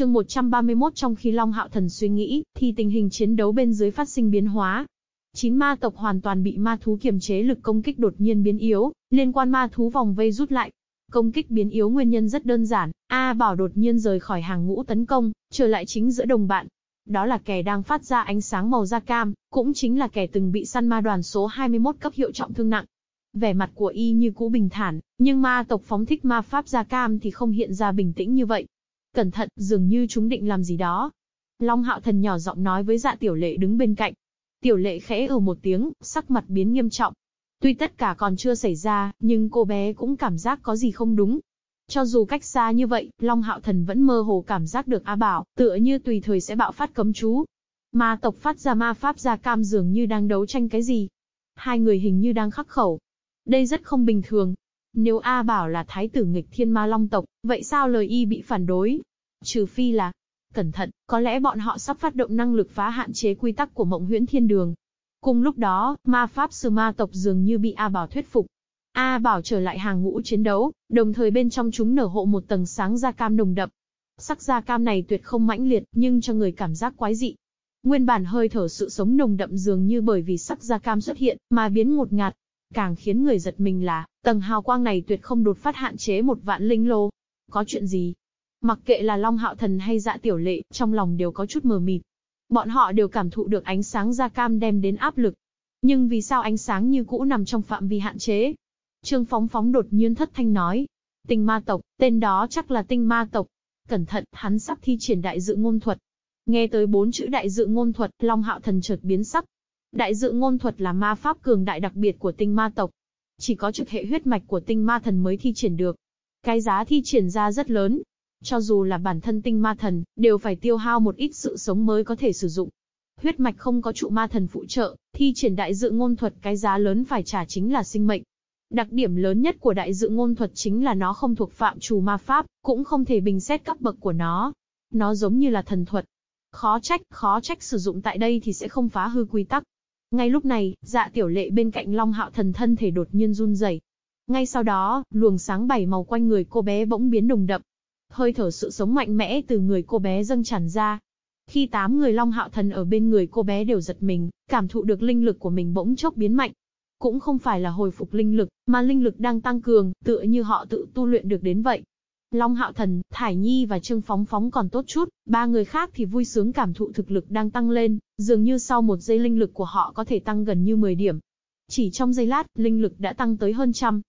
chương 131 trong khi Long Hạo Thần suy nghĩ, thì tình hình chiến đấu bên dưới phát sinh biến hóa. Chín ma tộc hoàn toàn bị ma thú kiềm chế lực công kích đột nhiên biến yếu, liên quan ma thú vòng vây rút lại. Công kích biến yếu nguyên nhân rất đơn giản, A Bảo đột nhiên rời khỏi hàng ngũ tấn công, trở lại chính giữa đồng bạn. Đó là kẻ đang phát ra ánh sáng màu da cam, cũng chính là kẻ từng bị săn ma đoàn số 21 cấp hiệu trọng thương nặng. Vẻ mặt của y như cũ bình thản, nhưng ma tộc phóng thích ma pháp da cam thì không hiện ra bình tĩnh như vậy. Cẩn thận, dường như chúng định làm gì đó. Long hạo thần nhỏ giọng nói với dạ tiểu lệ đứng bên cạnh. Tiểu lệ khẽ ở một tiếng, sắc mặt biến nghiêm trọng. Tuy tất cả còn chưa xảy ra, nhưng cô bé cũng cảm giác có gì không đúng. Cho dù cách xa như vậy, Long Hạo Thần vẫn mơ hồ cảm giác được A Bảo, tựa như tùy thời sẽ bạo phát cấm chú. Ma tộc phát ra ma pháp ra cam dường như đang đấu tranh cái gì. Hai người hình như đang khắc khẩu. Đây rất không bình thường. Nếu A Bảo là thái tử nghịch thiên ma long tộc, vậy sao lời y bị phản đối? Trừ phi là, cẩn thận, có lẽ bọn họ sắp phát động năng lực phá hạn chế quy tắc của mộng huyễn thiên đường. Cùng lúc đó, ma pháp sư ma tộc dường như bị A Bảo thuyết phục. A Bảo trở lại hàng ngũ chiến đấu, đồng thời bên trong chúng nở hộ một tầng sáng da cam nồng đậm. Sắc da cam này tuyệt không mãnh liệt, nhưng cho người cảm giác quái dị. Nguyên bản hơi thở sự sống nồng đậm dường như bởi vì sắc da cam xuất hiện, mà biến ngột ngạt. Càng khiến người giật mình là, tầng hào quang này tuyệt không đột phát hạn chế một vạn linh lô. Có chuyện gì? Mặc kệ là Long Hạo Thần hay dạ tiểu lệ, trong lòng đều có chút mờ mịt. Bọn họ đều cảm thụ được ánh sáng da cam đem đến áp lực. Nhưng vì sao ánh sáng như cũ nằm trong phạm vi hạn chế? Trương Phóng Phóng đột nhiên thất thanh nói. Tinh ma tộc, tên đó chắc là tinh ma tộc. Cẩn thận, hắn sắp thi triển đại dự ngôn thuật. Nghe tới bốn chữ đại dự ngôn thuật, Long Hạo Thần chợt biến sắc. Đại dự ngôn thuật là ma pháp cường đại đặc biệt của tinh ma tộc. Chỉ có trực hệ huyết mạch của tinh ma thần mới thi triển được. Cái giá thi triển ra rất lớn, cho dù là bản thân tinh ma thần, đều phải tiêu hao một ít sự sống mới có thể sử dụng. Huyết mạch không có trụ ma thần phụ trợ, thi triển đại dự ngôn thuật cái giá lớn phải trả chính là sinh mệnh. Đặc điểm lớn nhất của đại dự ngôn thuật chính là nó không thuộc phạm trù ma pháp, cũng không thể bình xét cấp bậc của nó. Nó giống như là thần thuật. Khó trách, khó trách sử dụng tại đây thì sẽ không phá hư quy tắc. Ngay lúc này, dạ tiểu lệ bên cạnh Long Hạo thần thân thể đột nhiên run rẩy. Ngay sau đó, luồng sáng bảy màu quanh người cô bé bỗng biến đồng đậm, Hơi thở sự sống mạnh mẽ từ người cô bé dâng tràn ra. Khi tám người Long Hạo Thần ở bên người cô bé đều giật mình, cảm thụ được linh lực của mình bỗng chốc biến mạnh. Cũng không phải là hồi phục linh lực, mà linh lực đang tăng cường, tựa như họ tự tu luyện được đến vậy. Long Hạo Thần, Thải Nhi và Trương Phóng Phóng còn tốt chút, ba người khác thì vui sướng cảm thụ thực lực đang tăng lên, dường như sau một giây linh lực của họ có thể tăng gần như 10 điểm. Chỉ trong giây lát, linh lực đã tăng tới hơn trăm.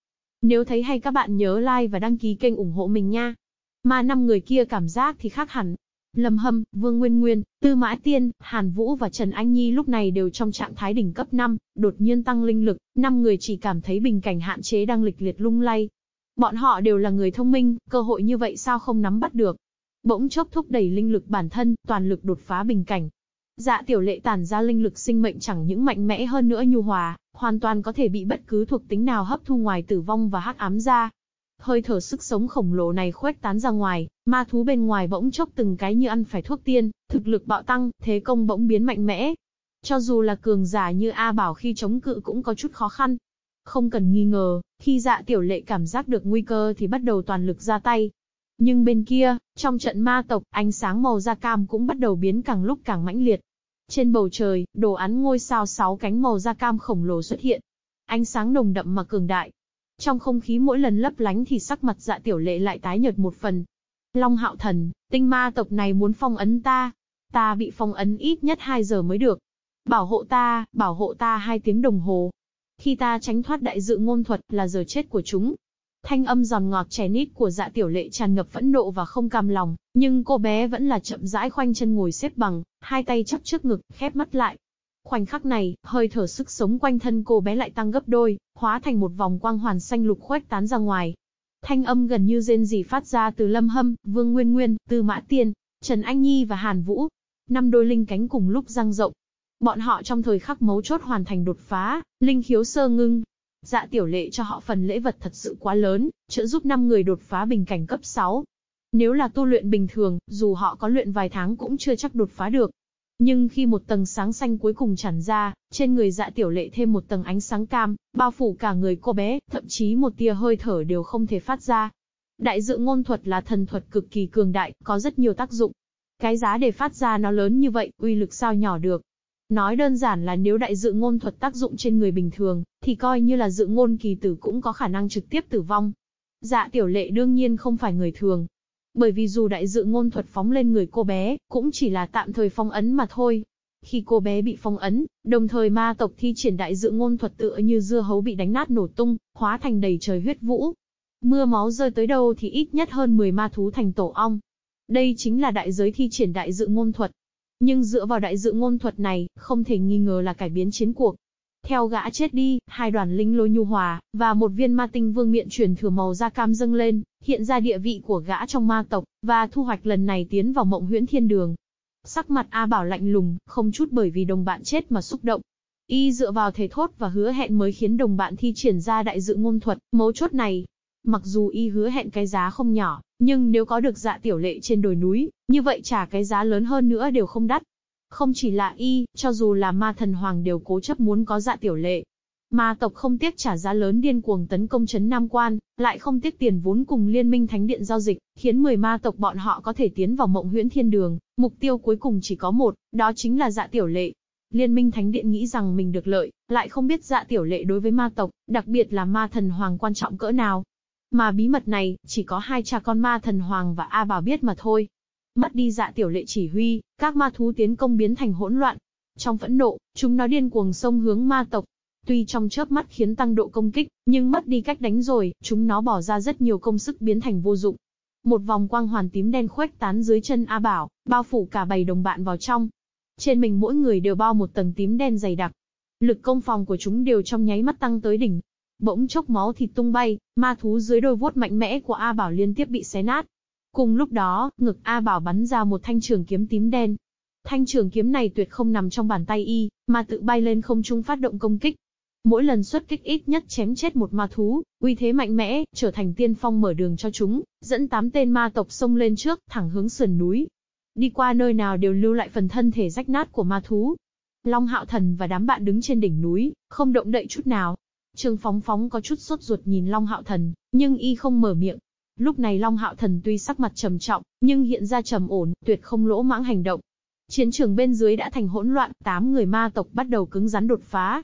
Nếu thấy hay các bạn nhớ like và đăng ký kênh ủng hộ mình nha. Mà năm người kia cảm giác thì khác hẳn. Lâm Hâm, Vương Nguyên Nguyên, Tư Mã Tiên, Hàn Vũ và Trần Anh Nhi lúc này đều trong trạng thái đỉnh cấp 5, đột nhiên tăng linh lực, năm người chỉ cảm thấy bình cảnh hạn chế đang lịch liệt lung lay. Bọn họ đều là người thông minh, cơ hội như vậy sao không nắm bắt được. Bỗng chốc thúc đẩy linh lực bản thân, toàn lực đột phá bình cảnh. Dạ tiểu lệ tản ra linh lực sinh mệnh chẳng những mạnh mẽ hơn nữa nhu hòa, hoàn toàn có thể bị bất cứ thuộc tính nào hấp thu ngoài tử vong và hắc ám ra. Hơi thở sức sống khổng lồ này khuếch tán ra ngoài, ma thú bên ngoài bỗng chốc từng cái như ăn phải thuốc tiên, thực lực bạo tăng, thế công bỗng biến mạnh mẽ. Cho dù là cường giả như A Bảo khi chống cự cũng có chút khó khăn. Không cần nghi ngờ, khi dạ tiểu lệ cảm giác được nguy cơ thì bắt đầu toàn lực ra tay. Nhưng bên kia, trong trận ma tộc, ánh sáng màu da cam cũng bắt đầu biến càng lúc càng mãnh liệt. Trên bầu trời, đồ án ngôi sao sáu cánh màu da cam khổng lồ xuất hiện. Ánh sáng nồng đậm mà cường đại, trong không khí mỗi lần lấp lánh thì sắc mặt dạ tiểu lệ lại tái nhợt một phần. Long hạo thần, tinh ma tộc này muốn phong ấn ta. Ta bị phong ấn ít nhất 2 giờ mới được. Bảo hộ ta, bảo hộ ta hai tiếng đồng hồ. Khi ta tránh thoát đại dự ngôn thuật là giờ chết của chúng. Thanh âm giòn ngọt trẻ nít của dạ tiểu lệ tràn ngập phẫn nộ và không cam lòng, nhưng cô bé vẫn là chậm rãi khoanh chân ngồi xếp bằng, hai tay chắp trước ngực, khép mắt lại, Khoảnh khắc này, hơi thở sức sống quanh thân cô bé lại tăng gấp đôi, hóa thành một vòng quang hoàn xanh lục khuếch tán ra ngoài. Thanh âm gần như rên rỉ phát ra từ Lâm Hâm, Vương Nguyên Nguyên, Tư Mã Tiên, Trần Anh Nhi và Hàn Vũ. Năm đôi linh cánh cùng lúc răng rộng. Bọn họ trong thời khắc mấu chốt hoàn thành đột phá, linh khiếu sơ ngưng. Dạ tiểu lệ cho họ phần lễ vật thật sự quá lớn, trợ giúp 5 người đột phá bình cảnh cấp 6. Nếu là tu luyện bình thường, dù họ có luyện vài tháng cũng chưa chắc đột phá được. Nhưng khi một tầng sáng xanh cuối cùng tràn ra, trên người dạ tiểu lệ thêm một tầng ánh sáng cam, bao phủ cả người cô bé, thậm chí một tia hơi thở đều không thể phát ra. Đại dự ngôn thuật là thần thuật cực kỳ cường đại, có rất nhiều tác dụng, Cái giá để phát ra nó lớn như vậy, uy lực sao nhỏ được. Nói đơn giản là nếu đại dự ngôn thuật tác dụng trên người bình thường, thì coi như là dự ngôn kỳ tử cũng có khả năng trực tiếp tử vong. Dạ tiểu lệ đương nhiên không phải người thường. Bởi vì dù đại dự ngôn thuật phóng lên người cô bé, cũng chỉ là tạm thời phong ấn mà thôi. Khi cô bé bị phong ấn, đồng thời ma tộc thi triển đại dự ngôn thuật tựa như dưa hấu bị đánh nát nổ tung, hóa thành đầy trời huyết vũ. Mưa máu rơi tới đâu thì ít nhất hơn 10 ma thú thành tổ ong. Đây chính là đại giới thi triển đại dự ngôn thuật. Nhưng dựa vào đại dự ngôn thuật này, không thể nghi ngờ là cải biến chiến cuộc. Theo gã chết đi, hai đoàn linh lôi nhu hòa, và một viên ma tinh vương miện truyền thừa màu da cam dâng lên, hiện ra địa vị của gã trong ma tộc, và thu hoạch lần này tiến vào mộng huyễn thiên đường. Sắc mặt A Bảo lạnh lùng, không chút bởi vì đồng bạn chết mà xúc động. Y dựa vào thể thốt và hứa hẹn mới khiến đồng bạn thi triển ra đại dự ngôn thuật, mấu chốt này. Mặc dù y hứa hẹn cái giá không nhỏ, nhưng nếu có được dạ tiểu lệ trên đồi núi, như vậy trả cái giá lớn hơn nữa đều không đắt. Không chỉ là y, cho dù là ma thần hoàng đều cố chấp muốn có dạ tiểu lệ. Ma tộc không tiếc trả giá lớn điên cuồng tấn công chấn Nam Quan, lại không tiếc tiền vốn cùng liên minh thánh điện giao dịch, khiến 10 ma tộc bọn họ có thể tiến vào mộng huyễn thiên đường, mục tiêu cuối cùng chỉ có một, đó chính là dạ tiểu lệ. Liên minh thánh điện nghĩ rằng mình được lợi, lại không biết dạ tiểu lệ đối với ma tộc, đặc biệt là ma thần hoàng quan trọng cỡ nào. Mà bí mật này, chỉ có hai cha con ma thần hoàng và A Bảo biết mà thôi. Mất đi dạ tiểu lệ chỉ huy, các ma thú tiến công biến thành hỗn loạn. Trong phẫn nộ, chúng nó điên cuồng xông hướng ma tộc. Tuy trong chớp mắt khiến tăng độ công kích, nhưng mất đi cách đánh rồi, chúng nó bỏ ra rất nhiều công sức biến thành vô dụng. Một vòng quang hoàn tím đen khuếch tán dưới chân A Bảo, bao phủ cả bầy đồng bạn vào trong. Trên mình mỗi người đều bao một tầng tím đen dày đặc. Lực công phòng của chúng đều trong nháy mắt tăng tới đỉnh. Bỗng chốc máu thịt tung bay, ma thú dưới đôi vuốt mạnh mẽ của A Bảo liên tiếp bị xé nát. Cùng lúc đó, ngực A Bảo bắn ra một thanh trường kiếm tím đen. Thanh trường kiếm này tuyệt không nằm trong bàn tay y, mà tự bay lên không trung phát động công kích. Mỗi lần xuất kích ít nhất chém chết một ma thú, uy thế mạnh mẽ, trở thành tiên phong mở đường cho chúng, dẫn tám tên ma tộc xông lên trước, thẳng hướng sườn núi. Đi qua nơi nào đều lưu lại phần thân thể rách nát của ma thú. Long Hạo Thần và đám bạn đứng trên đỉnh núi, không động đậy chút nào. Trương Phóng Phóng có chút sốt ruột nhìn Long Hạo Thần, nhưng y không mở miệng, Lúc này Long Hạo Thần tuy sắc mặt trầm trọng, nhưng hiện ra trầm ổn, tuyệt không lỗ mãng hành động. Chiến trường bên dưới đã thành hỗn loạn, tám người ma tộc bắt đầu cứng rắn đột phá.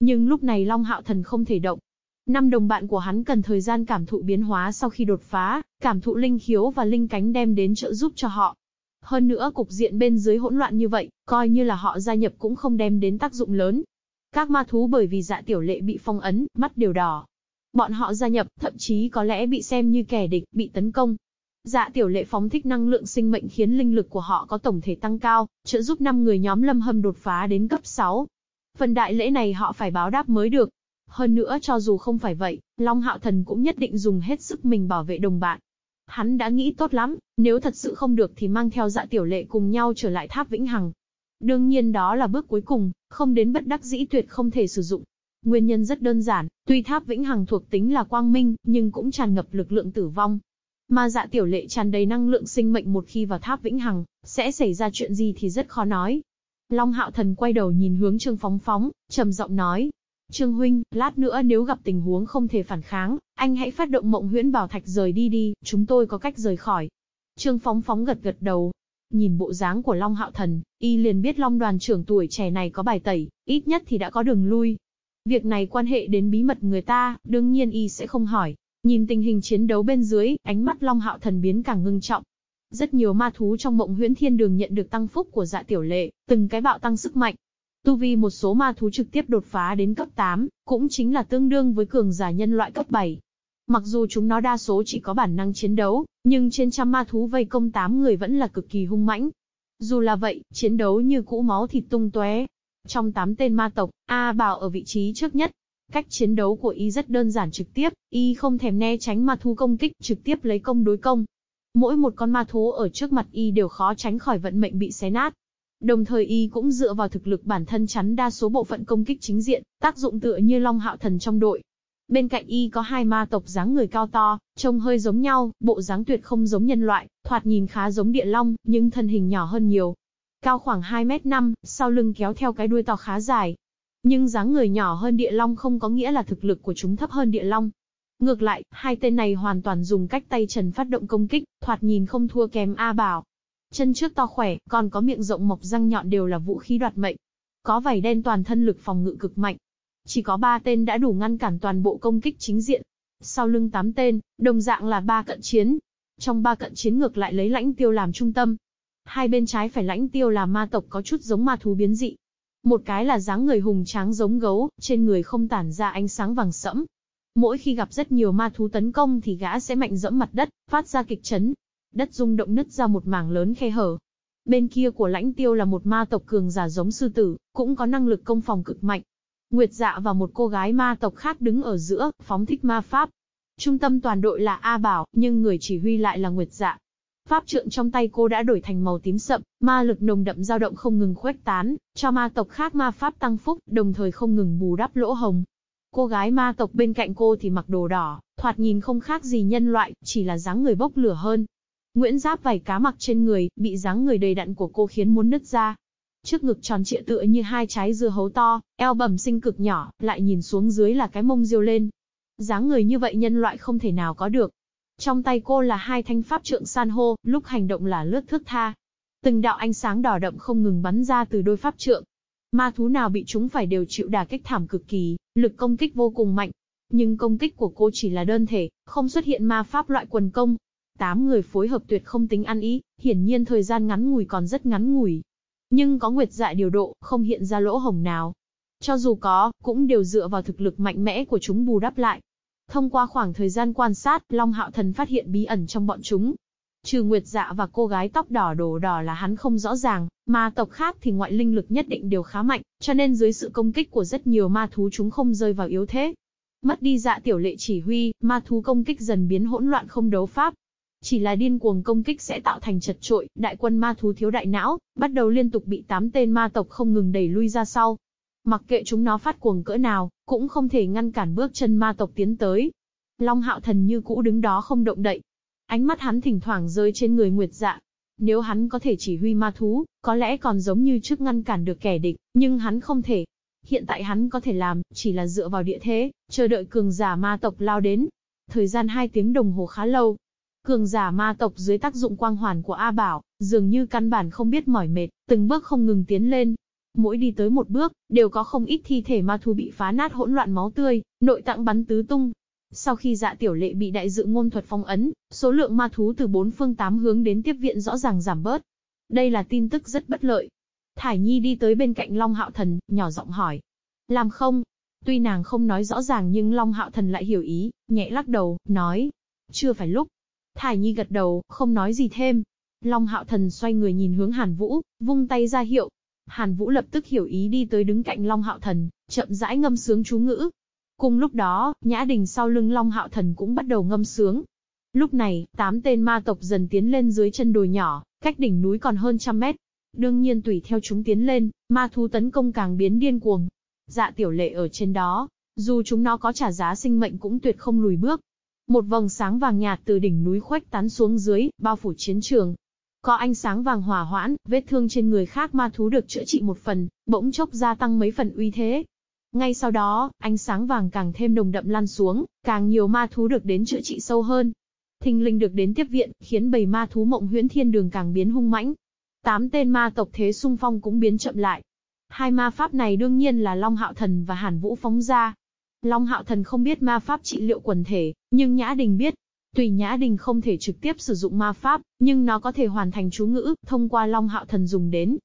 Nhưng lúc này Long Hạo Thần không thể động. Năm đồng bạn của hắn cần thời gian cảm thụ biến hóa sau khi đột phá, cảm thụ linh khiếu và linh cánh đem đến trợ giúp cho họ. Hơn nữa cục diện bên dưới hỗn loạn như vậy, coi như là họ gia nhập cũng không đem đến tác dụng lớn. Các ma thú bởi vì dạ tiểu lệ bị phong ấn, mắt đều đỏ, Bọn họ gia nhập, thậm chí có lẽ bị xem như kẻ địch, bị tấn công. Dạ tiểu lệ phóng thích năng lượng sinh mệnh khiến linh lực của họ có tổng thể tăng cao, trợ giúp 5 người nhóm lâm hâm đột phá đến cấp 6. Phần đại lễ này họ phải báo đáp mới được. Hơn nữa cho dù không phải vậy, Long Hạo Thần cũng nhất định dùng hết sức mình bảo vệ đồng bạn. Hắn đã nghĩ tốt lắm, nếu thật sự không được thì mang theo dạ tiểu lệ cùng nhau trở lại tháp Vĩnh Hằng. Đương nhiên đó là bước cuối cùng, không đến bất đắc dĩ tuyệt không thể sử dụng. Nguyên nhân rất đơn giản, tuy tháp vĩnh hằng thuộc tính là quang minh, nhưng cũng tràn ngập lực lượng tử vong. Mà dạ tiểu lệ tràn đầy năng lượng sinh mệnh một khi vào tháp vĩnh hằng, sẽ xảy ra chuyện gì thì rất khó nói. Long hạo thần quay đầu nhìn hướng Trương Phóng Phóng, trầm giọng nói. Trương Huynh, lát nữa nếu gặp tình huống không thể phản kháng, anh hãy phát động mộng huyễn bảo thạch rời đi đi, chúng tôi có cách rời khỏi. Trương Phóng Phóng gật gật đầu. Nhìn bộ dáng của Long Hạo Thần, y liền biết Long đoàn trưởng tuổi trẻ này có bài tẩy, ít nhất thì đã có đường lui, Việc này quan hệ đến bí mật người ta, đương nhiên y sẽ không hỏi. Nhìn tình hình chiến đấu bên dưới, ánh mắt Long Hạo Thần biến càng ngưng trọng. Rất nhiều ma thú trong mộng huyễn thiên đường nhận được tăng phúc của dạ tiểu lệ, từng cái bạo tăng sức mạnh. Tu vi một số ma thú trực tiếp đột phá đến cấp 8, cũng chính là tương đương với cường giả nhân loại cấp 7. Mặc dù chúng nó đa số chỉ có bản năng chiến đấu, nhưng trên trăm ma thú vây công 8 người vẫn là cực kỳ hung mãnh. Dù là vậy, chiến đấu như cũ máu thịt tung tóe, trong 8 tên ma tộc, A Bảo ở vị trí trước nhất. Cách chiến đấu của y rất đơn giản trực tiếp, y không thèm né tránh ma thú công kích, trực tiếp lấy công đối công. Mỗi một con ma thú ở trước mặt y đều khó tránh khỏi vận mệnh bị xé nát. Đồng thời y cũng dựa vào thực lực bản thân chắn đa số bộ phận công kích chính diện, tác dụng tựa như Long Hạo Thần trong đội. Bên cạnh y có hai ma tộc dáng người cao to, trông hơi giống nhau, bộ dáng tuyệt không giống nhân loại, thoạt nhìn khá giống địa long, nhưng thân hình nhỏ hơn nhiều, cao khoảng 2 mét 5, sau lưng kéo theo cái đuôi to khá dài. Nhưng dáng người nhỏ hơn địa long không có nghĩa là thực lực của chúng thấp hơn địa long. Ngược lại, hai tên này hoàn toàn dùng cách tay trần phát động công kích, thoạt nhìn không thua kém A Bảo. Chân trước to khỏe, còn có miệng rộng mọc răng nhọn đều là vũ khí đoạt mệnh. Có vảy đen toàn thân lực phòng ngự cực mạnh. Chỉ có ba tên đã đủ ngăn cản toàn bộ công kích chính diện. Sau lưng tám tên, đồng dạng là ba cận chiến. Trong ba cận chiến ngược lại lấy lãnh tiêu làm trung tâm. Hai bên trái phải lãnh tiêu là ma tộc có chút giống ma thú biến dị. Một cái là dáng người hùng tráng giống gấu, trên người không tản ra ánh sáng vàng sẫm, Mỗi khi gặp rất nhiều ma thú tấn công thì gã sẽ mạnh dẫm mặt đất, phát ra kịch chấn. Đất rung động nứt ra một mảng lớn khe hở. Bên kia của lãnh tiêu là một ma tộc cường giả giống sư tử, cũng có năng lực công phòng cực mạnh. Nguyệt dạ và một cô gái ma tộc khác đứng ở giữa, phóng thích ma pháp. Trung tâm toàn đội là A Bảo, nhưng người chỉ huy lại là Nguyệt dạ. Pháp trượng trong tay cô đã đổi thành màu tím sậm, ma lực nồng đậm dao động không ngừng khuếch tán, cho ma tộc khác ma pháp tăng phúc, đồng thời không ngừng bù đắp lỗ hồng. Cô gái ma tộc bên cạnh cô thì mặc đồ đỏ, thoạt nhìn không khác gì nhân loại, chỉ là dáng người bốc lửa hơn. Nguyễn Giáp vảy cá mặc trên người, bị dáng người đầy đặn của cô khiến muốn nứt ra. Trước ngực tròn trịa tựa như hai trái dưa hấu to, eo bẩm sinh cực nhỏ, lại nhìn xuống dưới là cái mông diêu lên. dáng người như vậy nhân loại không thể nào có được. Trong tay cô là hai thanh pháp trượng san hô, lúc hành động là lướt thước tha. Từng đạo ánh sáng đỏ đậm không ngừng bắn ra từ đôi pháp trượng, Ma thú nào bị chúng phải đều chịu đả kích thảm cực kỳ, lực công kích vô cùng mạnh. Nhưng công kích của cô chỉ là đơn thể, không xuất hiện ma pháp loại quần công. Tám người phối hợp tuyệt không tính ăn ý, hiển nhiên thời gian ngắn ngủi còn rất ngắn ngủi. Nhưng có nguyệt Dạ điều độ, không hiện ra lỗ hồng nào. Cho dù có, cũng đều dựa vào thực lực mạnh mẽ của chúng bù đắp lại. Thông qua khoảng thời gian quan sát, Long Hạo Thần phát hiện bí ẩn trong bọn chúng, Trừ Nguyệt Dạ và cô gái tóc đỏ đồ đỏ là hắn không rõ ràng, ma tộc khác thì ngoại linh lực nhất định đều khá mạnh, cho nên dưới sự công kích của rất nhiều ma thú chúng không rơi vào yếu thế. Mất đi dạ tiểu lệ chỉ huy, ma thú công kích dần biến hỗn loạn không đấu pháp. Chỉ là điên cuồng công kích sẽ tạo thành chật trội, đại quân ma thú thiếu đại não, bắt đầu liên tục bị tám tên ma tộc không ngừng đẩy lui ra sau. Mặc kệ chúng nó phát cuồng cỡ nào, cũng không thể ngăn cản bước chân ma tộc tiến tới. Long hạo thần như cũ đứng đó không động đậy, Ánh mắt hắn thỉnh thoảng rơi trên người Nguyệt Dạ. Nếu hắn có thể chỉ huy ma thú, có lẽ còn giống như trước ngăn cản được kẻ địch, nhưng hắn không thể. Hiện tại hắn có thể làm, chỉ là dựa vào địa thế, chờ đợi cường giả ma tộc lao đến. Thời gian 2 tiếng đồng hồ khá lâu. Cường giả ma tộc dưới tác dụng quang hoàn của A Bảo, dường như căn bản không biết mỏi mệt, từng bước không ngừng tiến lên. Mỗi đi tới một bước, đều có không ít thi thể ma thú bị phá nát hỗn loạn máu tươi, nội tạng bắn tứ tung, sau khi dạ tiểu lệ bị đại dự ngôn thuật phong ấn, số lượng ma thú từ bốn phương tám hướng đến tiếp viện rõ ràng giảm bớt. Đây là tin tức rất bất lợi. Thải Nhi đi tới bên cạnh Long Hạo Thần, nhỏ giọng hỏi. Làm không? Tuy nàng không nói rõ ràng nhưng Long Hạo Thần lại hiểu ý, nhẹ lắc đầu, nói. Chưa phải lúc. Thải Nhi gật đầu, không nói gì thêm. Long Hạo Thần xoay người nhìn hướng Hàn Vũ, vung tay ra hiệu. Hàn Vũ lập tức hiểu ý đi tới đứng cạnh Long Hạo Thần, chậm rãi ngâm sướng chú ngữ, Cùng lúc đó, Nhã Đình sau lưng Long Hạo Thần cũng bắt đầu ngâm sướng. Lúc này, tám tên ma tộc dần tiến lên dưới chân đồi nhỏ, cách đỉnh núi còn hơn trăm mét. Đương nhiên tùy theo chúng tiến lên, ma thú tấn công càng biến điên cuồng. Dạ tiểu lệ ở trên đó, dù chúng nó có trả giá sinh mệnh cũng tuyệt không lùi bước. Một vầng sáng vàng nhạt từ đỉnh núi khuếch tán xuống dưới, bao phủ chiến trường. Có ánh sáng vàng hỏa hoãn, vết thương trên người khác ma thú được chữa trị một phần, bỗng chốc gia tăng mấy phần uy thế. Ngay sau đó, ánh sáng vàng càng thêm nồng đậm lan xuống, càng nhiều ma thú được đến chữa trị sâu hơn. Thình linh được đến tiếp viện, khiến bầy ma thú mộng huyễn thiên đường càng biến hung mãnh. Tám tên ma tộc thế xung phong cũng biến chậm lại. Hai ma pháp này đương nhiên là Long Hạo Thần và Hàn Vũ phóng ra. Long Hạo Thần không biết ma pháp trị liệu quần thể, nhưng Nhã Đình biết. Tùy Nhã Đình không thể trực tiếp sử dụng ma pháp, nhưng nó có thể hoàn thành chú ngữ, thông qua Long Hạo Thần dùng đến,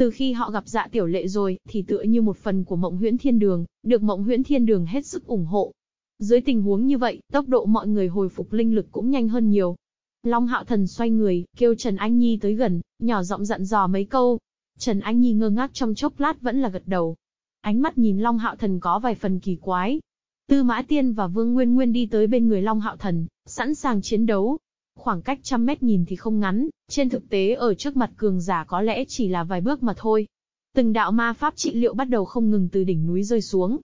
từ khi họ gặp dạ tiểu lệ rồi, thì tựa như một phần của mộng huyễn thiên đường, được mộng huyễn thiên đường hết sức ủng hộ. Dưới tình huống như vậy, tốc độ mọi người hồi phục linh lực cũng nhanh hơn nhiều. Long hạo thần xoay người, kêu Trần Anh Nhi tới gần, nhỏ giọng dặn dò mấy câu. Trần Anh Nhi ngơ ngác trong chốc lát vẫn là gật đầu. Ánh mắt nhìn Long hạo thần có vài phần kỳ quái. Tư Mã Tiên và Vương Nguyên Nguyên đi tới bên người Long hạo thần, sẵn sàng chiến đấu, Khoảng cách trăm mét nhìn thì không ngắn, trên thực tế ở trước mặt cường giả có lẽ chỉ là vài bước mà thôi. Từng đạo ma pháp trị liệu bắt đầu không ngừng từ đỉnh núi rơi xuống.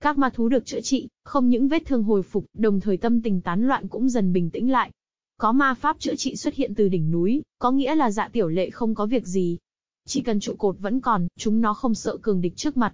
Các ma thú được chữa trị, không những vết thương hồi phục, đồng thời tâm tình tán loạn cũng dần bình tĩnh lại. Có ma pháp chữa trị xuất hiện từ đỉnh núi, có nghĩa là dạ tiểu lệ không có việc gì. Chỉ cần trụ cột vẫn còn, chúng nó không sợ cường địch trước mặt.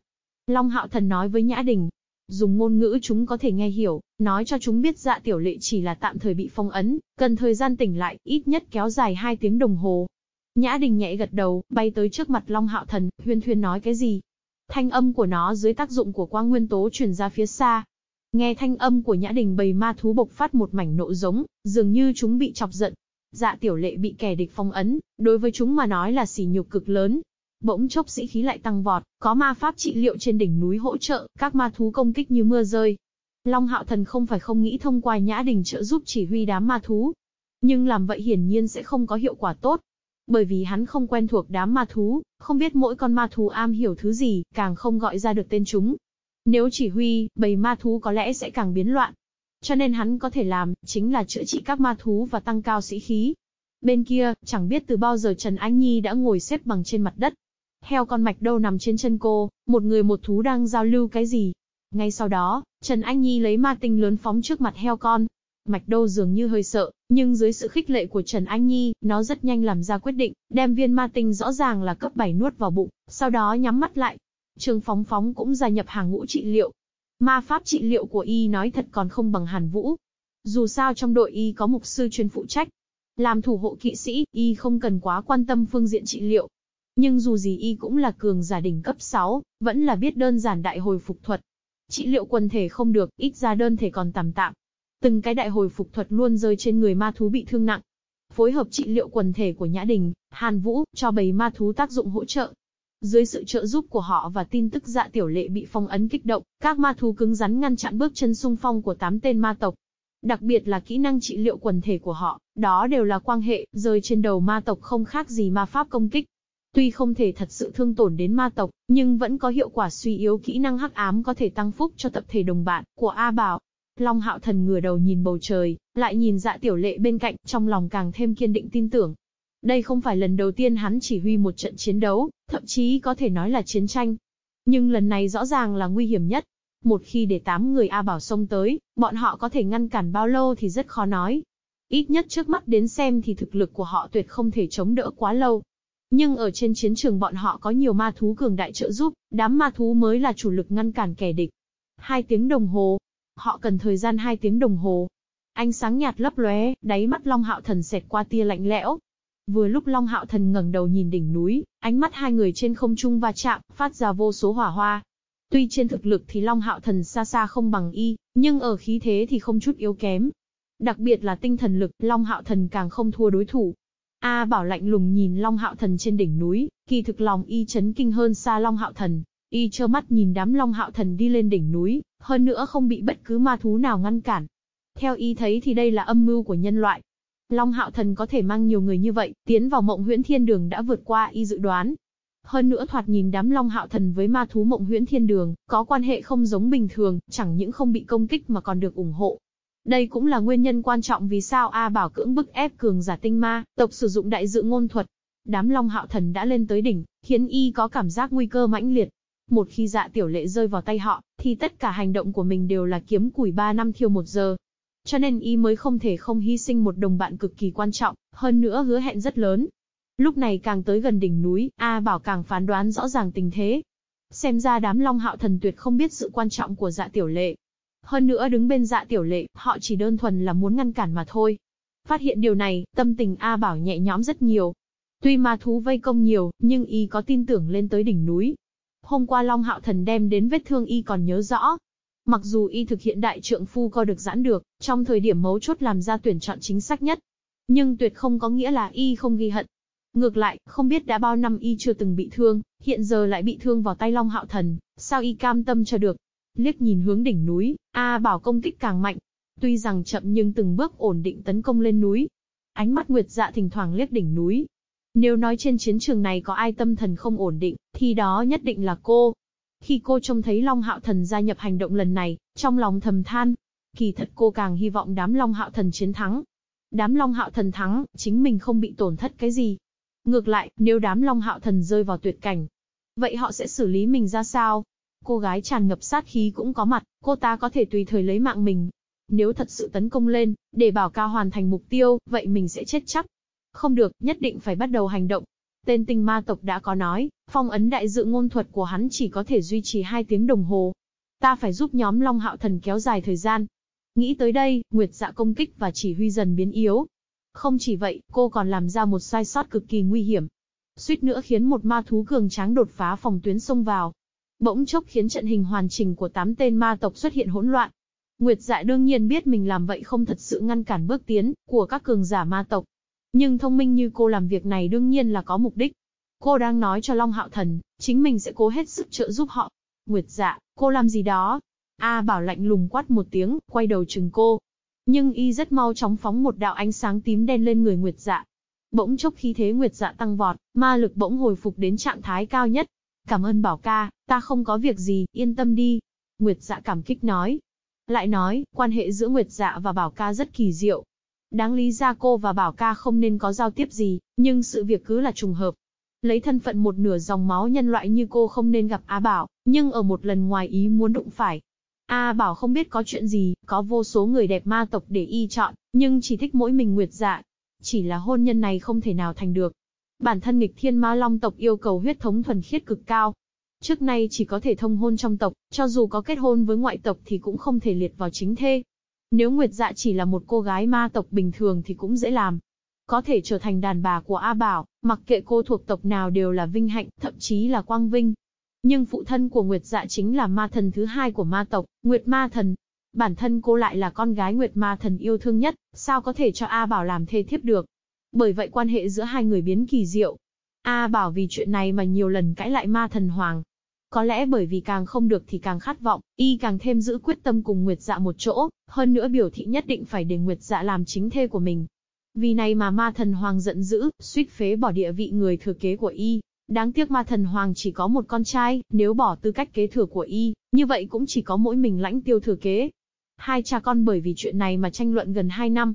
Long Hạo Thần nói với Nhã Đình, Dùng ngôn ngữ chúng có thể nghe hiểu, nói cho chúng biết dạ tiểu lệ chỉ là tạm thời bị phong ấn, cần thời gian tỉnh lại, ít nhất kéo dài 2 tiếng đồng hồ. Nhã Đình nhẹ gật đầu, bay tới trước mặt Long Hạo Thần, huyên thuyên nói cái gì. Thanh âm của nó dưới tác dụng của quang nguyên tố truyền ra phía xa. Nghe thanh âm của Nhã Đình bầy ma thú bộc phát một mảnh nộ giống, dường như chúng bị chọc giận. Dạ tiểu lệ bị kẻ địch phong ấn, đối với chúng mà nói là sỉ nhục cực lớn. Bỗng chốc sĩ khí lại tăng vọt, có ma pháp trị liệu trên đỉnh núi hỗ trợ, các ma thú công kích như mưa rơi. Long Hạo Thần không phải không nghĩ thông qua Nhã Đình trợ giúp chỉ huy đám ma thú. Nhưng làm vậy hiển nhiên sẽ không có hiệu quả tốt. Bởi vì hắn không quen thuộc đám ma thú, không biết mỗi con ma thú am hiểu thứ gì, càng không gọi ra được tên chúng. Nếu chỉ huy, bầy ma thú có lẽ sẽ càng biến loạn. Cho nên hắn có thể làm, chính là chữa trị các ma thú và tăng cao sĩ khí. Bên kia, chẳng biết từ bao giờ Trần Anh Nhi đã ngồi xếp bằng trên mặt đất. Heo con mạch đâu nằm trên chân cô, một người một thú đang giao lưu cái gì. Ngay sau đó, Trần Anh Nhi lấy ma tinh lớn phóng trước mặt heo con, Mạch Đô dường như hơi sợ, nhưng dưới sự khích lệ của Trần Anh Nhi, nó rất nhanh làm ra quyết định, đem viên ma tinh rõ ràng là cấp 7 nuốt vào bụng, sau đó nhắm mắt lại. Trương Phóng Phóng cũng gia nhập hàng ngũ trị liệu. Ma pháp trị liệu của y nói thật còn không bằng Hàn Vũ. Dù sao trong đội y có mục sư chuyên phụ trách. Làm thủ hộ kỵ sĩ, y không cần quá quan tâm phương diện trị liệu. Nhưng dù gì y cũng là cường giả đỉnh cấp 6, vẫn là biết đơn giản đại hồi phục thuật. Trị liệu quần thể không được, ít ra đơn thể còn tạm tạm, Từng cái đại hồi phục thuật luôn rơi trên người ma thú bị thương nặng. Phối hợp trị liệu quần thể của Nhã Đình, Hàn Vũ, cho bầy ma thú tác dụng hỗ trợ. Dưới sự trợ giúp của họ và tin tức dạ tiểu lệ bị phong ấn kích động, các ma thú cứng rắn ngăn chặn bước chân xung phong của tám tên ma tộc. Đặc biệt là kỹ năng trị liệu quần thể của họ, đó đều là quang hệ, rơi trên đầu ma tộc không khác gì ma pháp công kích. Tuy không thể thật sự thương tổn đến ma tộc, nhưng vẫn có hiệu quả suy yếu kỹ năng hắc ám có thể tăng phúc cho tập thể đồng bạn của A Bảo. Long hạo thần ngửa đầu nhìn bầu trời, lại nhìn dạ tiểu lệ bên cạnh, trong lòng càng thêm kiên định tin tưởng. Đây không phải lần đầu tiên hắn chỉ huy một trận chiến đấu, thậm chí có thể nói là chiến tranh. Nhưng lần này rõ ràng là nguy hiểm nhất. Một khi để tám người A Bảo xông tới, bọn họ có thể ngăn cản bao lâu thì rất khó nói. Ít nhất trước mắt đến xem thì thực lực của họ tuyệt không thể chống đỡ quá lâu. Nhưng ở trên chiến trường bọn họ có nhiều ma thú cường đại trợ giúp, đám ma thú mới là chủ lực ngăn cản kẻ địch. Hai tiếng đồng hồ, Họ cần thời gian hai tiếng đồng hồ. Ánh sáng nhạt lấp lóe, đáy mắt Long Hạo Thần xẹt qua tia lạnh lẽo. Vừa lúc Long Hạo Thần ngẩng đầu nhìn đỉnh núi, ánh mắt hai người trên không trung va chạm, phát ra vô số hỏa hoa. Tuy trên thực lực thì Long Hạo Thần xa xa không bằng y, nhưng ở khí thế thì không chút yếu kém. Đặc biệt là tinh thần lực, Long Hạo Thần càng không thua đối thủ. A Bảo lạnh lùng nhìn Long Hạo Thần trên đỉnh núi, kỳ thực lòng y chấn kinh hơn xa Long Hạo Thần. Y trơ mắt nhìn đám Long Hạo Thần đi lên đỉnh núi, hơn nữa không bị bất cứ ma thú nào ngăn cản. Theo y thấy thì đây là âm mưu của nhân loại. Long Hạo Thần có thể mang nhiều người như vậy, tiến vào mộng huyễn thiên đường đã vượt qua y dự đoán. Hơn nữa thoạt nhìn đám Long Hạo Thần với ma thú mộng huyễn thiên đường, có quan hệ không giống bình thường, chẳng những không bị công kích mà còn được ủng hộ. Đây cũng là nguyên nhân quan trọng vì sao A Bảo cưỡng bức ép cường giả tinh ma, tộc sử dụng đại dự ngôn thuật. Đám Long Hạo Thần đã lên tới đỉnh, khiến y có cảm giác nguy cơ mãnh liệt. Một khi dạ tiểu lệ rơi vào tay họ, thì tất cả hành động của mình đều là kiếm củi 3 năm thiêu một giờ. Cho nên y mới không thể không hy sinh một đồng bạn cực kỳ quan trọng, hơn nữa hứa hẹn rất lớn. Lúc này càng tới gần đỉnh núi, A Bảo càng phán đoán rõ ràng tình thế. Xem ra đám Long Hạo Thần tuyệt không biết sự quan trọng của dạ tiểu lệ. Hơn nữa đứng bên dạ tiểu lệ, họ chỉ đơn thuần là muốn ngăn cản mà thôi. Phát hiện điều này, tâm tình A Bảo nhẹ nhõm rất nhiều. Tuy ma thú vây công nhiều, nhưng y có tin tưởng lên tới đỉnh núi, Hôm qua Long Hạo Thần đem đến vết thương y còn nhớ rõ. Mặc dù y thực hiện đại trượng phu co được giãn được, trong thời điểm mấu chốt làm ra tuyển chọn chính xác nhất. Nhưng tuyệt không có nghĩa là y không ghi hận. Ngược lại, không biết đã bao năm y chưa từng bị thương, hiện giờ lại bị thương vào tay Long Hạo Thần, sao y cam tâm cho được. Liếc nhìn hướng đỉnh núi, A bảo công kích càng mạnh. Tuy rằng chậm nhưng từng bước ổn định tấn công lên núi. Ánh mắt Nguyệt Dạ thỉnh thoảng liếc đỉnh núi, nếu nói trên chiến trường này có ai tâm thần không ổn định, thì đó nhất định là cô. Khi cô trông thấy Long Hạo Thần gia nhập hành động lần này, trong lòng thầm than. Kỳ thật cô càng hy vọng đám Long Hạo Thần chiến thắng. Đám Long Hạo Thần thắng, chính mình không bị tổn thất cái gì. Ngược lại, nếu đám Long Hạo Thần rơi vào tuyệt cảnh, vậy họ sẽ xử lý mình ra sao? Cô gái tràn ngập sát khí cũng có mặt, cô ta có thể tùy thời lấy mạng mình. Nếu thật sự tấn công lên, để bảo ca hoàn thành mục tiêu, vậy mình sẽ chết chắc. Không được, nhất định phải bắt đầu hành động. Tên tinh ma tộc đã có nói, phong ấn đại dự ngôn thuật của hắn chỉ có thể duy trì 2 tiếng đồng hồ. Ta phải giúp nhóm Long Hạo Thần kéo dài thời gian. Nghĩ tới đây, Nguyệt dạ công kích và chỉ huy dần biến yếu. Không chỉ vậy, cô còn làm ra một sai sót cực kỳ nguy hiểm. Suýt nữa khiến một ma thú cường tráng đột phá phòng tuyến xông vào. Bỗng chốc khiến trận hình hoàn chỉnh của tám tên ma tộc xuất hiện hỗn loạn. Nguyệt dạ đương nhiên biết mình làm vậy không thật sự ngăn cản bước tiến của các cường giả ma tộc. Nhưng thông minh như cô làm việc này đương nhiên là có mục đích. Cô đang nói cho Long Hạo Thần, chính mình sẽ cố hết sức trợ giúp họ. Nguyệt dạ, cô làm gì đó? A bảo lạnh lùng quát một tiếng, quay đầu chừng cô. Nhưng y rất mau chóng phóng một đạo ánh sáng tím đen lên người Nguyệt dạ. Bỗng chốc khí thế Nguyệt dạ tăng vọt, ma lực bỗng hồi phục đến trạng thái cao nhất. Cảm ơn bảo ca, ta không có việc gì, yên tâm đi. Nguyệt dạ cảm kích nói. Lại nói, quan hệ giữa Nguyệt dạ và bảo ca rất kỳ diệu. Đáng lý ra cô và bảo ca không nên có giao tiếp gì, nhưng sự việc cứ là trùng hợp. Lấy thân phận một nửa dòng máu nhân loại như cô không nên gặp Á Bảo, nhưng ở một lần ngoài ý muốn đụng phải. A Bảo không biết có chuyện gì, có vô số người đẹp ma tộc để y chọn, nhưng chỉ thích mỗi mình Nguyệt Dạ. Chỉ là hôn nhân này không thể nào thành được. Bản thân nghịch thiên ma long tộc yêu cầu huyết thống thuần khiết cực cao. Trước nay chỉ có thể thông hôn trong tộc, cho dù có kết hôn với ngoại tộc thì cũng không thể liệt vào chính thê. Nếu Nguyệt Dạ chỉ là một cô gái ma tộc bình thường thì cũng dễ làm, có thể trở thành đàn bà của A Bảo, mặc kệ cô thuộc tộc nào đều là vinh hạnh, thậm chí là quang vinh. Nhưng phụ thân của Nguyệt Dạ chính là ma thần thứ hai của ma tộc, Nguyệt Ma Thần. Bản thân cô lại là con gái Nguyệt Ma Thần yêu thương nhất, sao có thể cho A Bảo làm thê thiếp được. Bởi vậy quan hệ giữa hai người biến kỳ diệu. A Bảo vì chuyện này mà nhiều lần cãi lại Ma Thần Hoàng. Có lẽ bởi vì càng không được thì càng khát vọng, y càng thêm giữ quyết tâm cùng Nguyệt Dạ một chỗ, hơn nữa biểu thị nhất định phải để Nguyệt Dạ làm chính thê của mình. Vì này mà ma thần hoàng giận dữ, suýt phế bỏ địa vị người thừa kế của y. Đáng tiếc ma thần hoàng chỉ có một con trai, nếu bỏ tư cách kế thừa của y, như vậy cũng chỉ có mỗi mình lãnh tiêu thừa kế. Hai cha con bởi vì chuyện này mà tranh luận gần hai năm.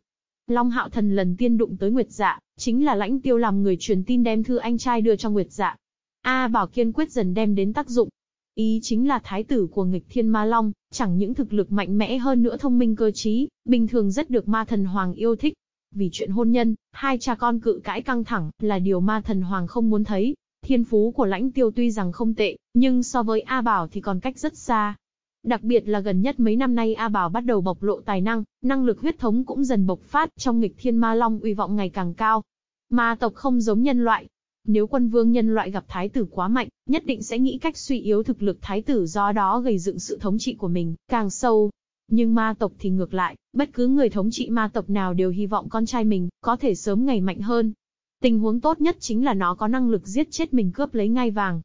Long hạo thần lần tiên đụng tới Nguyệt Dạ, chính là lãnh tiêu làm người truyền tin đem thư anh trai đưa cho Nguyệt Dạ. A Bảo kiên quyết dần đem đến tác dụng. Ý chính là thái tử của nghịch thiên ma long, chẳng những thực lực mạnh mẽ hơn nữa thông minh cơ trí, bình thường rất được ma thần hoàng yêu thích. Vì chuyện hôn nhân, hai cha con cự cãi căng thẳng, là điều ma thần hoàng không muốn thấy. Thiên phú của lãnh tiêu tuy rằng không tệ, nhưng so với A Bảo thì còn cách rất xa. Đặc biệt là gần nhất mấy năm nay A Bảo bắt đầu bộc lộ tài năng, năng lực huyết thống cũng dần bộc phát trong nghịch thiên ma long uy vọng ngày càng cao. Ma tộc không giống nhân loại. Nếu quân vương nhân loại gặp thái tử quá mạnh, nhất định sẽ nghĩ cách suy yếu thực lực thái tử do đó gây dựng sự thống trị của mình, càng sâu, nhưng ma tộc thì ngược lại, bất cứ người thống trị ma tộc nào đều hy vọng con trai mình có thể sớm ngày mạnh hơn. Tình huống tốt nhất chính là nó có năng lực giết chết mình cướp lấy ngai vàng.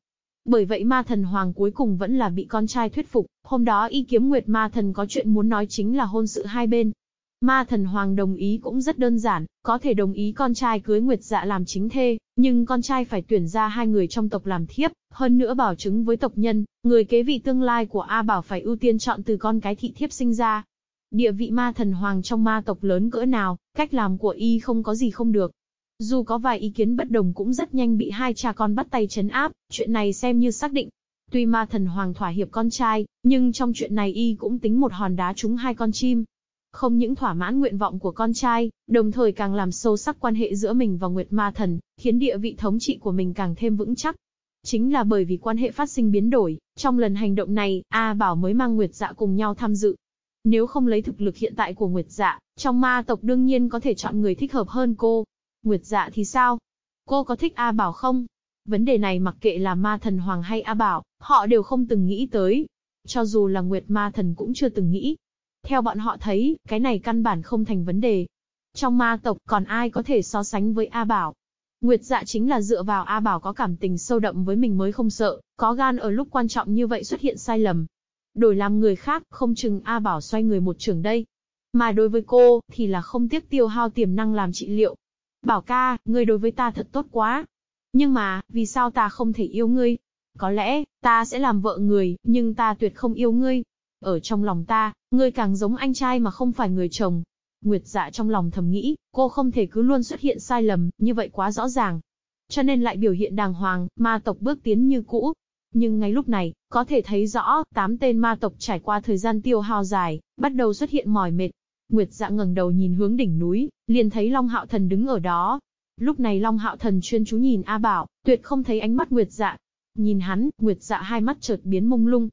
Bởi vậy ma thần hoàng cuối cùng vẫn là bị con trai thuyết phục, hôm đó y kiếm nguyệt ma thần có chuyện muốn nói chính là hôn sự hai bên. Ma thần hoàng đồng ý cũng rất đơn giản, có thể đồng ý con trai cưới nguyệt dạ làm chính thê, nhưng con trai phải tuyển ra hai người trong tộc làm thiếp, hơn nữa bảo chứng với tộc nhân, người kế vị tương lai của A Bảo phải ưu tiên chọn từ con cái thị thiếp sinh ra. Địa vị ma thần hoàng trong ma tộc lớn cỡ nào, cách làm của y không có gì không được. Dù có vài ý kiến bất đồng cũng rất nhanh bị hai cha con bắt tay chấn áp, chuyện này xem như xác định. Tuy ma thần hoàng thỏa hiệp con trai, nhưng trong chuyện này y cũng tính một hòn đá trúng hai con chim, không những thỏa mãn nguyện vọng của con trai, đồng thời càng làm sâu sắc quan hệ giữa mình và Nguyệt Ma Thần, khiến địa vị thống trị của mình càng thêm vững chắc. Chính là bởi vì quan hệ phát sinh biến đổi, trong lần hành động này, A Bảo mới mang Nguyệt Dạ cùng nhau tham dự. Nếu không lấy thực lực hiện tại của Nguyệt Dạ, trong ma tộc đương nhiên có thể chọn người thích hợp hơn cô. Nguyệt Dạ thì sao? Cô có thích A Bảo không? Vấn đề này mặc kệ là ma thần hoàng hay A Bảo, họ đều không từng nghĩ tới. Cho dù là Nguyệt ma thần cũng chưa từng nghĩ, theo bọn họ thấy, cái này căn bản không thành vấn đề. Trong ma tộc còn ai có thể so sánh với A Bảo? Nguyệt dạ chính là dựa vào A Bảo có cảm tình sâu đậm với mình mới không sợ, có gan ở lúc quan trọng như vậy xuất hiện sai lầm. Đổi làm người khác, không chừng A Bảo xoay người một trường đây. Mà đối với cô, thì là không tiếc tiêu hao tiềm năng làm trị liệu. Bảo ca, ngươi đối với ta thật tốt quá. Nhưng mà, vì sao ta không thể yêu ngươi? Có lẽ, ta sẽ làm vợ người, nhưng ta tuyệt không yêu ngươi. Ở trong lòng ta, ngươi càng giống anh trai mà không phải người chồng. Nguyệt dạ trong lòng thầm nghĩ, cô không thể cứ luôn xuất hiện sai lầm, như vậy quá rõ ràng. Cho nên lại biểu hiện đàng hoàng, ma tộc bước tiến như cũ. Nhưng ngay lúc này, có thể thấy rõ, tám tên ma tộc trải qua thời gian tiêu hao dài, bắt đầu xuất hiện mỏi mệt. Nguyệt dạ ngẩng đầu nhìn hướng đỉnh núi, liền thấy Long Hạo Thần đứng ở đó. Lúc này Long Hạo Thần chuyên chú nhìn A Bảo, tuyệt không thấy ánh mắt Nguyệt dạ. Nhìn hắn, Nguyệt dạ hai mắt chợt biến mông lung,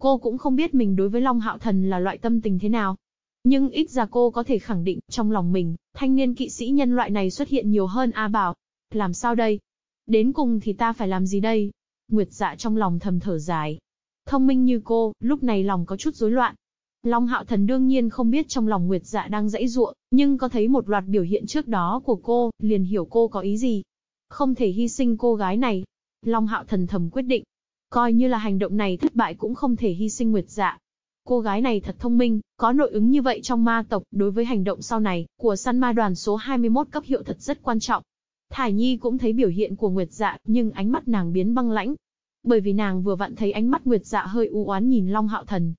Cô cũng không biết mình đối với Long Hạo Thần là loại tâm tình thế nào. Nhưng ít ra cô có thể khẳng định, trong lòng mình, thanh niên kỵ sĩ nhân loại này xuất hiện nhiều hơn A Bảo. Làm sao đây? Đến cùng thì ta phải làm gì đây? Nguyệt dạ trong lòng thầm thở dài. Thông minh như cô, lúc này lòng có chút rối loạn. Long hạo thần đương nhiên không biết trong lòng Nguyệt dạ đang dãy ruộng, nhưng có thấy một loạt biểu hiện trước đó của cô, liền hiểu cô có ý gì. Không thể hy sinh cô gái này. Long hạo thần thầm quyết định. Coi như là hành động này thất bại cũng không thể hy sinh Nguyệt dạ. Cô gái này thật thông minh, có nội ứng như vậy trong ma tộc, đối với hành động sau này, của săn ma đoàn số 21 cấp hiệu thật rất quan trọng. Thải Nhi cũng thấy biểu hiện của Nguyệt Dạ, nhưng ánh mắt nàng biến băng lãnh. Bởi vì nàng vừa vặn thấy ánh mắt Nguyệt Dạ hơi u oán nhìn Long Hạo Thần.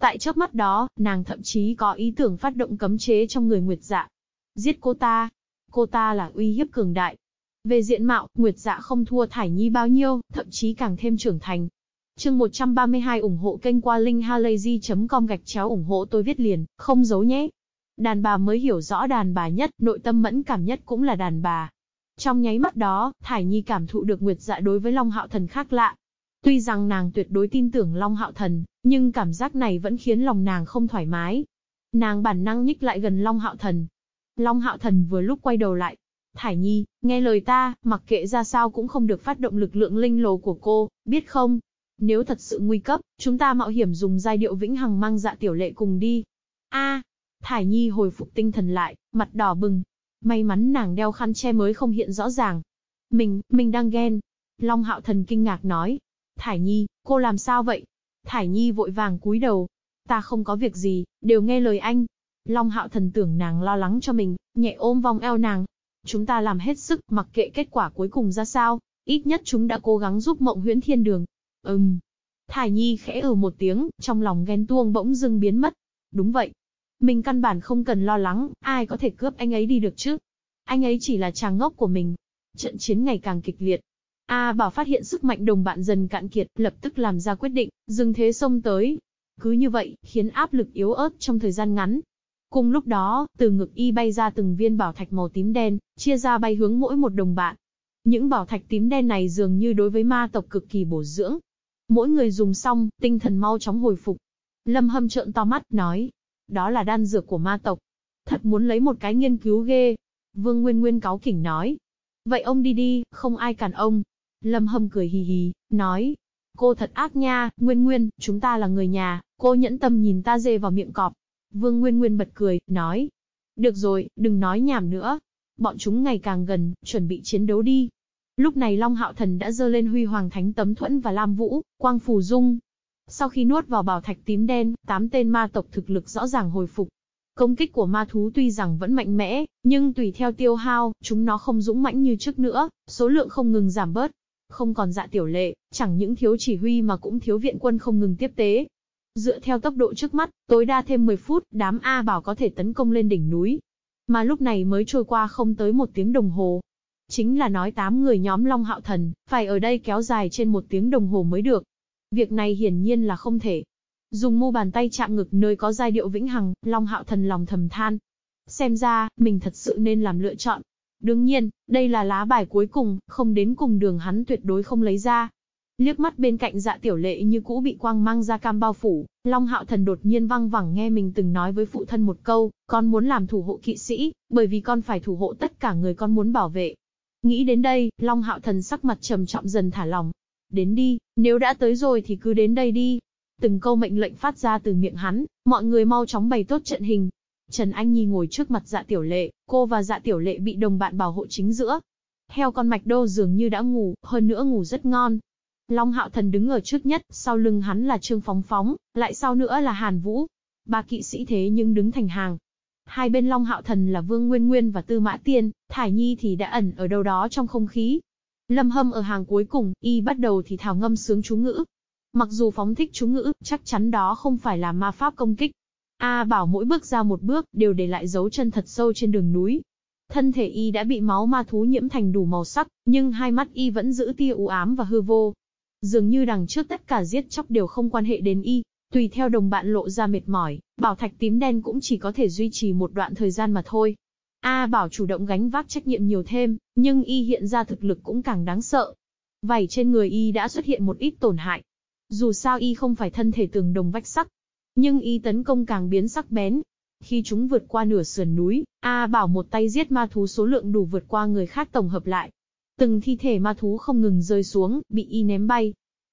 Tại chớp mắt đó, nàng thậm chí có ý tưởng phát động cấm chế trong người Nguyệt Dạ. Giết cô ta. Cô ta là uy hiếp cường đại. Về diện mạo, Nguyệt Dạ không thua Thải Nhi bao nhiêu, thậm chí càng thêm trưởng thành. Chương 132 ủng hộ kênh qua linkhalazy.com gạch chéo ủng hộ tôi viết liền, không giấu nhé. Đàn bà mới hiểu rõ đàn bà nhất, nội tâm mẫn cảm nhất cũng là đàn bà. Trong nháy mắt đó, Thải Nhi cảm thụ được Nguyệt Dạ đối với Long Hạo Thần khác lạ. Tuy rằng nàng tuyệt đối tin tưởng Long Hạo Thần, nhưng cảm giác này vẫn khiến lòng nàng không thoải mái. Nàng bản năng nhích lại gần Long Hạo Thần. Long Hạo Thần vừa lúc quay đầu lại. Thải Nhi, nghe lời ta, mặc kệ ra sao cũng không được phát động lực lượng linh lồ của cô, biết không? Nếu thật sự nguy cấp, chúng ta mạo hiểm dùng giai điệu vĩnh hằng mang dạ tiểu lệ cùng đi. A, Thải Nhi hồi phục tinh thần lại, mặt đỏ bừng, May mắn nàng đeo khăn che mới không hiện rõ ràng. Mình, mình đang ghen. Long hạo thần kinh ngạc nói. Thải Nhi, cô làm sao vậy? Thải Nhi vội vàng cúi đầu. Ta không có việc gì, đều nghe lời anh. Long hạo thần tưởng nàng lo lắng cho mình, nhẹ ôm vòng eo nàng. Chúng ta làm hết sức, mặc kệ kết quả cuối cùng ra sao. Ít nhất chúng đã cố gắng giúp mộng huyễn thiên đường. Ừm. Thải Nhi khẽ ừ một tiếng, trong lòng ghen tuông bỗng dưng biến mất. Đúng vậy, mình căn bản không cần lo lắng, ai có thể cướp anh ấy đi được chứ. Anh ấy chỉ là chàng ngốc của mình. Trận chiến ngày càng kịch liệt. A Bảo phát hiện sức mạnh đồng bạn dần cạn kiệt, lập tức làm ra quyết định, dừng thế xông tới. Cứ như vậy, khiến áp lực yếu ớt trong thời gian ngắn. Cùng lúc đó, từ ngực y bay ra từng viên bảo thạch màu tím đen, chia ra bay hướng mỗi một đồng bạn. Những bảo thạch tím đen này dường như đối với ma tộc cực kỳ bổ dưỡng. Mỗi người dùng xong, tinh thần mau chóng hồi phục. Lâm Hâm trợn to mắt, nói, đó là đan dược của ma tộc. Thật muốn lấy một cái nghiên cứu ghê. Vương Nguyên Nguyên cáu kỉnh nói. Vậy ông đi đi, không ai cản ông. Lâm Hâm cười hì hì, nói. Cô thật ác nha, Nguyên Nguyên, chúng ta là người nhà, cô nhẫn tâm nhìn ta dê vào miệng cọp. Vương Nguyên Nguyên bật cười, nói. Được rồi, đừng nói nhảm nữa. Bọn chúng ngày càng gần, chuẩn bị chiến đấu đi. Lúc này Long Hạo Thần đã dơ lên huy hoàng thánh tấm thuẫn và lam vũ, quang phù dung, sau khi nuốt vào bảo thạch tím đen, tám tên ma tộc thực lực rõ ràng hồi phục. Công kích của ma thú tuy rằng vẫn mạnh mẽ, nhưng tùy theo tiêu hao, chúng nó không dũng mãnh như trước nữa, số lượng không ngừng giảm bớt. Không còn dạ tiểu lệ, chẳng những thiếu chỉ huy mà cũng thiếu viện quân không ngừng tiếp tế. Dựa theo tốc độ trước mắt, tối đa thêm 10 phút, đám A bảo có thể tấn công lên đỉnh núi. Mà lúc này mới trôi qua không tới một tiếng đồng hồ. Chính là nói tám người nhóm Long Hạo Thần, phải ở đây kéo dài trên một tiếng đồng hồ mới được. Việc này hiển nhiên là không thể. Dùng mu bàn tay chạm ngực nơi có giai điệu vĩnh hằng, Long Hạo Thần lòng thầm than. Xem ra, mình thật sự nên làm lựa chọn. Đương nhiên, đây là lá bài cuối cùng, không đến cùng đường hắn tuyệt đối không lấy ra. Liếc mắt bên cạnh dạ tiểu lệ như cũ bị quang mang ra cam bao phủ, Long Hạo Thần đột nhiên văng vẳng nghe mình từng nói với phụ thân một câu, con muốn làm thủ hộ kỵ sĩ, bởi vì con phải thủ hộ tất cả người con muốn bảo vệ. Nghĩ đến đây, Long Hạo Thần sắc mặt trầm trọng dần thả lòng, Đến đi, nếu đã tới rồi thì cứ đến đây đi. Từng câu mệnh lệnh phát ra từ miệng hắn, mọi người mau chóng bày tốt trận hình. Trần Anh Nhi ngồi trước mặt dạ tiểu lệ, cô và dạ tiểu lệ bị đồng bạn bảo hộ chính giữa. Heo con mạch đô dường như đã ngủ, hơn nữa ngủ rất ngon. Long Hạo Thần đứng ở trước nhất, sau lưng hắn là Trương Phóng Phóng, lại sau nữa là Hàn Vũ. Ba kỵ sĩ thế nhưng đứng thành hàng. Hai bên Long Hạo Thần là Vương Nguyên Nguyên và Tư Mã Tiên, Thải Nhi thì đã ẩn ở đâu đó trong không khí, Lâm Hâm ở hàng cuối cùng, y bắt đầu thì thảo ngâm sướng chú ngữ. Mặc dù phóng thích chú ngữ, chắc chắn đó không phải là ma pháp công kích. A bảo mỗi bước ra một bước, đều để lại dấu chân thật sâu trên đường núi. Thân thể y đã bị máu ma thú nhiễm thành đủ màu sắc, nhưng hai mắt y vẫn giữ tia u ám và hư vô. Dường như đằng trước tất cả giết chóc đều không quan hệ đến y, tùy theo đồng bạn lộ ra mệt mỏi, bảo thạch tím đen cũng chỉ có thể duy trì một đoạn thời gian mà thôi. A Bảo chủ động gánh vác trách nhiệm nhiều thêm, nhưng y hiện ra thực lực cũng càng đáng sợ. Vảy trên người y đã xuất hiện một ít tổn hại. Dù sao y không phải thân thể tường đồng vách sắc, nhưng y tấn công càng biến sắc bén. Khi chúng vượt qua nửa sườn núi, A Bảo một tay giết ma thú số lượng đủ vượt qua người khác tổng hợp lại. Từng thi thể ma thú không ngừng rơi xuống, bị y ném bay.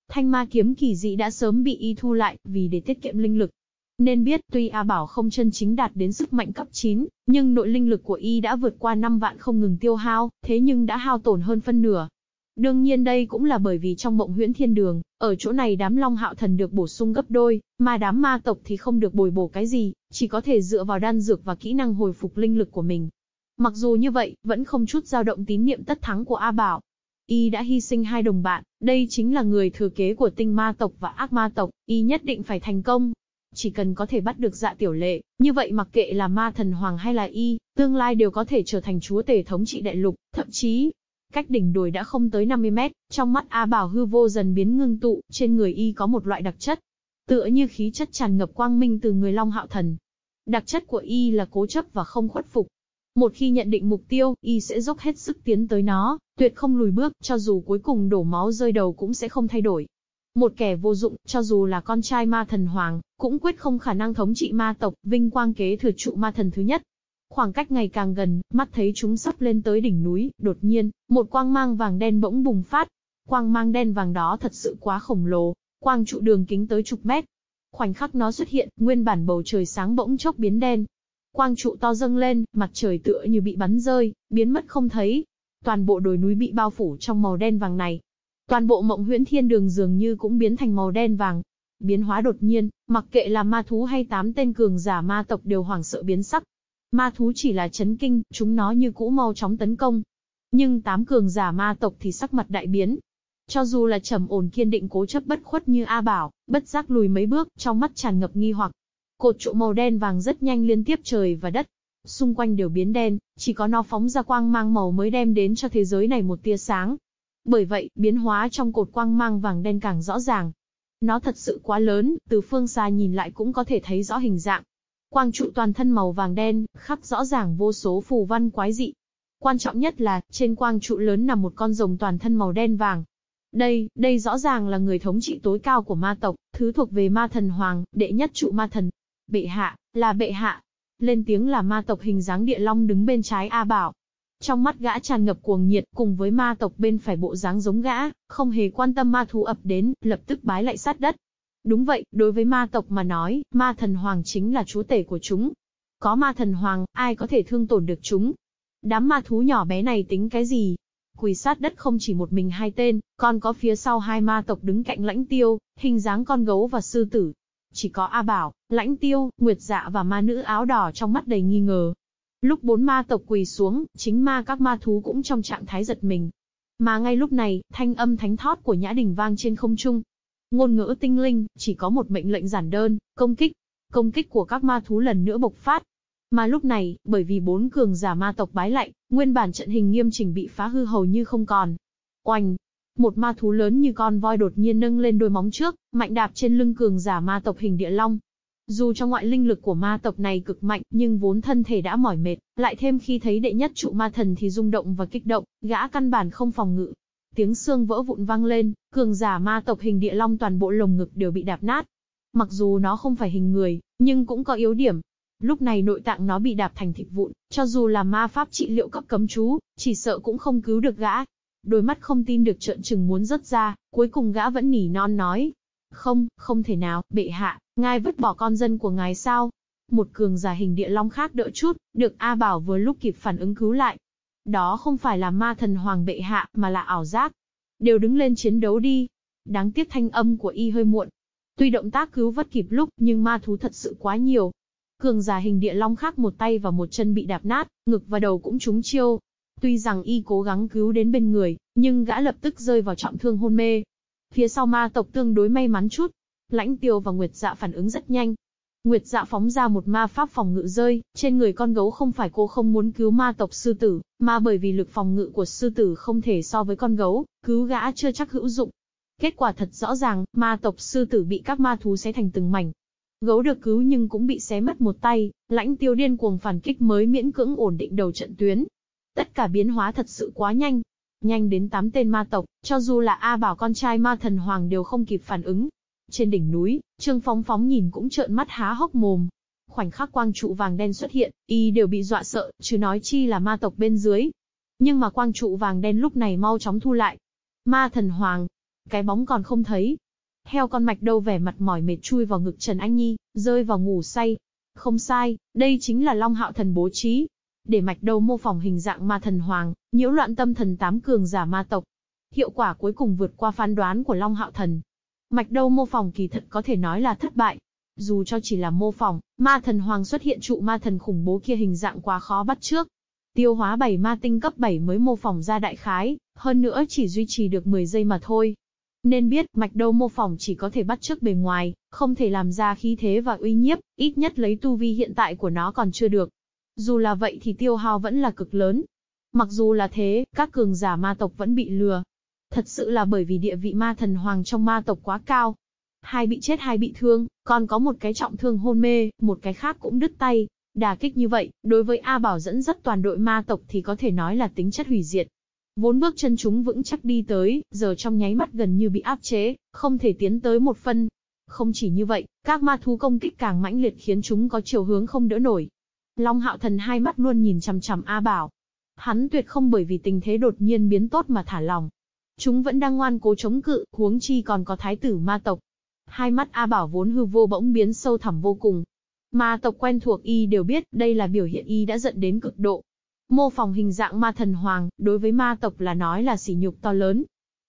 Thanh ma kiếm kỳ dị đã sớm bị y thu lại, vì để tiết kiệm linh lực. Nên biết, tuy A Bảo không chân chính đạt đến sức mạnh cấp 9, nhưng nội linh lực của y đã vượt qua 5 vạn không ngừng tiêu hao, thế nhưng đã hao tổn hơn phân nửa. Đương nhiên đây cũng là bởi vì trong mộng huyễn thiên đường, ở chỗ này đám long hạo thần được bổ sung gấp đôi, mà đám ma tộc thì không được bồi bổ cái gì, chỉ có thể dựa vào đan dược và kỹ năng hồi phục linh lực của mình. Mặc dù như vậy, vẫn không chút dao động tín niệm tất thắng của A Bảo. Y đã hy sinh hai đồng bạn, đây chính là người thừa kế của tinh ma tộc và ác ma tộc, Y nhất định phải thành công. Chỉ cần có thể bắt được dạ tiểu lệ, như vậy mặc kệ là ma thần hoàng hay là Y, tương lai đều có thể trở thành chúa tể thống trị đại lục, thậm chí, Cách đỉnh đồi đã không tới 50 mét, trong mắt A Bảo hư vô dần biến ngưng tụ, trên người y có một loại đặc chất. Tựa như khí chất tràn ngập quang minh từ người Long Hạo Thần. Đặc chất của y là cố chấp và không khuất phục. Một khi nhận định mục tiêu, y sẽ dốc hết sức tiến tới nó, tuyệt không lùi bước, cho dù cuối cùng đổ máu rơi đầu cũng sẽ không thay đổi. Một kẻ vô dụng, cho dù là con trai ma thần hoàng, cũng quyết không khả năng thống trị ma tộc, vinh quang kế thừa trụ ma thần thứ nhất. Khoảng cách ngày càng gần, mắt thấy chúng sắp lên tới đỉnh núi, đột nhiên, một quang mang vàng đen bỗng bùng phát. Quang mang đen vàng đó thật sự quá khổng lồ, quang trụ đường kính tới chục mét. Khoảnh khắc nó xuất hiện, nguyên bản bầu trời sáng bỗng chốc biến đen. Quang trụ to dâng lên, mặt trời tựa như bị bắn rơi, biến mất không thấy. Toàn bộ đồi núi bị bao phủ trong màu đen vàng này. Toàn bộ mộng huyễn thiên đường dường như cũng biến thành màu đen vàng. Biến hóa đột nhiên, mặc kệ là ma thú hay tám tên cường giả ma tộc đều hoảng sợ biến sắc. Ma thú chỉ là chấn kinh, chúng nó như cũ mau chóng tấn công. Nhưng tám cường giả ma tộc thì sắc mặt đại biến. Cho dù là trầm ổn kiên định cố chấp bất khuất như A Bảo, bất giác lùi mấy bước, trong mắt tràn ngập nghi hoặc. Cột trụ màu đen vàng rất nhanh liên tiếp trời và đất. Xung quanh đều biến đen, chỉ có nó phóng ra quang mang màu mới đem đến cho thế giới này một tia sáng. Bởi vậy, biến hóa trong cột quang mang vàng đen càng rõ ràng. Nó thật sự quá lớn, từ phương xa nhìn lại cũng có thể thấy rõ hình dạng. Quang trụ toàn thân màu vàng đen, khắc rõ ràng vô số phù văn quái dị. Quan trọng nhất là, trên quang trụ lớn nằm một con rồng toàn thân màu đen vàng. Đây, đây rõ ràng là người thống trị tối cao của ma tộc, thứ thuộc về ma thần hoàng, đệ nhất trụ ma thần. Bệ hạ, là bệ hạ. Lên tiếng là ma tộc hình dáng địa long đứng bên trái A Bảo. Trong mắt gã tràn ngập cuồng nhiệt cùng với ma tộc bên phải bộ dáng giống gã, không hề quan tâm ma thú ập đến, lập tức bái lại sát đất. Đúng vậy, đối với ma tộc mà nói, ma thần hoàng chính là chúa tể của chúng. Có ma thần hoàng, ai có thể thương tổn được chúng? Đám ma thú nhỏ bé này tính cái gì? Quỳ sát đất không chỉ một mình hai tên, còn có phía sau hai ma tộc đứng cạnh lãnh tiêu, hình dáng con gấu và sư tử. Chỉ có A Bảo, lãnh tiêu, nguyệt dạ và ma nữ áo đỏ trong mắt đầy nghi ngờ. Lúc bốn ma tộc quỳ xuống, chính ma các ma thú cũng trong trạng thái giật mình. Mà ngay lúc này, thanh âm thánh thót của Nhã Đình vang trên không trung, Ngôn ngữ tinh linh, chỉ có một mệnh lệnh giản đơn, công kích. Công kích của các ma thú lần nữa bộc phát. Mà lúc này, bởi vì bốn cường giả ma tộc bái lạnh, nguyên bản trận hình nghiêm chỉnh bị phá hư hầu như không còn. Oanh! Một ma thú lớn như con voi đột nhiên nâng lên đôi móng trước, mạnh đạp trên lưng cường giả ma tộc hình địa long. Dù trong ngoại linh lực của ma tộc này cực mạnh, nhưng vốn thân thể đã mỏi mệt, lại thêm khi thấy đệ nhất trụ ma thần thì rung động và kích động, gã căn bản không phòng ngự, Tiếng xương vỡ vụn vang lên, cường giả ma tộc hình địa long toàn bộ lồng ngực đều bị đạp nát. Mặc dù nó không phải hình người, nhưng cũng có yếu điểm. Lúc này nội tạng nó bị đạp thành thịt vụn, cho dù là ma pháp trị liệu cấp cấm chú, chỉ sợ cũng không cứu được gã. Đôi mắt không tin được trợn trừng muốn rớt ra, cuối cùng gã vẫn nỉ non nói. Không, không thể nào, bệ hạ, ngài vứt bỏ con dân của ngài sao? Một cường giả hình địa long khác đỡ chút, được A Bảo vừa lúc kịp phản ứng cứu lại, đó không phải là ma thần hoàng bệ hạ, mà là ảo giác. Đều đứng lên chiến đấu đi. Đáng tiếc thanh âm của y hơi muộn. Tuy động tác cứu vất kịp lúc, nhưng ma thú thật sự quá nhiều. Cường giả hình địa long khác một tay và một chân bị đạp nát, ngực và đầu cũng trúng chiêu. Tuy rằng y cố gắng cứu đến bên người, nhưng gã lập tức rơi vào trọng thương hôn mê. Phía sau ma tộc tương đối may mắn chút. Lãnh tiêu và Nguyệt dạ phản ứng rất nhanh, Nguyệt dạ phóng ra một ma pháp phòng ngự rơi, trên người con gấu không phải cô không muốn cứu ma tộc sư tử, mà bởi vì lực phòng ngự của sư tử không thể so với con gấu, cứu gã chưa chắc hữu dụng. Kết quả thật rõ ràng, ma tộc sư tử bị các ma thú xé thành từng mảnh. Gấu được cứu nhưng cũng bị xé mất một tay, lãnh tiêu điên cuồng phản kích mới miễn cưỡng ổn định đầu trận tuyến. Tất cả biến hóa thật sự quá nhanh. Nhanh đến tám tên ma tộc, cho dù là A bảo con trai ma thần hoàng đều không kịp phản ứng, trên đỉnh núi, Trương Phóng Phóng nhìn cũng trợn mắt há hốc mồm. khoảnh khắc quang trụ vàng đen xuất hiện, y đều bị dọa sợ, chứ nói chi là ma tộc bên dưới. Nhưng mà quang trụ vàng đen lúc này mau chóng thu lại. Ma thần hoàng, cái bóng còn không thấy. Heo con mạch đâu vẻ mặt mỏi mệt chui vào ngực Trần Anh Nhi, rơi vào ngủ say. Không sai, đây chính là Long Hạo Thần bố trí. Để mạch đâu mô phỏng hình dạng ma thần hoàng, nhiễu loạn tâm thần tám cường giả ma tộc. Hiệu quả cuối cùng vượt qua phán đoán của Long Hạo Thần. Mạch đâu mô phỏng kỳ thật có thể nói là thất bại. Dù cho chỉ là mô phỏng, ma thần hoàng xuất hiện trụ ma thần khủng bố kia hình dạng quá khó bắt trước. Tiêu hóa 7 ma tinh cấp 7 mới mô phỏng ra đại khái, hơn nữa chỉ duy trì được 10 giây mà thôi. Nên biết, mạch đâu mô phỏng chỉ có thể bắt trước bề ngoài, không thể làm ra khí thế và uy nhiếp, ít nhất lấy tu vi hiện tại của nó còn chưa được. Dù là vậy thì tiêu hao vẫn là cực lớn. Mặc dù là thế, các cường giả ma tộc vẫn bị lừa. Thật sự là bởi vì địa vị ma thần hoàng trong ma tộc quá cao. Hai bị chết hai bị thương, còn có một cái trọng thương hôn mê, một cái khác cũng đứt tay. Đà kích như vậy, đối với A Bảo dẫn dắt toàn đội ma tộc thì có thể nói là tính chất hủy diệt. Vốn bước chân chúng vững chắc đi tới, giờ trong nháy mắt gần như bị áp chế, không thể tiến tới một phân. Không chỉ như vậy, các ma thú công kích càng mãnh liệt khiến chúng có chiều hướng không đỡ nổi. Long hạo thần hai mắt luôn nhìn chằm chằm A Bảo. Hắn tuyệt không bởi vì tình thế đột nhiên biến tốt mà thả lòng. Chúng vẫn đang ngoan cố chống cự, huống chi còn có thái tử ma tộc. Hai mắt A Bảo vốn hư vô bỗng biến sâu thẳm vô cùng. Ma tộc quen thuộc y đều biết đây là biểu hiện y đã giận đến cực độ, Mô phỏng hình dạng ma thần hoàng, đối với ma tộc là nói là sỉ nhục to lớn.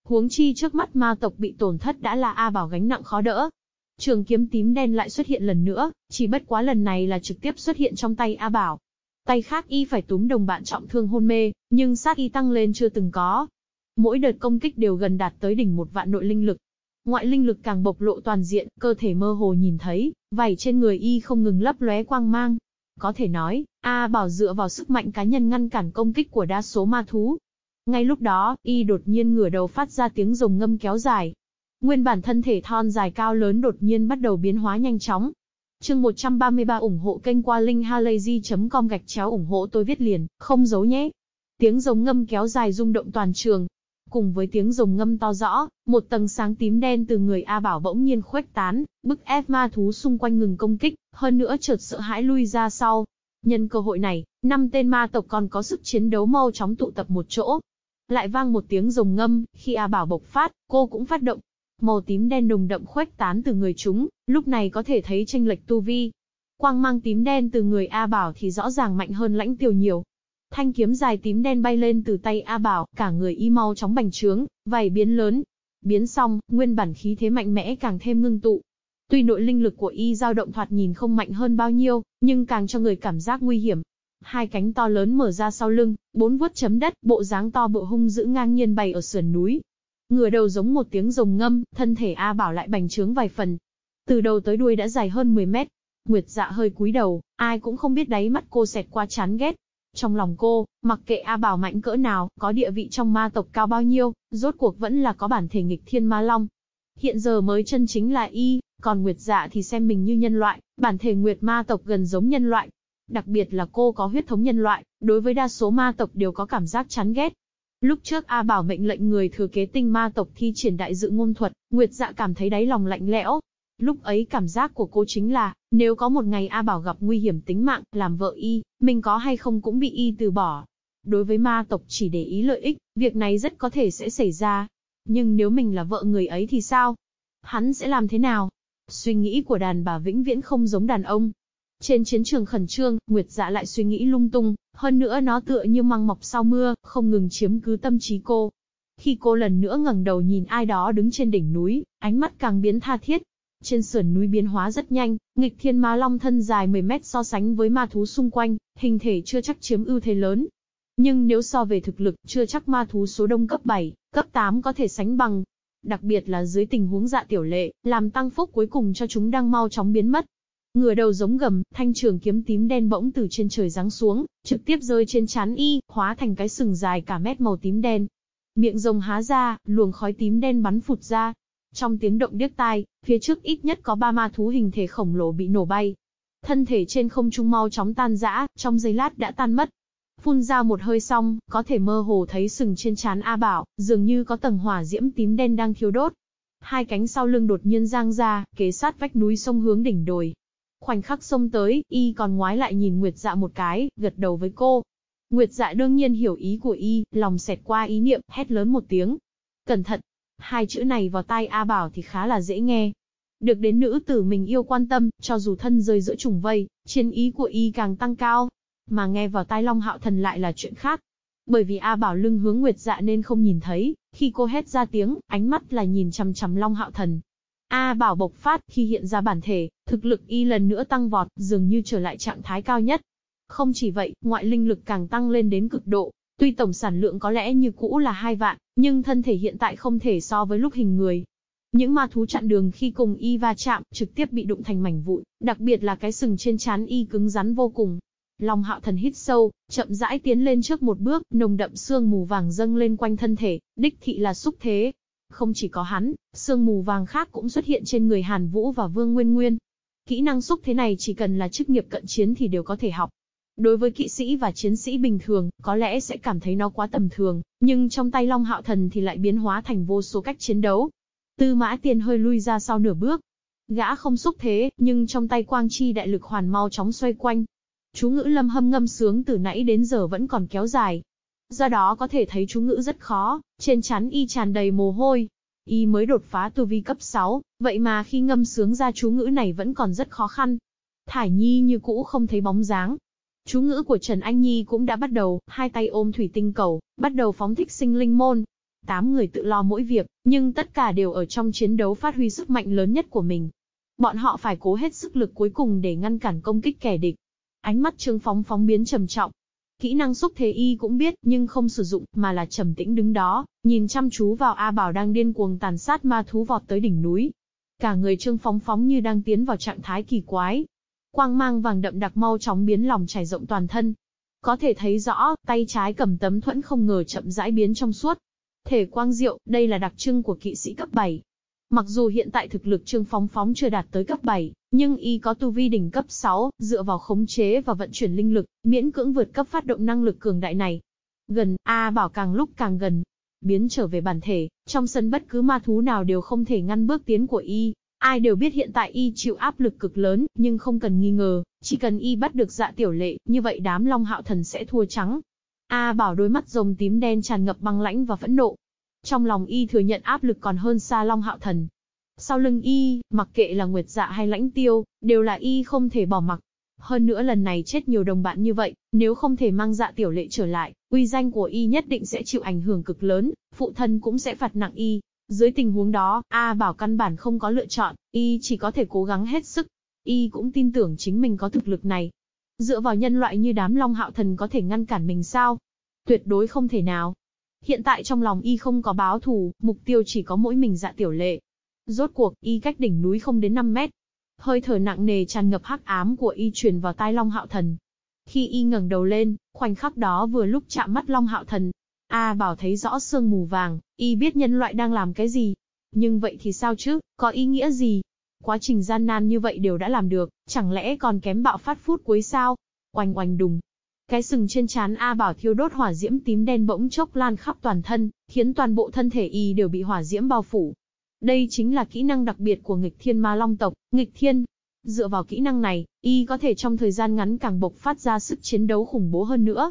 Huống chi trước mắt ma tộc bị tổn thất đã là A Bảo gánh nặng khó đỡ. Trường kiếm tím đen lại xuất hiện lần nữa, chỉ bất quá lần này là trực tiếp xuất hiện trong tay A Bảo. Tay khác y phải túm đồng bạn trọng thương hôn mê, nhưng sát y tăng lên chưa từng có. Mỗi đợt công kích đều gần đạt tới đỉnh một vạn nội linh lực. Ngoại linh lực càng bộc lộ toàn diện, cơ thể mơ hồ nhìn thấy, vảy trên người y không ngừng lấp lóe quang mang, có thể nói, A Bảo dựa vào sức mạnh cá nhân ngăn cản công kích của đa số ma thú. Ngay lúc đó, y đột nhiên ngửa đầu phát ra tiếng rồng ngâm kéo dài. Nguyên bản thân thể thon dài cao lớn đột nhiên bắt đầu biến hóa nhanh chóng. Chương 133 ủng hộ kênh qua linkhalazy.com gạch chéo ủng hộ tôi viết liền, không giấu nhé. Tiếng rồng ngâm kéo dài rung động toàn trường. Cùng với tiếng rồng ngâm to rõ, một tầng sáng tím đen từ người A Bảo bỗng nhiên khuếch tán, bức ép ma thú xung quanh ngừng công kích, hơn nữa chợt sợ hãi lui ra sau. Nhân cơ hội này, năm tên ma tộc còn có sức chiến đấu mau chóng tụ tập một chỗ. Lại vang một tiếng rồng ngâm, khi A Bảo bộc phát, cô cũng phát động. Màu tím đen đồng đậm khuếch tán từ người chúng, lúc này có thể thấy tranh lệch tu vi. Quang mang tím đen từ người A Bảo thì rõ ràng mạnh hơn lãnh tiêu nhiều. Thanh kiếm dài tím đen bay lên từ tay A Bảo, cả người y mau chóng bành trướng, vảy biến lớn. Biến xong, nguyên bản khí thế mạnh mẽ càng thêm ngưng tụ, Tuy nội linh lực của y dao động thoạt nhìn không mạnh hơn bao nhiêu, nhưng càng cho người cảm giác nguy hiểm. Hai cánh to lớn mở ra sau lưng, bốn vuốt chấm đất, bộ dáng to bộ hung dữ ngang nhiên bày ở sườn núi. Ngửa đầu giống một tiếng rồng ngâm, thân thể A Bảo lại bành trướng vài phần. Từ đầu tới đuôi đã dài hơn 10 mét. Nguyệt dạ hơi cúi đầu, ai cũng không biết đáy mắt cô xẹt qua chán ghét. Trong lòng cô, mặc kệ A Bảo mạnh cỡ nào, có địa vị trong ma tộc cao bao nhiêu, rốt cuộc vẫn là có bản thể nghịch thiên ma long. Hiện giờ mới chân chính là y, còn Nguyệt Dạ thì xem mình như nhân loại, bản thể Nguyệt ma tộc gần giống nhân loại. Đặc biệt là cô có huyết thống nhân loại, đối với đa số ma tộc đều có cảm giác chán ghét. Lúc trước A Bảo mệnh lệnh người thừa kế tinh ma tộc thi triển đại dự ngôn thuật, Nguyệt Dạ cảm thấy đáy lòng lạnh lẽo. Lúc ấy cảm giác của cô chính là, nếu có một ngày A Bảo gặp nguy hiểm tính mạng, làm vợ y, mình có hay không cũng bị y từ bỏ. Đối với ma tộc chỉ để ý lợi ích, việc này rất có thể sẽ xảy ra. Nhưng nếu mình là vợ người ấy thì sao? Hắn sẽ làm thế nào? Suy nghĩ của đàn bà vĩnh viễn không giống đàn ông. Trên chiến trường khẩn trương, Nguyệt Dạ lại suy nghĩ lung tung, hơn nữa nó tựa như măng mọc sau mưa, không ngừng chiếm cứ tâm trí cô. Khi cô lần nữa ngẩng đầu nhìn ai đó đứng trên đỉnh núi, ánh mắt càng biến tha thiết. Trên sườn núi biến hóa rất nhanh, nghịch thiên ma long thân dài 10 mét so sánh với ma thú xung quanh, hình thể chưa chắc chiếm ưu thế lớn. Nhưng nếu so về thực lực, chưa chắc ma thú số đông cấp 7, cấp 8 có thể sánh bằng đặc biệt là dưới tình huống dạ tiểu lệ, làm tăng phúc cuối cùng cho chúng đang mau chóng biến mất. Ngửa đầu giống gầm, thanh trường kiếm tím đen bỗng từ trên trời giáng xuống, trực tiếp rơi trên chán y, hóa thành cái sừng dài cả mét màu tím đen. Miệng rồng há ra, luồng khói tím đen bắn phụt ra. Trong tiếng động điếc tai, phía trước ít nhất có ba ma thú hình thể khổng lồ bị nổ bay. Thân thể trên không trung mau chóng tan rã, trong giây lát đã tan mất. Phun ra một hơi xong, có thể mơ hồ thấy sừng trên trán A Bảo, dường như có tầng hỏa diễm tím đen đang thiêu đốt. Hai cánh sau lưng đột nhiên giang ra, kế sát vách núi sông hướng đỉnh đồi. Khoảnh khắc sông tới, y còn ngoái lại nhìn Nguyệt Dạ một cái, gật đầu với cô. Nguyệt Dạ đương nhiên hiểu ý của y, lòng xẹt qua ý niệm, hét lớn một tiếng. Cẩn thận! Hai chữ này vào tai A Bảo thì khá là dễ nghe. Được đến nữ tử mình yêu quan tâm, cho dù thân rơi giữa trùng vây, chiến ý của y càng tăng cao. Mà nghe vào tai Long Hạo Thần lại là chuyện khác. Bởi vì A Bảo lưng hướng Nguyệt Dạ nên không nhìn thấy, khi cô hét ra tiếng, ánh mắt là nhìn chằm chằm Long Hạo Thần. A Bảo bộc phát, khi hiện ra bản thể, thực lực y lần nữa tăng vọt, dường như trở lại trạng thái cao nhất. Không chỉ vậy, ngoại linh lực càng tăng lên đến cực độ, tuy tổng sản lượng có lẽ như cũ là hai vạn, nhưng thân thể hiện tại không thể so với lúc hình người. Những ma thú chặn đường khi cùng y va chạm, trực tiếp bị đụng thành mảnh vụn, đặc biệt là cái sừng trên trán y cứng rắn vô cùng, Long hạo thần hít sâu, chậm rãi tiến lên trước một bước, nồng đậm sương mù vàng dâng lên quanh thân thể, đích thị là xúc thế. Không chỉ có hắn, sương mù vàng khác cũng xuất hiện trên người Hàn Vũ và Vương Nguyên Nguyên. Kỹ năng xúc thế này chỉ cần là chức nghiệp cận chiến thì đều có thể học. Đối với kỵ sĩ và chiến sĩ bình thường, có lẽ sẽ cảm thấy nó quá tầm thường, nhưng trong tay Long Hạo Thần thì lại biến hóa thành vô số cách chiến đấu. Tư mã tiền hơi lui ra sau nửa bước. Gã không xúc thế, nhưng trong tay quang chi đại lực hoàn mau chóng xoay quanh, Chú ngữ lâm hâm ngâm sướng từ nãy đến giờ vẫn còn kéo dài. Do đó có thể thấy chú ngữ rất khó, trên chắn y tràn đầy mồ hôi. Y mới đột phá tu vi cấp 6, vậy mà khi ngâm sướng ra chú ngữ này vẫn còn rất khó khăn. Thải Nhi như cũ không thấy bóng dáng. Chú ngữ của Trần Anh Nhi cũng đã bắt đầu, hai tay ôm thủy tinh cầu, bắt đầu phóng thích sinh linh môn. Tám người tự lo mỗi việc, nhưng tất cả đều ở trong chiến đấu phát huy sức mạnh lớn nhất của mình. Bọn họ phải cố hết sức lực cuối cùng để ngăn cản công kích kẻ địch. Ánh mắt Trương Phóng phóng biến trầm trọng. Kỹ năng xúc thế y cũng biết, nhưng không sử dụng, mà là trầm tĩnh đứng đó, nhìn chăm chú vào A Bảo đang điên cuồng tàn sát ma thú vọt tới đỉnh núi. Cả người Trương Phóng phóng như đang tiến vào trạng thái kỳ quái. Quang mang vàng đậm đặc mau chóng biến lòng trải rộng toàn thân. Có thể thấy rõ, tay trái cầm tấm thuẫn không ngờ chậm rãi biến trong suốt. Thể quang diệu, đây là đặc trưng của kỵ sĩ cấp 7. Mặc dù hiện tại thực lực Trương Phóng Phóng chưa đạt tới cấp 7, nhưng y có tu vi đỉnh cấp 6, dựa vào khống chế và vận chuyển linh lực, miễn cưỡng vượt cấp phát động năng lực cường đại này. Gần, A bảo càng lúc càng gần. Biến trở về bản thể, trong sân bất cứ ma thú nào đều không thể ngăn bước tiến của y. Ai đều biết hiện tại y chịu áp lực cực lớn, nhưng không cần nghi ngờ, chỉ cần y bắt được dạ tiểu lệ, như vậy đám long hạo thần sẽ thua trắng. A bảo đôi mắt rồng tím đen tràn ngập băng lãnh và phẫn nộ, trong lòng y thừa nhận áp lực còn hơn xa Long Hạo Thần. Sau lưng y, mặc kệ là Nguyệt Dạ hay Lãnh Tiêu, đều là y không thể bỏ mặc. Hơn nữa lần này chết nhiều đồng bạn như vậy, nếu không thể mang dạ tiểu lệ trở lại, uy danh của y nhất định sẽ chịu ảnh hưởng cực lớn, phụ thân cũng sẽ phạt nặng y. Dưới tình huống đó, A bảo căn bản không có lựa chọn, y chỉ có thể cố gắng hết sức. Y cũng tin tưởng chính mình có thực lực này. Dựa vào nhân loại như đám Long Hạo Thần có thể ngăn cản mình sao? Tuyệt đối không thể nào. Hiện tại trong lòng y không có báo thù, mục tiêu chỉ có mỗi mình dạ tiểu lệ. Rốt cuộc, y cách đỉnh núi không đến 5 mét. Hơi thở nặng nề tràn ngập hắc ám của y truyền vào tai Long Hạo Thần. Khi y ngẩng đầu lên, khoảnh khắc đó vừa lúc chạm mắt Long Hạo Thần. A bảo thấy rõ sương mù vàng, y biết nhân loại đang làm cái gì. Nhưng vậy thì sao chứ, có ý nghĩa gì? Quá trình gian nan như vậy đều đã làm được, chẳng lẽ còn kém bạo phát phút cuối sao? Oanh oanh đùng, cái sừng trên trán A Bảo thiêu đốt hỏa diễm tím đen bỗng chốc lan khắp toàn thân, khiến toàn bộ thân thể y đều bị hỏa diễm bao phủ. Đây chính là kỹ năng đặc biệt của nghịch thiên ma long tộc, nghịch thiên. Dựa vào kỹ năng này, y có thể trong thời gian ngắn càng bộc phát ra sức chiến đấu khủng bố hơn nữa.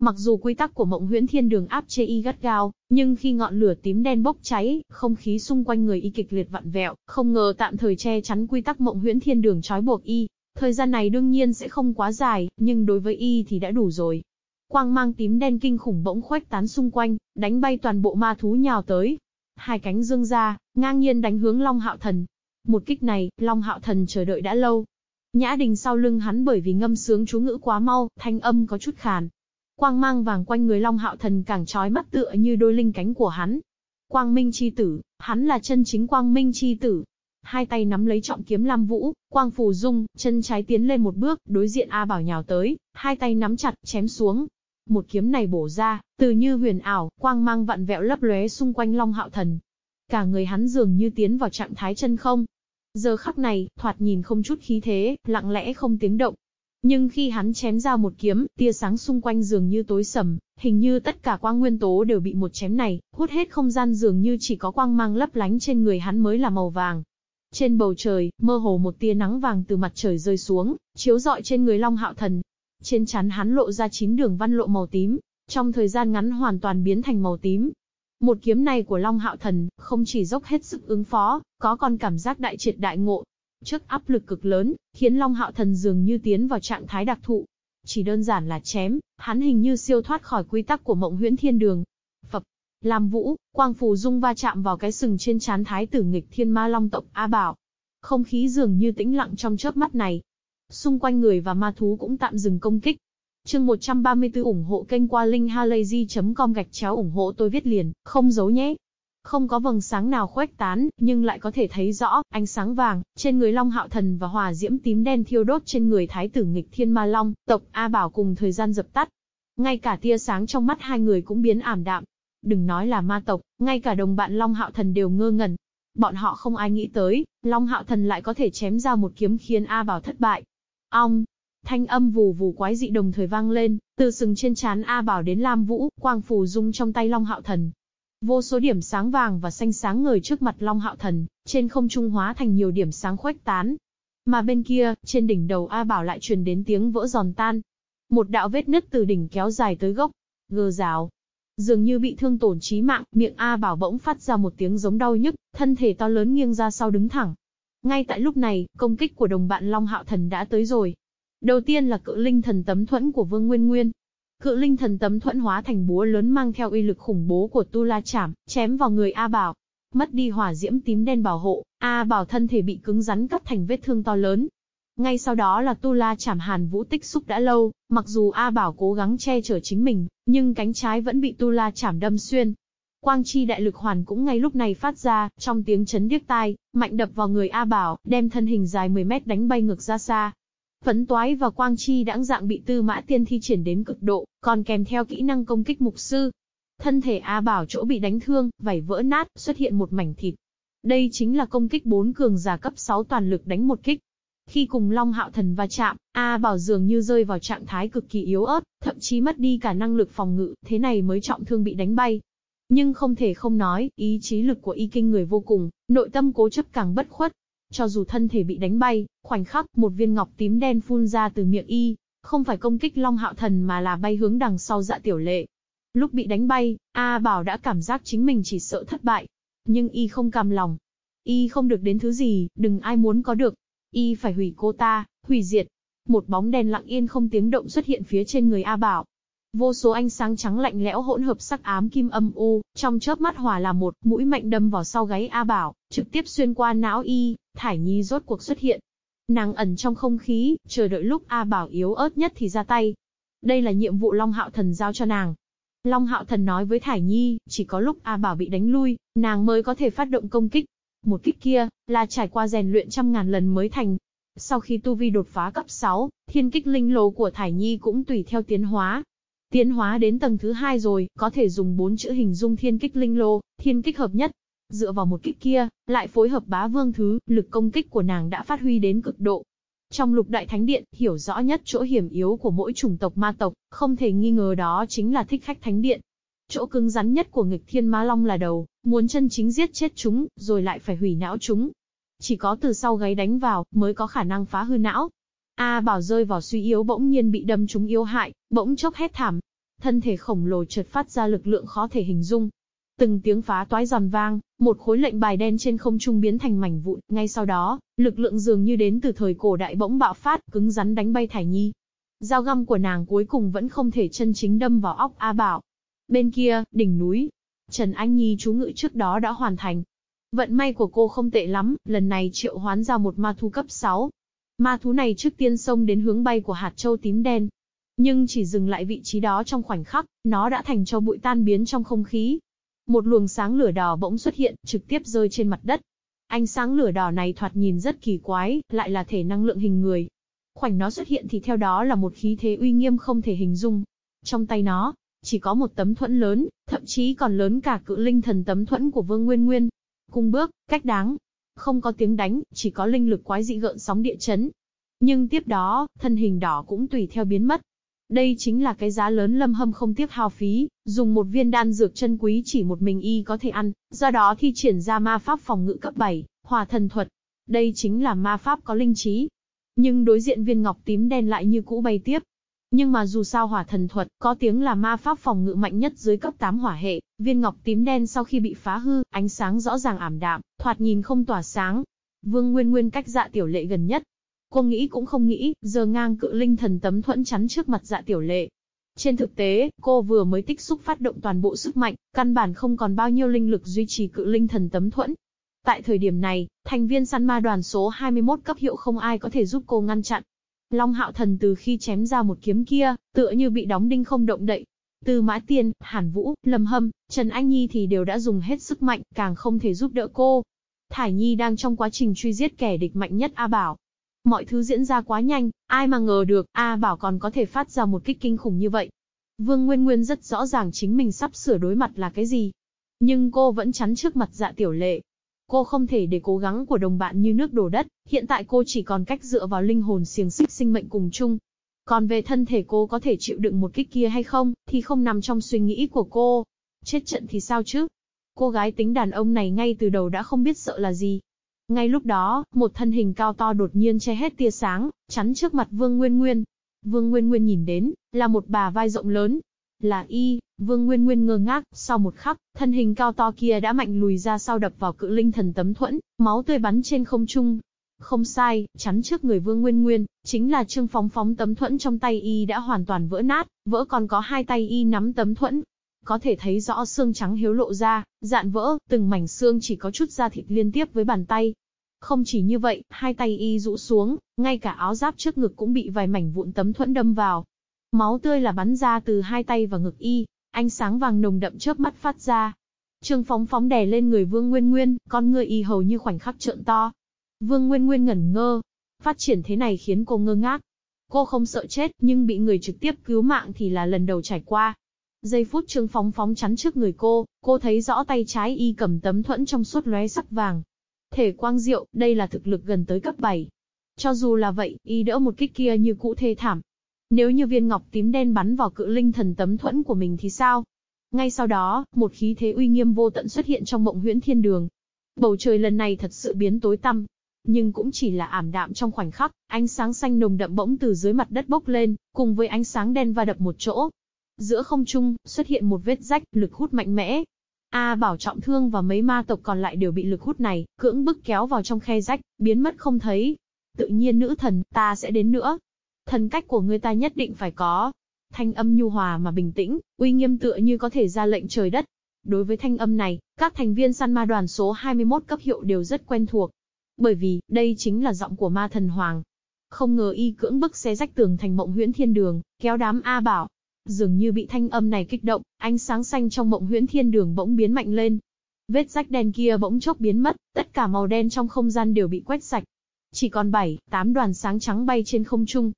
Mặc dù quy tắc của mộng huyễn thiên đường áp chế y gắt gao, nhưng khi ngọn lửa tím đen bốc cháy, không khí xung quanh người y kịch liệt vặn vẹo, không ngờ tạm thời che chắn quy tắc mộng huyễn thiên đường trói buộc y, Thời gian này đương nhiên sẽ không quá dài, nhưng đối với y thì đã đủ rồi. Quang mang tím đen kinh khủng bỗng khuếch tán xung quanh, đánh bay toàn bộ ma thú nhào tới. Hai cánh dương ra, ngang nhiên đánh hướng Long Hạo Thần. Một kích này, Long Hạo Thần chờ đợi đã lâu. Nhã đình sau lưng hắn bởi vì ngâm sướng chú ngữ quá mau, thanh âm có chút khàn. Quang mang vàng quanh người Long Hạo Thần càng trói mắt tựa như đôi linh cánh của hắn. Quang Minh chi tử, hắn là chân chính Quang Minh chi tử, hai tay nắm lấy trọng kiếm Lam Vũ, quang phù dung, chân trái tiến lên một bước, đối diện A Bảo nhào tới, hai tay nắm chặt, chém xuống. Một kiếm này bổ ra, từ như huyền ảo, quang mang vặn vẹo lấp lóe xung quanh Long Hạo Thần. Cả người hắn dường như tiến vào trạng thái chân không. Giờ khắc này, thoạt nhìn không chút khí thế, lặng lẽ không tiếng động. Nhưng khi hắn chém ra một kiếm, tia sáng xung quanh dường như tối sầm, hình như tất cả quang nguyên tố đều bị một chém này, hút hết không gian dường như chỉ có quang mang lấp lánh trên người hắn mới là màu vàng. Trên bầu trời, mơ hồ một tia nắng vàng từ mặt trời rơi xuống, chiếu rọi trên người Long Hạo Thần. Trên chắn hắn lộ ra chín đường văn lộ màu tím, trong thời gian ngắn hoàn toàn biến thành màu tím. Một kiếm này của Long Hạo Thần, không chỉ dốc hết sức ứng phó, có còn cảm giác đại triệt đại ngộ. Trước áp lực cực lớn, khiến Long Hạo Thần dường như tiến vào trạng thái đặc thụ. Chỉ đơn giản là chém, hắn hình như siêu thoát khỏi quy tắc của mộng huyễn thiên đường. Phập, làm vũ, quang phù dung va chạm vào cái sừng trên chán thái tử nghịch thiên ma long tộc A Bảo. Không khí dường như tĩnh lặng trong chớp mắt này. Xung quanh người và ma thú cũng tạm dừng công kích. Chương 134 ủng hộ kênh qua linkhalazy.com gạch chéo ủng hộ tôi viết liền, không giấu nhé. Không có vầng sáng nào khuếch tán, nhưng lại có thể thấy rõ, ánh sáng vàng, trên người Long Hạo Thần và hòa diễm tím đen thiêu đốt trên người Thái tử nghịch thiên ma Long, tộc A Bảo cùng thời gian dập tắt. Ngay cả tia sáng trong mắt hai người cũng biến ảm đạm. Đừng nói là ma tộc, ngay cả đồng bạn Long Hạo Thần đều ngơ ngẩn. Bọn họ không ai nghĩ tới, Long Hạo Thần lại có thể chém ra một kiếm khiến A Bảo thất bại. Ong, Thanh âm vù vù quái dị đồng thời vang lên, từ sừng trên trán A Bảo đến Lam Vũ, quang phù dung trong tay Long Hạo Thần. Vô số điểm sáng vàng và xanh sáng ngời trước mặt Long Hạo Thần, trên không trung hóa thành nhiều điểm sáng khuếch tán. Mà bên kia, trên đỉnh đầu A Bảo lại truyền đến tiếng vỡ giòn tan. Một đạo vết nứt từ đỉnh kéo dài tới gốc. Gờ rào. Dường như bị thương tổn chí mạng, miệng A Bảo bỗng phát ra một tiếng giống đau nhức, thân thể to lớn nghiêng ra sau đứng thẳng. Ngay tại lúc này, công kích của đồng bạn Long Hạo Thần đã tới rồi. Đầu tiên là cự linh thần tấm thuẫn của Vương Nguyên Nguyên. Cự linh thần tấm thuẫn hóa thành búa lớn mang theo uy lực khủng bố của Tu La Chảm, chém vào người A Bảo. Mất đi hỏa diễm tím đen bảo hộ, A Bảo thân thể bị cứng rắn cắt thành vết thương to lớn. Ngay sau đó là Tu La Chảm Hàn Vũ tích xúc đã lâu, mặc dù A Bảo cố gắng che chở chính mình, nhưng cánh trái vẫn bị Tu La Chảm đâm xuyên. Quang chi đại lực hoàn cũng ngay lúc này phát ra, trong tiếng chấn điếc tai, mạnh đập vào người A Bảo, đem thân hình dài 10 mét đánh bay ngược ra xa. Phấn toái và quang chi đãng dạng bị tư mã tiên thi triển đến cực độ, còn kèm theo kỹ năng công kích mục sư. Thân thể A Bảo chỗ bị đánh thương, vảy vỡ nát, xuất hiện một mảnh thịt. Đây chính là công kích bốn cường giả cấp 6 toàn lực đánh một kích. Khi cùng Long Hạo Thần va chạm, A Bảo dường như rơi vào trạng thái cực kỳ yếu ớt, thậm chí mất đi cả năng lực phòng ngự, thế này mới trọng thương bị đánh bay. Nhưng không thể không nói, ý chí lực của y kinh người vô cùng, nội tâm cố chấp càng bất khuất, cho dù thân thể bị đánh bay, khoảnh khắc một viên ngọc tím đen phun ra từ miệng y, không phải công kích Long Hạo Thần mà là bay hướng đằng sau dạ tiểu lệ. Lúc bị đánh bay, A Bảo đã cảm giác chính mình chỉ sợ thất bại. Nhưng y không cam lòng. Y không được đến thứ gì, đừng ai muốn có được. Y phải hủy cô ta, hủy diệt. Một bóng đen lặng yên không tiếng động xuất hiện phía trên người A Bảo. Vô số ánh sáng trắng lạnh lẽo hỗn hợp sắc ám kim âm u, trong chớp mắt hòa là một, mũi mạnh đâm vào sau gáy A Bảo, trực tiếp xuyên qua não y, Thải Nhi rốt cuộc xuất hiện. Nàng ẩn trong không khí, chờ đợi lúc A Bảo yếu ớt nhất thì ra tay. Đây là nhiệm vụ Long Hạo Thần giao cho nàng. Long Hạo Thần nói với Thải Nhi, chỉ có lúc A Bảo bị đánh lui, nàng mới có thể phát động công kích. Một kích kia, là trải qua rèn luyện trăm ngàn lần mới thành. Sau khi Tu Vi đột phá cấp 6, thiên kích linh lồ của Thải Nhi cũng tùy theo tiến hóa, Tiến hóa đến tầng thứ hai rồi, có thể dùng bốn chữ hình dung thiên kích linh lô, thiên kích hợp nhất. Dựa vào một kích kia, lại phối hợp bá vương thứ, lực công kích của nàng đã phát huy đến cực độ. Trong lục đại thánh điện, hiểu rõ nhất chỗ hiểm yếu của mỗi chủng tộc ma tộc, không thể nghi ngờ đó chính là thích khách thánh điện. Chỗ cứng rắn nhất của nghịch thiên ma long là đầu, muốn chân chính giết chết chúng, rồi lại phải hủy não chúng. Chỉ có từ sau gáy đánh vào, mới có khả năng phá hư não, A Bảo rơi vào suy yếu bỗng nhiên bị đâm trúng yếu hại, bỗng chốc hét thảm. Thân thể khổng lồ chợt phát ra lực lượng khó thể hình dung. Từng tiếng phá toái giòn vang, một khối lệnh bài đen trên không trung biến thành mảnh vụn, ngay sau đó, lực lượng dường như đến từ thời cổ đại bỗng bạo phát, cứng rắn đánh bay Thải Nhi. Dao găm của nàng cuối cùng vẫn không thể chân chính đâm vào óc A Bảo. Bên kia, đỉnh núi, Trần Anh Nhi chú ngự trước đó đã hoàn thành. Vận may của cô không tệ lắm, lần này triệu hoán ra một ma thu cấp 6, Ma thú này trước tiên xông đến hướng bay của hạt châu tím đen. Nhưng chỉ dừng lại vị trí đó trong khoảnh khắc, nó đã thành cho bụi tan biến trong không khí. Một luồng sáng lửa đỏ bỗng xuất hiện, trực tiếp rơi trên mặt đất. Ánh sáng lửa đỏ này thoạt nhìn rất kỳ quái, lại là thể năng lượng hình người. Khoảnh nó xuất hiện thì theo đó là một khí thế uy nghiêm không thể hình dung. Trong tay nó, chỉ có một tấm thuẫn lớn, thậm chí còn lớn cả cự linh thần tấm thuẫn của Vương Nguyên Nguyên. Cung bước, cách đáng, không có tiếng đánh, chỉ có linh lực quái dị gợn sóng địa chấn. Nhưng tiếp đó, thân hình đỏ cũng tùy theo biến mất. Đây chính là cái giá lớn lâm hâm không tiếc hao phí, dùng một viên đan dược chân quý chỉ một mình y có thể ăn, do đó thi triển ra ma pháp phòng ngự cấp 7, hòa thần thuật. Đây chính là ma pháp có linh trí. Nhưng đối diện viên ngọc tím đen lại như cũ bay tiếp. Nhưng mà dù sao hỏa thần thuật, có tiếng là ma pháp phòng ngự mạnh nhất dưới cấp 8 hỏa hệ, viên ngọc tím đen sau khi bị phá hư, ánh sáng rõ ràng ảm đạm, thoạt nhìn không tỏa sáng. Vương Nguyên Nguyên cách dạ tiểu lệ gần nhất. Cô nghĩ cũng không nghĩ, giờ ngang cự linh thần tấm thuẫn chắn trước mặt dạ tiểu lệ. Trên thực tế, cô vừa mới tích xúc phát động toàn bộ sức mạnh, căn bản không còn bao nhiêu linh lực duy trì cự linh thần tấm thuẫn. Tại thời điểm này, thành viên săn ma đoàn số 21 cấp hiệu không ai có thể giúp cô ngăn chặn. Long hạo thần từ khi chém ra một kiếm kia, tựa như bị đóng đinh không động đậy. Từ Mã Tiên, Hàn Vũ, Lâm Hâm, Trần Anh Nhi thì đều đã dùng hết sức mạnh, càng không thể giúp đỡ cô. Thải Nhi đang trong quá trình truy giết kẻ địch mạnh nhất A Bảo. Mọi thứ diễn ra quá nhanh, ai mà ngờ được A Bảo còn có thể phát ra một kích kinh khủng như vậy. Vương Nguyên Nguyên rất rõ ràng chính mình sắp sửa đối mặt là cái gì. Nhưng cô vẫn chắn trước mặt dạ tiểu lệ, Cô không thể để cố gắng của đồng bạn như nước đổ đất, hiện tại cô chỉ còn cách dựa vào linh hồn xiềng xích sinh mệnh cùng chung. Còn về thân thể cô có thể chịu đựng một kích kia hay không, thì không nằm trong suy nghĩ của cô. Chết trận thì sao chứ? Cô gái tính đàn ông này ngay từ đầu đã không biết sợ là gì. Ngay lúc đó, một thân hình cao to đột nhiên che hết tia sáng, chắn trước mặt Vương Nguyên Nguyên. Vương Nguyên Nguyên nhìn đến, là một bà vai rộng lớn, là y, Vương Nguyên Nguyên ngơ ngác, sau một khắc, thân hình cao to kia đã mạnh lùi ra sau đập vào cự linh thần tấm thuẫn, máu tươi bắn trên không trung. Không sai, chắn trước người Vương Nguyên Nguyên, chính là Trương Phóng Phóng tấm thuẫn trong tay y đã hoàn toàn vỡ nát, vỡ còn có hai tay y nắm tấm thuẫn. Có thể thấy rõ xương trắng hiếu lộ ra, dạn vỡ, từng mảnh xương chỉ có chút da thịt liên tiếp với bàn tay. Không chỉ như vậy, hai tay y rũ xuống, ngay cả áo giáp trước ngực cũng bị vài mảnh vụn tấm thuẫn đâm vào, Máu tươi là bắn ra từ hai tay và ngực y, ánh sáng vàng nồng đậm chớp mắt phát ra. Trương phóng phóng đè lên người Vương Nguyên Nguyên, con người y hầu như khoảnh khắc trợn to. Vương Nguyên Nguyên ngẩn ngơ. Phát triển thế này khiến cô ngơ ngác. Cô không sợ chết, nhưng bị người trực tiếp cứu mạng thì là lần đầu trải qua. Giây phút Trương phóng phóng chắn trước người cô, cô thấy rõ tay trái y cầm tấm thuẫn trong suốt lóe sắc vàng. Thể quang diệu, đây là thực lực gần tới cấp 7. Cho dù là vậy, y đỡ một kích kia như cũ thê thảm, nếu như viên ngọc tím đen bắn vào cự linh thần tấm thuẫn của mình thì sao? Ngay sau đó, một khí thế uy nghiêm vô tận xuất hiện trong mộng huyễn thiên đường. Bầu trời lần này thật sự biến tối tăm. Nhưng cũng chỉ là ảm đạm trong khoảnh khắc, ánh sáng xanh nồng đậm bỗng từ dưới mặt đất bốc lên, cùng với ánh sáng đen va đập một chỗ. Giữa không trung, xuất hiện một vết rách, lực hút mạnh mẽ. A bảo trọng thương và mấy ma tộc còn lại đều bị lực hút này, cưỡng bức kéo vào trong khe rách, biến mất không thấy. Tự nhiên nữ thần, ta sẽ đến nữa. Thần cách của ngươi ta nhất định phải có. Thanh âm nhu hòa mà bình tĩnh, uy nghiêm tựa như có thể ra lệnh trời đất. Đối với thanh âm này, các thành viên săn ma đoàn số 21 cấp hiệu đều rất quen thuộc. Bởi vì, đây chính là giọng của ma thần hoàng. Không ngờ y cưỡng bức xé rách tường thành mộng huyễn thiên đường, kéo đám A bảo. Dường như bị thanh âm này kích động, ánh sáng xanh trong mộng huyễn thiên đường bỗng biến mạnh lên. Vết rách đen kia bỗng chốc biến mất, tất cả màu đen trong không gian đều bị quét sạch. Chỉ còn 7, 8 đoàn sáng trắng bay trên không trung,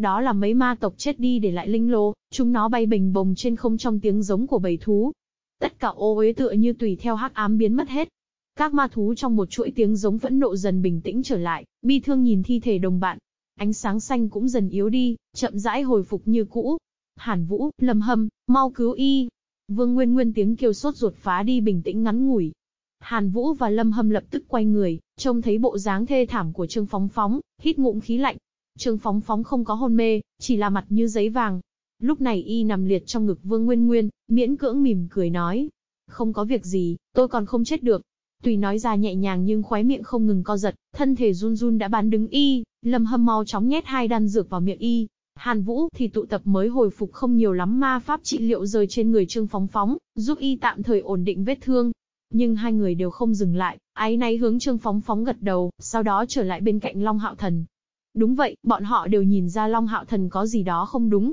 đó là mấy ma tộc chết đi để lại linh lô, chúng nó bay bình bồng trên không trong tiếng giống của bầy thú. Tất cả ô uế tựa như tùy theo hắc ám biến mất hết. Các ma thú trong một chuỗi tiếng giống vẫn nộ dần bình tĩnh trở lại, bi thương nhìn thi thể đồng bạn. Ánh sáng xanh cũng dần yếu đi, chậm rãi hồi phục như cũ. Hàn Vũ, Lâm Hâm, mau cứu y. Vương Nguyên Nguyên tiếng kêu sốt ruột phá đi bình tĩnh ngắn ngủi. Hàn Vũ và Lâm Hâm lập tức quay người, trông thấy bộ dáng thê thảm của Trương Phóng Phóng, hít ngụm khí lạnh, Trương Phóng Phóng không có hôn mê, chỉ là mặt như giấy vàng. Lúc này y nằm liệt trong ngực Vương Nguyên Nguyên, miễn cưỡng mỉm cười nói. Không có việc gì, tôi còn không chết được. Tùy nói ra nhẹ nhàng nhưng khóe miệng không ngừng co giật, thân thể run run đã bán đứng y, lâm hâm mau chóng nhét hai đan dược vào miệng y. Hàn Vũ thì tụ tập mới hồi phục không nhiều lắm ma pháp trị liệu rời trên người Trương Phóng Phóng, giúp y tạm thời ổn định vết thương. Nhưng hai người đều không dừng lại, ái náy hướng Trương Phóng Phóng gật đầu, sau đó trở lại bên cạnh Long Hạo Thần, Đúng vậy, bọn họ đều nhìn ra Long Hạo Thần có gì đó không đúng.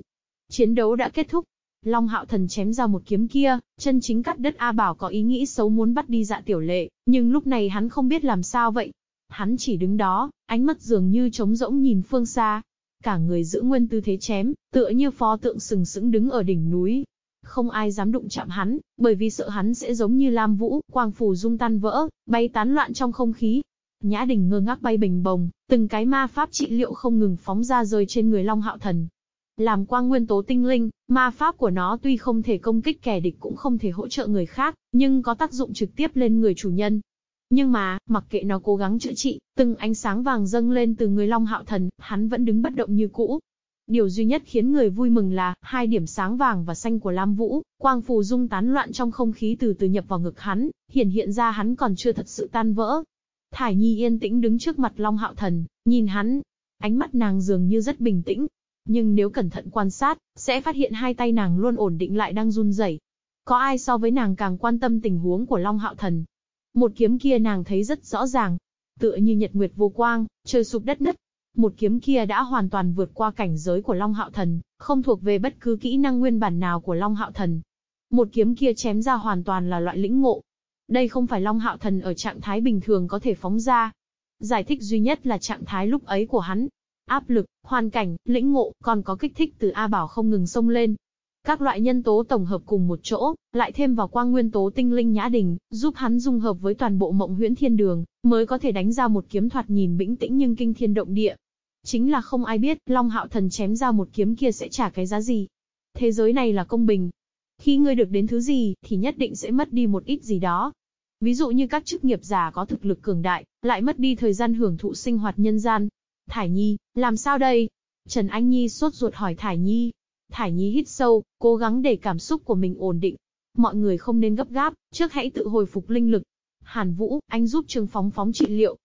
Chiến đấu đã kết thúc. Long Hạo Thần chém ra một kiếm kia, chân chính cắt đất A Bảo có ý nghĩ xấu muốn bắt đi dạ tiểu lệ, nhưng lúc này hắn không biết làm sao vậy. Hắn chỉ đứng đó, ánh mắt dường như trống rỗng nhìn phương xa. Cả người giữ nguyên tư thế chém, tựa như pho tượng sừng sững đứng ở đỉnh núi. Không ai dám đụng chạm hắn, bởi vì sợ hắn sẽ giống như Lam Vũ, quang phủ dung tan vỡ, bay tán loạn trong không khí, Nhã Đình ngơ ngác bay bình bồng, từng cái ma pháp trị liệu không ngừng phóng ra rơi trên người Long Hạo Thần. Làm quang nguyên tố tinh linh, ma pháp của nó tuy không thể công kích kẻ địch cũng không thể hỗ trợ người khác, nhưng có tác dụng trực tiếp lên người chủ nhân. Nhưng mà, mặc kệ nó cố gắng chữa trị, từng ánh sáng vàng dâng lên từ người Long Hạo Thần, hắn vẫn đứng bất động như cũ. Điều duy nhất khiến người vui mừng là, hai điểm sáng vàng và xanh của Lam Vũ, quang phù dung tán loạn trong không khí từ từ nhập vào ngực hắn, hiển hiện ra hắn còn chưa thật sự tan vỡ. Thải Nhi yên tĩnh đứng trước mặt Long Hạo Thần, nhìn hắn. Ánh mắt nàng dường như rất bình tĩnh. Nhưng nếu cẩn thận quan sát, sẽ phát hiện hai tay nàng luôn ổn định lại đang run rẩy. Có ai so với nàng càng quan tâm tình huống của Long Hạo Thần? Một kiếm kia nàng thấy rất rõ ràng. Tựa như nhật nguyệt vô quang, trời sụp đất nứt, một kiếm kia đã hoàn toàn vượt qua cảnh giới của Long Hạo Thần, không thuộc về bất cứ kỹ năng nguyên bản nào của Long Hạo Thần. Một kiếm kia chém ra hoàn toàn là loại lĩnh ngộ. Đây không phải Long Hạo Thần ở trạng thái bình thường có thể phóng ra. Giải thích duy nhất là trạng thái lúc ấy của hắn. Áp lực, hoàn cảnh, lĩnh ngộ, còn có kích thích từ A Bảo không ngừng sông lên. Các loại nhân tố tổng hợp cùng một chỗ, lại thêm vào quang nguyên tố tinh linh nhã đình, giúp hắn dung hợp với toàn bộ mộng huyễn thiên đường, mới có thể đánh ra một kiếm thoạt nhìn bĩnh tĩnh nhưng kinh thiên động địa. Chính là không ai biết, Long Hạo Thần chém ra một kiếm kia sẽ trả cái giá gì. Thế giới này là công bình. Khi ngươi được đến thứ gì, thì nhất định sẽ mất đi một ít gì đó. Ví dụ như các chức nghiệp giả có thực lực cường đại, lại mất đi thời gian hưởng thụ sinh hoạt nhân gian. Thải Nhi, làm sao đây? Trần Anh Nhi sốt ruột hỏi Thải Nhi. Thải Nhi hít sâu, cố gắng để cảm xúc của mình ổn định. Mọi người không nên gấp gáp, trước hãy tự hồi phục linh lực. Hàn Vũ, anh giúp Trương Phóng Phóng trị liệu,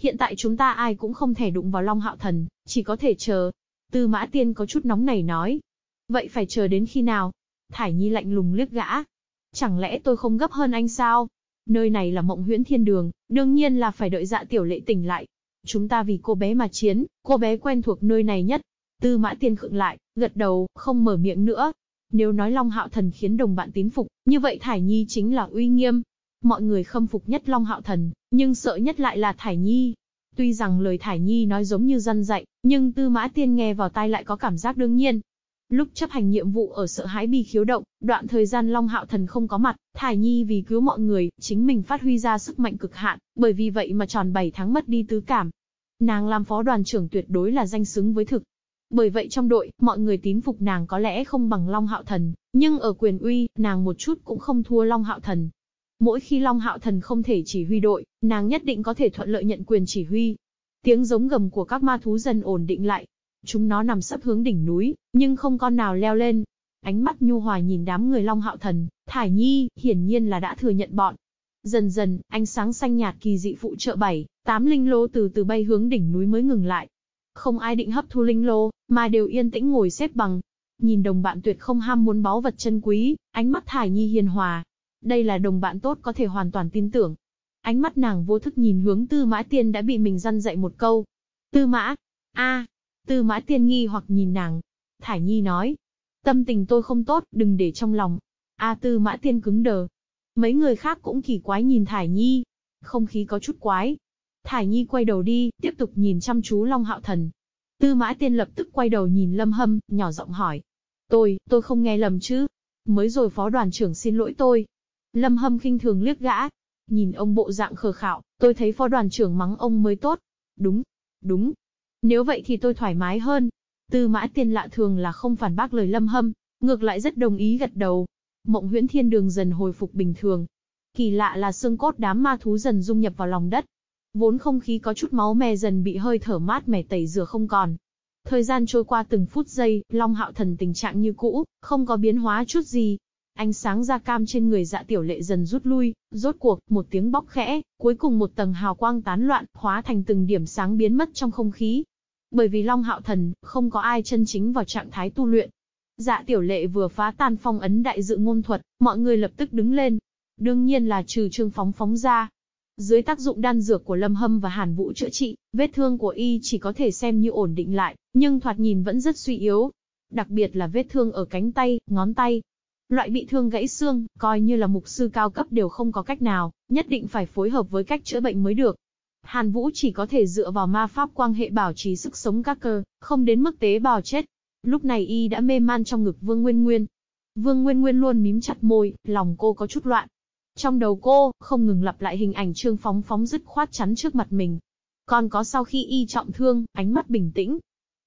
Hiện tại chúng ta ai cũng không thể đụng vào Long Hạo Thần, chỉ có thể chờ. Tư Mã Tiên có chút nóng này nói. Vậy phải chờ đến khi nào? Thải Nhi lạnh lùng liếc gã. Chẳng lẽ tôi không gấp hơn anh sao? Nơi này là mộng huyễn thiên đường, đương nhiên là phải đợi dạ tiểu lệ tỉnh lại. Chúng ta vì cô bé mà chiến, cô bé quen thuộc nơi này nhất. Tư Mã Tiên khựng lại, gật đầu, không mở miệng nữa. Nếu nói Long Hạo Thần khiến đồng bạn tín phục, như vậy Thải Nhi chính là uy nghiêm, Mọi người khâm phục nhất Long Hạo Thần, nhưng sợ nhất lại là Thải Nhi. Tuy rằng lời Thải Nhi nói giống như dân dạy, nhưng Tư Mã Tiên nghe vào tai lại có cảm giác đương nhiên. Lúc chấp hành nhiệm vụ ở sợ hãi bị khiếu động, đoạn thời gian Long Hạo Thần không có mặt, Thải Nhi vì cứu mọi người, chính mình phát huy ra sức mạnh cực hạn, bởi vì vậy mà tròn 7 tháng mất đi tứ cảm. Nàng làm phó đoàn trưởng tuyệt đối là danh xứng với thực. Bởi vậy trong đội, mọi người tín phục nàng có lẽ không bằng Long Hạo Thần, nhưng ở quyền uy, nàng một chút cũng không thua Long Hạo Thần. Mỗi khi Long Hạo Thần không thể chỉ huy đội, nàng nhất định có thể thuận lợi nhận quyền chỉ huy. Tiếng giống gầm của các ma thú dần ổn định lại. Chúng nó nằm sấp hướng đỉnh núi, nhưng không con nào leo lên. Ánh mắt nhu hòa nhìn đám người Long Hạo Thần, Thải Nhi, hiển nhiên là đã thừa nhận bọn. Dần dần, ánh sáng xanh nhạt kỳ dị phụ trợ bảy, tám linh lô từ từ bay hướng đỉnh núi mới ngừng lại. Không ai định hấp thu linh lô, mà đều yên tĩnh ngồi xếp bằng. Nhìn đồng bạn tuyệt không ham muốn báu vật chân quý, ánh mắt Thải Nhi hiền hòa, đây là đồng bạn tốt có thể hoàn toàn tin tưởng. Ánh mắt nàng vô thức nhìn hướng Tư Mã Tiên đã bị mình răn dạy một câu. Tư Mã, a, Tư Mã Tiên nghi hoặc nhìn nàng. Thải Nhi nói, tâm tình tôi không tốt, đừng để trong lòng. A Tư Mã Tiên cứng đờ. Mấy người khác cũng kỳ quái nhìn Thải Nhi. Không khí có chút quái. Thải Nhi quay đầu đi, tiếp tục nhìn chăm chú Long Hạo Thần. Tư Mã Tiên lập tức quay đầu nhìn Lâm Hâm, nhỏ giọng hỏi. Tôi, tôi không nghe lầm chứ? Mới rồi phó đoàn trưởng xin lỗi tôi, Lâm Hâm khinh thường liếc gã. Nhìn ông bộ dạng khờ khạo, tôi thấy phó đoàn trưởng mắng ông mới tốt. Đúng, đúng. Nếu vậy thì tôi thoải mái hơn. Tư mã tiên lạ thường là không phản bác lời Lâm Hâm, ngược lại rất đồng ý gật đầu. Mộng huyễn thiên đường dần hồi phục bình thường. Kỳ lạ là xương cốt đám ma thú dần dung nhập vào lòng đất. Vốn không khí có chút máu me dần bị hơi thở mát mẻ tẩy rửa không còn. Thời gian trôi qua từng phút giây, Long Hạo Thần tình trạng như cũ, không có biến hóa chút gì, Ánh sáng da cam trên người dạ tiểu lệ dần rút lui, rốt cuộc, một tiếng bóc khẽ, cuối cùng một tầng hào quang tán loạn, hóa thành từng điểm sáng biến mất trong không khí. Bởi vì Long Hạo Thần, không có ai chân chính vào trạng thái tu luyện. Dạ tiểu lệ vừa phá tan phong ấn đại dự ngôn thuật, mọi người lập tức đứng lên. Đương nhiên là trừ trương phóng phóng ra. Dưới tác dụng đan dược của Lâm Hâm và Hàn Vũ chữa trị, vết thương của y chỉ có thể xem như ổn định lại, nhưng thoạt nhìn vẫn rất suy yếu. Đặc biệt là vết thương ở cánh tay, ngón tay, Loại bị thương gãy xương, coi như là mục sư cao cấp đều không có cách nào, nhất định phải phối hợp với cách chữa bệnh mới được. Hàn Vũ chỉ có thể dựa vào ma pháp quang hệ bảo trì sức sống các cơ, không đến mức tế bào chết. Lúc này y đã mê man trong ngực Vương Nguyên Nguyên. Vương Nguyên Nguyên luôn mím chặt môi, lòng cô có chút loạn. Trong đầu cô, không ngừng lặp lại hình ảnh trương phóng phóng dứt khoát chắn trước mặt mình. Còn có sau khi y trọng thương, ánh mắt bình tĩnh.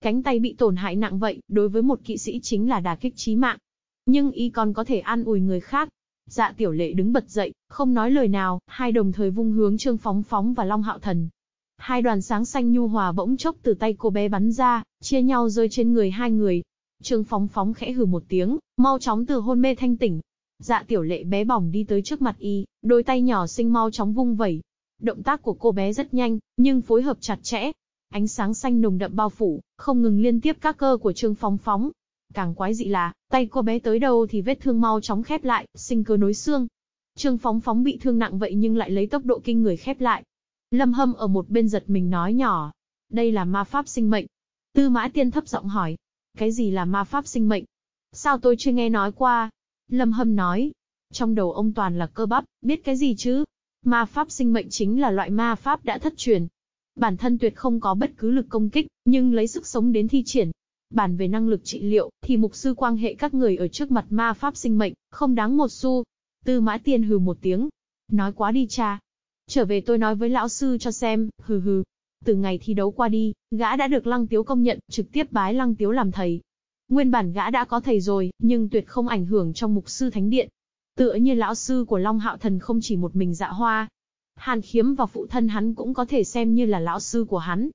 Cánh tay bị tổn hại nặng vậy, đối với một kỵ sĩ chính là đả kích chí mạng. Nhưng y còn có thể an ủi người khác. Dạ tiểu lệ đứng bật dậy, không nói lời nào, hai đồng thời vung hướng Trương Phóng Phóng và Long Hạo Thần. Hai đoàn sáng xanh nhu hòa bỗng chốc từ tay cô bé bắn ra, chia nhau rơi trên người hai người. Trương Phóng Phóng khẽ hừ một tiếng, mau chóng từ hôn mê thanh tỉnh. Dạ tiểu lệ bé bỏng đi tới trước mặt y, đôi tay nhỏ xinh mau chóng vung vẩy. Động tác của cô bé rất nhanh, nhưng phối hợp chặt chẽ. Ánh sáng xanh nồng đậm bao phủ, không ngừng liên tiếp các cơ của Trương Phóng Phóng, Càng quái dị là, tay cô bé tới đâu thì vết thương mau chóng khép lại, sinh cơ nối xương. Trương Phóng Phóng bị thương nặng vậy nhưng lại lấy tốc độ kinh người khép lại. Lâm Hâm ở một bên giật mình nói nhỏ. Đây là ma pháp sinh mệnh. Tư Mã Tiên thấp giọng hỏi. Cái gì là ma pháp sinh mệnh? Sao tôi chưa nghe nói qua? Lâm Hâm nói. Trong đầu ông toàn là cơ bắp, biết cái gì chứ? Ma pháp sinh mệnh chính là loại ma pháp đã thất truyền. Bản thân tuyệt không có bất cứ lực công kích, nhưng lấy sức sống đến thi triển, Bàn về năng lực trị liệu, thì mục sư quan hệ các người ở trước mặt ma pháp sinh mệnh, không đáng một xu. Tư mã tiên hừ một tiếng. Nói quá đi cha. Trở về tôi nói với lão sư cho xem, hừ hừ. Từ ngày thi đấu qua đi, gã đã được lăng tiếu công nhận, trực tiếp bái lăng tiếu làm thầy. Nguyên bản gã đã có thầy rồi, nhưng tuyệt không ảnh hưởng trong mục sư thánh điện. Tựa như lão sư của Long Hạo Thần không chỉ một mình dạ hoa. Hàn khiếm và phụ thân hắn cũng có thể xem như là lão sư của hắn,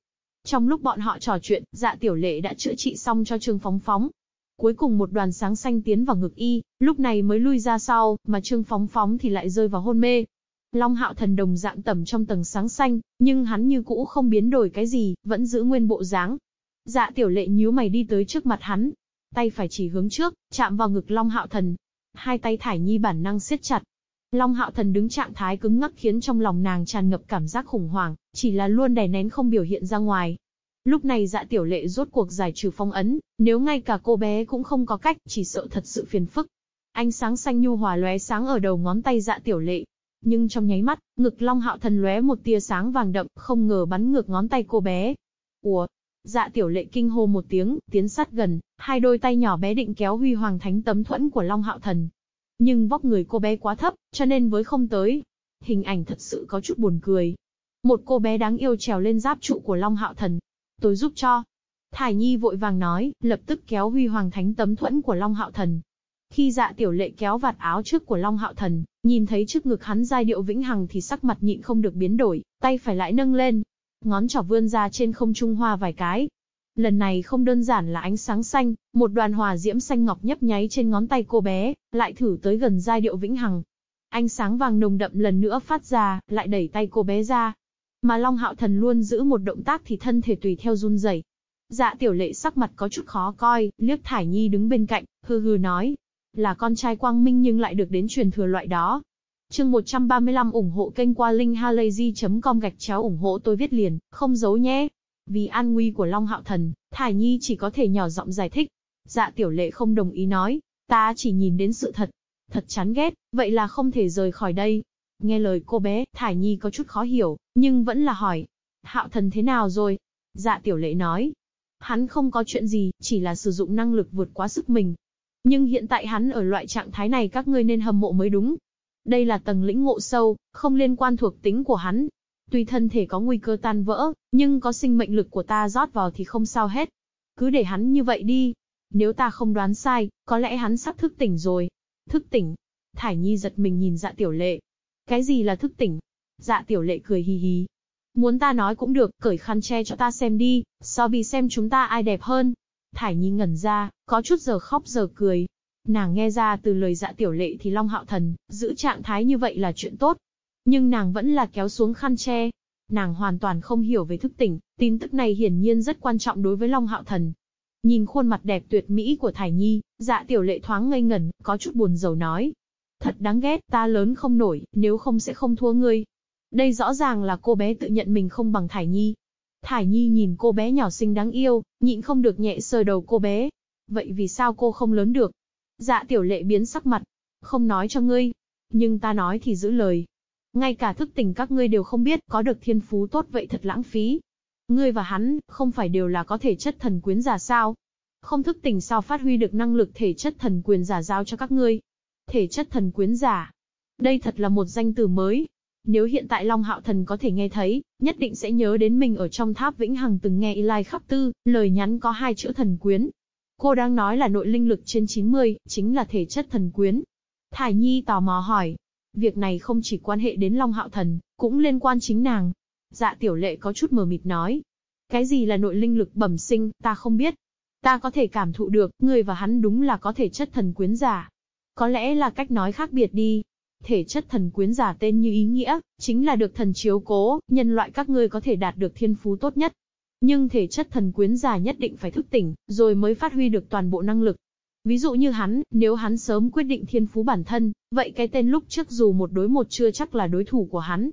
trong lúc bọn họ trò chuyện, dạ tiểu lệ đã chữa trị xong cho Trương Phóng Phóng. Cuối cùng một đoàn sáng xanh tiến vào ngực y, lúc này mới lui ra sau, mà Trương Phóng Phóng thì lại rơi vào hôn mê. Long hạo thần đồng dạng tầm trong tầng sáng xanh, nhưng hắn như cũ không biến đổi cái gì, vẫn giữ nguyên bộ dáng. Dạ tiểu lệ nhíu mày đi tới trước mặt hắn. Tay phải chỉ hướng trước, chạm vào ngực Long hạo thần. Hai tay thải nhi bản năng siết chặt, Long hạo thần đứng trạng thái cứng ngắc khiến trong lòng nàng tràn ngập cảm giác khủng hoảng, chỉ là luôn đè nén không biểu hiện ra ngoài. Lúc này dạ tiểu lệ rốt cuộc giải trừ phong ấn, nếu ngay cả cô bé cũng không có cách, chỉ sợ thật sự phiền phức. Ánh sáng xanh nhu hòa lóe sáng ở đầu ngón tay dạ tiểu lệ. Nhưng trong nháy mắt, ngực long hạo thần lóe một tia sáng vàng đậm, không ngờ bắn ngược ngón tay cô bé. Ủa? Dạ tiểu lệ kinh hô một tiếng, tiến sát gần, hai đôi tay nhỏ bé định kéo huy hoàng thánh tấm thuẫn của long hạo thần, nhưng vóc người cô bé quá thấp, cho nên với không tới. Hình ảnh thật sự có chút buồn cười. Một cô bé đáng yêu trèo lên giáp trụ của Long Hạo Thần. Tôi giúp cho. Thải Nhi vội vàng nói, lập tức kéo huy hoàng thánh tấm thuẫn của Long Hạo Thần. Khi dạ tiểu lệ kéo vạt áo trước của Long Hạo Thần, nhìn thấy trước ngực hắn giai điệu vĩnh hằng thì sắc mặt nhịn không được biến đổi, tay phải lại nâng lên. Ngón trỏ vươn ra trên không trung hoa vài cái, Lần này không đơn giản là ánh sáng xanh, một đoàn hòa diễm xanh ngọc nhấp nháy trên ngón tay cô bé, lại thử tới gần giai điệu vĩnh hằng. Ánh sáng vàng nồng đậm lần nữa phát ra, lại đẩy tay cô bé ra. Mà Long Hạo Thần luôn giữ một động tác thì thân thể tùy theo run rẩy. Dạ tiểu lệ sắc mặt có chút khó coi, liếc Thải Nhi đứng bên cạnh, hư hư nói. Là con trai quang minh nhưng lại được đến truyền thừa loại đó. Chương 135 ủng hộ kênh qua linkhalazy.com gạch chéo ủng hộ tôi viết liền, không giấu nhé. Vì an nguy của Long Hạo Thần, Thải Nhi chỉ có thể nhỏ giọng giải thích. Dạ tiểu lệ không đồng ý nói, ta chỉ nhìn đến sự thật. Thật chán ghét, vậy là không thể rời khỏi đây. Nghe lời cô bé, Thải Nhi có chút khó hiểu, nhưng vẫn là hỏi. Hạo thần thế nào rồi? Dạ tiểu lệ nói. Hắn không có chuyện gì, chỉ là sử dụng năng lực vượt quá sức mình. Nhưng hiện tại hắn ở loại trạng thái này các ngươi nên hâm mộ mới đúng. Đây là tầng lĩnh ngộ sâu, không liên quan thuộc tính của hắn, Tuy thân thể có nguy cơ tan vỡ, nhưng có sinh mệnh lực của ta rót vào thì không sao hết. Cứ để hắn như vậy đi. Nếu ta không đoán sai, có lẽ hắn sắp thức tỉnh rồi. Thức tỉnh. Thải Nhi giật mình nhìn dạ tiểu lệ. Cái gì là thức tỉnh? Dạ tiểu lệ cười hì hì. Muốn ta nói cũng được, cởi khăn che cho ta xem đi, so vì xem chúng ta ai đẹp hơn. Thải Nhi ngẩn ra, có chút giờ khóc giờ cười. Nàng nghe ra từ lời dạ tiểu lệ thì Long Hạo Thần, giữ trạng thái như vậy là chuyện tốt. Nhưng nàng vẫn là kéo xuống khăn che. Nàng hoàn toàn không hiểu về thức tỉnh, tin tức này hiển nhiên rất quan trọng đối với Long Hạo Thần. Nhìn khuôn mặt đẹp tuyệt mỹ của Thải Nhi, dạ tiểu lệ thoáng ngây ngẩn, có chút buồn rầu nói. Thật đáng ghét, ta lớn không nổi, nếu không sẽ không thua ngươi. Đây rõ ràng là cô bé tự nhận mình không bằng Thải Nhi. Thải Nhi nhìn cô bé nhỏ xinh đáng yêu, nhịn không được nhẹ sờ đầu cô bé. Vậy vì sao cô không lớn được? Dạ tiểu lệ biến sắc mặt. Không nói cho ngươi. Nhưng ta nói thì giữ lời, ngay cả thức tỉnh các ngươi đều không biết, có được thiên phú tốt vậy thật lãng phí. Ngươi và hắn, không phải đều là có thể chất thần quyến giả sao? Không thức tỉnh sao phát huy được năng lực thể chất thần quyền giả giao cho các ngươi? Thể chất thần quyến giả. Đây thật là một danh từ mới. Nếu hiện tại Long Hạo Thần có thể nghe thấy, nhất định sẽ nhớ đến mình ở trong tháp Vĩnh Hằng từng nghe Eli khắp tư, lời nhắn có hai chữ thần quyến. Cô đang nói là nội linh lực trên 90, chính là thể chất thần quyến. Thải Nhi tò mò hỏi. Việc này không chỉ quan hệ đến Long Hạo Thần, cũng liên quan chính nàng. Dạ tiểu lệ có chút mờ mịt nói. Cái gì là nội linh lực bẩm sinh, ta không biết. Ta có thể cảm thụ được, người và hắn đúng là có thể chất thần quyến giả. Có lẽ là cách nói khác biệt đi. Thể chất thần quyến giả tên như ý nghĩa, chính là được thần chiếu cố, nhân loại các ngươi có thể đạt được thiên phú tốt nhất. Nhưng thể chất thần quyến giả nhất định phải thức tỉnh, rồi mới phát huy được toàn bộ năng lực. Ví dụ như hắn, nếu hắn sớm quyết định thiên phú bản thân, vậy cái tên lúc trước dù một đối một chưa chắc là đối thủ của hắn.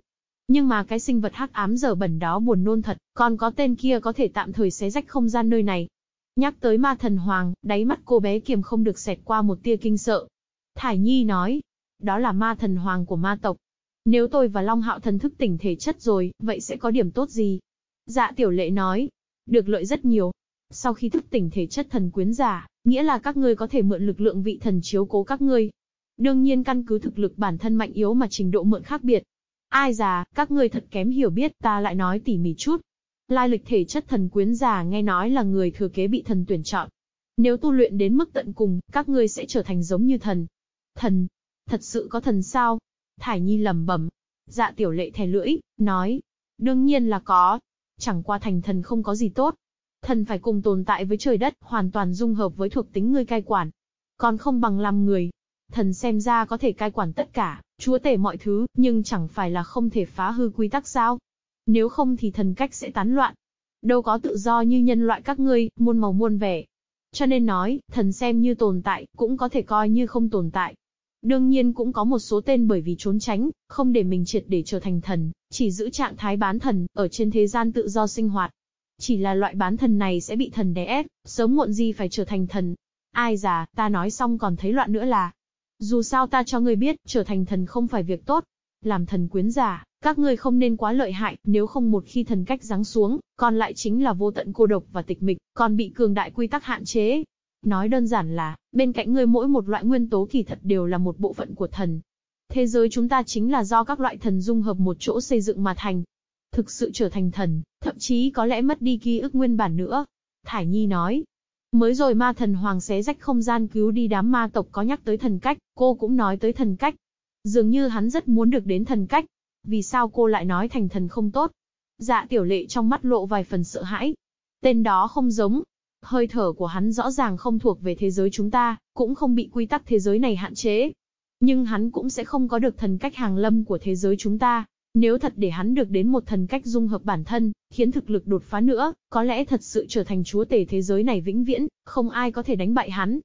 Nhưng mà cái sinh vật hắc ám giờ bẩn đó buồn nôn thật, còn có tên kia có thể tạm thời xé rách không gian nơi này. Nhắc tới ma thần hoàng, đáy mắt cô bé kiềm không được xẹt qua một tia kinh sợ. Thải Nhi nói, đó là ma thần hoàng của ma tộc. Nếu tôi và Long Hạo thần thức tỉnh thể chất rồi, vậy sẽ có điểm tốt gì? Dạ tiểu lệ nói, được lợi rất nhiều. Sau khi thức tỉnh thể chất thần quyến giả, nghĩa là các ngươi có thể mượn lực lượng vị thần chiếu cố các ngươi. Đương nhiên căn cứ thực lực bản thân mạnh yếu mà trình độ mượn khác biệt. Ai già, các ngươi thật kém hiểu biết, ta lại nói tỉ mỉ chút. Lai lịch thể chất thần quyến già nghe nói là người thừa kế bị thần tuyển chọn. Nếu tu luyện đến mức tận cùng, các ngươi sẽ trở thành giống như thần. Thần? Thật sự có thần sao? Thải Nhi lẩm bẩm. Dạ tiểu lệ thè lưỡi, nói. Đương nhiên là có. Chẳng qua thành thần không có gì tốt. Thần phải cùng tồn tại với trời đất, hoàn toàn dung hợp với thuộc tính ngươi cai quản. Còn không bằng làm người. Thần xem ra có thể cai quản tất cả, chúa tể mọi thứ, nhưng chẳng phải là không thể phá hư quy tắc sao. Nếu không thì thần cách sẽ tán loạn. Đâu có tự do như nhân loại các ngươi, muôn màu muôn vẻ. Cho nên nói, thần xem như tồn tại, cũng có thể coi như không tồn tại. Đương nhiên cũng có một số tên bởi vì trốn tránh, không để mình triệt để trở thành thần, chỉ giữ trạng thái bán thần, ở trên thế gian tự do sinh hoạt. Chỉ là loại bán thần này sẽ bị thần đè ép, sớm muộn gì phải trở thành thần. Ai già, ta nói xong còn thấy loạn nữa là. Dù sao ta cho ngươi biết, trở thành thần không phải việc tốt. Làm thần quyến giả, các ngươi không nên quá lợi hại, nếu không một khi thần cách giáng xuống, còn lại chính là vô tận cô độc và tịch mịch, còn bị cường đại quy tắc hạn chế. Nói đơn giản là, bên cạnh ngươi mỗi một loại nguyên tố kỳ thật đều là một bộ phận của thần. Thế giới chúng ta chính là do các loại thần dung hợp một chỗ xây dựng mà thành. Thực sự trở thành thần, thậm chí có lẽ mất đi ký ức nguyên bản nữa. Thải Nhi nói, mới rồi ma thần hoàng xé rách không gian cứu đi đám ma tộc có nhắc tới thần cách, cô cũng nói tới thần cách. Dường như hắn rất muốn được đến thần cách. Vì sao cô lại nói thành thần không tốt? Dạ tiểu lệ trong mắt lộ vài phần sợ hãi. Tên đó không giống, Hơi thở của hắn rõ ràng không thuộc về thế giới chúng ta, cũng không bị quy tắc thế giới này hạn chế. Nhưng hắn cũng sẽ không có được thần cách hàng lâm của thế giới chúng ta. Nếu thật để hắn được đến một thần cách dung hợp bản thân, khiến thực lực đột phá nữa, có lẽ thật sự trở thành chúa tể thế giới này vĩnh viễn, không ai có thể đánh bại hắn.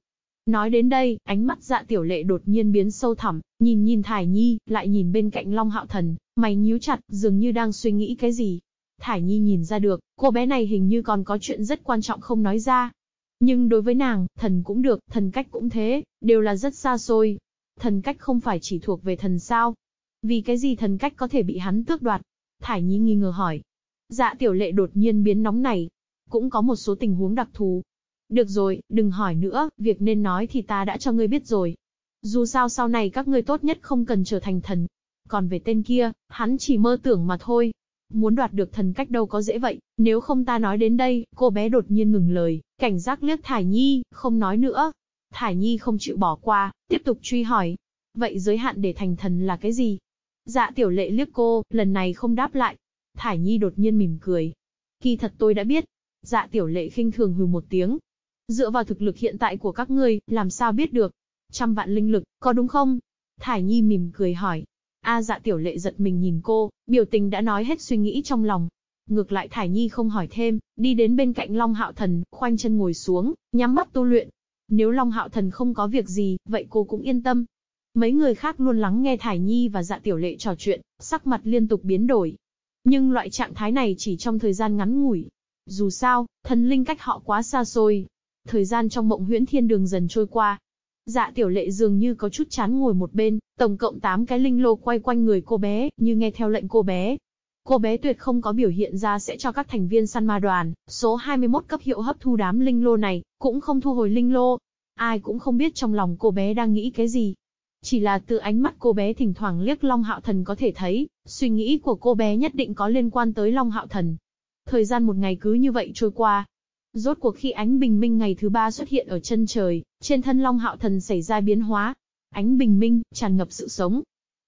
Nói đến đây, ánh mắt dạ tiểu lệ đột nhiên biến sâu thẳm, nhìn nhìn Thải Nhi, lại nhìn bên cạnh Long Hạo Thần, mày nhíu chặt, dường như đang suy nghĩ cái gì. Thải Nhi nhìn ra được, cô bé này hình như còn có chuyện rất quan trọng không nói ra. Nhưng đối với nàng, thần cũng được, thần cách cũng thế, đều là rất xa xôi. Thần cách không phải chỉ thuộc về thần sao? Vì cái gì thần cách có thể bị hắn tước đoạt? Thải Nhi nghi ngờ hỏi. Dạ tiểu lệ đột nhiên biến nóng này. Cũng có một số tình huống đặc thù. Được rồi, đừng hỏi nữa, việc nên nói thì ta đã cho ngươi biết rồi. Dù sao sau này các ngươi tốt nhất không cần trở thành thần. Còn về tên kia, hắn chỉ mơ tưởng mà thôi. Muốn đoạt được thần cách đâu có dễ vậy, nếu không ta nói đến đây, cô bé đột nhiên ngừng lời, cảnh giác liếc Thải Nhi, không nói nữa. Thải Nhi không chịu bỏ qua, tiếp tục truy hỏi. Vậy giới hạn để thành thần là cái gì? Dạ tiểu lệ liếc cô, lần này không đáp lại. Thải Nhi đột nhiên mỉm cười. Kỳ thật tôi đã biết. Dạ tiểu lệ khinh thường hừ một tiếng. Dựa vào thực lực hiện tại của các ngươi, làm sao biết được? Trăm vạn linh lực, có đúng không? Thải Nhi mỉm cười hỏi. A dạ tiểu lệ giật mình nhìn cô, biểu tình đã nói hết suy nghĩ trong lòng. Ngược lại Thải Nhi không hỏi thêm, đi đến bên cạnh Long Hạo Thần, khoanh chân ngồi xuống, nhắm mắt tu luyện. Nếu Long Hạo Thần không có việc gì, vậy cô cũng yên tâm. Mấy người khác luôn lắng nghe Thải Nhi và dạ tiểu lệ trò chuyện, sắc mặt liên tục biến đổi. Nhưng loại trạng thái này chỉ trong thời gian ngắn ngủi. Dù sao, thần linh cách họ quá xa xôi. Thời gian trong mộng huyễn thiên đường dần trôi qua, Dạ tiểu lệ dường như có chút chán ngồi một bên, tổng cộng 8 cái linh lô quay quanh người cô bé, như nghe theo lệnh cô bé. Cô bé tuyệt không có biểu hiện ra sẽ cho các thành viên săn ma đoàn, số 21 cấp hiệu hấp thu đám linh lô này, cũng không thu hồi linh lô. Ai cũng không biết trong lòng cô bé đang nghĩ cái gì. Chỉ là từ ánh mắt cô bé thỉnh thoảng liếc Long Hạo Thần có thể thấy, suy nghĩ của cô bé nhất định có liên quan tới Long Hạo Thần. Thời gian một ngày cứ như vậy trôi qua, Rốt cuộc khi ánh bình minh ngày thứ ba xuất hiện ở chân trời, trên thân Long Hạo Thần xảy ra biến hóa. Ánh bình minh, tràn ngập sự sống.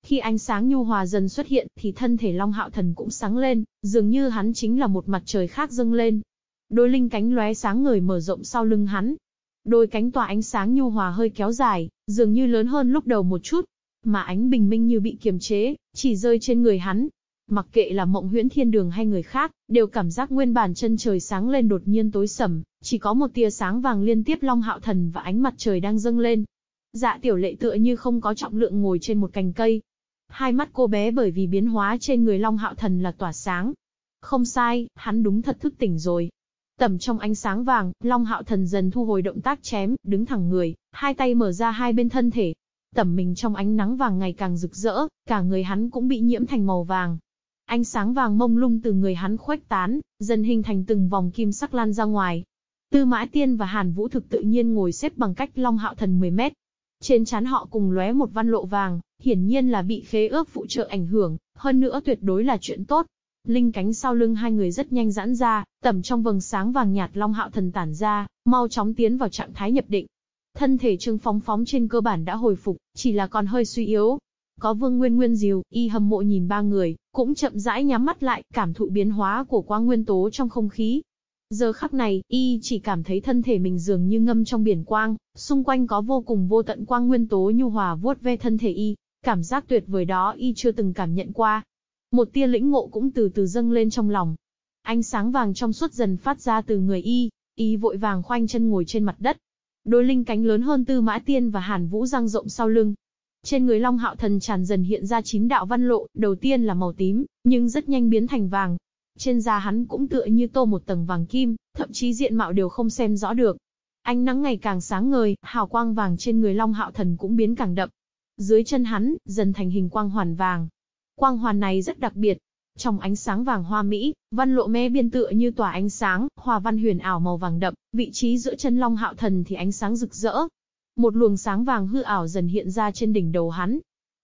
Khi ánh sáng nhu hòa dần xuất hiện, thì thân thể Long Hạo Thần cũng sáng lên, dường như hắn chính là một mặt trời khác dâng lên. Đôi linh cánh lóe sáng người mở rộng sau lưng hắn. Đôi cánh tỏa ánh sáng nhu hòa hơi kéo dài, dường như lớn hơn lúc đầu một chút. Mà ánh bình minh như bị kiềm chế, chỉ rơi trên người hắn, Mặc kệ là mộng huyễn thiên đường hay người khác, đều cảm giác nguyên bản chân trời sáng lên đột nhiên tối sầm, chỉ có một tia sáng vàng liên tiếp long hạo thần và ánh mặt trời đang dâng lên. Dạ tiểu lệ tựa như không có trọng lượng ngồi trên một cành cây. Hai mắt cô bé bởi vì biến hóa trên người long hạo thần là tỏa sáng. Không sai, hắn đúng thật thức tỉnh rồi. Tầm trong ánh sáng vàng, Long Hạo Thần dần thu hồi động tác chém, đứng thẳng người, hai tay mở ra hai bên thân thể. Tẩm mình trong ánh nắng vàng ngày càng rực rỡ, cả người hắn cũng bị nhiễm thành màu vàng, Ánh sáng vàng mông lung từ người hắn khuếch tán, dần hình thành từng vòng kim sắc lan ra ngoài. Tư Mã Tiên và Hàn Vũ thực tự nhiên ngồi xếp bằng cách Long Hạo Thần 10 mét. Trên trán họ cùng lóe một văn lộ vàng, hiển nhiên là bị khế ước phụ trợ ảnh hưởng, hơn nữa tuyệt đối là chuyện tốt. Linh cánh sau lưng hai người rất nhanh giãn ra, tầm trong vầng sáng vàng nhạt Long Hạo Thần tản ra, mau chóng tiến vào trạng thái nhập định. Thân thể Trương Phóng Phóng trên cơ bản đã hồi phục, chỉ là còn hơi suy yếu, có Vương Nguyên Nguyên Diều, y hâm mộ nhìn ba người, cũng chậm rãi nhắm mắt lại, cảm thụ biến hóa của quang nguyên tố trong không khí. Giờ khắc này, y chỉ cảm thấy thân thể mình dường như ngâm trong biển quang, xung quanh có vô cùng vô tận quang nguyên tố nhu hòa vuốt ve thân thể y, cảm giác tuyệt vời đó y chưa từng cảm nhận qua. Một tia lĩnh ngộ cũng từ từ dâng lên trong lòng. Ánh sáng vàng trong suốt dần phát ra từ người y, y vội vàng khoanh chân ngồi trên mặt đất. Đôi linh cánh lớn hơn Tư Mã Tiên và Hàn Vũ răng rộng sau lưng, trên người Long Hạo Thần tràn dần hiện ra chín đạo văn lộ, đầu tiên là màu tím, nhưng rất nhanh biến thành vàng. Trên da hắn cũng tựa như tô một tầng vàng kim, thậm chí diện mạo đều không xem rõ được. Ánh nắng ngày càng sáng ngời, hào quang vàng trên người Long Hạo Thần cũng biến càng đậm. Dưới chân hắn, dần thành hình quang hoàn vàng. Quang hoàn này rất đặc biệt. Trong ánh sáng vàng hoa mỹ, văn lộ mê biên tựa như tỏa ánh sáng, hòa văn huyền ảo màu vàng đậm, vị trí giữa chân Long Hạo Thần thì ánh sáng rực rỡ, một luồng sáng vàng hư ảo dần hiện ra trên đỉnh đầu hắn.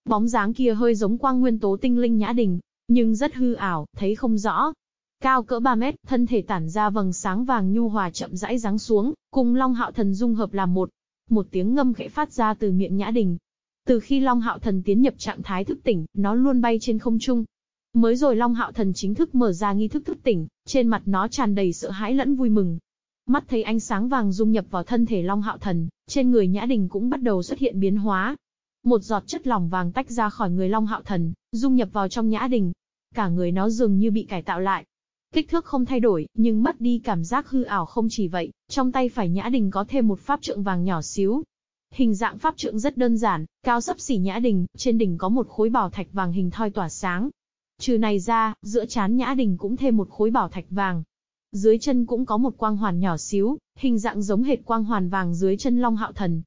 Bóng dáng kia hơi giống quang nguyên tố tinh linh nhã đình, nhưng rất hư ảo, thấy không rõ. Cao cỡ 3 mét, thân thể tản ra vầng sáng vàng nhu hòa chậm rãi giáng xuống, cùng Long Hạo Thần dung hợp làm một. Một tiếng ngâm khẽ phát ra từ miệng nhã đình. Từ khi Long Hạo Thần tiến nhập trạng thái thức tỉnh, nó luôn bay trên không trung. Mới rồi Long Hạo Thần chính thức mở ra nghi thức thức tỉnh, trên mặt nó tràn đầy sợ hãi lẫn vui mừng. Mắt thấy ánh sáng vàng dung nhập vào thân thể Long Hạo Thần, trên người Nhã Đình cũng bắt đầu xuất hiện biến hóa. Một giọt chất lỏng vàng tách ra khỏi người Long Hạo Thần, dung nhập vào trong Nhã Đình. Cả người nó dường như bị cải tạo lại. Kích thước không thay đổi, nhưng mất đi cảm giác hư ảo không chỉ vậy, trong tay phải Nhã Đình có thêm một pháp trượng vàng nhỏ xíu. Hình dạng pháp trượng rất đơn giản, cao sấp xỉ Nhã Đình, trên đỉnh có một khối bảo thạch vàng hình thoi tỏa sáng. Trừ này ra, giữa chán Nhã Đình cũng thêm một khối bảo thạch vàng, dưới chân cũng có một quang hoàn nhỏ xíu, hình dạng giống hệt quang hoàn vàng dưới chân Long Hạo Thần.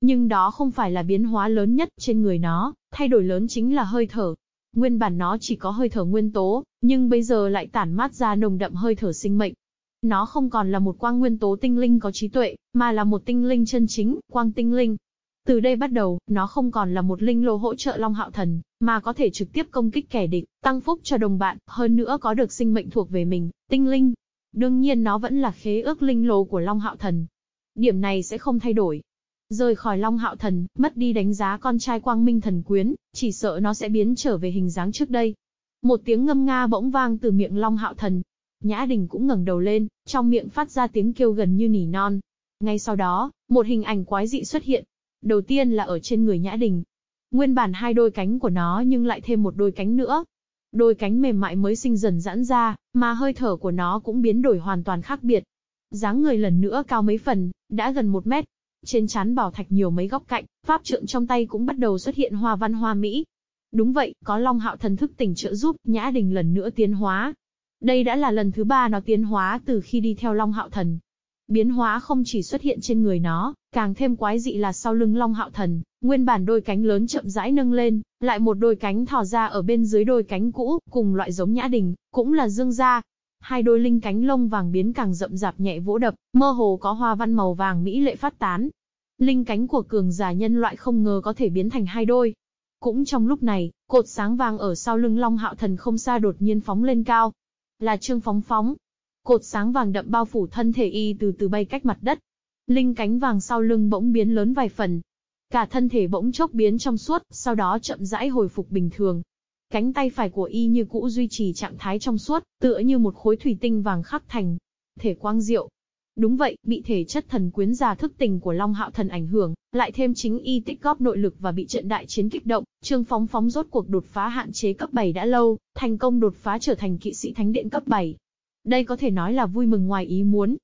Nhưng đó không phải là biến hóa lớn nhất trên người nó, thay đổi lớn chính là hơi thở. Nguyên bản nó chỉ có hơi thở nguyên tố, nhưng bây giờ lại tản mát ra nồng đậm hơi thở sinh mệnh. Nó không còn là một quang nguyên tố tinh linh có trí tuệ, mà là một tinh linh chân chính, quang tinh linh. Từ đây bắt đầu, nó không còn là một linh lô hỗ trợ Long Hạo Thần, mà có thể trực tiếp công kích kẻ địch, tăng phúc cho đồng bạn, hơn nữa có được sinh mệnh thuộc về mình, tinh linh, Đương nhiên nó vẫn là khế ước linh lô của Long Hạo Thần. Điểm này sẽ không thay đổi. Rời khỏi Long Hạo Thần, mất đi đánh giá con trai Quang Minh Thần Quyến, chỉ sợ nó sẽ biến trở về hình dáng trước đây. Một tiếng ngâm nga bỗng vang từ miệng Long Hạo Thần. Nhã Đình cũng ngẩng đầu lên, trong miệng phát ra tiếng kêu gần như nỉ non. Ngay sau đó, một hình ảnh quái dị xuất hiện. Đầu tiên là ở trên người Nhã Đình. Nguyên bản hai đôi cánh của nó nhưng lại thêm một đôi cánh nữa, Đôi cánh mềm mại mới sinh dần giãn ra, mà hơi thở của nó cũng biến đổi hoàn toàn khác biệt. dáng người lần nữa cao mấy phần, đã gần một mét. Trên chán bảo thạch nhiều mấy góc cạnh, pháp trượng trong tay cũng bắt đầu xuất hiện hoa văn hoa mỹ. Đúng vậy, có Long Hạo thần thức tỉnh trợ giúp, Nhã Đình lần nữa tiến hóa. Đây đã là lần thứ ba nó tiến hóa từ khi đi theo Long Hạo thần. Biến hóa không chỉ xuất hiện trên người nó, càng thêm quái dị là sau lưng Long Hạo Thần, nguyên bản đôi cánh lớn chậm rãi nâng lên, lại một đôi cánh thò ra ở bên dưới đôi cánh cũ, cùng loại giống nhã đình, cũng là dương gia. Hai đôi linh cánh lông vàng biến càng rậm rạp nhẹ vỗ đập, mơ hồ có hoa văn màu vàng mỹ lệ phát tán. Linh cánh của cường giả nhân loại không ngờ có thể biến thành hai đôi. Cũng trong lúc này, cột sáng vàng ở sau lưng Long Hạo Thần không xa đột nhiên phóng lên cao. Là Trương Phóng Phóng, Cột sáng vàng đậm bao phủ thân thể y từ từ bay cách mặt đất. Linh cánh vàng sau lưng bỗng biến lớn vài phần. Cả thân thể bỗng chốc biến trong suốt, sau đó chậm rãi hồi phục bình thường. Cánh tay phải của y như cũ duy trì trạng thái trong suốt, tựa như một khối thủy tinh vàng khắc thành. Thể quang diệu. Đúng vậy, bị thể chất thần quyến già thức tình của Long Hạo Thần ảnh hưởng, lại thêm chính y tích góp nội lực và bị trận đại chiến kích động, Trương Phóng Phóng rốt cuộc đột phá hạn chế cấp 7 đã lâu, thành công đột phá trở thành kỵ sĩ thánh điện cấp 7. Đây có thể nói là vui mừng ngoài ý muốn,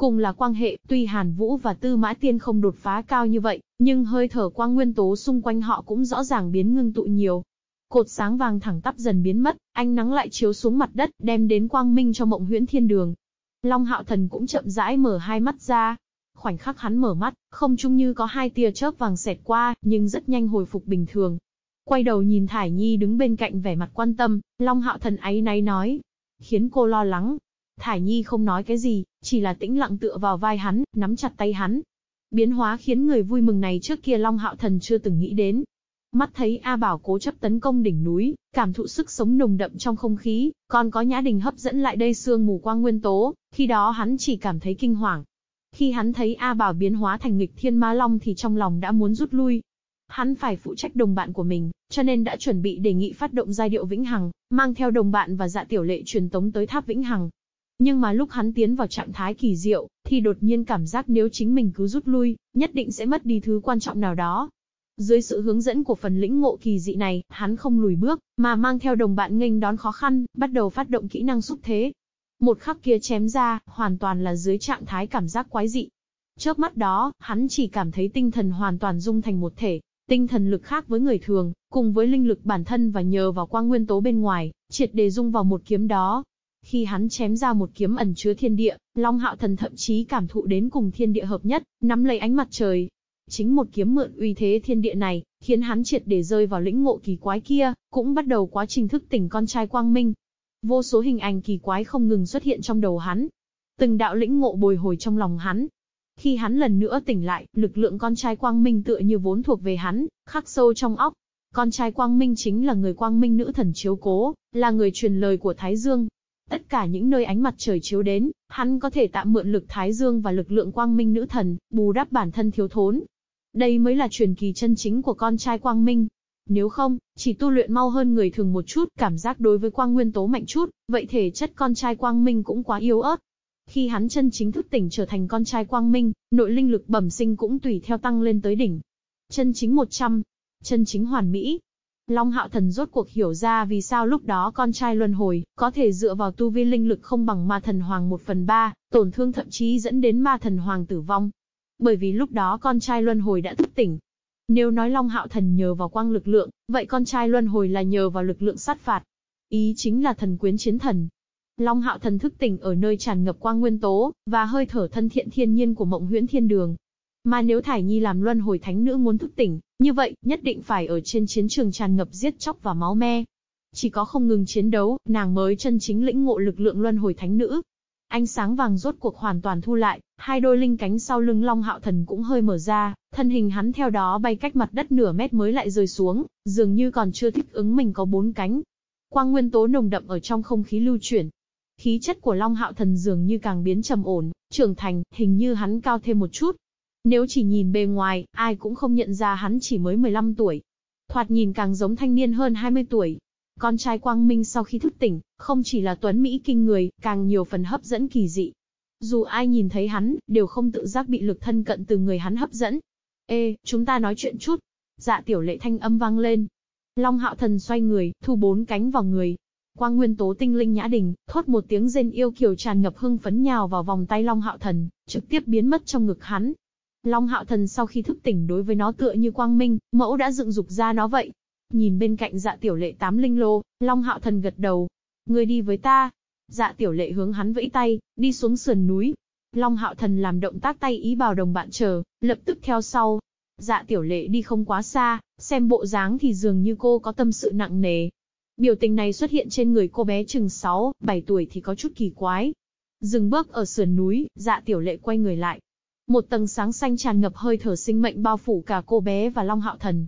Cùng là quang hệ, tuy Hàn Vũ và Tư Mã Tiên không đột phá cao như vậy, nhưng hơi thở quang nguyên tố xung quanh họ cũng rõ ràng biến ngưng tụ nhiều. Cột sáng vàng thẳng tắp dần biến mất, ánh nắng lại chiếu xuống mặt đất, đem đến quang minh cho mộng huyễn thiên đường. Long Hạo Thần cũng chậm rãi mở hai mắt ra. Khoảnh khắc hắn mở mắt, không chung như có hai tia chớp vàng xẹt qua, nhưng rất nhanh hồi phục bình thường. Quay đầu nhìn Thải Nhi đứng bên cạnh vẻ mặt quan tâm, Long Hạo Thần ấy náy nói. Khiến cô lo lắng, Thải Nhi không nói cái gì, chỉ là tĩnh lặng tựa vào vai hắn, nắm chặt tay hắn. Biến hóa khiến người vui mừng này trước kia Long Hạo Thần chưa từng nghĩ đến. Mắt thấy A Bảo cố chấp tấn công đỉnh núi, cảm thụ sức sống nồng đậm trong không khí, còn có Nhã Đình hấp dẫn lại đây sương mù quang nguyên tố, khi đó hắn chỉ cảm thấy kinh hoàng. Khi hắn thấy A Bảo biến hóa thành nghịch thiên ma long thì trong lòng đã muốn rút lui. Hắn phải phụ trách đồng bạn của mình, cho nên đã chuẩn bị đề nghị phát động giai điệu vĩnh hằng, mang theo đồng bạn và dạ tiểu lệ truyền tống tới tháp vĩnh hằng. Nhưng mà lúc hắn tiến vào trạng thái kỳ diệu, thì đột nhiên cảm giác nếu chính mình cứ rút lui, nhất định sẽ mất đi thứ quan trọng nào đó. Dưới sự hướng dẫn của phần lĩnh ngộ kỳ dị này, hắn không lùi bước, mà mang theo đồng bạn nghênh đón khó khăn, bắt đầu phát động kỹ năng xúc thế. Một khắc kia chém ra, hoàn toàn là dưới trạng thái cảm giác quái dị. Trước mắt đó, hắn chỉ cảm thấy tinh thần hoàn toàn dung thành một thể, tinh thần lực khác với người thường, cùng với linh lực bản thân và nhờ vào quang nguyên tố bên ngoài, triệt đề dung vào một kiếm đó, khi hắn chém ra một kiếm ẩn chứa thiên địa, Long Hạo Thần thậm chí cảm thụ đến cùng thiên địa hợp nhất, nắm lấy ánh mặt trời. Chính một kiếm mượn uy thế thiên địa này, khiến hắn triệt để rơi vào lĩnh ngộ kỳ quái kia, cũng bắt đầu quá trình thức tỉnh con trai quang minh. Vô số hình ảnh kỳ quái không ngừng xuất hiện trong đầu hắn. Từng đạo lĩnh ngộ bồi hồi trong lòng hắn. Khi hắn lần nữa tỉnh lại, lực lượng con trai quang minh tựa như vốn thuộc về hắn, khắc sâu trong óc. Con trai quang minh chính là người quang minh nữ thần chiếu cố, là người truyền lời của Thái Dương, Tất cả những nơi ánh mặt trời chiếu đến, hắn có thể tạm mượn lực Thái Dương và lực lượng quang minh nữ thần, bù đắp bản thân thiếu thốn. Đây mới là truyền kỳ chân chính của con trai quang minh. Nếu không, chỉ tu luyện mau hơn người thường một chút, cảm giác đối với quang nguyên tố mạnh chút, vậy thể chất con trai quang minh cũng quá yếu ớt. Khi hắn chân chính thức tỉnh trở thành con trai quang minh, nội linh lực bẩm sinh cũng tùy theo tăng lên tới đỉnh. Chân chính 100, chân chính hoàn mỹ, Long Hạo Thần rốt cuộc hiểu ra vì sao lúc đó con trai luân hồi, có thể dựa vào tu vi linh lực không bằng ma thần hoàng một phần ba, tổn thương thậm chí dẫn đến ma thần hoàng tử vong. Bởi vì lúc đó con trai luân hồi đã thức tỉnh. Nếu nói Long Hạo Thần nhờ vào quang lực lượng, vậy con trai luân hồi là nhờ vào lực lượng sát phạt. Ý chính là thần quyến chiến thần. Long Hạo Thần thức tỉnh ở nơi tràn ngập quang nguyên tố, và hơi thở thân thiện thiên nhiên của mộng huyễn thiên đường, mà nếu Thải Nhi làm luân hồi thánh nữ muốn thức tỉnh, như vậy, nhất định phải ở trên chiến trường tràn ngập giết chóc và máu me. Chỉ có không ngừng chiến đấu, nàng mới chân chính lĩnh ngộ lực lượng luân hồi thánh nữ. Ánh sáng vàng rốt cuộc hoàn toàn thu lại, hai đôi linh cánh sau lưng Long Hạo Thần cũng hơi mở ra, thân hình hắn theo đó bay cách mặt đất nửa mét mới lại rơi xuống, dường như còn chưa thích ứng mình có bốn cánh. Quang nguyên tố nồng đậm ở trong không khí lưu chuyển. Khí chất của Long Hạo Thần dường như càng biến trầm ổn, trưởng thành, hình như hắn cao thêm một chút, nếu chỉ nhìn bề ngoài, ai cũng không nhận ra hắn chỉ mới 15 tuổi. Thoạt nhìn càng giống thanh niên hơn 20 tuổi. Con trai Quang Minh sau khi thức tỉnh, không chỉ là tuấn Mỹ kinh người, càng nhiều phần hấp dẫn kỳ dị. Dù ai nhìn thấy hắn, đều không tự giác bị lực thân cận từ người hắn hấp dẫn. Ê, chúng ta nói chuyện chút. Dạ tiểu lệ thanh âm vang lên. Long hạo thần xoay người, thu bốn cánh vào người, Quang nguyên tố tinh linh nhã đình, thốt một tiếng rên yêu kiều tràn ngập hưng phấn nhào vào vòng tay Long Hạo Thần, trực tiếp biến mất trong ngực hắn. Long hạo thần sau khi thức tỉnh đối với nó tựa như quang minh, mẫu đã dựng dục ra nó vậy. Nhìn bên cạnh dạ tiểu lệ tám linh lô, Long hạo thần gật đầu. Người đi với ta. Dạ tiểu lệ hướng hắn vẫy tay, đi xuống sườn núi. Long hạo thần làm động tác tay ý bảo đồng bạn chờ, lập tức theo sau. Dạ tiểu lệ đi không quá xa, xem bộ dáng thì dường như cô có tâm sự nặng nề. Biểu tình này xuất hiện trên người cô bé chừng 6, 7 tuổi thì có chút kỳ quái. Dừng bước ở sườn núi, dạ tiểu lệ quay người lại, một tầng sáng xanh tràn ngập hơi thở sinh mệnh bao phủ cả cô bé và Long Hạo Thần.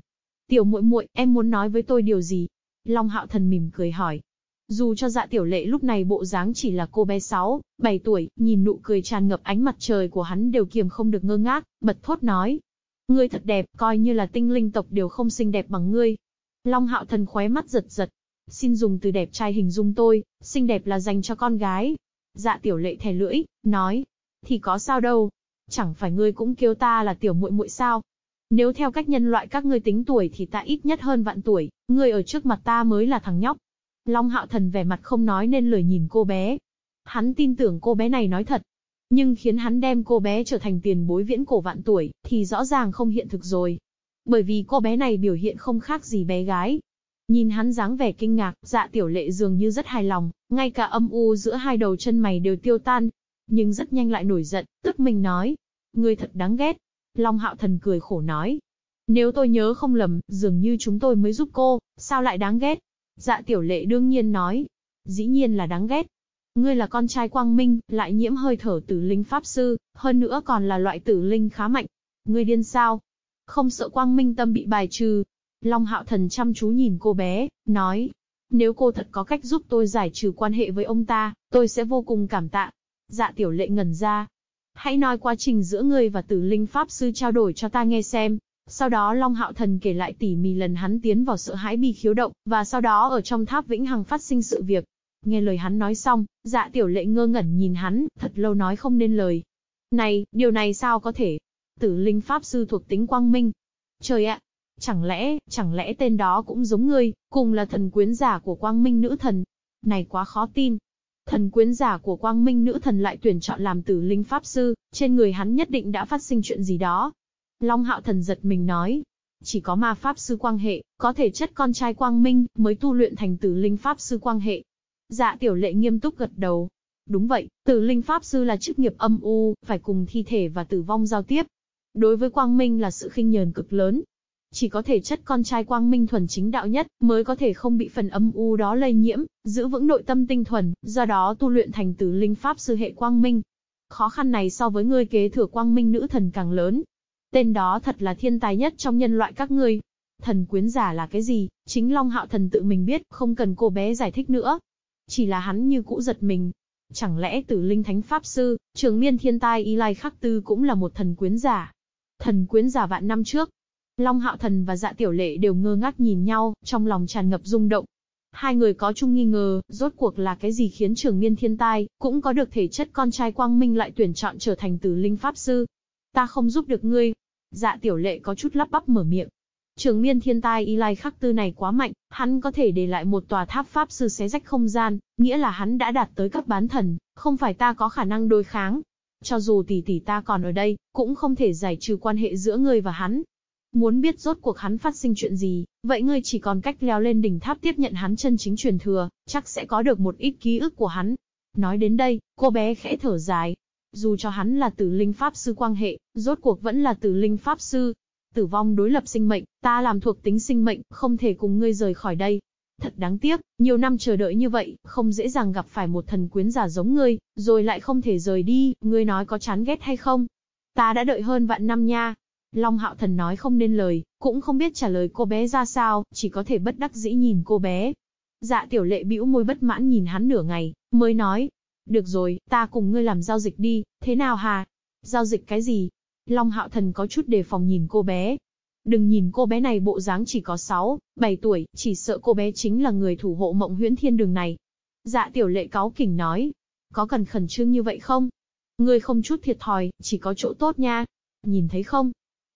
Tiểu muội muội, em muốn nói với tôi điều gì? Long Hạo Thần mỉm cười hỏi. Dù cho dạ tiểu lệ lúc này bộ dáng chỉ là cô bé 6, 7 tuổi, nhìn nụ cười tràn ngập ánh mặt trời của hắn đều kiềm không được ngơ ngác, bật thốt nói. Ngươi thật đẹp, coi như là tinh linh tộc đều không xinh đẹp bằng ngươi. Long hạo thần khóe mắt giật giật. Xin dùng từ đẹp trai hình dung tôi, xinh đẹp là dành cho con gái. Dạ tiểu lệ thè lưỡi, nói. Thì có sao đâu. Chẳng phải ngươi cũng kêu ta là tiểu muội muội sao? Nếu theo cách nhân loại các ngươi tính tuổi thì ta ít nhất hơn vạn tuổi, ngươi ở trước mặt ta mới là thằng nhóc. Long hạo thần vẻ mặt không nói nên lời nhìn cô bé. Hắn tin tưởng cô bé này nói thật. Nhưng khiến hắn đem cô bé trở thành tiền bối viễn cổ vạn tuổi, thì rõ ràng không hiện thực rồi. Bởi vì cô bé này biểu hiện không khác gì bé gái. Nhìn hắn dáng vẻ kinh ngạc, dạ tiểu lệ dường như rất hài lòng, ngay cả âm u giữa hai đầu chân mày đều tiêu tan. Nhưng rất nhanh lại nổi giận, tức mình nói. Ngươi thật đáng ghét. Long hạo thần cười khổ nói. Nếu tôi nhớ không lầm, dường như chúng tôi mới giúp cô, sao lại đáng ghét? Dạ tiểu lệ đương nhiên nói. Dĩ nhiên là đáng ghét. Ngươi là con trai quang minh, lại nhiễm hơi thở tử linh pháp sư, hơn nữa còn là loại tử linh khá mạnh. Ngươi điên sao? Không sợ quang minh tâm bị bài trừ. Long hạo thần chăm chú nhìn cô bé, nói. Nếu cô thật có cách giúp tôi giải trừ quan hệ với ông ta, tôi sẽ vô cùng cảm tạ. Dạ tiểu lệ ngẩn ra. Hãy nói quá trình giữa ngươi và tử linh pháp sư trao đổi cho ta nghe xem, sau đó Long Hạo Thần kể lại tỉ mỉ lần hắn tiến vào sợ hãi bi khiếu động, và sau đó ở trong tháp Vĩnh Hằng phát sinh sự việc. Nghe lời hắn nói xong, dạ tiểu lệ ngơ ngẩn nhìn hắn, thật lâu nói không nên lời. Này, điều này sao có thể? Tử linh pháp sư thuộc tính quang minh. Trời ạ! Chẳng lẽ, chẳng lẽ tên đó cũng giống ngươi, cùng là thần quyến giả của quang minh nữ thần? Này quá khó tin. Thần quyến giả của quang minh nữ thần lại tuyển chọn làm tử linh pháp sư, trên người hắn nhất định đã phát sinh chuyện gì đó. Long hạo thần giật mình nói. Chỉ có ma pháp sư quang hệ, có thể chất con trai quang minh, mới tu luyện thành tử linh pháp sư quang hệ. Dạ tiểu lệ nghiêm túc gật đầu. Đúng vậy, tử linh pháp sư là chức nghiệp âm u, phải cùng thi thể và tử vong giao tiếp. Đối với quang minh là sự khinh nhờn cực lớn. Chỉ có thể chất con trai quang minh thuần chính đạo nhất, mới có thể không bị phần âm u đó lây nhiễm, giữ vững nội tâm tinh thuần, do đó tu luyện thành tử linh pháp sư hệ quang minh. Khó khăn này so với ngươi kế thừa quang minh nữ thần càng lớn, Tên đó thật là thiên tài nhất trong nhân loại các ngươi. Thần quyến giả là cái gì, chính Long Hạo Thần tự mình biết, không cần cô bé giải thích nữa. Chỉ là hắn như cũ giật mình. Chẳng lẽ tử linh thánh pháp sư, trường miên thiên tai Y Lai Khắc Tư cũng là một thần quyến giả? Thần quyến giả vạn năm trước. Long Hạo Thần và dạ tiểu lệ đều ngơ ngác nhìn nhau, trong lòng tràn ngập rung động. Hai người có chung nghi ngờ, rốt cuộc là cái gì khiến trường miên thiên tai, cũng có được thể chất con trai quang minh lại tuyển chọn trở thành tử linh pháp sư. Ta không giúp được ngươi, Dạ tiểu lệ có chút lắp bắp mở miệng. Trường miên thiên tai y lai khắc tư này quá mạnh, hắn có thể để lại một tòa tháp pháp sư xé rách không gian, nghĩa là hắn đã đạt tới cấp bán thần, không phải ta có khả năng đối kháng. Cho dù tỷ tỷ ta còn ở đây, cũng không thể giải trừ quan hệ giữa ngươi và hắn. Muốn biết rốt cuộc hắn phát sinh chuyện gì, vậy ngươi chỉ còn cách leo lên đỉnh tháp tiếp nhận hắn chân chính truyền thừa, chắc sẽ có được một ít ký ức của hắn. Nói đến đây, cô bé khẽ thở dài, dù cho hắn là tử linh pháp sư quang hệ, rốt cuộc vẫn là tử linh pháp sư. Tử vong đối lập sinh mệnh, ta làm thuộc tính sinh mệnh, không thể cùng ngươi rời khỏi đây. Thật đáng tiếc, nhiều năm chờ đợi như vậy, không dễ dàng gặp phải một thần quyến giả giống ngươi, rồi lại không thể rời đi, ngươi nói có chán ghét hay không? Ta đã đợi hơn vạn năm nha. Long hạo thần nói không nên lời, cũng không biết trả lời cô bé ra sao, chỉ có thể bất đắc dĩ nhìn cô bé. Dạ tiểu lệ bĩu môi bất mãn nhìn hắn nửa ngày, mới nói, được rồi, ta cùng ngươi làm giao dịch đi, thế nào hà? Giao dịch cái gì? Long hạo thần có chút đề phòng nhìn cô bé. Đừng nhìn cô bé này bộ dáng chỉ có 6, 7 tuổi, chỉ sợ cô bé chính là người thủ hộ mộng huyễn thiên đường này. Dạ tiểu lệ cáo kỉnh nói. Có cần khẩn trương như vậy không? Ngươi không chút thiệt thòi, chỉ có chỗ tốt nha. Nhìn thấy không?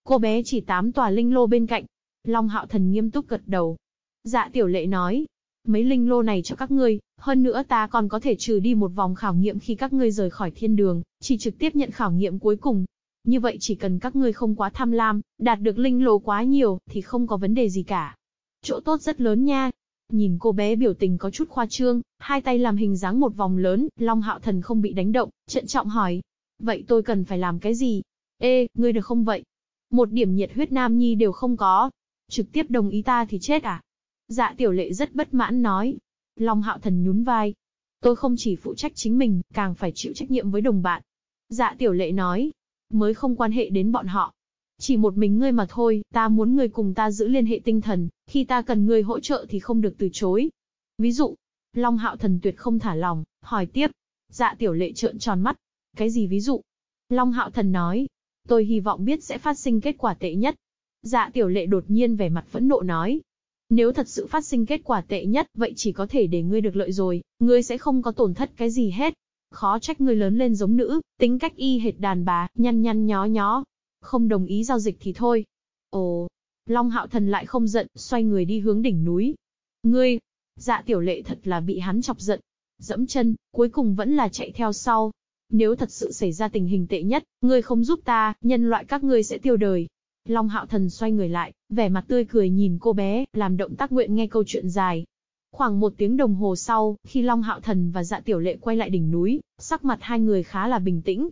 Cô bé chỉ tám tòa linh lô bên cạnh. Long hạo thần nghiêm túc gật đầu. Dạ tiểu lệ nói, mấy linh lô này cho các ngươi, hơn nữa ta còn có thể trừ đi một vòng khảo nghiệm khi các ngươi rời khỏi thiên đường, chỉ trực tiếp nhận khảo nghiệm cuối cùng. Như vậy chỉ cần các ngươi không quá tham lam, đạt được linh lô quá nhiều, thì không có vấn đề gì cả. Chỗ tốt rất lớn nha. Nhìn cô bé biểu tình có chút khoa trương, hai tay làm hình dáng một vòng lớn, Long Hạo Thần không bị đánh động, trận trọng hỏi. Vậy tôi cần phải làm cái gì? Ê, ngươi được không vậy? Một điểm nhiệt huyết nam nhi đều không có. Trực tiếp đồng ý ta thì chết à? Dạ tiểu lệ rất bất mãn nói. Long hạo thần nhún vai. Tôi không chỉ phụ trách chính mình, càng phải chịu trách nhiệm với đồng bạn. Dạ tiểu lệ nói. Mới không quan hệ đến bọn họ. Chỉ một mình ngươi mà thôi, ta muốn ngươi cùng ta giữ liên hệ tinh thần, khi ta cần ngươi hỗ trợ thì không được từ chối. Ví dụ, Long hạo thần tuyệt không thả lòng, hỏi tiếp. Dạ tiểu lệ trợn tròn mắt. Cái gì ví dụ? Long hạo thần nói. Tôi hy vọng biết sẽ phát sinh kết quả tệ nhất. Dạ tiểu lệ đột nhiên vẻ mặt phẫn nộ nói. Nếu thật sự phát sinh kết quả tệ nhất, vậy chỉ có thể để ngươi được lợi rồi, ngươi sẽ không có tổn thất cái gì hết. Khó trách ngươi lớn lên giống nữ, tính cách y hệt đàn bà, nhăn nhăn nhó nhó. Không đồng ý giao dịch thì thôi. Ồ, Long Hạo Thần lại không giận, xoay người đi hướng đỉnh núi. Ngươi, dạ tiểu lệ thật là bị hắn chọc giận. Dẫm chân, cuối cùng vẫn là chạy theo sau. Nếu thật sự xảy ra tình hình tệ nhất, ngươi không giúp ta, nhân loại các ngươi sẽ tiêu đời. Long Hạo Thần xoay người lại, vẻ mặt tươi cười nhìn cô bé, làm động tác nguyện nghe câu chuyện dài. Khoảng một tiếng đồng hồ sau, khi Long Hạo Thần và Dạ Tiểu Lệ quay lại đỉnh núi, sắc mặt hai người khá là bình tĩnh.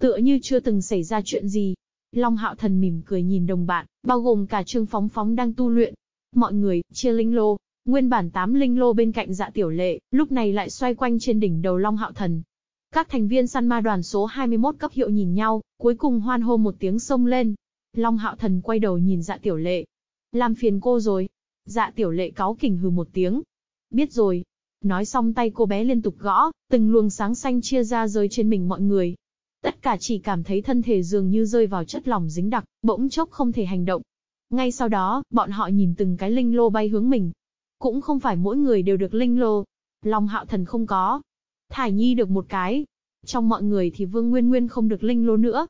Tựa như chưa từng xảy ra chuyện gì. Long Hạo Thần mỉm cười nhìn đồng bạn, bao gồm cả Trương Phóng Phóng đang tu luyện. Mọi người, chia linh lô. Nguyên bản tám linh lô bên cạnh Dạ Tiểu Lệ, lúc này lại xoay quanh trên đỉnh đầu Long Hạo Thần. Các thành viên săn ma đoàn số 21 cấp hiệu nhìn nhau, cuối cùng hoan hô một tiếng sông lên, Long Hạo Thần quay đầu nhìn dạ tiểu lệ. Làm phiền cô rồi. Dạ tiểu lệ cáu kỉnh hừ một tiếng. Biết rồi. Nói xong tay cô bé liên tục gõ, từng luồng sáng xanh chia ra rơi trên mình mọi người. Tất cả chỉ cảm thấy thân thể dường như rơi vào chất lỏng dính đặc, bỗng chốc không thể hành động. Ngay sau đó, bọn họ nhìn từng cái linh lô bay hướng mình. Cũng không phải mỗi người đều được linh lô. Long hạo thần không có. Thải Nhi được một cái. Trong mọi người thì Vương Nguyên Nguyên không được linh lô nữa,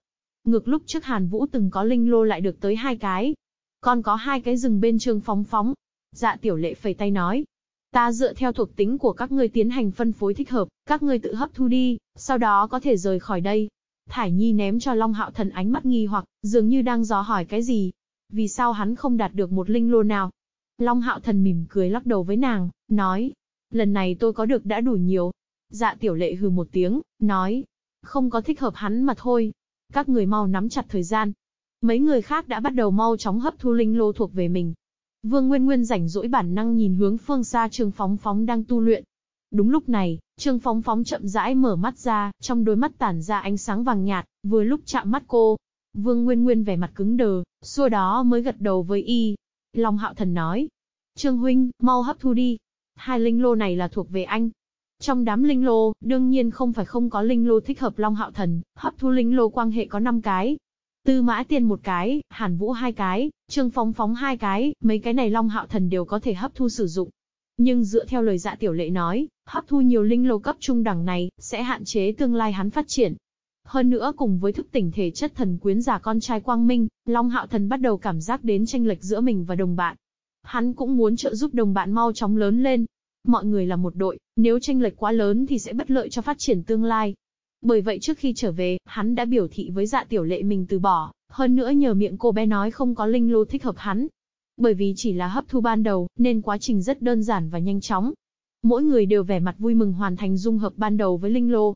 Ngược lúc trước Hàn Vũ từng có linh lô lại được tới hai cái. Còn có hai cái rừng bên trường phóng phóng. Dạ tiểu lệ phẩy tay nói. Ta dựa theo thuộc tính của các ngươi tiến hành phân phối thích hợp, các ngươi tự hấp thu đi, sau đó có thể rời khỏi đây. Thải Nhi ném cho Long Hạo Thần ánh mắt nghi hoặc, dường như đang dò hỏi cái gì. Vì sao hắn không đạt được một linh lô nào? Long Hạo Thần mỉm cười lắc đầu với nàng, nói. Lần này tôi có được đã đủ nhiều. Dạ tiểu lệ hừ một tiếng, nói. Không có thích hợp hắn mà thôi. Các người mau nắm chặt thời gian. Mấy người khác đã bắt đầu mau chóng hấp thu linh lô thuộc về mình. Vương Nguyên Nguyên rảnh rỗi bản năng nhìn hướng phương xa Trương Phóng Phóng đang tu luyện. Đúng lúc này, Trương Phóng Phóng chậm rãi mở mắt ra, trong đôi mắt tản ra ánh sáng vàng nhạt, vừa lúc chạm mắt cô. Vương Nguyên Nguyên vẻ mặt cứng đờ, xua đó mới gật đầu với y. Long Hạo Thần nói. Trương Huynh, mau hấp thu đi. Hai linh lô này là thuộc về anh. Trong đám linh lô, đương nhiên không phải không có linh lô thích hợp Long Hạo Thần, hấp thu linh lô quan hệ có 5 cái. Tư Mã Tiên một cái, Hàn Vũ hai cái, Trương Phóng Phóng hai cái, mấy cái này Long Hạo Thần đều có thể hấp thu sử dụng. Nhưng dựa theo lời dạ tiểu lệ nói, hấp thu nhiều linh lô cấp trung đẳng này, sẽ hạn chế tương lai hắn phát triển. Hơn nữa cùng với thức tỉnh thể chất thần quyến giả con trai Quang Minh, Long Hạo Thần bắt đầu cảm giác đến tranh lệch giữa mình và đồng bạn. Hắn cũng muốn trợ giúp đồng bạn mau chóng lớn lên, Mọi người là một đội, nếu tranh lệch quá lớn thì sẽ bất lợi cho phát triển tương lai. Bởi vậy trước khi trở về, hắn đã biểu thị với dạ tiểu lệ mình từ bỏ, hơn nữa nhờ miệng cô bé nói không có linh lô thích hợp hắn. Bởi vì chỉ là hấp thu ban đầu, nên quá trình rất đơn giản và nhanh chóng. Mỗi người đều vẻ mặt vui mừng hoàn thành dung hợp ban đầu với linh lô.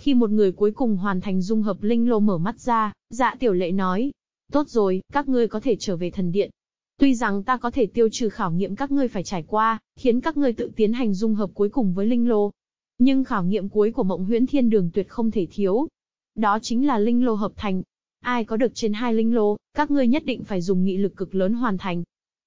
Khi một người cuối cùng hoàn thành dung hợp linh lô mở mắt ra, dạ tiểu lệ nói. Tốt rồi, các ngươi có thể trở về thần điện, Tuy rằng ta có thể tiêu trừ khảo nghiệm các ngươi phải trải qua, khiến các ngươi tự tiến hành dung hợp cuối cùng với linh lô. Nhưng khảo nghiệm cuối của mộng huyễn thiên đường tuyệt không thể thiếu. Đó chính là linh lô hợp thành. Ai có được trên hai linh lô, các ngươi nhất định phải dùng nghị lực cực lớn hoàn thành.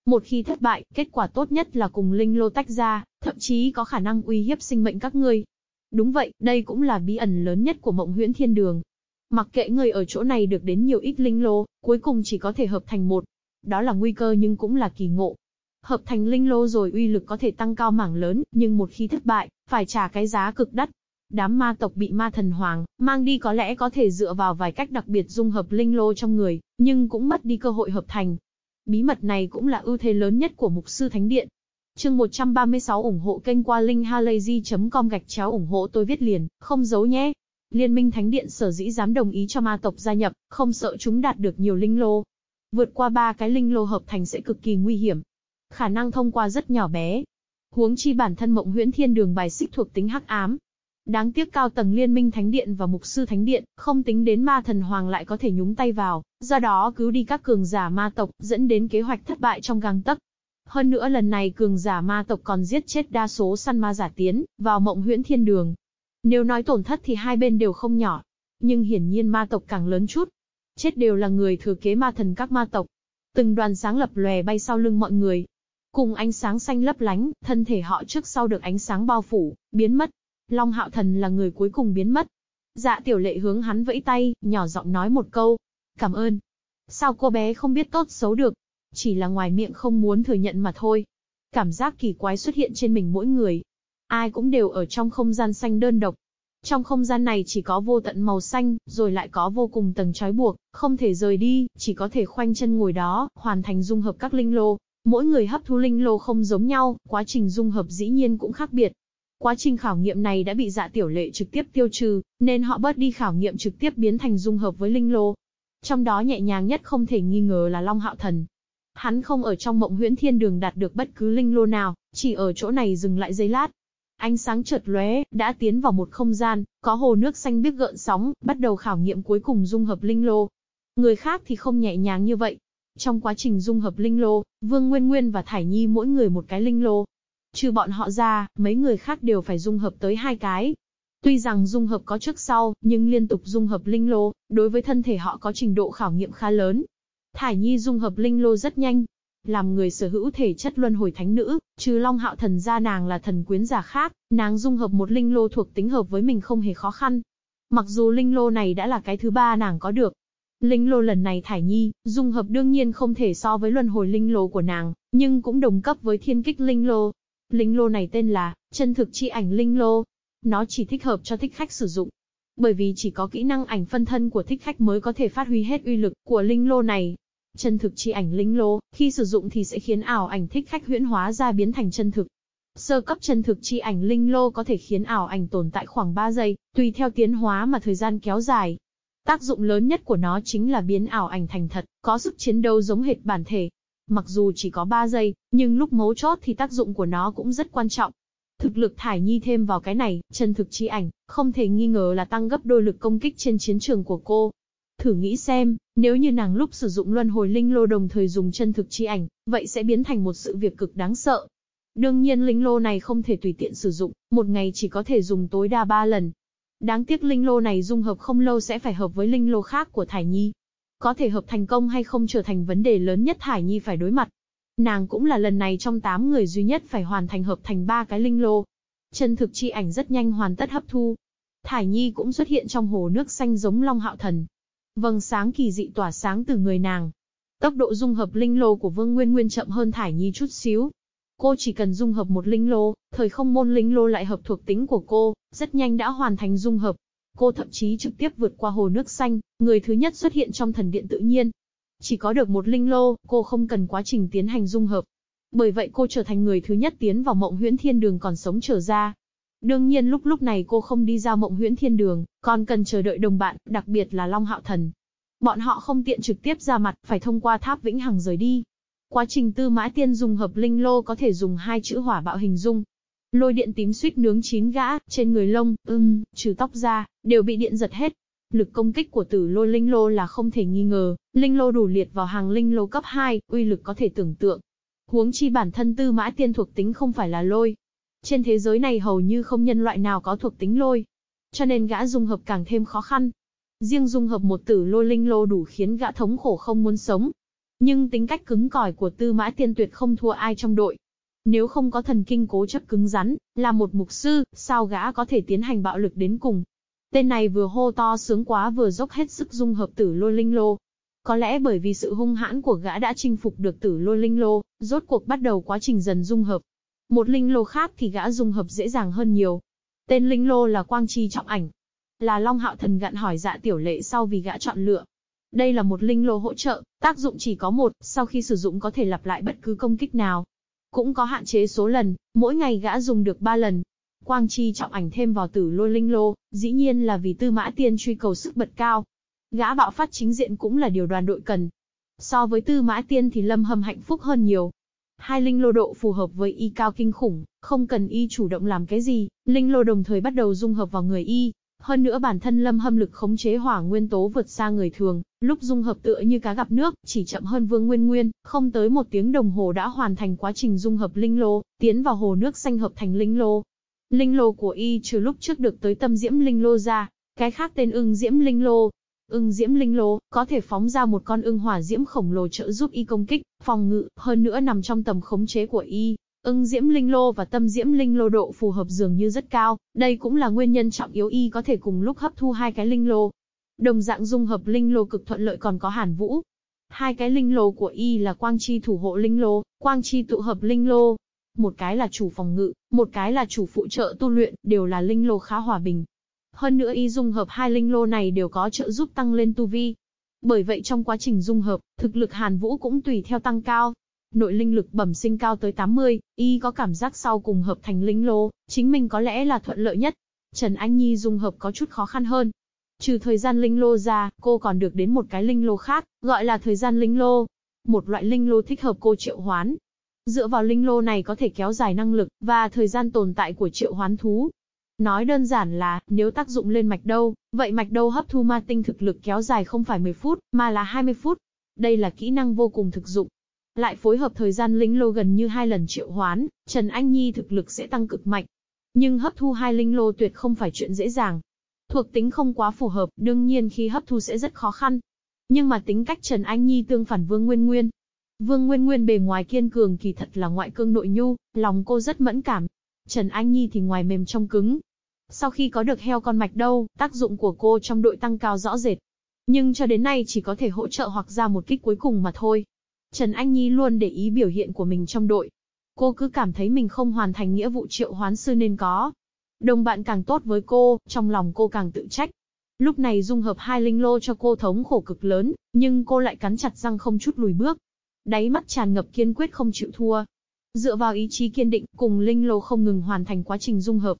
Một khi thất bại, kết quả tốt nhất là cùng linh lô tách ra, thậm chí có khả năng uy hiếp sinh mệnh các ngươi. Đúng vậy, đây cũng là bí ẩn lớn nhất của mộng huyễn thiên đường. Mặc kệ người ở chỗ này được đến nhiều ít linh lô, cuối cùng chỉ có thể hợp thành một, đó là nguy cơ nhưng cũng là kỳ ngộ. Hợp thành linh lô rồi uy lực có thể tăng cao mảng lớn, nhưng một khi thất bại, phải trả cái giá cực đắt. Đám ma tộc bị ma thần hoàng, mang đi có lẽ có thể dựa vào vài cách đặc biệt dung hợp linh lô trong người, nhưng cũng mất đi cơ hội hợp thành. Bí mật này cũng là ưu thế lớn nhất của mục sư thánh điện. Chương 136 ủng hộ kênh qua linkhalazy.com gạch chéo ủng hộ tôi viết liền, không giấu nhé. Liên minh Thánh Điện sở dĩ dám đồng ý cho ma tộc gia nhập, không sợ chúng đạt được nhiều linh lô, Vượt qua ba cái linh lô hợp thành sẽ cực kỳ nguy hiểm. Khả năng thông qua rất nhỏ bé. Huống chi bản thân mộng huyễn thiên đường bài xích thuộc tính hắc ám. Đáng tiếc cao tầng liên minh thánh điện và mục sư thánh điện, không tính đến ma thần hoàng lại có thể nhúng tay vào, do đó cứu đi các cường giả ma tộc, dẫn đến kế hoạch thất bại trong gang tấc. Hơn nữa lần này cường giả ma tộc còn giết chết đa số săn ma giả tiến, vào mộng huyễn thiên đường. Nếu nói tổn thất thì hai bên đều không nhỏ. Nhưng hiển nhiên ma tộc càng lớn chút, Chết đều là người thừa kế ma thần các ma tộc. Từng đoàn sáng lập lòe bay sau lưng mọi người. Cùng ánh sáng xanh lấp lánh, thân thể họ trước sau được ánh sáng bao phủ, biến mất. Long hạo thần là người cuối cùng biến mất. Dạ tiểu lệ hướng hắn vẫy tay, nhỏ giọng nói một câu. Cảm ơn. Sao cô bé không biết tốt xấu được? Chỉ là ngoài miệng không muốn thừa nhận mà thôi. Cảm giác kỳ quái xuất hiện trên mình mỗi người. Ai cũng đều ở trong không gian xanh đơn độc. Trong không gian này chỉ có vô tận màu xanh, rồi lại có vô cùng tầng trói buộc, không thể rời đi, chỉ có thể khoanh chân ngồi đó, hoàn thành dung hợp các linh lô. Mỗi người hấp thu linh lô không giống nhau, quá trình dung hợp dĩ nhiên cũng khác biệt. Quá trình khảo nghiệm này đã bị dạ tiểu lệ trực tiếp tiêu trừ, nên họ bớt đi khảo nghiệm trực tiếp biến thành dung hợp với linh lô. Trong đó nhẹ nhàng nhất không thể nghi ngờ là Long Hạo Thần. Hắn không ở trong mộng huyễn thiên đường đạt được bất cứ linh lô nào, chỉ ở chỗ này dừng lại giây lát. Ánh sáng chợt lóe, đã tiến vào một không gian, có hồ nước xanh biếc gợn sóng, bắt đầu khảo nghiệm cuối cùng dung hợp linh lô. Người khác thì không nhẹ nhàng như vậy. Trong quá trình dung hợp linh lô, Vương Nguyên Nguyên và Thải Nhi mỗi người một cái linh lô. Trừ bọn họ ra, mấy người khác đều phải dung hợp tới hai cái. Tuy rằng dung hợp có trước sau, nhưng liên tục dung hợp linh lô, đối với thân thể họ có trình độ khảo nghiệm khá lớn. Thải Nhi dung hợp linh lô rất nhanh. Làm người sở hữu thể chất luân hồi thánh nữ, trừ Long Hạo thần ra nàng là thần quyến giả khác, nàng dung hợp một linh lô thuộc tính hợp với mình không hề khó khăn. Mặc dù linh lô này đã là cái thứ ba nàng có được, Linh lô lần này thải nhi, dung hợp đương nhiên không thể so với luân hồi linh lô của nàng, nhưng cũng đồng cấp với thiên kích linh lô. Linh lô này tên là, chân thực chi ảnh linh lô. Nó chỉ thích hợp cho thích khách sử dụng. Bởi vì chỉ có kỹ năng ảnh phân thân của thích khách mới có thể phát huy hết uy lực của linh lô này. Chân thực chi ảnh linh lô, khi sử dụng thì sẽ khiến ảo ảnh thích khách huyễn hóa ra biến thành chân thực. Sơ cấp chân thực chi ảnh linh lô có thể khiến ảo ảnh tồn tại khoảng 3 giây, tùy theo tiến hóa mà thời gian kéo dài. Tác dụng lớn nhất của nó chính là biến ảo ảnh thành thật, có sức chiến đấu giống hệt bản thể. Mặc dù chỉ có 3 giây, nhưng lúc mấu chốt thì tác dụng của nó cũng rất quan trọng. Thực lực thải nhi thêm vào cái này, chân thực chi ảnh, không thể nghi ngờ là tăng gấp đôi lực công kích trên chiến trường của cô. Thử nghĩ xem, nếu như nàng lúc sử dụng luân hồi linh lô đồng thời dùng chân thực chi ảnh, vậy sẽ biến thành một sự việc cực đáng sợ. Đương nhiên linh lô này không thể tùy tiện sử dụng, một ngày chỉ có thể dùng tối đa 3 lần, Đáng tiếc linh lô này dung hợp không lâu sẽ phải hợp với linh lô khác của Thải Nhi. Có thể hợp thành công hay không trở thành vấn đề lớn nhất Thải Nhi phải đối mặt. Nàng cũng là lần này trong 8 người duy nhất phải hoàn thành hợp thành ba cái linh lô. Chân thực chi ảnh rất nhanh hoàn tất hấp thu. Thải Nhi cũng xuất hiện trong hồ nước xanh giống Long Hạo Thần. Vầng sáng kỳ dị tỏa sáng từ người nàng. Tốc độ dung hợp linh lô của Vương Nguyên Nguyên chậm hơn Thải Nhi chút xíu, Cô chỉ cần dung hợp một linh lô, thời không môn linh lô lại hợp thuộc tính của cô, rất nhanh đã hoàn thành dung hợp. Cô thậm chí trực tiếp vượt qua hồ nước xanh, người thứ nhất xuất hiện trong thần điện tự nhiên. Chỉ có được một linh lô, cô không cần quá trình tiến hành dung hợp. Bởi vậy cô trở thành người thứ nhất tiến vào mộng huyễn thiên đường còn sống trở ra. Đương nhiên lúc lúc này cô không đi ra mộng huyễn thiên đường, còn cần chờ đợi đồng bạn, đặc biệt là Long Hạo Thần. Bọn họ không tiện trực tiếp ra mặt, phải thông qua tháp vĩnh hằng rời đi. Quá trình tư mã tiên dùng hợp linh lô có thể dùng hai chữ hỏa bạo hình dung. Lôi điện tím suýt nướng chín gã, trên người lông, ưng, trừ tóc ra, đều bị điện giật hết. Lực công kích của tử lôi linh lô là không thể nghi ngờ, linh lô đủ liệt vào hàng linh lô cấp 2, uy lực có thể tưởng tượng. Huống chi bản thân tư mã tiên thuộc tính không phải là lôi. Trên thế giới này hầu như không nhân loại nào có thuộc tính lôi. Cho nên gã dung hợp càng thêm khó khăn. Riêng dung hợp một tử lôi linh lô đủ khiến gã thống khổ không muốn sống, nhưng tính cách cứng cỏi của Tư Mã Tiên tuyệt không thua ai trong đội. Nếu không có thần kinh cố chấp cứng rắn, là một mục sư, sao gã có thể tiến hành bạo lực đến cùng? Tên này vừa hô to sướng quá vừa dốc hết sức dung hợp tử lôi linh lô. Có lẽ bởi vì sự hung hãn của gã đã chinh phục được tử lôi linh lô, rốt cuộc bắt đầu quá trình dần dung hợp. Một linh lô khác thì gã dung hợp dễ dàng hơn nhiều. Tên linh lô là Quang Chi Trọng Ảnh. Là Long Hạo Thần gặn hỏi dạ tiểu lệ sau vì gã chọn lựa. Đây là một linh lô hỗ trợ, tác dụng chỉ có một, sau khi sử dụng có thể lặp lại bất cứ công kích nào. Cũng có hạn chế số lần, mỗi ngày gã dùng được 3 lần. Quang chi trọng ảnh thêm vào tử lôi linh lô, dĩ nhiên là vì tư mã tiên truy cầu sức bật cao. Gã bạo phát chính diện cũng là điều đoàn đội cần. So với tư mã tiên thì lâm hâm hạnh phúc hơn nhiều. Hai linh lô độ phù hợp với y cao kinh khủng, không cần y chủ động làm cái gì, linh lô đồng thời bắt đầu dung hợp vào người y, hơn nữa bản thân lâm hâm lực khống chế hỏa nguyên tố vượt xa người thường, lúc dung hợp tựa như cá gặp nước, chỉ chậm hơn vương nguyên nguyên, không tới một tiếng đồng hồ đã hoàn thành quá trình dung hợp linh lô, tiến vào hồ nước xanh hợp thành linh lô. Linh lô của y trừ lúc trước được tới tâm diễm linh lô ra, cái khác tên ưng diễm linh lô. Ưng diễm linh lô, có thể phóng ra một con ưng hỏa diễm khổng lồ trợ giúp y công kích, phòng ngự, hơn nữa nằm trong tầm khống chế của y, Ưng diễm linh lô và tâm diễm linh lô độ phù hợp dường như rất cao, đây cũng là nguyên nhân trọng yếu y có thể cùng lúc hấp thu hai cái linh lô. Đồng dạng dung hợp linh lô cực thuận lợi còn có Hàn Vũ. Hai cái linh lô của y là quang chi thủ hộ linh lô, quang chi tụ hợp linh lô. Một cái là chủ phòng ngự, một cái là chủ phụ trợ tu luyện, đều là linh lô khá hòa bình. Hơn nữa y dung hợp hai linh lô này đều có trợ giúp tăng lên tu vi. Bởi vậy trong quá trình dung hợp, thực lực Hàn Vũ cũng tùy theo tăng cao. Nội linh lực bẩm sinh cao tới 80, y có cảm giác sau cùng hợp thành linh lô, chính mình có lẽ là thuận lợi nhất. Trần Anh Nhi dung hợp có chút khó khăn hơn, Trừ thời gian linh lô ra, cô còn được đến một cái linh lô khác, gọi là thời gian linh lô. Một loại linh lô thích hợp cô triệu hoán. Dựa vào linh lô này có thể kéo dài năng lực, và thời gian tồn tại của triệu hoán thú. Nói đơn giản là, nếu tác dụng lên mạch đâu, vậy mạch đâu hấp thu ma tinh thực lực kéo dài không phải 10 phút, mà là 20 phút. Đây là kỹ năng vô cùng thực dụng. Lại phối hợp thời gian linh lô gần như hai lần triệu hoán, Trần Anh Nhi thực lực sẽ tăng cực mạnh. Nhưng hấp thu hai linh lô tuyệt không phải chuyện dễ dàng. Thuộc tính không quá phù hợp, đương nhiên khi hấp thu sẽ rất khó khăn. Nhưng mà tính cách Trần Anh Nhi tương phản Vương Nguyên Nguyên. Vương Nguyên Nguyên bề ngoài kiên cường kỳ thật là ngoại cương nội nhu, lòng cô rất mẫn cảm. Trần Anh Nhi thì ngoài mềm trong cứng. Sau khi có được heo con mạch đâu, tác dụng của cô trong đội tăng cao rõ rệt. Nhưng cho đến nay chỉ có thể hỗ trợ hoặc ra một kích cuối cùng mà thôi. Trần Anh Nhi luôn để ý biểu hiện của mình trong đội. Cô cứ cảm thấy mình không hoàn thành nghĩa vụ triệu hoán sư nên có, Đồng bạn càng tốt với cô, trong lòng cô càng tự trách. Lúc này dung hợp hai linh lô cho cô thống khổ cực lớn, nhưng cô lại cắn chặt răng không chút lùi bước. Đáy mắt tràn ngập kiên quyết không chịu thua. Dựa vào ý chí kiên định, cùng linh lô không ngừng hoàn thành quá trình dung hợp.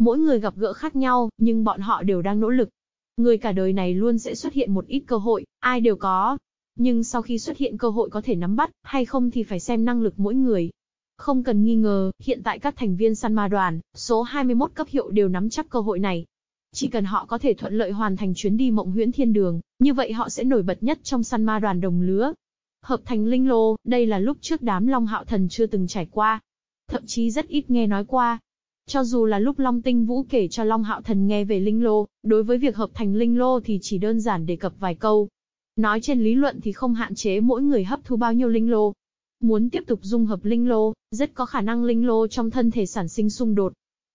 Mỗi người gặp gỡ khác nhau, nhưng bọn họ đều đang nỗ lực. Người cả đời này luôn sẽ xuất hiện một ít cơ hội, ai đều có. Nhưng sau khi xuất hiện cơ hội có thể nắm bắt, hay không thì phải xem năng lực mỗi người. Không cần nghi ngờ, hiện tại các thành viên săn ma đoàn, số 21 cấp hiệu đều nắm chắc cơ hội này. Chỉ cần họ có thể thuận lợi hoàn thành chuyến đi mộng huyễn thiên đường, như vậy họ sẽ nổi bật nhất trong săn ma đoàn đồng lứa. Hợp thành linh lô, đây là lúc trước đám Long Hạo Thần chưa từng trải qua. Thậm chí rất ít nghe nói qua. Cho dù là lúc Long Tinh Vũ kể cho Long Hạo Thần nghe về linh lô, đối với việc hợp thành linh lô thì chỉ đơn giản đề cập vài câu. Nói trên lý luận thì không hạn chế mỗi người hấp thu bao nhiêu linh lô, Muốn tiếp tục dung hợp linh lô, rất có khả năng linh lô trong thân thể sản sinh xung đột.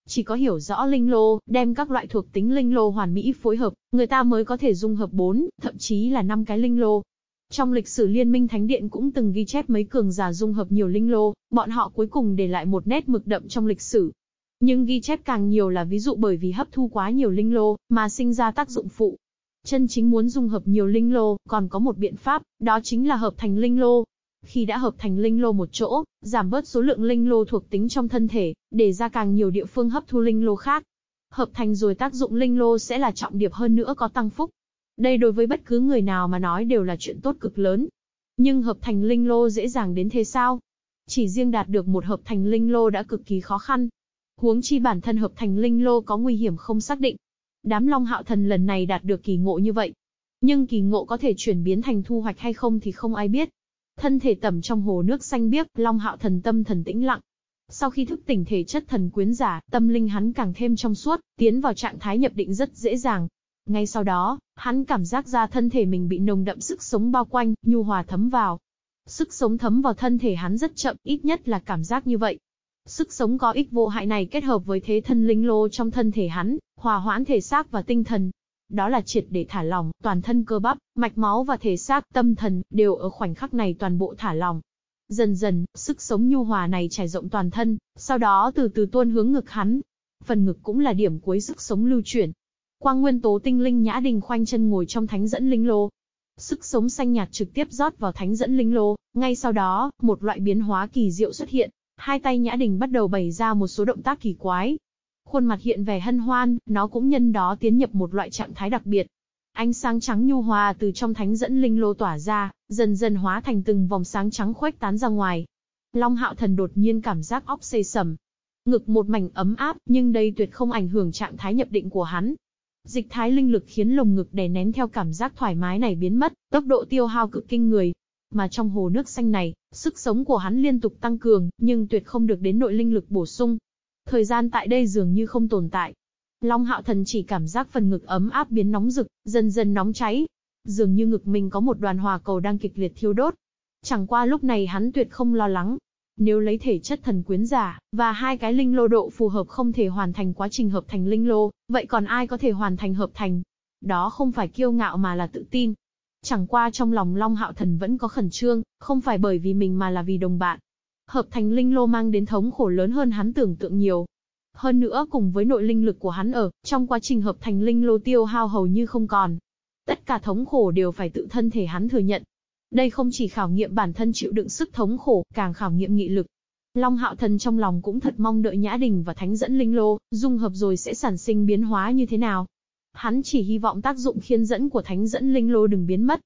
Chỉ có hiểu rõ linh lô, đem các loại thuộc tính linh lô hoàn mỹ phối hợp, người ta mới có thể dung hợp 4, thậm chí là 5 cái linh lô. Trong lịch sử Liên minh Thánh Điện cũng từng ghi chép mấy cường giả dung hợp nhiều linh lô, bọn họ cuối cùng để lại một nét mực đậm trong lịch sử. Nhưng ghi chép càng nhiều là ví dụ bởi vì hấp thu quá nhiều linh lô, mà sinh ra tác dụng phụ. Chân chính muốn dung hợp nhiều linh lô, còn có một biện pháp, đó chính là hợp thành linh lô. Khi đã hợp thành linh lô một chỗ, giảm bớt số lượng linh lô thuộc tính trong thân thể, để ra càng nhiều địa phương hấp thu linh lô khác. Hợp thành rồi tác dụng linh lô sẽ là trọng điệp hơn nữa có tăng phúc. Đây đối với bất cứ người nào mà nói đều là chuyện tốt cực lớn. Nhưng hợp thành linh lô dễ dàng đến thế sao? Chỉ riêng đạt được một hợp thành linh lô đã cực kỳ khó khăn. Huống chi bản thân hợp thành linh lô có nguy hiểm không xác định. Đám Long Hạo Thần lần này đạt được kỳ ngộ như vậy. Nhưng kỳ ngộ có thể chuyển biến thành thu hoạch hay không thì không ai biết. Thân thể tẩm trong hồ nước xanh biếc, Long Hạo thần tâm thần tĩnh lặng. Sau khi thức tỉnh thể chất thần quyến giả, tâm linh hắn càng thêm trong suốt, tiến vào trạng thái nhập định rất dễ dàng. Ngay sau đó, hắn cảm giác ra thân thể mình bị nồng đậm sức sống bao quanh, nhu hòa thấm vào. Sức sống thấm vào thân thể hắn rất chậm, ít nhất là cảm giác như vậy. Sức sống có ích vô hại này kết hợp với thế thân linh lô trong thân thể hắn, hòa hoãn thể xác và tinh thần, đó là triệt để thả lỏng, toàn thân cơ bắp, mạch máu và thể xác, tâm thần, đều ở khoảnh khắc này toàn bộ thả lỏng. Dần dần, sức sống nhu hòa này trải rộng toàn thân, sau đó từ từ tuôn hướng ngực hắn. Phần ngực cũng là điểm cuối sức sống lưu chuyển. Quang nguyên tố tinh linh nhã đình khoanh chân ngồi trong thánh dẫn linh lô. Sức sống xanh nhạt trực tiếp rót vào thánh dẫn linh lô, ngay sau đó, một loại biến hóa kỳ diệu xuất hiện. Hai tay nhã đình bắt đầu bày ra một số động tác kỳ quái, Khuôn mặt hiện vẻ hân hoan, nó cũng nhân đó tiến nhập một loại trạng thái đặc biệt. Ánh sáng trắng nhu hòa từ trong thánh dẫn linh lô tỏa ra, dần dần hóa thành từng vòng sáng trắng khuếch tán ra ngoài. Long hạo thần đột nhiên cảm giác óc xây sầm. Ngực một mảnh ấm áp, nhưng đây tuyệt không ảnh hưởng trạng thái nhập định của hắn. Dịch thái linh lực khiến lồng ngực đè nén theo cảm giác thoải mái này biến mất, tốc độ tiêu hao cực kinh người. Mà trong hồ nước xanh này, sức sống của hắn liên tục tăng cường, nhưng tuyệt không được đến nội linh lực bổ sung. Thời gian tại đây dường như không tồn tại. Long hạo thần chỉ cảm giác phần ngực ấm áp biến nóng rực, dần dần nóng cháy. Dường như ngực mình có một đoàn hỏa cầu đang kịch liệt thiêu đốt. Chẳng qua lúc này hắn tuyệt không lo lắng. Nếu lấy thể chất thần quyến giả, và hai cái linh lô độ phù hợp không thể hoàn thành quá trình hợp thành linh lô, vậy còn ai có thể hoàn thành hợp thành? Đó không phải kiêu ngạo mà là tự tin. Chẳng qua trong lòng Long Hạo Thần vẫn có khẩn trương, không phải bởi vì mình mà là vì đồng bạn. Hợp thành linh lô mang đến thống khổ lớn hơn hắn tưởng tượng nhiều. Hơn nữa cùng với nội linh lực của hắn ở, trong quá trình hợp thành linh lô tiêu hao hầu như không còn. Tất cả thống khổ đều phải tự thân thể hắn thừa nhận. Đây không chỉ khảo nghiệm bản thân chịu đựng sức thống khổ, càng khảo nghiệm nghị lực. Long Hạo Thần trong lòng cũng thật mong đợi Nhã Đình và Thánh dẫn linh lô, dung hợp rồi sẽ sản sinh biến hóa như thế nào. Hắn chỉ hy vọng tác dụng khiên dẫn của Thánh dẫn linh lô đừng biến mất.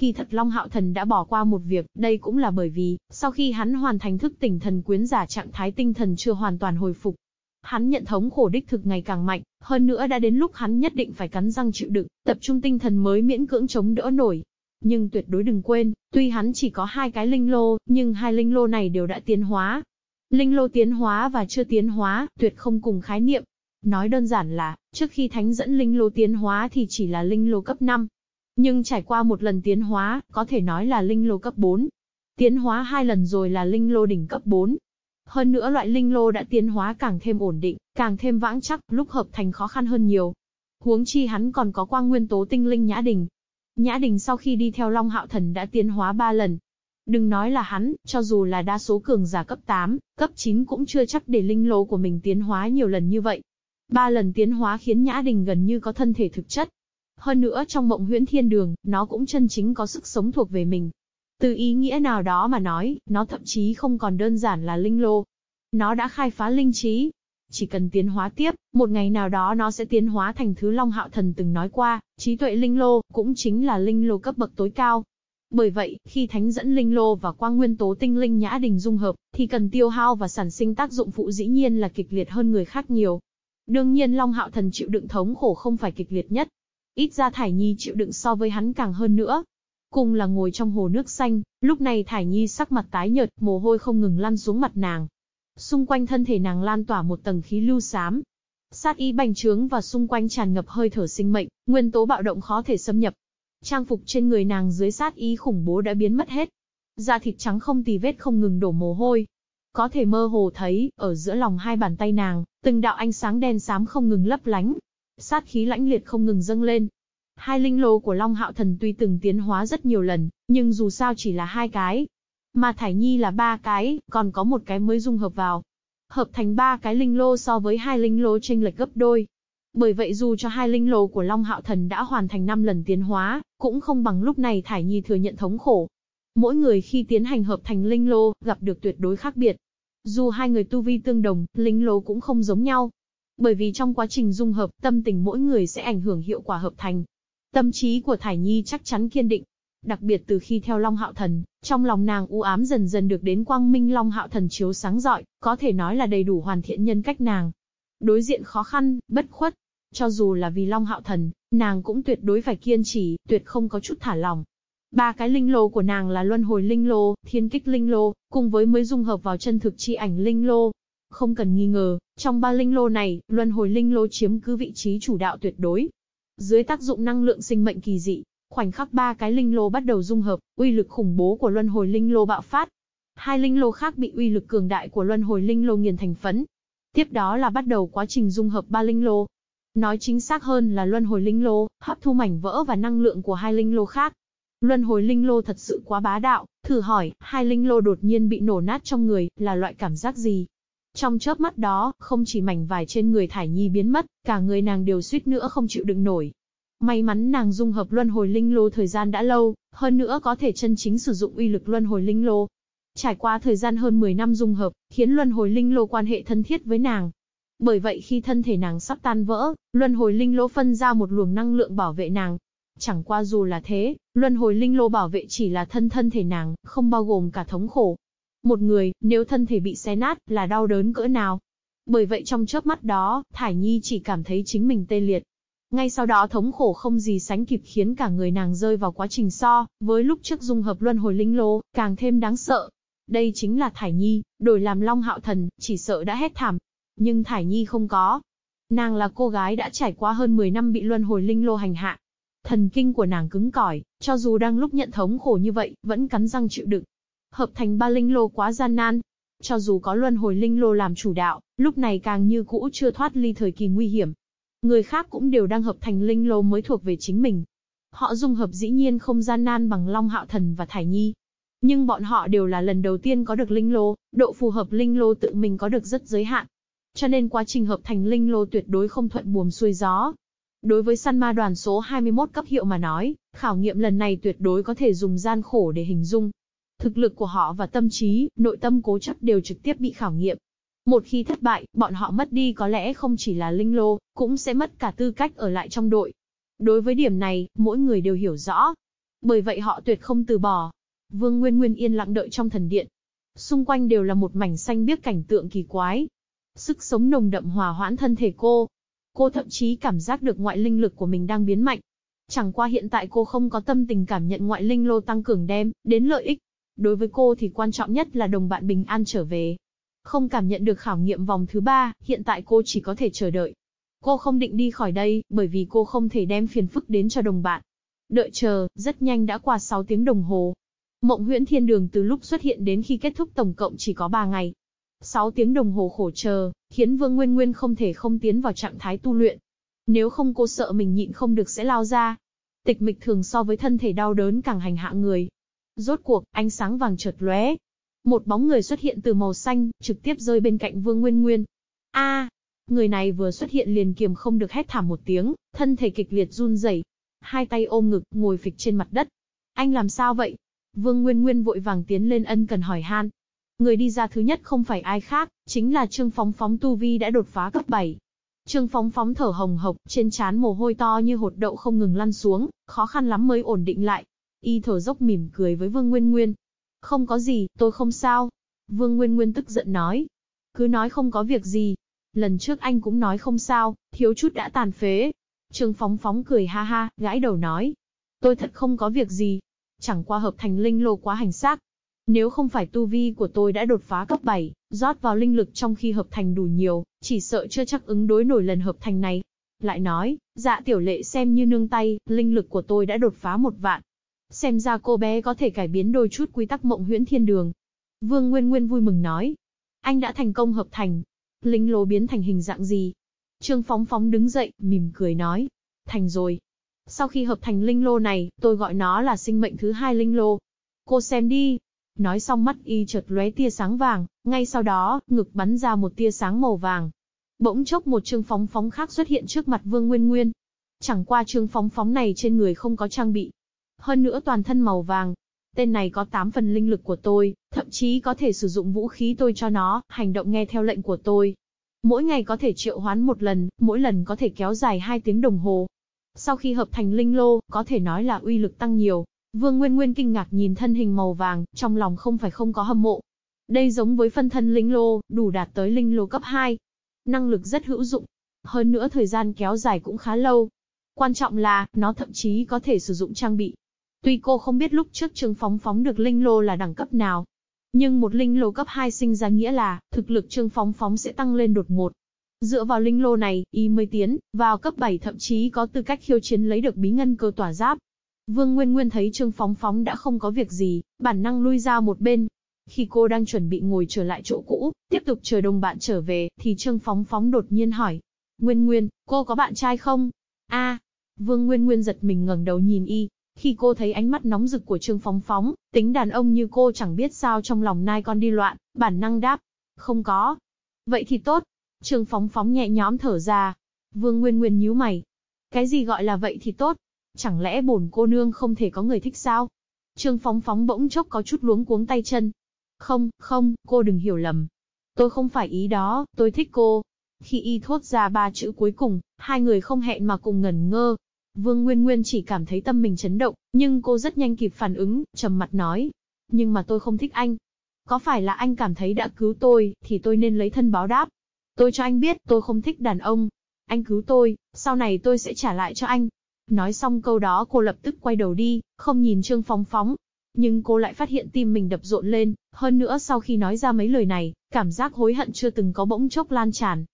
Kỳ thật Long Hạo Thần đã bỏ qua một việc, đây cũng là bởi vì, sau khi hắn hoàn thành thức tỉnh thần quyến giả trạng thái tinh thần chưa hoàn toàn hồi phục. Hắn nhận thống khổ đích thực ngày càng mạnh, hơn nữa đã đến lúc hắn nhất định phải cắn răng chịu đựng, tập trung tinh thần mới miễn cưỡng chống đỡ nổi. Nhưng tuyệt đối đừng quên, tuy hắn chỉ có hai cái linh lô, nhưng hai linh lô này đều đã tiến hóa, Linh lô tiến hóa và chưa tiến hóa, tuyệt không cùng khái niệm. Nói đơn giản là, trước khi thánh dẫn linh lô tiến hóa thì chỉ là linh lô cấp 5. Nhưng trải qua một lần tiến hóa, có thể nói là linh lô cấp 4. Tiến hóa hai lần rồi là linh lô đỉnh cấp 4. Hơn nữa loại linh lô đã tiến hóa càng thêm ổn định, càng thêm vãng chắc, lúc hợp thành khó khăn hơn nhiều. Huống chi hắn còn có quang nguyên tố tinh linh Nhã Đình. Nhã Đình sau khi đi theo Long Hạo Thần đã tiến hóa 3 lần, Đừng nói là hắn, cho dù là đa số cường giả cấp 8, cấp 9 cũng chưa chắc để linh lô của mình tiến hóa nhiều lần như vậy. Ba lần tiến hóa khiến Nhã Đình gần như có thân thể thực chất. Hơn nữa trong mộng huyễn thiên đường, nó cũng chân chính có sức sống thuộc về mình. Từ ý nghĩa nào đó mà nói, nó thậm chí không còn đơn giản là linh lô. Nó đã khai phá linh trí. Chỉ cần tiến hóa tiếp, một ngày nào đó nó sẽ tiến hóa thành thứ Long Hạo Thần từng nói qua, trí tuệ linh lô, cũng chính là linh lô cấp bậc tối cao. Bởi vậy, khi thánh dẫn linh lô và quang nguyên tố tinh linh nhã đình dung hợp, thì cần tiêu hao và sản sinh tác dụng phụ dĩ nhiên là kịch liệt hơn người khác nhiều. Đương nhiên Long Hạo Thần chịu đựng thống khổ không phải kịch liệt nhất. Ít ra Thải Nhi chịu đựng so với hắn càng hơn nữa. Cùng là ngồi trong hồ nước xanh, lúc này Thải Nhi sắc mặt tái nhợt, mồ hôi không ngừng lăn xuống mặt nàng. Xung quanh thân thể nàng lan tỏa một tầng khí lưu xám. Sát ý bành trướng và xung quanh tràn ngập hơi thở sinh mệnh, nguyên tố bạo động khó thể xâm nhập. Trang phục trên người nàng dưới sát ý khủng bố đã biến mất hết. Da thịt trắng không tì vết không ngừng đổ mồ hôi. Có thể mơ hồ thấy, ở giữa lòng hai bàn tay nàng, từng đạo ánh sáng đen xám không ngừng lấp lánh. Sát khí lãnh liệt không ngừng dâng lên. Hai linh lô của Long Hạo Thần tuy từng tiến hóa rất nhiều lần, nhưng dù sao chỉ là hai cái. Mà Thải Nhi là ba cái, còn có một cái mới dung hợp vào. Hợp thành ba cái linh lô so với hai linh lô chênh lệch gấp đôi. Bởi vậy dù cho hai linh lô của Long Hạo Thần đã hoàn thành 5 lần tiến hóa, cũng không bằng lúc này Thải Nhi thừa nhận thống khổ. Mỗi người khi tiến hành hợp thành linh lô, gặp được tuyệt đối khác biệt. Dù hai người tu vi tương đồng, linh lô cũng không giống nhau. Bởi vì trong quá trình dung hợp, tâm tình mỗi người sẽ ảnh hưởng hiệu quả hợp thành. Tâm trí của Thải Nhi chắc chắn kiên định. Đặc biệt từ khi theo Long Hạo Thần, trong lòng nàng u ám dần dần được đến quang minh Long Hạo Thần chiếu sáng rọi, có thể nói là đầy đủ hoàn thiện nhân cách nàng. Đối diện khó khăn, bất khuất, cho dù là vì Long Hạo Thần, nàng cũng tuyệt đối phải kiên trì, tuyệt không có chút thả lỏng. Ba cái linh lô của nàng là Luân Hồi Linh Lô, Thiên Kích Linh Lô, cùng với mới dung hợp vào chân thực chi ảnh Linh Lô. Không cần nghi ngờ, trong ba linh lô này, Luân Hồi Linh Lô chiếm cứ vị trí chủ đạo tuyệt đối. Dưới tác dụng năng lượng sinh mệnh kỳ dị, khoảnh khắc ba cái linh lô bắt đầu dung hợp, uy lực khủng bố của Luân Hồi Linh Lô bạo phát. Hai linh lô khác bị uy lực cường đại của Luân Hồi Linh Lô nghiền thành phấn. Tiếp đó là bắt đầu quá trình dung hợp ba linh lô, Nói chính xác hơn là luân hồi linh lô, hấp thu mảnh vỡ và năng lượng của hai linh lô khác. Luân hồi linh lô thật sự quá bá đạo, thử hỏi, hai linh lô đột nhiên bị nổ nát trong người, là loại cảm giác gì? Trong chớp mắt đó, không chỉ mảnh vải trên người Thải Nhi biến mất, cả người nàng đều suýt nữa không chịu đựng nổi. May mắn nàng dung hợp luân hồi linh lô thời gian đã lâu, hơn nữa có thể chân chính sử dụng uy lực luân hồi linh lô. Trải qua thời gian hơn 10 năm dung hợp, khiến luân hồi linh lô quan hệ thân thiết với nàng, bởi vậy khi thân thể nàng sắp tan vỡ, luân hồi linh lô phân ra một luồng năng lượng bảo vệ nàng. Chẳng qua dù là thế, luân hồi linh lô bảo vệ chỉ là thân thân thể nàng, không bao gồm cả thống khổ. Một người, nếu thân thể bị xé nát, là đau đớn cỡ nào. Bởi vậy trong chớp mắt đó, Thải Nhi chỉ cảm thấy chính mình tê liệt. Ngay sau đó thống khổ không gì sánh kịp khiến cả người nàng rơi vào quá trình so, với lúc trước dung hợp luân hồi linh lô, càng thêm đáng sợ. Đây chính là Thải Nhi, đổi làm Long Hạo Thần, chỉ sợ đã hét thảm, nhưng Thải Nhi không có. Nàng là cô gái đã trải qua hơn 10 năm bị luân hồi linh lô hành hạ. Thần kinh của nàng cứng cỏi, cho dù đang lúc nhận thống khổ như vậy, vẫn cắn răng chịu đựng. Hợp thành ba linh lô quá gian nan. Cho dù có luân hồi linh lô làm chủ đạo, lúc này càng như cũ chưa thoát ly thời kỳ nguy hiểm. Người khác cũng đều đang hợp thành linh lô mới thuộc về chính mình. Họ dung hợp dĩ nhiên không gian nan bằng Long Hạo Thần và Thải Nhi. Nhưng bọn họ đều là lần đầu tiên có được linh lô, độ phù hợp linh lô tự mình có được rất giới hạn. Cho nên quá trình hợp thành linh lô tuyệt đối không thuận buồm xuôi gió. Đối với săn ma đoàn số 21 cấp hiệu mà nói, khảo nghiệm lần này tuyệt đối có thể dùng gian khổ để hình dung. Thực lực của họ và tâm trí, nội tâm cố chấp đều trực tiếp bị khảo nghiệm. Một khi thất bại, bọn họ mất đi có lẽ không chỉ là linh lô, cũng sẽ mất cả tư cách ở lại trong đội. Đối với điểm này, mỗi người đều hiểu rõ. Bởi vậy họ tuyệt không từ bỏ. Vương Nguyên Nguyên yên lặng đợi trong thần điện. Xung quanh đều là một mảnh xanh biếc cảnh tượng kỳ quái. Sức sống nồng đậm hòa hoãn thân thể cô. Cô thậm chí cảm giác được ngoại linh lực của mình đang biến mạnh. Chẳng qua hiện tại cô không có tâm tình cảm nhận ngoại linh lô tăng cường đem, đến lợi ích. Đối với cô thì quan trọng nhất là đồng bạn bình an trở về. Không cảm nhận được khảo nghiệm vòng thứ ba, hiện tại cô chỉ có thể chờ đợi. Cô không định đi khỏi đây, bởi vì cô không thể đem phiền phức đến cho đồng bạn. Đợi chờ, rất nhanh đã qua 6 tiếng đồng hồ. Mộng huyễn thiên đường từ lúc xuất hiện đến khi kết thúc tổng cộng chỉ có 3 ngày. 6 tiếng đồng hồ khổ chờ, khiến Vương Nguyên Nguyên không thể không tiến vào trạng thái tu luyện. Nếu không cô sợ mình nhịn không được sẽ lao ra. Tịch mịch thường so với thân thể đau đớn càng hành hạ người. Rốt cuộc, ánh sáng vàng chợt lóe. Một bóng người xuất hiện từ màu xanh, trực tiếp rơi bên cạnh Vương Nguyên Nguyên. A, người này vừa xuất hiện liền kiềm không được hét thảm một tiếng, thân thể kịch liệt run rẩy, hai tay ôm ngực, ngồi phịch trên mặt đất. Anh làm sao vậy? Vương Nguyên Nguyên vội vàng tiến lên ân cần hỏi han. Người đi ra thứ nhất không phải ai khác, chính là Trương Phóng Phóng Tu Vi đã đột phá cấp 7. Trương Phóng Phóng thở hồng hộc, trên trán mồ hôi to như hột đậu không ngừng lăn xuống, khó khăn lắm mới ổn định lại. Y thở dốc mỉm cười với Vương Nguyên Nguyên. Không có gì, tôi không sao. Vương Nguyên Nguyên tức giận nói. Cứ nói không có việc gì. Lần trước anh cũng nói không sao, thiếu chút đã tàn phế. Trương Phóng Phóng cười ha ha, gãi đầu nói. Tôi thật không có việc gì. Chẳng qua hợp thành linh lô quá hành xác, nếu không phải tu vi của tôi đã đột phá cấp 7, rót vào linh lực trong khi hợp thành đủ nhiều, chỉ sợ chưa chắc ứng đối nổi lần hợp thành này. Lại nói, dạ tiểu lệ xem như nương tay, linh lực của tôi đã đột phá một vạn. Xem ra cô bé có thể cải biến đôi chút quy tắc mộng huyễn thiên đường. Vương Nguyên Nguyên vui mừng nói. Anh đã thành công hợp thành. Linh lô biến thành hình dạng gì? Trương Phóng Phóng đứng dậy, mỉm cười nói. Thành rồi. Sau khi hợp thành linh lô này, tôi gọi nó là sinh mệnh thứ hai linh lô. Cô xem đi, Nói xong mắt y chợt lóe tia sáng vàng, ngay sau đó, ngực bắn ra một tia sáng màu vàng. Bỗng chốc một trương phóng phóng khác xuất hiện trước mặt Vương Nguyên Nguyên. Chẳng qua trương phóng phóng này trên người không có trang bị. Hơn nữa toàn thân màu vàng. Tên này có 8 phần linh lực của tôi, thậm chí có thể sử dụng vũ khí tôi cho nó, hành động nghe theo lệnh của tôi. Mỗi ngày có thể triệu hoán một lần, mỗi lần có thể kéo dài 2 tiếng đồng hồ. Sau khi hợp thành linh lô, có thể nói là uy lực tăng nhiều. Vương Nguyên Nguyên kinh ngạc nhìn thân hình màu vàng, trong lòng không phải không có hâm mộ. Đây giống với phân thân linh lô, đủ đạt tới linh lô cấp 2. Năng lực rất hữu dụng. Hơn nữa thời gian kéo dài cũng khá lâu. Quan trọng là, nó thậm chí có thể sử dụng trang bị. Tuy cô không biết lúc trước Trương Phóng phóng được linh lô là đẳng cấp nào. Nhưng một linh lô cấp 2 sinh ra nghĩa là, thực lực Trương Phóng phóng sẽ tăng lên đột ngột. Dựa vào linh lô này, y mới tiến, vào cấp 7 thậm chí có tư cách khiêu chiến lấy được bí ngân cơ tỏa giáp. Vương Nguyên Nguyên thấy Trương Phóng Phóng đã không có việc gì, bản năng lui ra một bên. Khi cô đang chuẩn bị ngồi trở lại chỗ cũ, tiếp tục chờ đồng bạn trở về, thì Trương Phóng Phóng đột nhiên hỏi. Nguyên Nguyên, cô có bạn trai không? a Vương Nguyên Nguyên giật mình ngẩng đầu nhìn y. Khi cô thấy ánh mắt nóng rực của Trương Phóng Phóng, tính đàn ông như cô chẳng biết sao trong lòng nai con đi loạn, bản năng đáp. Không có. Vậy thì tốt. Trương Phóng Phóng nhẹ nhõm thở ra. Vương Nguyên Nguyên nhíu mày. Cái gì gọi là vậy thì tốt? Chẳng lẽ bổn cô nương không thể có người thích sao? Trương Phóng Phóng bỗng chốc có chút luống cuống tay chân. Không, không, cô đừng hiểu lầm. Tôi không phải ý đó, tôi thích cô. Khi y thốt ra ba chữ cuối cùng, hai người không hẹn mà cùng ngẩn ngơ. Vương Nguyên Nguyên chỉ cảm thấy tâm mình chấn động, nhưng cô rất nhanh kịp phản ứng, trầm mặt nói. Nhưng mà tôi không thích anh. Có phải là anh cảm thấy đã cứu tôi, thì tôi nên lấy thân báo đáp. Tôi cho anh biết tôi không thích đàn ông. Anh cứu tôi, sau này tôi sẽ trả lại cho anh. Nói xong câu đó cô lập tức quay đầu đi, không nhìn Trương Phóng Phóng. Nhưng cô lại phát hiện tim mình đập rộn lên, hơn nữa sau khi nói ra mấy lời này, cảm giác hối hận chưa từng có bỗng chốc lan tràn.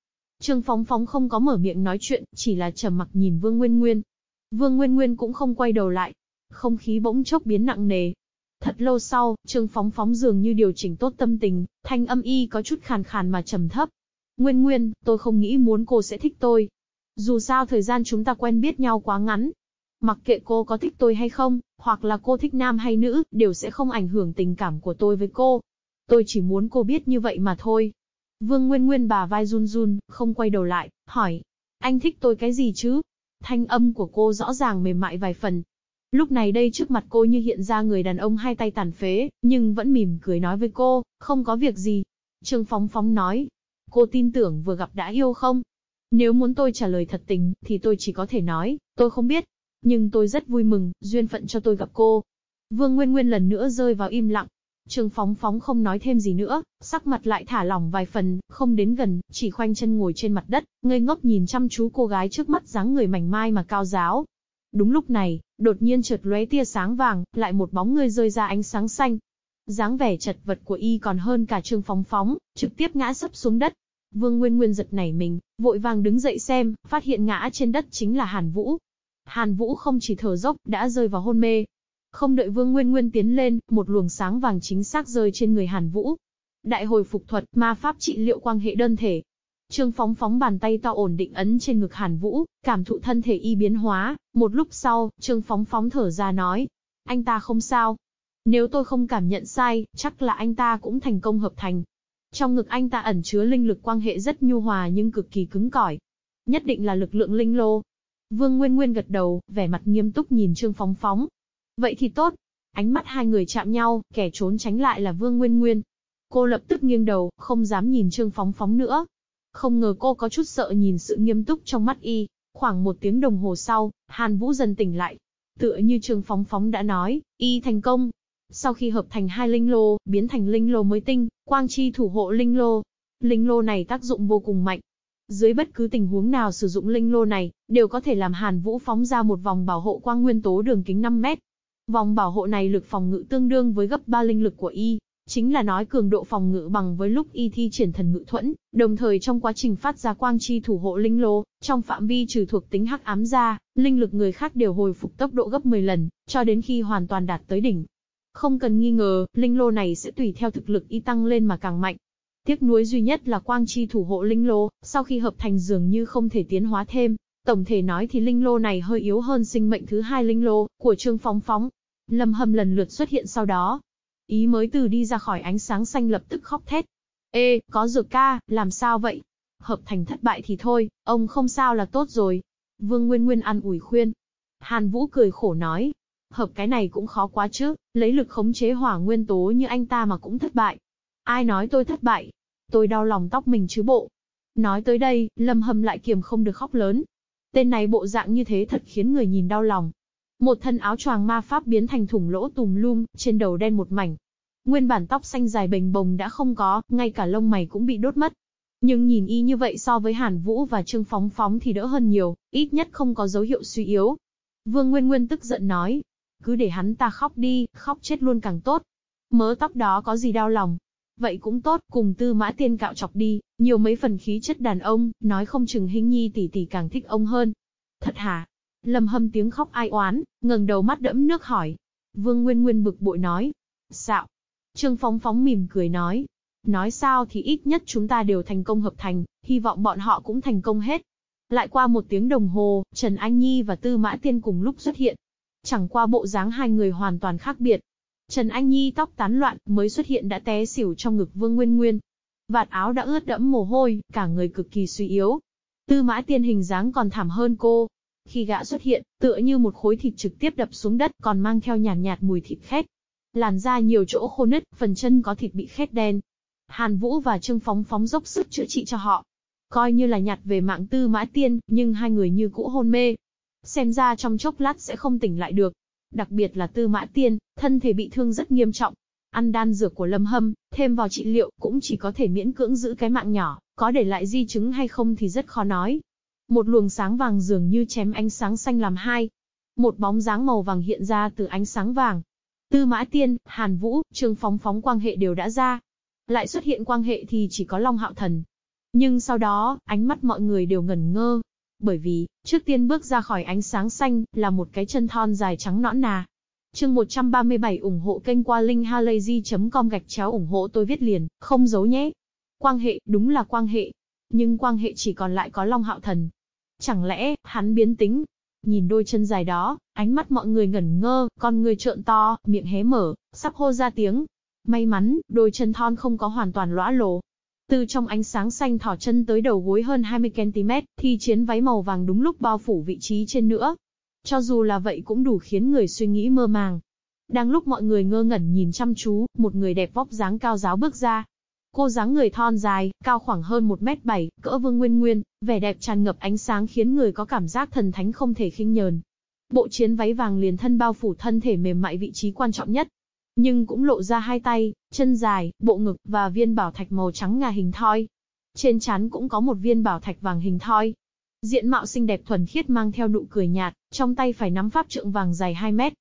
Trương Phóng Phóng không có mở miệng nói chuyện, chỉ là trầm mặc nhìn Vương Nguyên Nguyên. Vương Nguyên Nguyên cũng không quay đầu lại. Không khí bỗng chốc biến nặng nề. Thật lâu sau, Trương Phóng Phóng dường như điều chỉnh tốt tâm tình, thanh âm y có chút khàn khàn mà trầm thấp. Nguyên Nguyên, tôi không nghĩ muốn cô sẽ thích tôi. Dù sao thời gian chúng ta quen biết nhau quá ngắn. Mặc kệ cô có thích tôi hay không, hoặc là cô thích nam hay nữ, đều sẽ không ảnh hưởng tình cảm của tôi với cô. Tôi chỉ muốn cô biết như vậy mà thôi. Vương Nguyên Nguyên bà vai run run, không quay đầu lại, hỏi. Anh thích tôi cái gì chứ? Thanh âm của cô rõ ràng mềm mại vài phần. Lúc này đây trước mặt cô như hiện ra người đàn ông hai tay tàn phế, nhưng vẫn mỉm cười nói với cô, không có việc gì. Trương Phóng Phóng nói, cô tin tưởng vừa gặp đã yêu không? Nếu muốn tôi trả lời thật tình, thì tôi chỉ có thể nói, tôi không biết. Nhưng tôi rất vui mừng, duyên phận cho tôi gặp cô. Vương Nguyên Nguyên lần nữa rơi vào im lặng. Trương Phóng Phóng không nói thêm gì nữa, sắc mặt lại thả lỏng vài phần, không đến gần, chỉ khoanh chân ngồi trên mặt đất, ngây ngốc nhìn chăm chú cô gái trước mắt dáng người mảnh mai mà cao giáo. Đúng lúc này, đột nhiên chợt lóe tia sáng vàng, lại một bóng người rơi ra ánh sáng xanh. dáng vẻ chật vật của y còn hơn cả Trương Phóng Phóng, trực tiếp ngã sấp xuống đất. Vương Nguyên Nguyên giật nảy mình, vội vàng đứng dậy xem, phát hiện ngã trên đất chính là Hàn Vũ. Hàn Vũ không chỉ thở dốc, đã rơi vào hôn mê, không đợi Vương Nguyên Nguyên tiến lên, một luồng sáng vàng chính xác rơi trên người Hàn Vũ. Đại hồi phục thuật, ma pháp trị liệu quang hệ đơn thể. Trương phóng phóng bàn tay to ổn định ấn trên ngực Hàn Vũ, cảm thụ thân thể y biến hóa. Một lúc sau, Trương phóng phóng thở ra nói. Anh ta không sao. Nếu tôi không cảm nhận sai, chắc là anh ta cũng thành công hợp thành. Trong ngực anh ta ẩn chứa linh lực quang hệ rất nhu hòa nhưng cực kỳ cứng cỏi. Nhất định là lực lượng linh lô. Vương Nguyên Nguyên gật đầu, vẻ mặt nghiêm túc nhìn Trương Phóng Phóng, Vậy thì tốt. Ánh mắt hai người chạm nhau, kẻ trốn tránh lại là Vương Nguyên Nguyên. Cô lập tức nghiêng đầu, không dám nhìn Trương Phóng Phóng nữa. Không ngờ cô có chút sợ nhìn sự nghiêm túc trong mắt y. Khoảng một tiếng đồng hồ sau, Hàn Vũ dần tỉnh lại. Tựa như Trương Phóng Phóng đã nói, y thành công. Sau khi hợp thành hai linh lô, biến thành linh lô mới tinh, quang chi thủ hộ linh lô. Linh lô này tác dụng vô cùng mạnh, dưới bất cứ tình huống nào sử dụng linh lô này, đều có thể làm Hàn Vũ phóng ra một vòng bảo hộ quang nguyên tố đường kính 5 mét. Vòng bảo hộ này lực phòng ngự tương đương với gấp 3 linh lực của y, chính là nói cường độ phòng ngự bằng với lúc y thi triển thần ngự thuẫn, đồng thời trong quá trình phát ra quang chi thủ hộ linh lô, trong phạm vi trừ thuộc tính hắc ám ra, linh lực người khác đều hồi phục tốc độ gấp 10 lần, cho đến khi hoàn toàn đạt tới đỉnh. Không cần nghi ngờ, linh lô này sẽ tùy theo thực lực y tăng lên mà càng mạnh. Tiếc nuối duy nhất là quang chi thủ hộ linh lô, sau khi hợp thành dường như không thể tiến hóa thêm. Tổng thể nói thì linh lô này hơi yếu hơn sinh mệnh thứ hai linh lô của Trương Phóng Phóng, Lâm Hâm lần lượt xuất hiện sau đó. Ý mới từ đi ra khỏi ánh sáng xanh lập tức khóc thét. Ê, có dược ca, làm sao vậy? Hợp thành thất bại thì thôi, ông không sao là tốt rồi. Vương Nguyên Nguyên ăn ủi khuyên. Hàn Vũ cười khổ nói. Hợp cái này cũng khó quá chứ, lấy lực khống chế hỏa nguyên tố như anh ta mà cũng thất bại. Ai nói tôi thất bại? Tôi đau lòng tóc mình chứ bộ. Nói tới đây, Lâm Hâm lại kiềm không được khóc lớn. Tên này bộ dạng như thế thật khiến người nhìn đau lòng. Một thân áo choàng ma pháp biến thành thủng lỗ tùm lum, trên đầu đen một mảnh. Nguyên bản tóc xanh dài bềnh bồng đã không có, ngay cả lông mày cũng bị đốt mất. Nhưng nhìn y như vậy so với Hàn Vũ và Trương Phóng Phóng thì đỡ hơn nhiều, ít nhất không có dấu hiệu suy yếu. Vương Nguyên Nguyên tức giận nói, cứ để hắn ta khóc đi, khóc chết luôn càng tốt. Mớ tóc đó có gì đau lòng. Vậy cũng tốt, cùng tư mã tiên cạo chọc đi, nhiều mấy phần khí chất đàn ông, nói không chừng hình nhi tỷ tỷ càng thích ông hơn. Thật hả? Lâm hâm tiếng khóc ai oán, ngẩng đầu mắt đẫm nước hỏi. Vương Nguyên Nguyên bực bội nói. Xạo. Trương Phóng Phóng mỉm cười nói. Nói sao thì ít nhất chúng ta đều thành công hợp thành, hy vọng bọn họ cũng thành công hết. Lại qua một tiếng đồng hồ, Trần Anh Nhi và Tư Mã Tiên cùng lúc xuất hiện. Chẳng qua bộ dáng hai người hoàn toàn khác biệt. Trần Anh Nhi tóc tán loạn, mới xuất hiện đã té xỉu trong ngực Vương Nguyên Nguyên. Vạt áo đã ướt đẫm mồ hôi, cả người cực kỳ suy yếu. Tư Mã Tiên hình dáng còn thảm hơn cô, khi gã xuất hiện, tựa như một khối thịt trực tiếp đập xuống đất còn mang theo nhàn nhạt, nhạt mùi thịt khét. Làn da nhiều chỗ khô nứt, phần chân có thịt bị khét đen. Hàn Vũ và Trương Phóng phóng dốc sức chữa trị cho họ. Coi như là nhặt về mạng tư mã tiên, nhưng hai người như cũ hôn mê. Xem ra trong chốc lát sẽ không tỉnh lại được. Đặc biệt là tư mã tiên, thân thể bị thương rất nghiêm trọng. Ăn đan dược của Lâm Hâm, thêm vào trị liệu cũng chỉ có thể miễn cưỡng giữ cái mạng nhỏ, có để lại di chứng hay không thì rất khó nói. Một luồng sáng vàng dường như chém ánh sáng xanh làm hai. Một bóng dáng màu vàng hiện ra từ ánh sáng vàng. Tư Mã Tiên, Hàn Vũ, Trương Phóng Phóng quang hệ đều đã ra. Lại xuất hiện quang hệ thì chỉ có Long Hạo Thần. Nhưng sau đó, ánh mắt mọi người đều ngẩn ngơ. Bởi vì, trước tiên bước ra khỏi ánh sáng xanh, là một cái chân thon dài trắng nõn nà. Chương 137 ủng hộ kênh qua linkhalazy.com gạch chéo ủng hộ tôi viết liền, không giấu nhé. Quang hệ, đúng là quang hệ. Nhưng quang hệ chỉ còn lại có Long Hạo Thần. Chẳng lẽ, hắn biến tính? Nhìn đôi chân dài đó, ánh mắt mọi người ngẩn ngơ, con người trợn to, miệng hé mở, sắp hô ra tiếng. May mắn, đôi chân thon không có hoàn toàn lõa lồ. Từ trong ánh sáng xanh thỏ chân tới đầu gối hơn 20cm, thì chiến váy màu vàng đúng lúc bao phủ vị trí trên nữa. Cho dù là vậy cũng đủ khiến người suy nghĩ mơ màng. Đang lúc mọi người ngơ ngẩn nhìn chăm chú, một người đẹp vóc dáng cao giáo bước ra, Cô dáng người thon dài, cao khoảng hơn 1m7, cỡ vương nguyên nguyên, vẻ đẹp tràn ngập ánh sáng khiến người có cảm giác thần thánh không thể khinh nhờn. Bộ chiến váy vàng liền thân bao phủ thân thể mềm mại vị trí quan trọng nhất. Nhưng cũng lộ ra hai tay, chân dài, bộ ngực và viên bảo thạch màu trắng ngà hình thoi. Trên trán cũng có một viên bảo thạch vàng hình thoi. Diện mạo xinh đẹp thuần khiết mang theo nụ cười nhạt, trong tay phải nắm pháp trượng vàng dài 2 mét.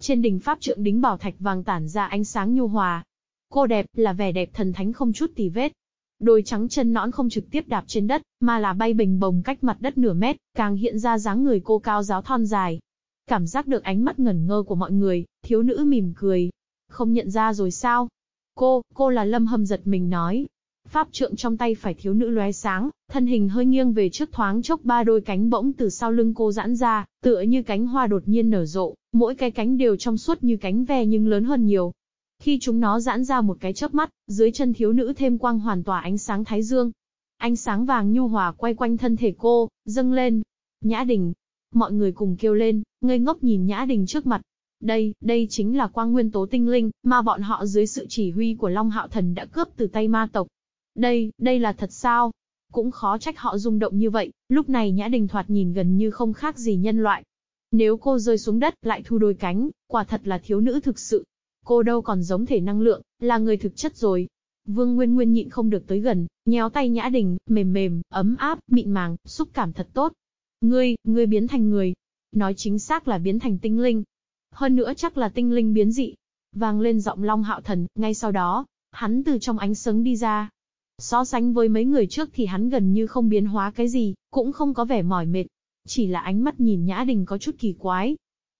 Trên đỉnh pháp trượng đính bảo thạch vàng tản ra ánh sáng nhu hòa, Cô đẹp, là vẻ đẹp thần thánh không chút tì vết. Đôi trắng chân nõn không trực tiếp đạp trên đất, mà là bay bình bồng cách mặt đất nửa mét, càng hiện ra dáng người cô cao giáo thon dài. Cảm giác được ánh mắt ngẩn ngơ của mọi người, thiếu nữ mỉm cười. Không nhận ra rồi sao? Cô, cô là Lâm Hâm giật mình nói. Pháp trượng trong tay phải thiếu nữ lóe sáng, thân hình hơi nghiêng về trước thoáng chốc ba đôi cánh bỗng từ sau lưng cô giãn ra, tựa như cánh hoa đột nhiên nở rộ, mỗi cái cánh đều trong suốt như cánh ve nhưng lớn hơn nhiều, khi chúng nó giãn ra một cái chớp mắt, dưới chân thiếu nữ thêm quang hoàn tỏa ánh sáng thái dương. Ánh sáng vàng nhu hòa quay quanh thân thể cô, dâng lên. Nhã đình. Mọi người cùng kêu lên, ngây ngốc nhìn Nhã đình trước mặt. Đây, đây chính là quang nguyên tố tinh linh, mà bọn họ dưới sự chỉ huy của Long Hạo Thần đã cướp từ tay ma tộc. Đây, đây là thật sao? Cũng khó trách họ rung động như vậy, lúc này Nhã Đình thoạt nhìn gần như không khác gì nhân loại. Nếu cô rơi xuống đất lại thu đôi cánh, quả thật là thiếu nữ thực sự, Cô đâu còn giống thể năng lượng, là người thực chất rồi. Vương Nguyên Nguyên nhịn không được tới gần, nhéo tay Nhã Đình, mềm mềm, ấm áp, mịn màng, xúc cảm thật tốt. Ngươi, ngươi biến thành người. Nói chính xác là biến thành tinh linh. Hơn nữa chắc là tinh linh biến dị. Vang lên giọng Long Hạo Thần, ngay sau đó, hắn từ trong ánh sớm đi ra. So sánh với mấy người trước thì hắn gần như không biến hóa cái gì, cũng không có vẻ mỏi mệt. Chỉ là ánh mắt nhìn Nhã Đình có chút kỳ quái,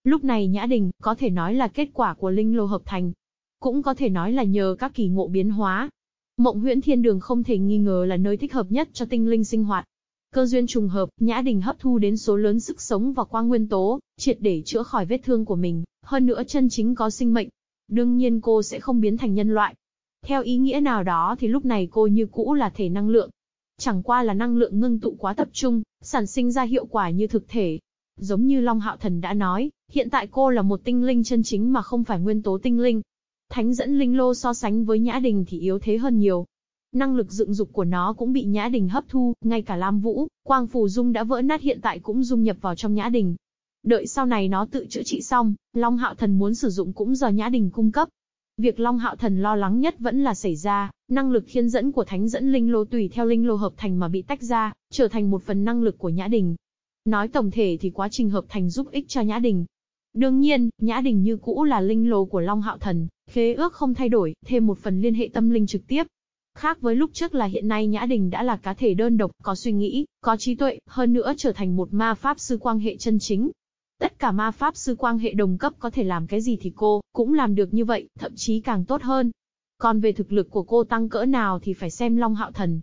Lúc này Nhã Đình, có thể nói là kết quả của linh lô hợp thành. Cũng có thể nói là nhờ các kỳ ngộ biến hóa. Mộng huyễn thiên đường không thể nghi ngờ là nơi thích hợp nhất cho tinh linh sinh hoạt. Cơ duyên trùng hợp, Nhã Đình hấp thu đến số lớn sức sống và quang nguyên tố, triệt để chữa khỏi vết thương của mình, hơn nữa chân chính có sinh mệnh. Đương nhiên cô sẽ không biến thành nhân loại. Theo ý nghĩa nào đó thì lúc này cô như cũ là thể năng lượng. Chẳng qua là năng lượng ngưng tụ quá tập trung, sản sinh ra hiệu quả như thực thể, Giống như Long Hạo Thần đã nói, hiện tại cô là một tinh linh chân chính mà không phải nguyên tố tinh linh. Thánh dẫn linh lô so sánh với Nhã Đình thì yếu thế hơn nhiều. Năng lực dựng dục của nó cũng bị Nhã Đình hấp thu, ngay cả Lam Vũ, Quang Phù Dung đã vỡ nát hiện tại cũng dung nhập vào trong Nhã Đình. Đợi sau này nó tự chữa trị xong, Long Hạo Thần muốn sử dụng cũng do Nhã Đình cung cấp. Việc Long Hạo Thần lo lắng nhất vẫn là xảy ra, năng lực khiên dẫn của thánh dẫn linh lô tùy theo linh lô hợp thành mà bị tách ra, trở thành một phần năng lực của Nhã Đình, Nói tổng thể thì quá trình hợp thành giúp ích cho Nhã Đình. Đương nhiên, Nhã Đình như cũ là linh lô của Long Hạo Thần, khế ước không thay đổi, thêm một phần liên hệ tâm linh trực tiếp. Khác với lúc trước là hiện nay Nhã Đình đã là cá thể đơn độc, có suy nghĩ, có trí tuệ, hơn nữa trở thành một ma pháp sư quang hệ chân chính. Tất cả ma pháp sư quang hệ đồng cấp có thể làm cái gì thì cô, cũng làm được như vậy, thậm chí càng tốt hơn. Còn về thực lực của cô tăng cỡ nào thì phải xem Long Hạo Thần,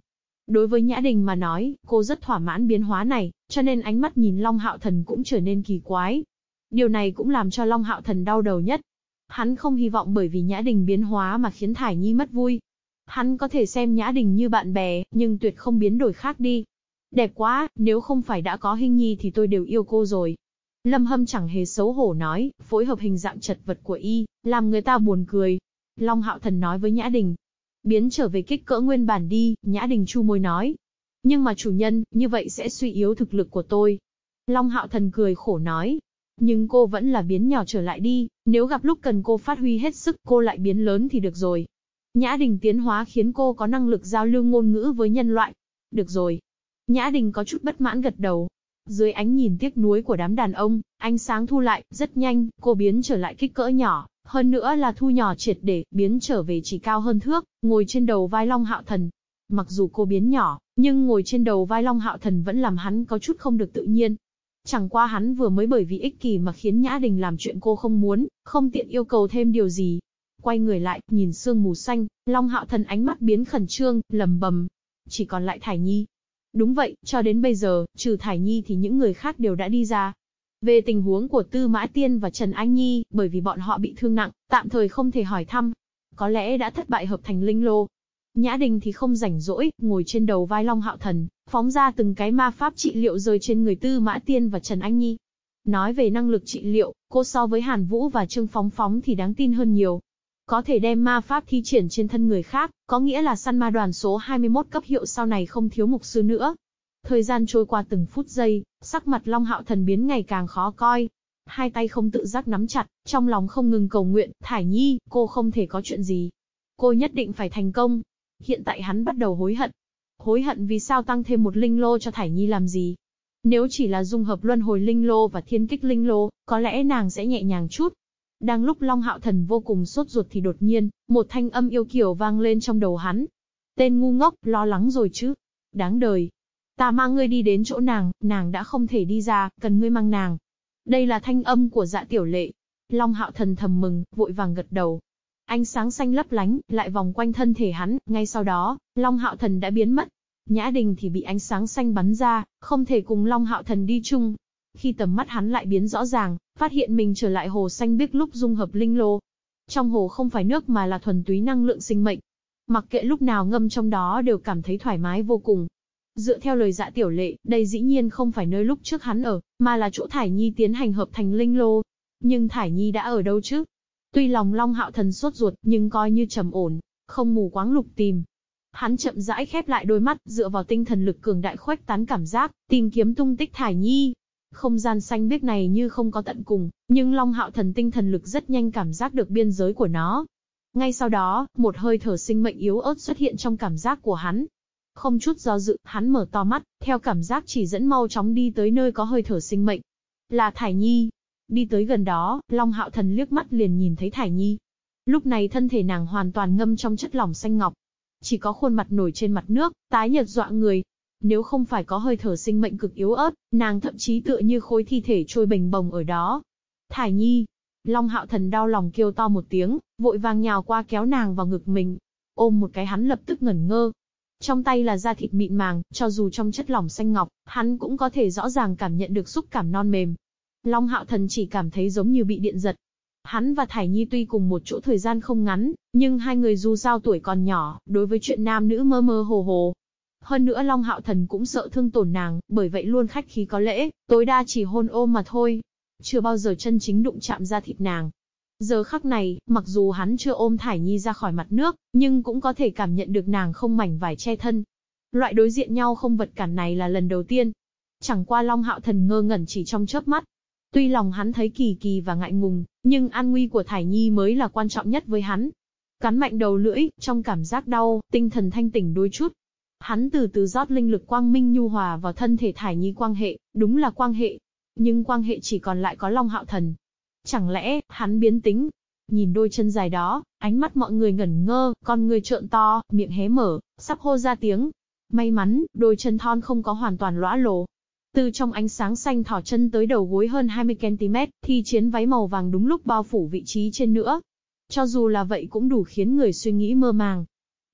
Đối với Nhã Đình mà nói, cô rất thỏa mãn biến hóa này, cho nên ánh mắt nhìn Long Hạo Thần cũng trở nên kỳ quái. Điều này cũng làm cho Long Hạo Thần đau đầu nhất. Hắn không hy vọng bởi vì Nhã Đình biến hóa mà khiến Thải Nhi mất vui. Hắn có thể xem Nhã Đình như bạn bè, nhưng tuyệt không biến đổi khác đi. Đẹp quá, nếu không phải đã có hình nhi thì tôi đều yêu cô rồi. Lâm Hâm chẳng hề xấu hổ nói, phối hợp hình dạng chật vật của y, làm người ta buồn cười. Long Hạo Thần nói với Nhã Đình, biến trở về kích cỡ nguyên bản đi, Nhã Đình Chu môi nói. Nhưng mà chủ nhân, như vậy sẽ suy yếu thực lực của tôi. Long Hạo Thần cười khổ nói. Nhưng cô vẫn là biến nhỏ trở lại đi, nếu gặp lúc cần cô phát huy hết sức cô lại biến lớn thì được rồi. Nhã Đình tiến hóa khiến cô có năng lực giao lưu ngôn ngữ với nhân loại. Được rồi. Nhã Đình có chút bất mãn gật đầu. Dưới ánh nhìn tiếc nuối của đám đàn ông, ánh sáng thu lại, rất nhanh, cô biến trở lại kích cỡ nhỏ, hơn nữa là thu nhỏ triệt để, biến trở về chỉ cao hơn thước, ngồi trên đầu vai Long Hạo Thần. Mặc dù cô biến nhỏ, nhưng ngồi trên đầu vai Long Hạo Thần vẫn làm hắn có chút không được tự nhiên. Chẳng qua hắn vừa mới bởi vì ích kỷ mà khiến Nhã Đình làm chuyện cô không muốn, không tiện yêu cầu thêm điều gì. Quay người lại, nhìn sương mù xanh, Long Hạo Thần ánh mắt biến khẩn trương, lầm bầm. Chỉ còn lại Thải Nhi. Đúng vậy, cho đến bây giờ, trừ Thải Nhi thì những người khác đều đã đi ra. Về tình huống của Tư Mã Tiên và Trần Anh Nhi, bởi vì bọn họ bị thương nặng, tạm thời không thể hỏi thăm. Có lẽ đã thất bại hợp thành linh lô. Nhã Đình thì không rảnh rỗi, ngồi trên đầu vai Long Hạo Thần, phóng ra từng cái ma pháp trị liệu rơi trên người Tư Mã Tiên và Trần Anh Nhi. Nói về năng lực trị liệu, cô so với Hàn Vũ và Trương Phóng Phóng thì đáng tin hơn nhiều. Có thể đem ma pháp thi triển trên thân người khác, có nghĩa là săn ma đoàn số 21 cấp hiệu sau này không thiếu mục sư nữa. Thời gian trôi qua từng phút giây, sắc mặt Long Hạo Thần biến ngày càng khó coi. Hai tay không tự giác nắm chặt, trong lòng không ngừng cầu nguyện, Thải Nhi, cô không thể có chuyện gì. Cô nhất định phải thành công. Hiện tại hắn bắt đầu hối hận. Hối hận vì sao tăng thêm một linh lô cho Thải Nhi làm gì. Nếu chỉ là dung hợp luân hồi linh lô và thiên kích linh lô, có lẽ nàng sẽ nhẹ nhàng chút. Đang lúc Long Hạo Thần vô cùng sốt ruột thì đột nhiên, một thanh âm yêu kiều vang lên trong đầu hắn. Tên ngu ngốc, lo lắng rồi chứ. Đáng đời. Ta mang ngươi đi đến chỗ nàng, nàng đã không thể đi ra, cần ngươi mang nàng. Đây là thanh âm của dạ tiểu lệ. Long Hạo Thần thầm mừng, vội vàng gật đầu. Ánh sáng xanh lấp lánh, lại vòng quanh thân thể hắn, ngay sau đó, Long Hạo Thần đã biến mất. Nhã Đình thì bị ánh sáng xanh bắn ra, không thể cùng Long Hạo Thần đi chung. Khi tầm mắt hắn lại biến rõ ràng, phát hiện mình trở lại hồ xanh biếc lúc dung hợp linh lô. Trong hồ không phải nước mà là thuần túy năng lượng sinh mệnh. Mặc kệ lúc nào ngâm trong đó đều cảm thấy thoải mái vô cùng. Dựa theo lời dạ tiểu lệ, đây dĩ nhiên không phải nơi lúc trước hắn ở, mà là chỗ Thải Nhi tiến hành hợp thành linh lô. Nhưng Thải Nhi đã ở đâu chứ? Tuy lòng Long Hạo Thần sốt ruột, nhưng coi như trầm ổn, không mù quáng lục tìm, Hắn chậm rãi khép lại đôi mắt, dựa vào tinh thần lực cường đại khoách tán cảm giác, tìm kiếm tung tích Thải Nhi. Không gian xanh biếc này như không có tận cùng, nhưng Long Hạo Thần tinh thần lực rất nhanh cảm giác được biên giới của nó. Ngay sau đó, một hơi thở sinh mệnh yếu ớt xuất hiện trong cảm giác của hắn. Không chút do dự, hắn mở to mắt, theo cảm giác chỉ dẫn mau chóng đi tới nơi có hơi thở sinh mệnh. Là Thải Nhi. Đi tới gần đó, Long Hạo Thần liếc mắt liền nhìn thấy Thải Nhi. Lúc này thân thể nàng hoàn toàn ngâm trong chất lỏng xanh ngọc, chỉ có khuôn mặt nổi trên mặt nước, tái nhợt dọa người. Nếu không phải có hơi thở sinh mệnh cực yếu ớt, nàng thậm chí tựa như khối thi thể trôi bình bồng ở đó. Thải Nhi, Long Hạo Thần đau lòng kêu to một tiếng, vội vàng nhào qua kéo nàng vào ngực mình. Ôm một cái hắn lập tức ngẩn ngơ. Trong tay là da thịt mịn màng, cho dù trong chất lỏng xanh ngọc, hắn cũng có thể rõ ràng cảm nhận được xúc cảm non mềm. Long Hạo Thần chỉ cảm thấy giống như bị điện giật, Hắn và Thải Nhi tuy cùng một chỗ thời gian không ngắn, nhưng hai người dù sao tuổi còn nhỏ, đối với chuyện nam nữ mơ mơ hồ hồ. Hơn nữa Long Hạo Thần cũng sợ thương tổn nàng, bởi vậy luôn khách khí có lễ, tối đa chỉ hôn ôm mà thôi. Chưa bao giờ chân chính đụng chạm ra thịt nàng. Giờ khắc này, mặc dù hắn chưa ôm Thải Nhi ra khỏi mặt nước, nhưng cũng có thể cảm nhận được nàng không mảnh vải che thân. Loại đối diện nhau không vật cản này là lần đầu tiên. Chẳng qua Long Hạo Thần ngơ ngẩn chỉ trong chớp mắt, Tuy lòng hắn thấy kỳ kỳ và ngại ngùng, nhưng an nguy của Thải Nhi mới là quan trọng nhất với hắn. Cắn mạnh đầu lưỡi, trong cảm giác đau, tinh thần thanh tỉnh đôi chút. Hắn từ từ rót linh lực quang minh nhu hòa vào thân thể Thải Nhi quang hệ, đúng là quang hệ. Nhưng quang hệ chỉ còn lại có Long Hạo Thần. Chẳng lẽ, hắn biến tính? Nhìn đôi chân dài đó, ánh mắt mọi người ngẩn ngơ, con người trợn to, miệng hé mở, sắp hô ra tiếng. May mắn, đôi chân thon không có hoàn toàn lõa lồ, từ trong ánh sáng xanh thỏ chân tới đầu gối hơn 20cm, thì chiến váy màu vàng đúng lúc bao phủ vị trí trên nữa. Cho dù là vậy cũng đủ khiến người suy nghĩ mơ màng.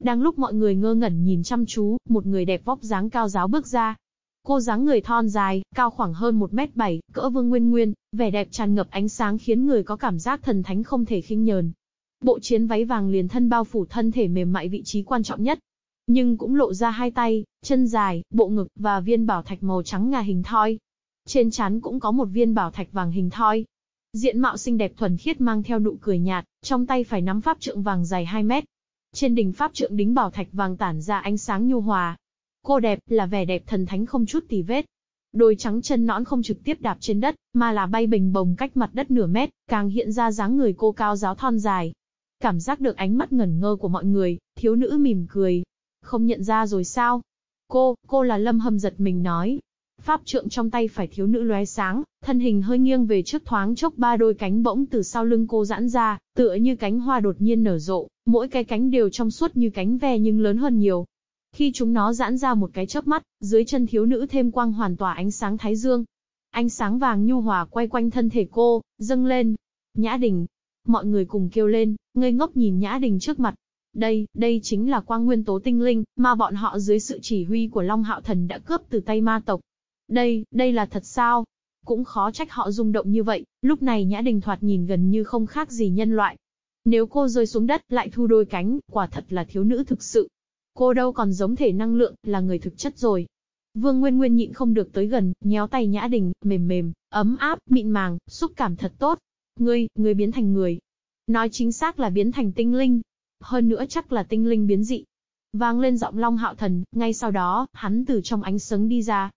Đang lúc mọi người ngơ ngẩn nhìn chăm chú, một người đẹp vóc dáng cao giáo bước ra. Cô dáng người thon dài, cao khoảng hơn 1m7, cỡ vương nguyên nguyên, vẻ đẹp tràn ngập ánh sáng khiến người có cảm giác thần thánh không thể khinh nhờn. Bộ chiến váy vàng liền thân bao phủ thân thể mềm mại vị trí quan trọng nhất, nhưng cũng lộ ra hai tay, chân dài, bộ ngực và viên bảo thạch màu trắng ngà hình thoi. Trên trán cũng có một viên bảo thạch vàng hình thoi. Diện mạo xinh đẹp thuần khiết mang theo nụ cười nhạt, trong tay phải nắm pháp trượng vàng dài 2 mét. Trên đỉnh pháp trượng đính bảo thạch vàng tản ra ánh sáng nhu hòa. Cô đẹp là vẻ đẹp thần thánh không chút tì vết. Đôi trắng chân nõn không trực tiếp đạp trên đất, mà là bay bình bồng cách mặt đất nửa mét, càng hiện ra dáng người cô cao giáo thon dài. Cảm giác được ánh mắt ngẩn ngơ của mọi người, thiếu nữ mỉm cười, không nhận ra rồi sao? Cô, cô là Lâm Hâm giật mình nói. Pháp trượng trong tay phải thiếu nữ lóe sáng, thân hình hơi nghiêng về trước thoáng chốc ba đôi cánh bỗng từ sau lưng cô giãn ra, tựa như cánh hoa đột nhiên nở rộ, mỗi cái cánh đều trong suốt như cánh ve nhưng lớn hơn nhiều. Khi chúng nó giãn ra một cái chớp mắt, dưới chân thiếu nữ thêm quang hoàn tỏa ánh sáng thái dương. Ánh sáng vàng nhu hòa quay quanh thân thể cô, dâng lên. Nhã đình. Mọi người cùng kêu lên, ngây ngốc nhìn Nhã đình trước mặt. Đây, đây chính là quang nguyên tố tinh linh, mà bọn họ dưới sự chỉ huy của Long Hạo Thần đã cướp từ tay ma tộc. Đây, đây là thật sao? Cũng khó trách họ rung động như vậy, lúc này Nhã Đình thoạt nhìn gần như không khác gì nhân loại. Nếu cô rơi xuống đất lại thu đôi cánh, quả thật là thiếu nữ thực sự. Cô đâu còn giống thể năng lượng, là người thực chất rồi. Vương Nguyên Nguyên nhịn không được tới gần, nhéo tay Nhã Đình, mềm mềm, ấm áp, mịn màng, xúc cảm thật tốt. Ngươi, ngươi biến thành người. Nói chính xác là biến thành tinh linh. Hơn nữa chắc là tinh linh biến dị. Vang lên giọng Long Hạo Thần, ngay sau đó, hắn từ trong ánh sấn đi ra.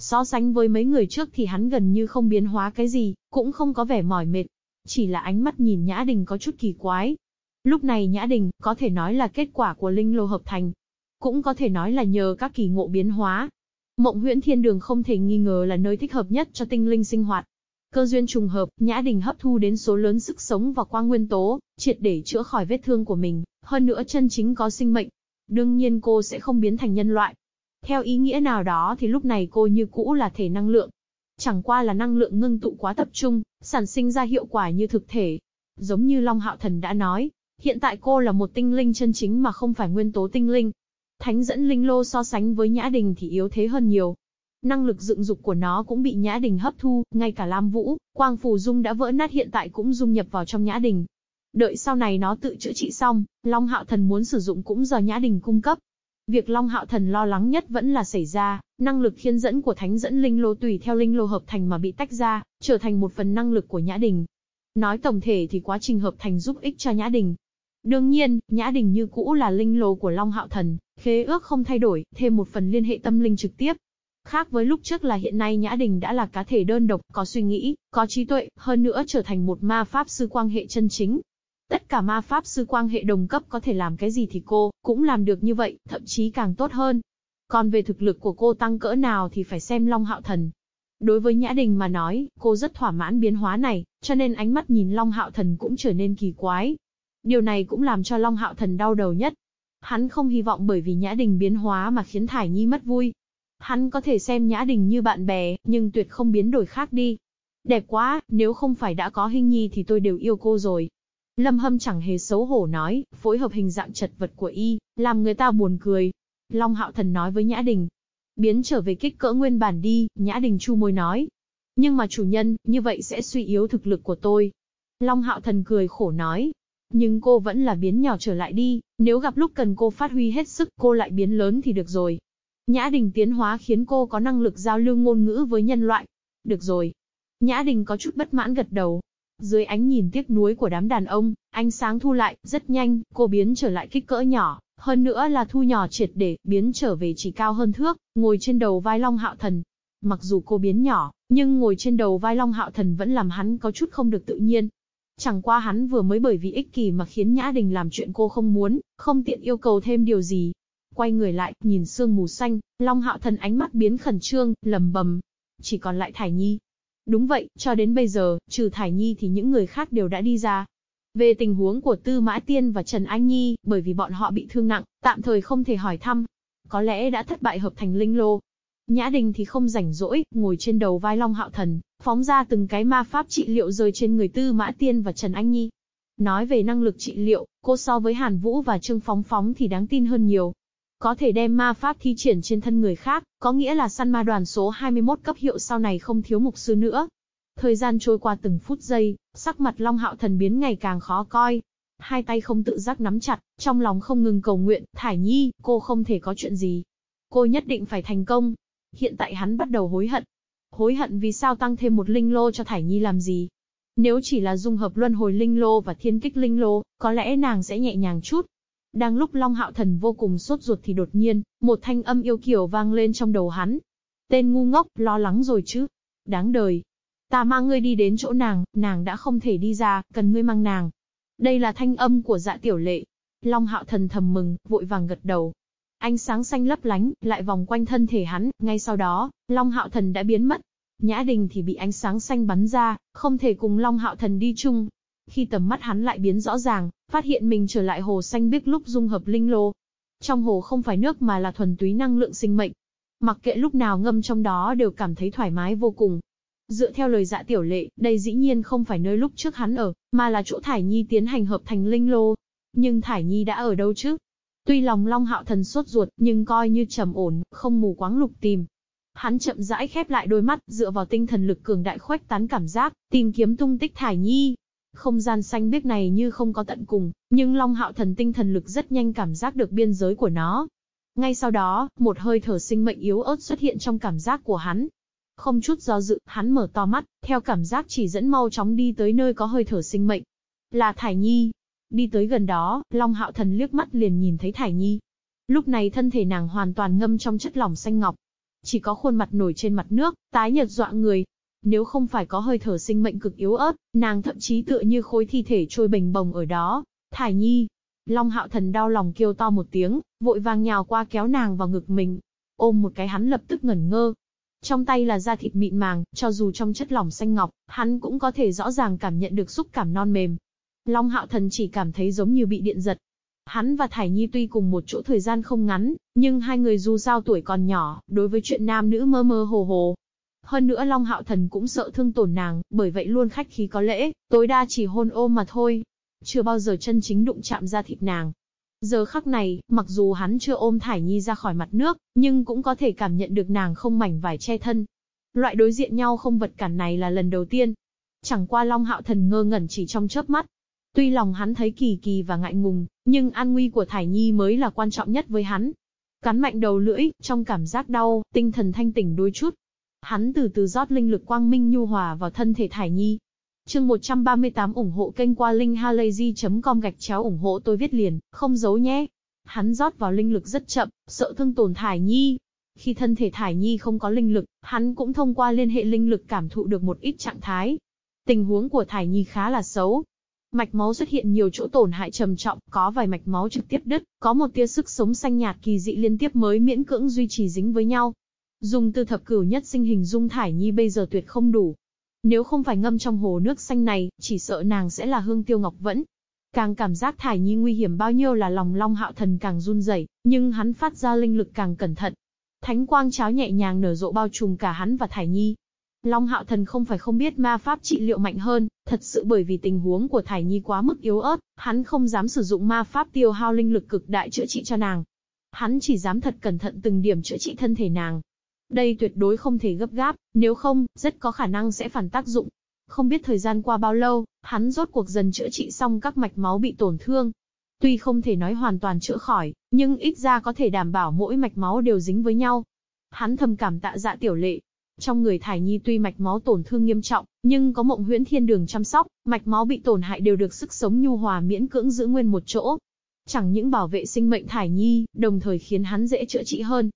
So sánh với mấy người trước thì hắn gần như không biến hóa cái gì, cũng không có vẻ mỏi mệt. Chỉ là ánh mắt nhìn Nhã Đình có chút kỳ quái. Lúc này Nhã Đình, có thể nói là kết quả của linh lô hợp thành. Cũng có thể nói là nhờ các kỳ ngộ biến hóa, Mộng huyễn thiên đường không thể nghi ngờ là nơi thích hợp nhất cho tinh linh sinh hoạt. Cơ duyên trùng hợp, Nhã Đình hấp thu đến số lớn sức sống và quang nguyên tố, triệt để chữa khỏi vết thương của mình, hơn nữa chân chính có sinh mệnh. Đương nhiên cô sẽ không biến thành nhân loại. Theo ý nghĩa nào đó thì lúc này cô như cũ là thể năng lượng. Chẳng qua là năng lượng ngưng tụ quá tập trung, sản sinh ra hiệu quả như thực thể. Giống như Long Hạo Thần đã nói, hiện tại cô là một tinh linh chân chính mà không phải nguyên tố tinh linh. Thánh dẫn linh lô so sánh với Nhã Đình thì yếu thế hơn nhiều. Năng lực dựng dục của nó cũng bị Nhã Đình hấp thu, ngay cả Lam Vũ, Quang Phù Dung đã vỡ nát hiện tại cũng dung nhập vào trong Nhã Đình. Đợi sau này nó tự chữa trị xong, Long Hạo Thần muốn sử dụng cũng do Nhã Đình cung cấp. Việc Long Hạo Thần lo lắng nhất vẫn là xảy ra, năng lực khiên dẫn của Thánh dẫn linh lô tùy theo linh lô hợp thành mà bị tách ra, trở thành một phần năng lực của Nhã Đình. Nói tổng thể thì quá trình hợp thành giúp ích cho Nhã Đình, Đương nhiên, Nhã Đình như cũ là linh lô của Long Hạo Thần, khế ước không thay đổi, thêm một phần liên hệ tâm linh trực tiếp. Khác với lúc trước là hiện nay Nhã Đình đã là cá thể đơn độc, có suy nghĩ, có trí tuệ, hơn nữa trở thành một ma pháp sư quang hệ chân chính. Tất cả ma pháp sư quang hệ đồng cấp có thể làm cái gì thì cô, cũng làm được như vậy, thậm chí càng tốt hơn. Còn về thực lực của cô tăng cỡ nào thì phải xem Long Hạo Thần. Đối với Nhã Đình mà nói, cô rất thỏa mãn biến hóa này, cho nên ánh mắt nhìn Long Hạo Thần cũng trở nên kỳ quái, Điều này cũng làm cho Long Hạo Thần đau đầu nhất. Hắn không hy vọng bởi vì Nhã Đình biến hóa mà khiến Thải Nhi mất vui. Hắn có thể xem Nhã Đình như bạn bè, nhưng tuyệt không biến đổi khác đi. Đẹp quá, nếu không phải đã có Hinh nhi thì tôi đều yêu cô rồi. Lâm Hâm chẳng hề xấu hổ nói, phối hợp hình dạng chật vật của y, làm người ta buồn cười. Long Hạo Thần nói với Nhã Đình. Biến trở về kích cỡ nguyên bản đi, Nhã Đình chu môi nói. Nhưng mà chủ nhân, như vậy sẽ suy yếu thực lực của tôi. Long Hạo Thần cười khổ nói, nhưng cô vẫn là biến nhỏ trở lại đi, nếu gặp lúc cần cô phát huy hết sức, cô lại biến lớn thì được rồi. Nhã Đình tiến hóa khiến cô có năng lực giao lưu ngôn ngữ với nhân loại. Được rồi. Nhã Đình có chút bất mãn gật đầu. Dưới ánh nhìn tiếc nuối của đám đàn ông, ánh sáng thu lại, rất nhanh, cô biến trở lại kích cỡ nhỏ, hơn nữa là thu nhỏ triệt để, biến trở về chỉ cao hơn thước, ngồi trên đầu vai Long Hạo Thần. Mặc dù cô biến nhỏ, nhưng ngồi trên đầu vai Long Hạo Thần vẫn làm hắn có chút không được tự nhiên. Chẳng qua hắn vừa mới bởi vì ích kỷ mà khiến Nhã Đình làm chuyện cô không muốn, không tiện yêu cầu thêm điều gì. Quay người lại, nhìn sương mù xanh, Long Hạo Thần ánh mắt biến khẩn trương, lầm bầm. Chỉ còn lại Thải Nhi. Đúng vậy, cho đến bây giờ, trừ Thải Nhi thì những người khác đều đã đi ra. Về tình huống của Tư Mã Tiên và Trần Anh Nhi, bởi vì bọn họ bị thương nặng, tạm thời không thể hỏi thăm. Có lẽ đã thất bại hợp thành linh lô, Nhã Đình thì không rảnh rỗi, ngồi trên đầu vai Long Hạo Thần, phóng ra từng cái ma pháp trị liệu rơi trên người Tư Mã Tiên và Trần Anh Nhi. Nói về năng lực trị liệu, cô so với Hàn Vũ và Trương Phóng Phóng thì đáng tin hơn nhiều. Có thể đem ma pháp thi triển trên thân người khác, có nghĩa là săn ma đoàn số 21 cấp hiệu sau này không thiếu mục sư nữa. Thời gian trôi qua từng phút giây, sắc mặt Long Hạo Thần biến ngày càng khó coi. Hai tay không tự giác nắm chặt, trong lòng không ngừng cầu nguyện, Thải Nhi, cô không thể có chuyện gì. Cô nhất định phải thành công, Hiện tại hắn bắt đầu hối hận. Hối hận vì sao tăng thêm một linh lô cho Thải Nhi làm gì? Nếu chỉ là dung hợp luân hồi linh lô và thiên kích linh lô, có lẽ nàng sẽ nhẹ nhàng chút. Đang lúc Long Hạo Thần vô cùng sốt ruột thì đột nhiên, một thanh âm yêu kiều vang lên trong đầu hắn. Tên ngu ngốc, lo lắng rồi chứ. Đáng đời. Ta mang ngươi đi đến chỗ nàng, nàng đã không thể đi ra, cần ngươi mang nàng. Đây là thanh âm của dạ tiểu lệ. Long Hạo Thần thầm mừng, vội vàng gật đầu. Ánh sáng xanh lấp lánh, lại vòng quanh thân thể hắn, ngay sau đó, Long Hạo Thần đã biến mất. Nhã Đình thì bị ánh sáng xanh bắn ra, không thể cùng Long Hạo Thần đi chung. Khi tầm mắt hắn lại biến rõ ràng, phát hiện mình trở lại hồ xanh biếc lúc dung hợp linh lô. Trong hồ không phải nước mà là thuần túy năng lượng sinh mệnh. Mặc kệ lúc nào ngâm trong đó đều cảm thấy thoải mái vô cùng. Dựa theo lời dạ tiểu lệ, đây dĩ nhiên không phải nơi lúc trước hắn ở, mà là chỗ Thải Nhi tiến hành hợp thành linh lô. Nhưng Thải Nhi đã ở đâu chứ? Tuy lòng Long Hạo Thần sốt ruột, nhưng coi như trầm ổn, không mù quáng lục tìm. Hắn chậm rãi khép lại đôi mắt, dựa vào tinh thần lực cường đại khuếch tán cảm giác, tìm kiếm tung tích Thải Nhi. Không gian xanh biếc này như không có tận cùng, nhưng Long Hạo Thần tinh thần lực rất nhanh cảm giác được biên giới của nó. Ngay sau đó, một hơi thở sinh mệnh yếu ớt xuất hiện trong cảm giác của hắn. Không chút do dự, hắn mở to mắt, theo cảm giác chỉ dẫn mau chóng đi tới nơi có hơi thở sinh mệnh. Là Thải Nhi. Đi tới gần đó, Long Hạo Thần liếc mắt liền nhìn thấy Thải Nhi. Lúc này thân thể nàng hoàn toàn ngâm trong chất lỏng xanh ngọc. Chỉ có khuôn mặt nổi trên mặt nước, tái nhợt dọa người, nếu không phải có hơi thở sinh mệnh cực yếu ớt, nàng thậm chí tựa như khối thi thể trôi bềnh bồng ở đó. Thải Nhi. Long hạo thần đau lòng kêu to một tiếng, vội vàng nhào qua kéo nàng vào ngực mình. Ôm một cái hắn lập tức ngẩn ngơ. Trong tay là da thịt mịn màng, cho dù trong chất lỏng xanh ngọc, hắn cũng có thể rõ ràng cảm nhận được xúc cảm non mềm. Long hạo thần chỉ cảm thấy giống như bị điện giật. Hắn và Thải Nhi tuy cùng một chỗ thời gian không ngắn, nhưng hai người dù sao tuổi còn nhỏ, đối với chuyện nam nữ mơ mơ hồ hồ, hơn nữa Long Hạo Thần cũng sợ thương tổn nàng, bởi vậy luôn khách khí có lễ, tối đa chỉ hôn ôm mà thôi. Chưa bao giờ chân chính đụng chạm ra thịt nàng. Giờ khắc này, mặc dù hắn chưa ôm Thải Nhi ra khỏi mặt nước, nhưng cũng có thể cảm nhận được nàng không mảnh vải che thân. Loại đối diện nhau không vật cản này là lần đầu tiên. Chẳng qua Long Hạo Thần ngơ ngẩn chỉ trong chớp mắt. Tuy lòng hắn thấy kỳ kỳ và ngại ngùng, nhưng an nguy của Thải Nhi mới là quan trọng nhất với hắn. Cắn mạnh đầu lưỡi, trong cảm giác đau, tinh thần thanh tỉnh đôi chút, Hắn từ từ rót linh lực quang minh nhu hòa vào thân thể Thải Nhi. Chương 138 ủng hộ kênh qua linkhalazy.com gạch chéo ủng hộ tôi viết liền, không giấu nhé. Hắn rót vào linh lực rất chậm, sợ thương tổn Thải Nhi. Khi thân thể Thải Nhi không có linh lực, hắn cũng thông qua liên hệ linh lực cảm thụ được một ít trạng thái. Tình huống của Thải Nhi khá là xấu, mạch máu xuất hiện nhiều chỗ tổn hại trầm trọng, có vài mạch máu trực tiếp đứt, có một tia sức sống xanh nhạt kỳ dị liên tiếp mới miễn cưỡng duy trì dính với nhau. Dùng từ thập cửu nhất sinh hình dung Thải Nhi bây giờ tuyệt không đủ. Nếu không phải ngâm trong hồ nước xanh này, chỉ sợ nàng sẽ là hương tiêu ngọc vẫn. Càng cảm giác Thải Nhi nguy hiểm bao nhiêu là lòng Long Hạo Thần càng run rẩy, nhưng hắn phát ra linh lực càng cẩn thận. Thánh quang cháo nhẹ nhàng nở rộ bao trùm cả hắn và Thải Nhi. Long Hạo Thần không phải không biết ma pháp trị liệu mạnh hơn, thật sự bởi vì tình huống của Thải Nhi quá mức yếu ớt, hắn không dám sử dụng ma pháp tiêu hao linh lực cực đại chữa trị cho nàng. Hắn chỉ dám thật cẩn thận từng điểm chữa trị thân thể nàng. Đây tuyệt đối không thể gấp gáp, nếu không, rất có khả năng sẽ phản tác dụng. Không biết thời gian qua bao lâu, hắn rốt cuộc dần chữa trị xong các mạch máu bị tổn thương. Tuy không thể nói hoàn toàn chữa khỏi, nhưng ít ra có thể đảm bảo mỗi mạch máu đều dính với nhau. Hắn thầm cảm tạ dạ tiểu lệ. Trong người Thải Nhi tuy mạch máu tổn thương nghiêm trọng, nhưng có mộng huyễn thiên đường chăm sóc, mạch máu bị tổn hại đều được sức sống nhu hòa miễn cưỡng giữ nguyên một chỗ. Chẳng những bảo vệ sinh mệnh Thải Nhi, đồng thời khiến hắn dễ chữa trị hơn.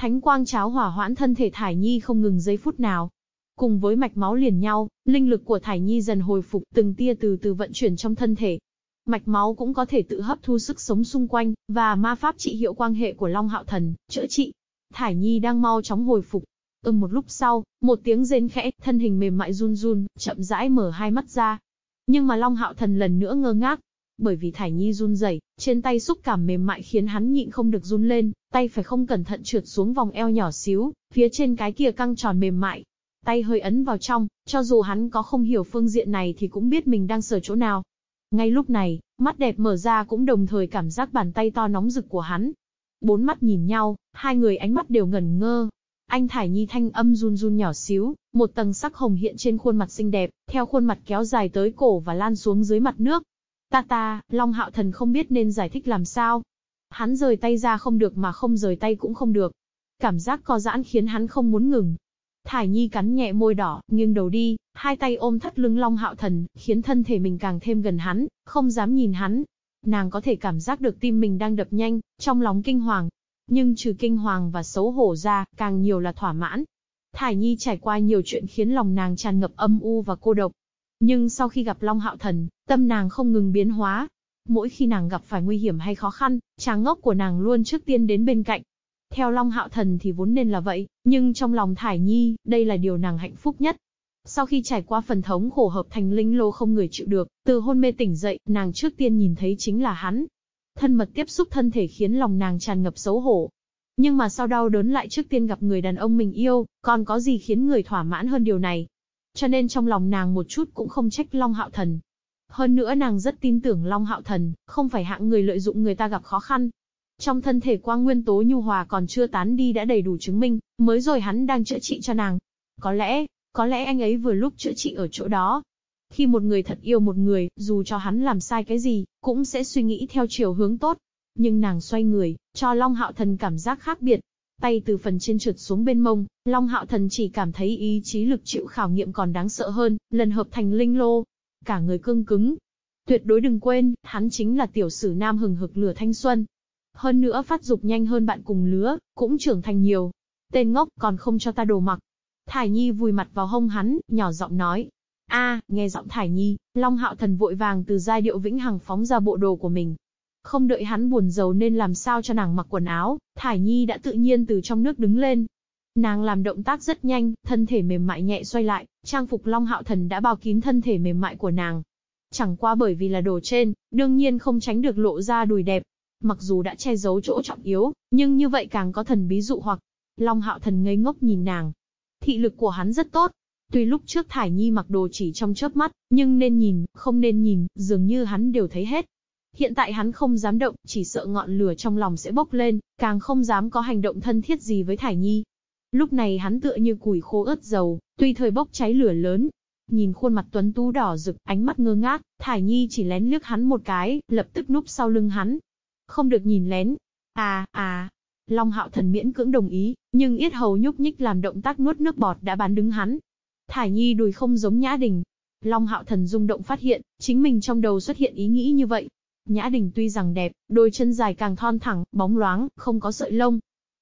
Thánh quang cháo hỏa hoãn thân thể Thải Nhi không ngừng giây phút nào. Cùng với mạch máu liền nhau, linh lực của Thải Nhi dần hồi phục từng tia từ từ vận chuyển trong thân thể. Mạch máu cũng có thể tự hấp thu sức sống xung quanh, và ma pháp trị hiệu quang hệ của Long Hạo Thần, chữa trị. Thải Nhi đang mau chóng hồi phục. Ưm một lúc sau, một tiếng rên khẽ, thân hình mềm mại run run, chậm rãi mở hai mắt ra. Nhưng mà Long Hạo Thần lần nữa ngơ ngác, bởi vì Thải Nhi run rẩy, trên tay xúc cảm mềm mại khiến hắn nhịn không được run lên, tay phải không cẩn thận trượt xuống vòng eo nhỏ xíu, phía trên cái kia căng tròn mềm mại. Tay hơi ấn vào trong, cho dù hắn có không hiểu phương diện này thì cũng biết mình đang sờ chỗ nào. Ngay lúc này, mắt đẹp mở ra cũng đồng thời cảm giác bàn tay to nóng rực của hắn. Bốn mắt nhìn nhau, hai người ánh mắt đều ngẩn ngơ. Anh Thải Nhi thanh âm run run nhỏ xíu, một tầng sắc hồng hiện trên khuôn mặt xinh đẹp, theo khuôn mặt kéo dài tới cổ và lan xuống dưới mặt nước, Ta ta, Long Hạo Thần không biết nên giải thích làm sao. Hắn rời tay ra không được mà không rời tay cũng không được. Cảm giác co giãn khiến hắn không muốn ngừng. Thải Nhi cắn nhẹ môi đỏ, nghiêng đầu đi, hai tay ôm thắt lưng Long Hạo Thần, khiến thân thể mình càng thêm gần hắn, không dám nhìn hắn. Nàng có thể cảm giác được tim mình đang đập nhanh, trong lòng kinh hoàng. Nhưng trừ kinh hoàng và xấu hổ ra, càng nhiều là thỏa mãn. Thải Nhi trải qua nhiều chuyện khiến lòng nàng tràn ngập âm u và cô độc, nhưng sau khi gặp Long Hạo Thần, tâm nàng không ngừng biến hóa. Mỗi khi nàng gặp phải nguy hiểm hay khó khăn, tráng ngốc của nàng luôn trước tiên đến bên cạnh. Theo Long Hạo Thần thì vốn nên là vậy, nhưng trong lòng Thải Nhi, đây là điều nàng hạnh phúc nhất. Sau khi trải qua phần thống khổ hợp thành linh lô không người chịu được, từ hôn mê tỉnh dậy, nàng trước tiên nhìn thấy chính là hắn. Thân mật tiếp xúc thân thể khiến lòng nàng tràn ngập xấu hổ. Nhưng mà sau đau đớn lại trước tiên gặp người đàn ông mình yêu, còn có gì khiến người thỏa mãn hơn điều này? Cho nên trong lòng nàng một chút cũng không trách Long Hạo Thần. Hơn nữa nàng rất tin tưởng Long Hạo Thần, không phải hạng người lợi dụng người ta gặp khó khăn. Trong thân thể quang nguyên tố nhu hòa còn chưa tán đi đã đầy đủ chứng minh, mới rồi hắn đang chữa trị cho nàng. Có lẽ, có lẽ anh ấy vừa lúc chữa trị ở chỗ đó. Khi một người thật yêu một người, dù cho hắn làm sai cái gì, cũng sẽ suy nghĩ theo chiều hướng tốt. Nhưng nàng xoay người, cho Long Hạo Thần cảm giác khác biệt. Tay từ phần trên trượt xuống bên mông, Long Hạo Thần chỉ cảm thấy ý chí lực chịu khảo nghiệm còn đáng sợ hơn, lần hợp thành linh lô. Cả người cương cứng. Tuyệt đối đừng quên, hắn chính là tiểu sử nam hừng hực lửa thanh xuân. Hơn nữa phát dục nhanh hơn bạn cùng lứa, cũng trưởng thành nhiều. Tên ngốc còn không cho ta đồ mặc. Thải Nhi vùi mặt vào hông hắn, nhỏ giọng nói. a nghe giọng Thải Nhi, Long Hạo Thần vội vàng từ giai điệu vĩnh hằng phóng ra bộ đồ của mình, không đợi hắn buồn giàu nên làm sao cho nàng mặc quần áo, Thải Nhi đã tự nhiên từ trong nước đứng lên. Nàng làm động tác rất nhanh, thân thể mềm mại nhẹ xoay lại, trang phục Long Hạo Thần đã bao kín thân thể mềm mại của nàng. Chẳng qua bởi vì là đồ trên, đương nhiên không tránh được lộ ra đùi đẹp. Mặc dù đã che giấu chỗ trọng yếu, nhưng như vậy càng có thần bí dụ hoặc. Long Hạo Thần ngây ngốc nhìn nàng. Thị lực của hắn rất tốt, Tuy lúc trước Thải Nhi mặc đồ chỉ trong chớp mắt, nhưng nên nhìn, không nên nhìn, dường như hắn đều thấy hết. Hiện tại hắn không dám động, chỉ sợ ngọn lửa trong lòng sẽ bốc lên, càng không dám có hành động thân thiết gì với Thải Nhi. Lúc này hắn tựa như củi khô ớt dầu, tuy thời bốc cháy lửa lớn. Nhìn khuôn mặt tuấn tú đỏ rực, ánh mắt ngơ ngác, Thải Nhi chỉ lén liếc hắn một cái, lập tức núp sau lưng hắn. Không được nhìn lén. À, à. Long hạo thần miễn cưỡng đồng ý, nhưng yết hầu nhúc nhích làm động tác nuốt nước bọt đã bán đứng hắn. Thải Nhi đùi không giống Nhã Đình. Long hạo thần rung động phát hiện, chính mình trong đầu xuất hiện ý nghĩ như vậy, Nhã Đình tuy rằng đẹp, đôi chân dài càng thon thẳng, bóng loáng, không có sợi lông.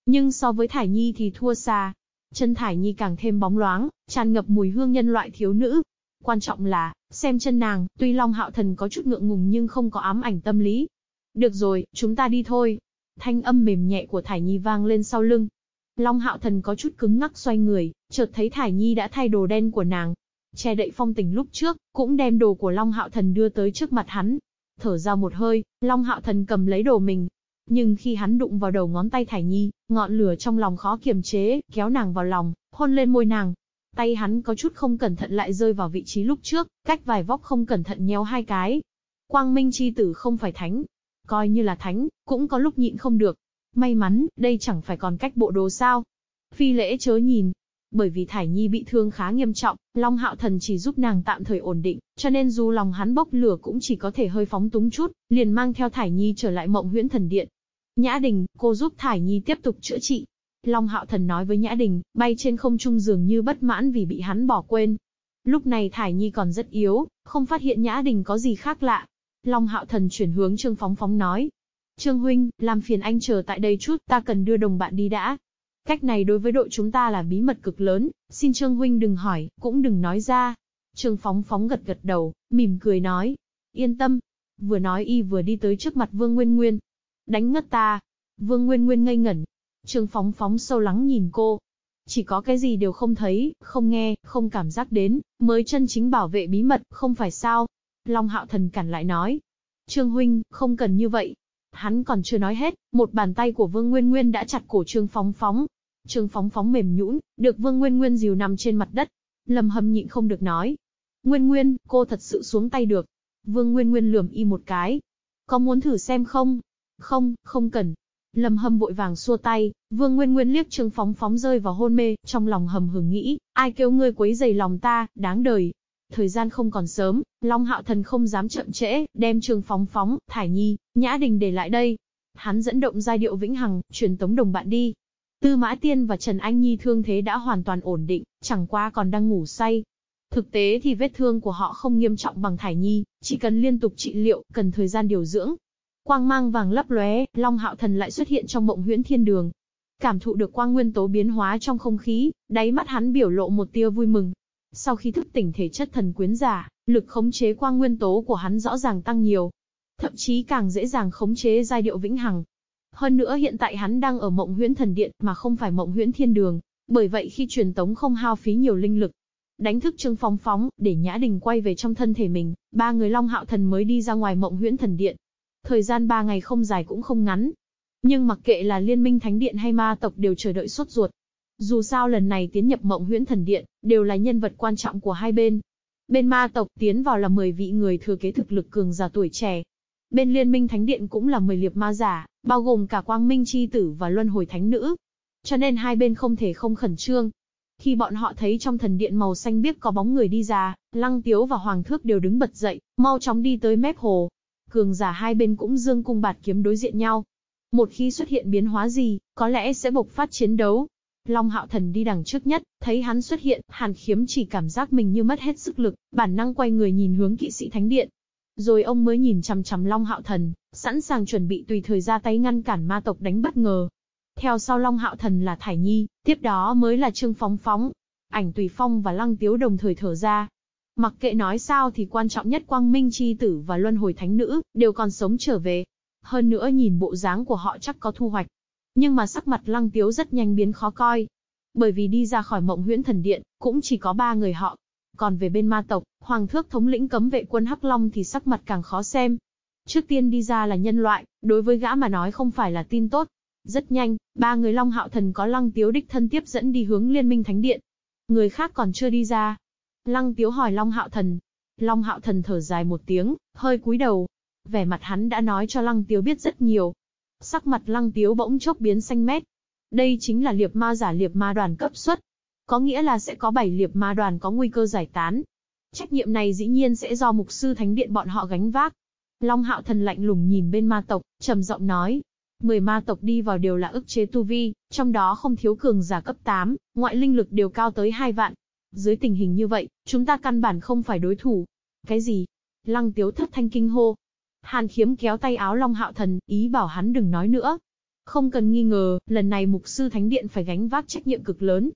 Nhưng so với Thải Nhi thì thua xa. Chân Thải Nhi càng thêm bóng loáng, tràn ngập mùi hương nhân loại thiếu nữ. Quan trọng là, xem chân nàng, tuy Long Hạo Thần có chút ngượng ngùng nhưng không có ám ảnh tâm lý. Được rồi, chúng ta đi thôi. Thanh âm mềm nhẹ của Thải Nhi vang lên sau lưng. Long Hạo Thần có chút cứng ngắc xoay người, chợt thấy Thải Nhi đã thay đồ đen của nàng. Che đậy phong tình lúc trước, cũng đem đồ của Long Hạo Thần đưa tới trước mặt hắn, Thở ra một hơi, Long Hạo Thần cầm lấy đồ mình. Nhưng khi hắn đụng vào đầu ngón tay Thải Nhi, ngọn lửa trong lòng khó kiềm chế, kéo nàng vào lòng, hôn lên môi nàng. Tay hắn có chút không cẩn thận lại rơi vào vị trí lúc trước, cách vài vóc không cẩn thận nhéo hai cái. Quang Minh chi tử không phải thánh. Coi như là thánh, cũng có lúc nhịn không được. May mắn, đây chẳng phải còn cách bộ đồ sao. Phi lễ chớ nhìn, bởi vì Thải Nhi bị thương khá nghiêm trọng, Long Hạo Thần chỉ giúp nàng tạm thời ổn định, cho nên dù lòng hắn bốc lửa cũng chỉ có thể hơi phóng túng chút, liền mang theo Thải Nhi trở lại mộng huyễn thần điện. Nhã Đình, cô giúp Thải Nhi tiếp tục chữa trị. Long Hạo Thần nói với Nhã Đình, bay trên không trung dường như bất mãn vì bị hắn bỏ quên. Lúc này Thải Nhi còn rất yếu, không phát hiện Nhã Đình có gì khác lạ. Long Hạo Thần chuyển hướng Trương Phóng Phóng nói. Trương Huynh, làm phiền anh chờ tại đây chút, ta cần đưa đồng bạn đi đã. Cách này đối với đội chúng ta là bí mật cực lớn, xin Trương Huynh đừng hỏi, cũng đừng nói ra. Trương Phóng Phóng gật gật đầu, mỉm cười nói. Yên tâm. Vừa nói y vừa đi tới trước mặt Vương Nguyên Nguyên. Đánh ngất ta. Vương Nguyên Nguyên ngây ngẩn. Trương Phóng Phóng sâu lắng nhìn cô. Chỉ có cái gì đều không thấy, không nghe, không cảm giác đến, mới chân chính bảo vệ bí mật, không phải sao. Long Hạo Thần cản lại nói. Trương Huynh, không cần như vậy, hắn còn chưa nói hết, một bàn tay của Vương Nguyên Nguyên đã chặt cổ Trương Phóng Phóng, Trương Phóng Phóng mềm nhũn, được Vương Nguyên Nguyên dìu nằm trên mặt đất. Lâm Hâm nhịn không được nói. Nguyên Nguyên, cô thật sự xuống tay được. Vương Nguyên Nguyên lườm y một cái. Có muốn thử xem không? Không, không cần. Lâm Hâm vội vàng xua tay, Vương Nguyên Nguyên liếc Trương Phóng Phóng rơi vào hôn mê, trong lòng hầm hừng nghĩ, ai kêu ngươi quấy giày lòng ta, đáng đời. Thời gian không còn sớm, Long Hạo Thần không dám chậm trễ, đem Trương Phóng Phóng, Thải Nhi, Nhã Đình để lại đây. Hắn dẫn động giai điệu vĩnh hằng, truyền tống đồng bạn đi, Tư Mã Tiên và Trần Anh Nhi thương thế đã hoàn toàn ổn định, chẳng qua còn đang ngủ say. Thực tế thì vết thương của họ không nghiêm trọng bằng Thải Nhi, chỉ cần liên tục trị liệu, cần thời gian điều dưỡng. Quang mang vàng lấp lóe, Long Hạo Thần lại xuất hiện trong mộng huyễn thiên đường. Cảm thụ được quang nguyên tố biến hóa trong không khí, đáy mắt hắn biểu lộ một tia vui mừng. Sau khi thức tỉnh thể chất thần quyến giả, lực khống chế quang nguyên tố của hắn rõ ràng tăng nhiều. Thậm chí càng dễ dàng khống chế giai điệu vĩnh hằng, hơn nữa hiện tại hắn đang ở mộng huyễn thần điện mà không phải mộng huyễn thiên đường. Bởi vậy khi truyền tống không hao phí nhiều linh lực, đánh thức Trương Phóng Phóng, để Nhã Đình quay về trong thân thể mình, ba người Long Hạo Thần mới đi ra ngoài mộng huyễn thần điện. Thời gian ba ngày không dài cũng không ngắn. Nhưng mặc kệ là liên minh thánh điện hay ma tộc đều chờ đợi suốt ruột. Dù sao lần này tiến nhập mộng huyễn thần điện, đều là nhân vật quan trọng của hai bên. Bên ma tộc tiến vào là 10 vị người thừa kế thực lực cường già tuổi trẻ. Bên liên minh thánh điện cũng là 10 liệp ma giả, bao gồm cả quang minh chi tử và luân hồi thánh nữ. Cho nên hai bên không thể không khẩn trương. Khi bọn họ thấy trong thần điện màu xanh biếc có bóng người đi ra, Lăng Tiếu và Hoàng Thước đều đứng bật dậy, mau chóng đi tới mép hồ. Cường giả hai bên cũng dương cung bạt kiếm đối diện nhau. Một khi xuất hiện biến hóa gì, có lẽ sẽ bộc phát chiến đấu. Long Hạo Thần đi đằng trước nhất, thấy hắn xuất hiện, Hàn Khiếm chỉ cảm giác mình như mất hết sức lực, bản năng quay người nhìn hướng kỵ sĩ thánh điện. Rồi ông mới nhìn chằm chằm Long Hạo Thần, sẵn sàng chuẩn bị tùy thời ra tay ngăn cản ma tộc đánh bất ngờ. Theo sau Long Hạo Thần là Thải Nhi, tiếp đó mới là Trương Phóng Phóng. Ảnh Tùy Phong và Lăng Tiếu đồng thời thở ra. Mặc kệ nói sao thì quan trọng nhất Quang Minh Chi Tử và Luân Hồi Thánh Nữ, đều còn sống trở về. Hơn nữa nhìn bộ dáng của họ chắc có thu hoạch. Nhưng mà sắc mặt Lăng Tiếu rất nhanh biến khó coi. Bởi vì đi ra khỏi mộng huyễn thần điện, cũng chỉ có ba người họ. Còn về bên ma tộc, Hoàng thước thống lĩnh cấm vệ quân Hắc Long thì sắc mặt càng khó xem. Trước tiên đi ra là nhân loại, đối với gã mà nói không phải là tin tốt. Rất nhanh, ba người Long Hạo Thần có Lăng Tiếu đích thân tiếp dẫn đi hướng Liên minh Thánh Điện. Người khác còn chưa đi ra. Lăng Tiếu hỏi Long Hạo Thần. Long Hạo Thần thở dài một tiếng, hơi cúi đầu. Vẻ mặt hắn đã nói cho Lăng Tiếu biết rất nhiều. Sắc mặt Lăng Tiếu bỗng chốc biến xanh mét. Đây chính là liệp ma giả liệp ma đoàn cấp xuất. Có nghĩa là sẽ có 7 liệp ma đoàn có nguy cơ giải tán. Trách nhiệm này dĩ nhiên sẽ do mục sư thánh điện bọn họ gánh vác. Long hạo thần lạnh lùng nhìn bên ma tộc, trầm giọng nói. Mười ma tộc đi vào đều là ức chế tu vi, trong đó không thiếu cường giả cấp 8, ngoại linh lực đều cao tới 2 vạn. Dưới tình hình như vậy, chúng ta căn bản không phải đối thủ. Cái gì? Lăng tiếu thất thanh kinh hô. Hàn khiếm kéo tay áo Long hạo thần, ý bảo hắn đừng nói nữa. Không cần nghi ngờ, lần này mục sư thánh điện phải gánh vác trách nhiệm cực lớn.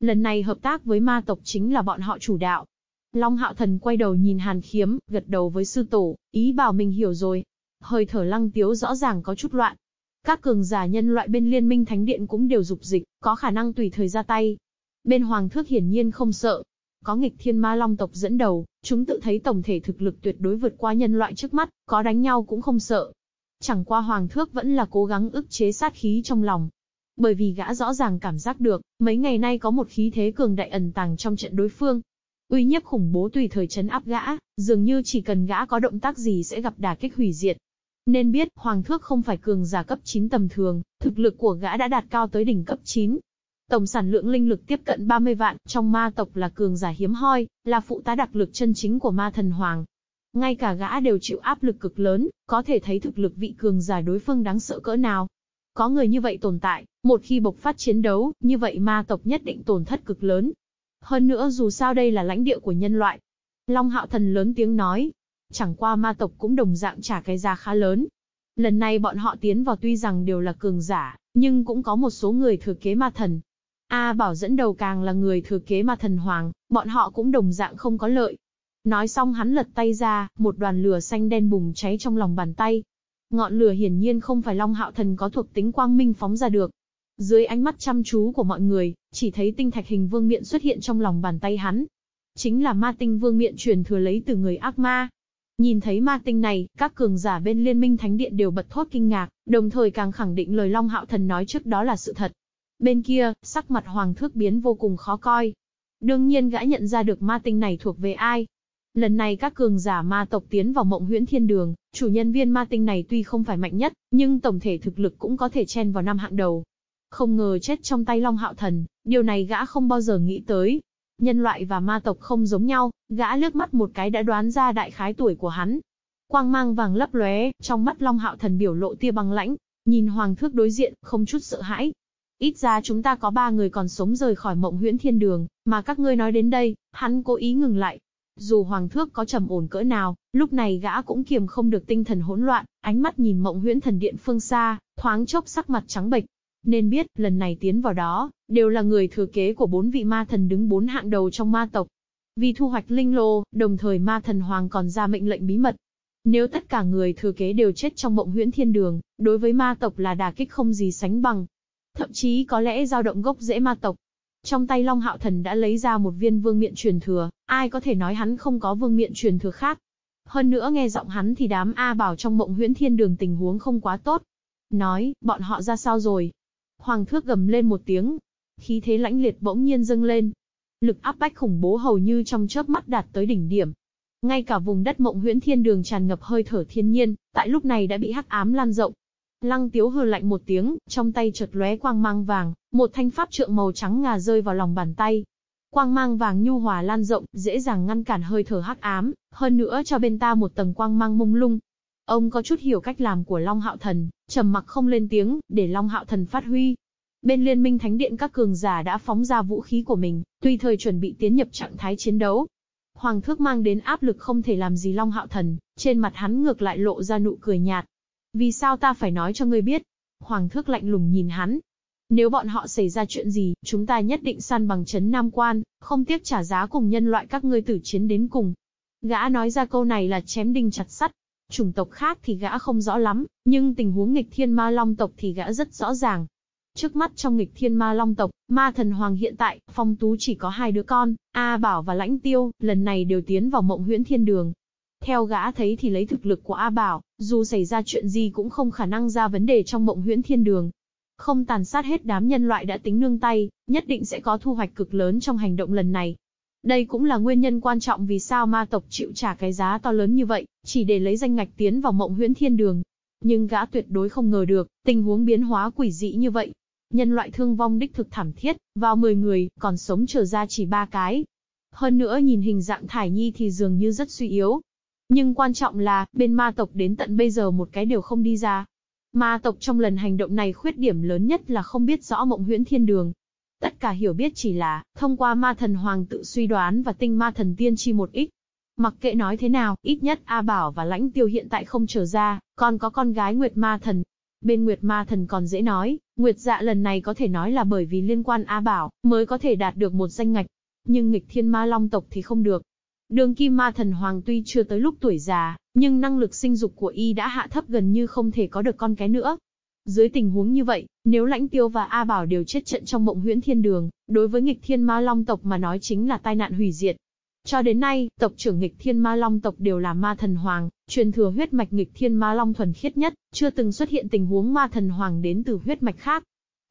Lần này hợp tác với ma tộc chính là bọn họ chủ đạo. Long hạo thần quay đầu nhìn hàn khiếm, gật đầu với sư tổ, ý bảo mình hiểu rồi. Hơi thở lăng tiếu rõ ràng có chút loạn. Các cường giả nhân loại bên liên minh thánh điện cũng đều dục dịch, có khả năng tùy thời ra tay. Bên hoàng thước hiển nhiên không sợ. Có nghịch thiên ma long tộc dẫn đầu, chúng tự thấy tổng thể thực lực tuyệt đối vượt qua nhân loại trước mắt, có đánh nhau cũng không sợ. Chẳng qua hoàng thước vẫn là cố gắng ức chế sát khí trong lòng. Bởi vì gã rõ ràng cảm giác được, mấy ngày nay có một khí thế cường đại ẩn tàng trong trận đối phương. Uy nhiếp khủng bố tùy thời chấn áp gã, dường như chỉ cần gã có động tác gì sẽ gặp đả kích hủy diệt. Nên biết, Hoàng Thước không phải cường giả cấp 9 tầm thường, thực lực của gã đã đạt cao tới đỉnh cấp 9. Tổng sản lượng linh lực tiếp cận 30 vạn, trong ma tộc là cường giả hiếm hoi, là phụ tá đặc lực chân chính của ma thần Hoàng. Ngay cả gã đều chịu áp lực cực lớn, có thể thấy thực lực vị cường giả đối phương đáng sợ cỡ nào. Có người như vậy tồn tại, một khi bộc phát chiến đấu, như vậy ma tộc nhất định tổn thất cực lớn. Hơn nữa dù sao đây là lãnh địa của nhân loại. Long hạo thần lớn tiếng nói. Chẳng qua ma tộc cũng đồng dạng trả cái giá khá lớn. Lần này bọn họ tiến vào tuy rằng đều là cường giả, nhưng cũng có một số người thừa kế ma thần. A bảo dẫn đầu càng là người thừa kế ma thần hoàng, bọn họ cũng đồng dạng không có lợi. Nói xong hắn lật tay ra, một đoàn lửa xanh đen bùng cháy trong lòng bàn tay. Ngọn lửa hiển nhiên không phải Long Hạo Thần có thuộc tính quang minh phóng ra được. Dưới ánh mắt chăm chú của mọi người, chỉ thấy tinh thạch hình vương miện xuất hiện trong lòng bàn tay hắn. Chính là ma tinh vương miện truyền thừa lấy từ người ác ma. Nhìn thấy ma tinh này, các cường giả bên liên minh thánh điện đều bật thốt kinh ngạc, đồng thời càng khẳng định lời Long Hạo Thần nói trước đó là sự thật. Bên kia, sắc mặt Hoàng Thước biến vô cùng khó coi. Đương nhiên gã nhận ra được ma tinh này thuộc về ai, Lần này các cường giả ma tộc tiến vào mộng huyễn thiên đường, chủ nhân viên ma tinh này tuy không phải mạnh nhất, nhưng tổng thể thực lực cũng có thể chen vào năm hạng đầu. Không ngờ chết trong tay Long Hạo Thần, điều này gã không bao giờ nghĩ tới. Nhân loại và ma tộc không giống nhau, gã lướt mắt một cái đã đoán ra đại khái tuổi của hắn. Quang mang vàng lấp lóe, trong mắt Long Hạo Thần biểu lộ tia băng lãnh, nhìn Hoàng Thước đối diện, không chút sợ hãi. Ít ra chúng ta có ba người còn sống rời khỏi mộng huyễn thiên đường, mà các ngươi nói đến đây, hắn cố ý ngừng lại, dù Hoàng Thước có trầm ổn cỡ nào, lúc này gã cũng kiềm không được tinh thần hỗn loạn, ánh mắt nhìn mộng huyễn thần điện phương xa, thoáng chốc sắc mặt trắng bệch. Nên biết, lần này tiến vào đó, đều là người thừa kế của bốn vị ma thần đứng bốn hạng đầu trong ma tộc. Vì thu hoạch linh lô, đồng thời ma thần hoàng còn ra mệnh lệnh bí mật. Nếu tất cả người thừa kế đều chết trong mộng huyễn thiên đường, đối với ma tộc là đả kích không gì sánh bằng. Thậm chí có lẽ dao động gốc rễ ma tộc. Trong tay Long Hạo Thần đã lấy ra một viên vương miện truyền thừa, ai có thể nói hắn không có vương miện truyền thừa khác. Hơn nữa nghe giọng hắn thì đám A bảo trong mộng huyễn thiên đường tình huống không quá tốt. Nói, bọn họ ra sao rồi? Hoàng thước gầm lên một tiếng. Khí thế lãnh liệt bỗng nhiên dâng lên. Lực áp bách khủng bố hầu như trong chớp mắt đạt tới đỉnh điểm. Ngay cả vùng đất mộng huyễn thiên đường tràn ngập hơi thở thiên nhiên, tại lúc này đã bị hắc ám lan rộng. Lăng tiếu hừ lạnh một tiếng, trong tay chợt lóe quang mang vàng, một thanh pháp trượng màu trắng ngà rơi vào lòng bàn tay. Quang mang vàng nhu hòa lan rộng, dễ dàng ngăn cản hơi thở hắc ám, hơn nữa cho bên ta một tầng quang mang mông lung. Ông có chút hiểu cách làm của Long Hạo Thần, trầm mặc không lên tiếng, để Long Hạo Thần phát huy. Bên Liên minh Thánh Điện các cường giả đã phóng ra vũ khí của mình, tùy thời chuẩn bị tiến nhập trạng thái chiến đấu. Hoàng thước mang đến áp lực không thể làm gì Long Hạo Thần, trên mặt hắn ngược lại lộ ra nụ cười nhạt. Vì sao ta phải nói cho ngươi biết? Hoàng thước lạnh lùng nhìn hắn. Nếu bọn họ xảy ra chuyện gì, chúng ta nhất định săn bằng chấn Nam Quan, không tiếc trả giá cùng nhân loại các ngươi tử chiến đến cùng. Gã nói ra câu này là chém đinh chặt sắt. Chủng tộc khác thì gã không rõ lắm, nhưng tình huống nghịch thiên ma long tộc thì gã rất rõ ràng. Trước mắt trong nghịch thiên ma long tộc, ma thần hoàng hiện tại, phong tú chỉ có hai đứa con, A Bảo và Lãnh Tiêu, lần này đều tiến vào mộng huyễn thiên đường. Theo gã thấy thì lấy thực lực của A Bảo, dù xảy ra chuyện gì cũng không khả năng ra vấn đề trong mộng huyễn thiên đường. Không tàn sát hết đám nhân loại đã tính nương tay, nhất định sẽ có thu hoạch cực lớn trong hành động lần này. Đây cũng là nguyên nhân quan trọng vì sao ma tộc chịu trả cái giá to lớn như vậy, chỉ để lấy danh ngạch tiến vào mộng huyễn thiên đường. Nhưng gã tuyệt đối không ngờ được, tình huống biến hóa quỷ dị như vậy, Nhân loại thương vong đích thực thảm thiết, vào 10 người, còn sống trở ra chỉ ba cái. Hơn nữa nhìn hình dạng thải nhi thì dường như rất suy yếu. Nhưng quan trọng là, bên ma tộc đến tận bây giờ một cái đều không đi ra. Ma tộc trong lần hành động này khuyết điểm lớn nhất là không biết rõ mộng huyễn thiên đường. Tất cả hiểu biết chỉ là, thông qua ma thần hoàng tự suy đoán và tinh ma thần tiên chi một ít. Mặc kệ nói thế nào, ít nhất A Bảo và Lãnh Tiêu hiện tại không trở ra, còn có con gái Nguyệt Ma Thần, Bên Nguyệt Ma Thần còn dễ nói, Nguyệt Dạ lần này có thể nói là bởi vì liên quan A Bảo, mới có thể đạt được một danh ngạch. Nhưng nghịch thiên ma long tộc thì không được. Đường Kim Ma Thần Hoàng tuy chưa tới lúc tuổi già, nhưng năng lực sinh dục của y đã hạ thấp gần như không thể có được con cái nữa. Dưới tình huống như vậy, nếu Lãnh Tiêu và A Bảo đều chết trận trong mộng huyễn thiên đường, đối với nghịch thiên ma long tộc mà nói chính là tai nạn hủy diệt. Cho đến nay, tộc trưởng nghịch thiên ma long tộc đều là ma thần hoàng, truyền thừa huyết mạch nghịch thiên ma long thuần khiết nhất, chưa từng xuất hiện tình huống ma thần hoàng đến từ huyết mạch khác.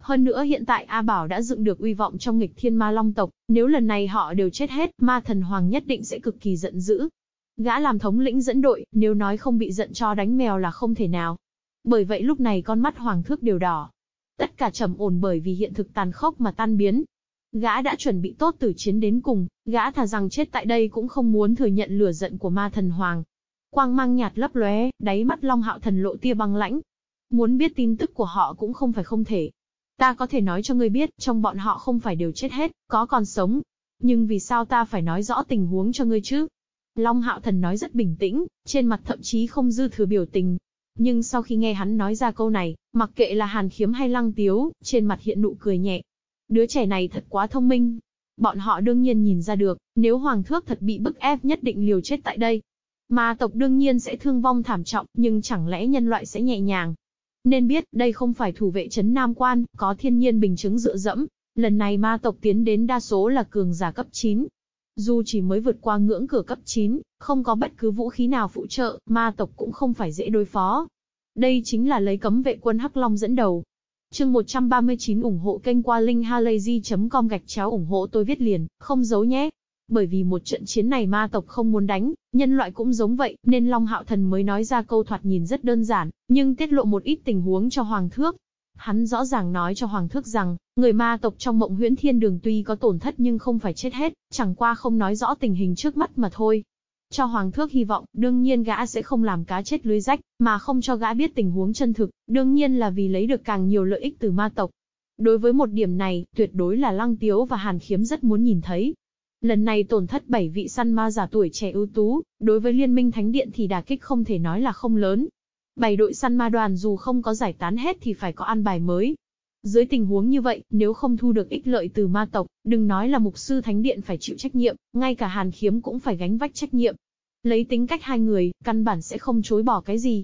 Hơn nữa hiện tại A Bảo đã dựng được uy vọng trong nghịch thiên ma long tộc, nếu lần này họ đều chết hết, ma thần hoàng nhất định sẽ cực kỳ giận dữ. Gã làm thống lĩnh dẫn đội, nếu nói không bị giận cho đánh mèo là không thể nào. Bởi vậy lúc này con mắt hoàng thước đều đỏ. Tất cả trầm ổn bởi vì hiện thực tàn khốc mà tan biến, Gã đã chuẩn bị tốt tử chiến đến cùng, gã thà rằng chết tại đây cũng không muốn thừa nhận lửa giận của ma thần hoàng. Quang mang nhạt lấp lóe, đáy mắt Long Hạo Thần lộ tia băng lãnh. Muốn biết tin tức của họ cũng không phải không thể. Ta có thể nói cho ngươi biết, trong bọn họ không phải đều chết hết, có còn sống. Nhưng vì sao ta phải nói rõ tình huống cho ngươi chứ? Long Hạo Thần nói rất bình tĩnh, trên mặt thậm chí không dư thừa biểu tình. Nhưng sau khi nghe hắn nói ra câu này, mặc kệ là Hàn Khiếm hay Lăng Tiếu, trên mặt hiện nụ cười nhẹ, Đứa trẻ này thật quá thông minh. Bọn họ đương nhiên nhìn ra được, nếu Hoàng Thước thật bị bức ép nhất định liều chết tại đây. mà tộc đương nhiên sẽ thương vong thảm trọng, nhưng chẳng lẽ nhân loại sẽ nhẹ nhàng. Nên biết, đây không phải thủ vệ chấn Nam Quan, có thiên nhiên bình chứng dựa dẫm. Lần này ma tộc tiến đến đa số là cường giả cấp 9. Dù chỉ mới vượt qua ngưỡng cửa cấp 9, không có bất cứ vũ khí nào phụ trợ, ma tộc cũng không phải dễ đối phó. Đây chính là lấy cấm vệ quân Hắc Long dẫn đầu, Chương 139 ủng hộ kênh qua linkhalazy.com gạch chéo ủng hộ tôi viết liền, không giấu nhé. Bởi vì một trận chiến này ma tộc không muốn đánh, nhân loại cũng giống vậy, nên Long Hạo Thần mới nói ra câu thoạt nhìn rất đơn giản, nhưng tiết lộ một ít tình huống cho Hoàng Thước. Hắn rõ ràng nói cho Hoàng Thước rằng, người ma tộc trong mộng huyễn thiên đường tuy có tổn thất nhưng không phải chết hết, chẳng qua không nói rõ tình hình trước mắt mà thôi. Cho Hoàng Thước hy vọng, đương nhiên gã sẽ không làm cá chết lưới rách, mà không cho gã biết tình huống chân thực, đương nhiên là vì lấy được càng nhiều lợi ích từ ma tộc. Đối với một điểm này, tuyệt đối là Lăng Tiếu và Hàn Khiếm rất muốn nhìn thấy. Lần này tổn thất 7 vị săn ma giả tuổi trẻ ưu tú, đối với Liên minh Thánh Điện thì đả kích không thể nói là không lớn. Bảy đội săn ma đoàn dù không có giải tán hết thì phải có an bài mới. Dưới tình huống như vậy, nếu không thu được ích lợi từ ma tộc, đừng nói là mục sư thánh điện phải chịu trách nhiệm, ngay cả hàn khiếm cũng phải gánh vách trách nhiệm. Lấy tính cách hai người, căn bản sẽ không chối bỏ cái gì.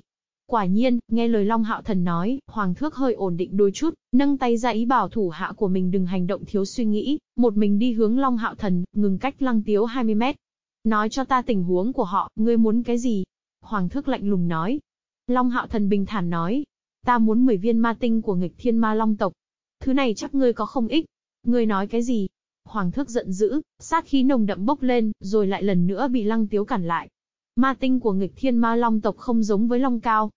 Quả nhiên, nghe lời Long Hạo Thần nói, Hoàng Thước hơi ổn định đôi chút, nâng tay ra ý bảo thủ hạ của mình đừng hành động thiếu suy nghĩ, một mình đi hướng Long Hạo Thần, ngừng cách lăng tiếu 20 mét. Nói cho ta tình huống của họ, ngươi muốn cái gì? Hoàng Thước lạnh lùng nói. Long Hạo Thần bình thản nói, Ta muốn 10 viên ma tinh của nghịch thiên ma long tộc. Thứ này chắc ngươi có không ích. Ngươi nói cái gì? Hoàng thước giận dữ, sát khí nồng đậm bốc lên, rồi lại lần nữa bị lăng tiếu cản lại. Ma tinh của nghịch thiên ma long tộc không giống với long cao.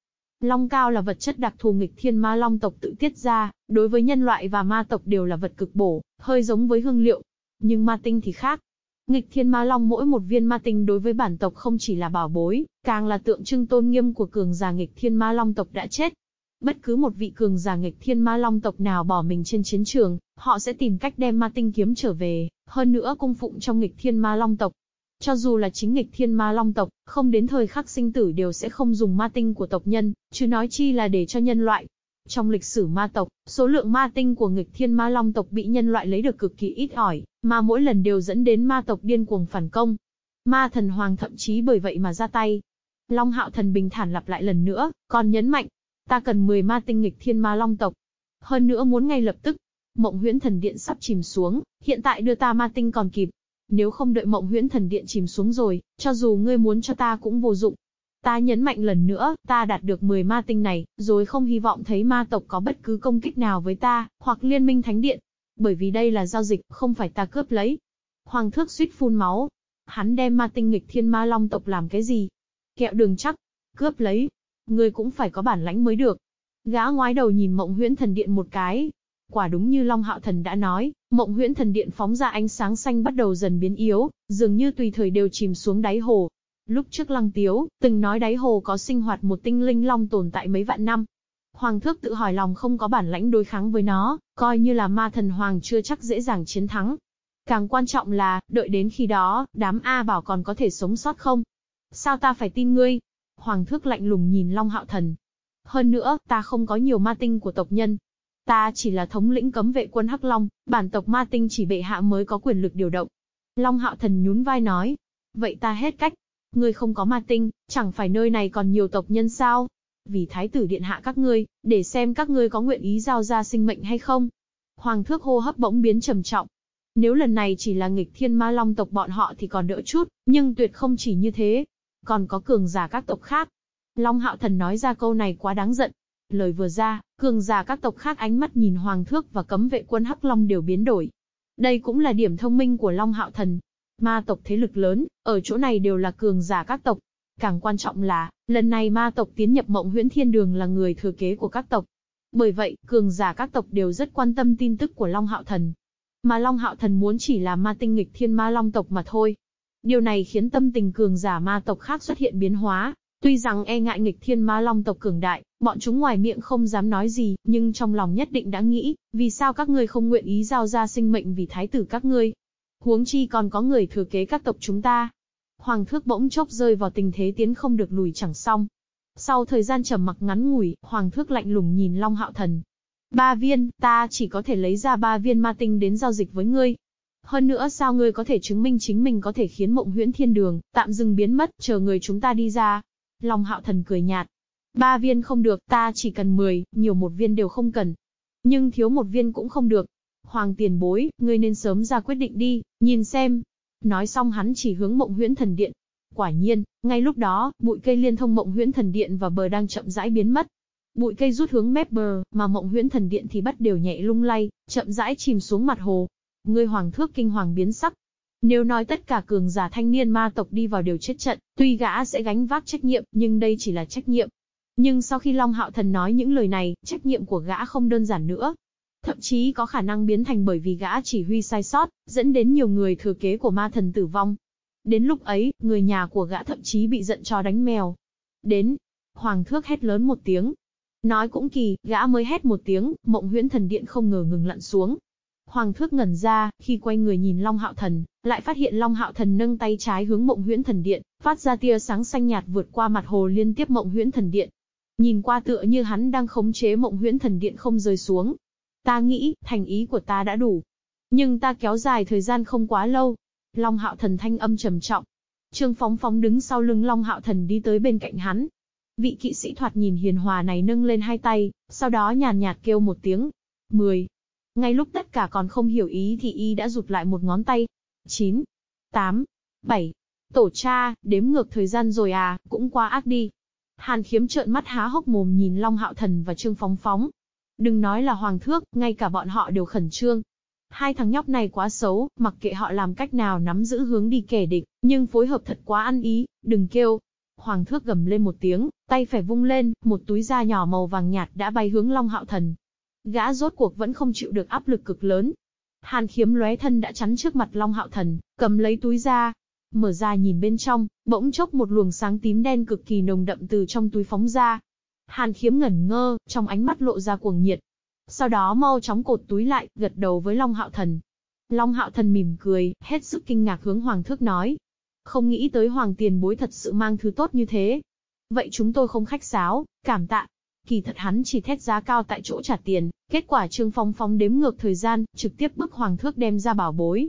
Long cao là vật chất đặc thù nghịch thiên ma long tộc tự tiết ra, đối với nhân loại và ma tộc đều là vật cực bổ, hơi giống với hương liệu. Nhưng ma tinh thì khác. Nghịch thiên ma long mỗi một viên ma tinh đối với bản tộc không chỉ là bảo bối, càng là tượng trưng tôn nghiêm của cường giả nghịch thiên ma long tộc đã chết. Bất cứ một vị cường giả nghịch thiên ma long tộc nào bỏ mình trên chiến trường, họ sẽ tìm cách đem ma tinh kiếm trở về, hơn nữa cung phụng trong nghịch thiên ma long tộc. Cho dù là chính nghịch thiên ma long tộc, không đến thời khắc sinh tử đều sẽ không dùng ma tinh của tộc nhân, chứ nói chi là để cho nhân loại. Trong lịch sử ma tộc, số lượng ma tinh của nghịch thiên ma long tộc bị nhân loại lấy được cực kỳ ít ỏi, mà mỗi lần đều dẫn đến ma tộc điên cuồng phản công. Ma thần hoàng thậm chí bởi vậy mà ra tay. Long hạo thần bình thản lặp lại lần nữa, còn nhấn mạnh, Ta cần 10 ma tinh nghịch thiên ma long tộc. Hơn nữa muốn ngay lập tức. Mộng huyễn thần điện sắp chìm xuống, hiện tại đưa ta ma tinh còn kịp. Nếu không đợi mộng huyễn thần điện chìm xuống rồi, cho dù ngươi muốn cho ta cũng vô dụng. Ta nhấn mạnh lần nữa, ta đạt được 10 ma tinh này, rồi không hy vọng thấy ma tộc có bất cứ công kích nào với ta, hoặc liên minh thánh điện. Bởi vì đây là giao dịch, không phải ta cướp lấy. Hoàng thước suýt phun máu. Hắn đem ma tinh nghịch thiên ma long tộc làm cái gì? Kẹo đường chắc. Cướp lấy, ngươi cũng phải có bản lãnh mới được. Gã ngoái đầu nhìn mộng huyễn thần điện một cái. Quả đúng như Long Hạo Thần đã nói, mộng huyễn thần điện phóng ra ánh sáng xanh bắt đầu dần biến yếu, dường như tùy thời đều chìm xuống đáy hồ. Lúc trước Lăng Tiếu, từng nói đáy hồ có sinh hoạt một tinh linh long tồn tại mấy vạn năm. Hoàng thước tự hỏi lòng không có bản lãnh đối kháng với nó, coi như là ma thần hoàng chưa chắc dễ dàng chiến thắng. Càng quan trọng là, đợi đến khi đó, đám A bảo còn có thể sống sót không? Sao ta phải tin ngươi? Hoàng thước lạnh lùng nhìn Long Hạo Thần. Hơn nữa, ta không có nhiều ma tinh của tộc nhân. Ta chỉ là thống lĩnh cấm vệ quân Hắc Long, bản tộc ma tinh chỉ bệ hạ mới có quyền lực điều động. Long Hạo Thần nhún vai nói. Vậy ta hết cách. Ngươi không có ma tinh, chẳng phải nơi này còn nhiều tộc nhân sao? Vì thái tử điện hạ các ngươi, để xem các ngươi có nguyện ý giao ra sinh mệnh hay không. Hoàng thước hô hấp bỗng biến trầm trọng. Nếu lần này chỉ là nghịch thiên ma long tộc bọn họ thì còn đỡ chút, nhưng tuyệt không chỉ như thế còn có cường giả các tộc khác. Long Hạo Thần nói ra câu này quá đáng giận. Lời vừa ra, cường giả các tộc khác ánh mắt nhìn Hoàng Thước và cấm vệ quân Hắc Long đều biến đổi. Đây cũng là điểm thông minh của Long Hạo Thần. Ma tộc thế lực lớn, ở chỗ này đều là cường giả các tộc. Càng quan trọng là, lần này ma tộc tiến nhập mộng huyễn thiên đường là người thừa kế của các tộc. Bởi vậy, cường giả các tộc đều rất quan tâm tin tức của Long Hạo Thần. Mà Long Hạo Thần muốn chỉ là ma tinh nghịch thiên ma long tộc mà thôi. Điều này khiến tâm tình cường giả ma tộc khác xuất hiện biến hóa. Tuy rằng e ngại nghịch thiên ma long tộc cường đại, bọn chúng ngoài miệng không dám nói gì, nhưng trong lòng nhất định đã nghĩ, vì sao các ngươi không nguyện ý giao ra sinh mệnh vì thái tử các ngươi. Huống chi còn có người thừa kế các tộc chúng ta. Hoàng thước bỗng chốc rơi vào tình thế tiến không được lùi chẳng xong. Sau thời gian trầm mặc ngắn ngủi, Hoàng thước lạnh lùng nhìn Long Hạo Thần. Ba viên, ta chỉ có thể lấy ra ba viên ma tinh đến giao dịch với ngươi. Hơn nữa sao ngươi có thể chứng minh chính mình có thể khiến mộng huyễn thiên đường, tạm dừng biến mất, chờ người chúng ta đi ra. Long hạo thần cười nhạt. Ba viên không được, ta chỉ cần 10, nhiều một viên đều không cần. Nhưng thiếu một viên cũng không được. Hoàng tiền bối, ngươi nên sớm ra quyết định đi, nhìn xem. Nói xong hắn chỉ hướng mộng huyễn thần điện. Quả nhiên, ngay lúc đó, bụi cây liên thông mộng huyễn thần điện và bờ đang chậm rãi biến mất. Bụi cây rút hướng mép bờ, mà mộng huyễn thần điện thì bắt đều nhẹ lung lay, chậm rãi chìm xuống mặt hồ. Ngươi hoàng thước kinh hoàng biến sắc. Nếu nói tất cả cường giả thanh niên ma tộc đi vào đều chết trận, tuy gã sẽ gánh vác trách nhiệm, nhưng đây chỉ là trách nhiệm. Nhưng sau khi Long Hạo Thần nói những lời này, trách nhiệm của gã không đơn giản nữa. Thậm chí có khả năng biến thành bởi vì gã chỉ huy sai sót, dẫn đến nhiều người thừa kế của ma thần tử vong. Đến lúc ấy, người nhà của gã thậm chí bị giận cho đánh mèo. Đến, Hoàng thước hét lớn một tiếng. Nói cũng kỳ, gã mới hét một tiếng, mộng huyễn thần điện không ngờ ngừng lặn xuống, Hoàng thước ngẩn ra, khi quay người nhìn Long Hạo Thần, lại phát hiện Long Hạo Thần nâng tay trái hướng mộng huyễn thần điện, phát ra tia sáng xanh nhạt vượt qua mặt hồ liên tiếp mộng huyễn thần điện. Nhìn qua tựa như hắn đang khống chế mộng huyễn thần điện không rơi xuống. Ta nghĩ, thành ý của ta đã đủ. Nhưng ta kéo dài thời gian không quá lâu. Long Hạo Thần thanh âm trầm trọng. Trương Phóng Phóng đứng sau lưng Long Hạo Thần đi tới bên cạnh hắn. Vị kỵ sĩ thoạt nhìn hiền hòa này nâng lên hai tay, sau đó nhàn nhạt kêu một tiếng. Mười. Ngay lúc tất cả còn không hiểu ý thì y đã rụt lại một ngón tay. 9, 8, 7. Tổ cha, đếm ngược thời gian rồi à, cũng quá ác đi. Hàn khiếm trợn mắt há hốc mồm nhìn Long Hạo Thần và Trương Phóng Phóng. Đừng nói là Hoàng Thước, ngay cả bọn họ đều khẩn trương. Hai thằng nhóc này quá xấu, mặc kệ họ làm cách nào nắm giữ hướng đi kẻ địch, nhưng phối hợp thật quá ăn ý, đừng kêu. Hoàng thước gầm lên một tiếng, tay phải vung lên, một túi da nhỏ màu vàng nhạt đã bay hướng Long Hạo Thần. Gã rốt cuộc vẫn không chịu được áp lực cực lớn. Hàn khiếm lóe thân đã chắn trước mặt Long Hạo Thần, cầm lấy túi ra, Mở ra nhìn bên trong, bỗng chốc một luồng sáng tím đen cực kỳ nồng đậm từ trong túi phóng ra. Hàn khiếm ngẩn ngơ, trong ánh mắt lộ ra cuồng nhiệt, sau đó mau chóng cột túi lại, gật đầu với Long Hạo Thần. Long Hạo Thần mỉm cười, hết sức kinh ngạc hướng Hoàng Thước nói. Không nghĩ tới Hoàng tiền bối thật sự mang thứ tốt như thế. Vậy chúng tôi không khách sáo, cảm tạ. Kỳ thật hắn chỉ thét giá cao tại chỗ trả tiền, kết quả Trương Phong Phong đếm ngược thời gian, trực tiếp bức Hoàng Thước đem ra bảo bối.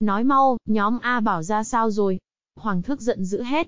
Nói mau, nhóm A bảo ra sao rồi? Hoàng Thước giận dữ hết.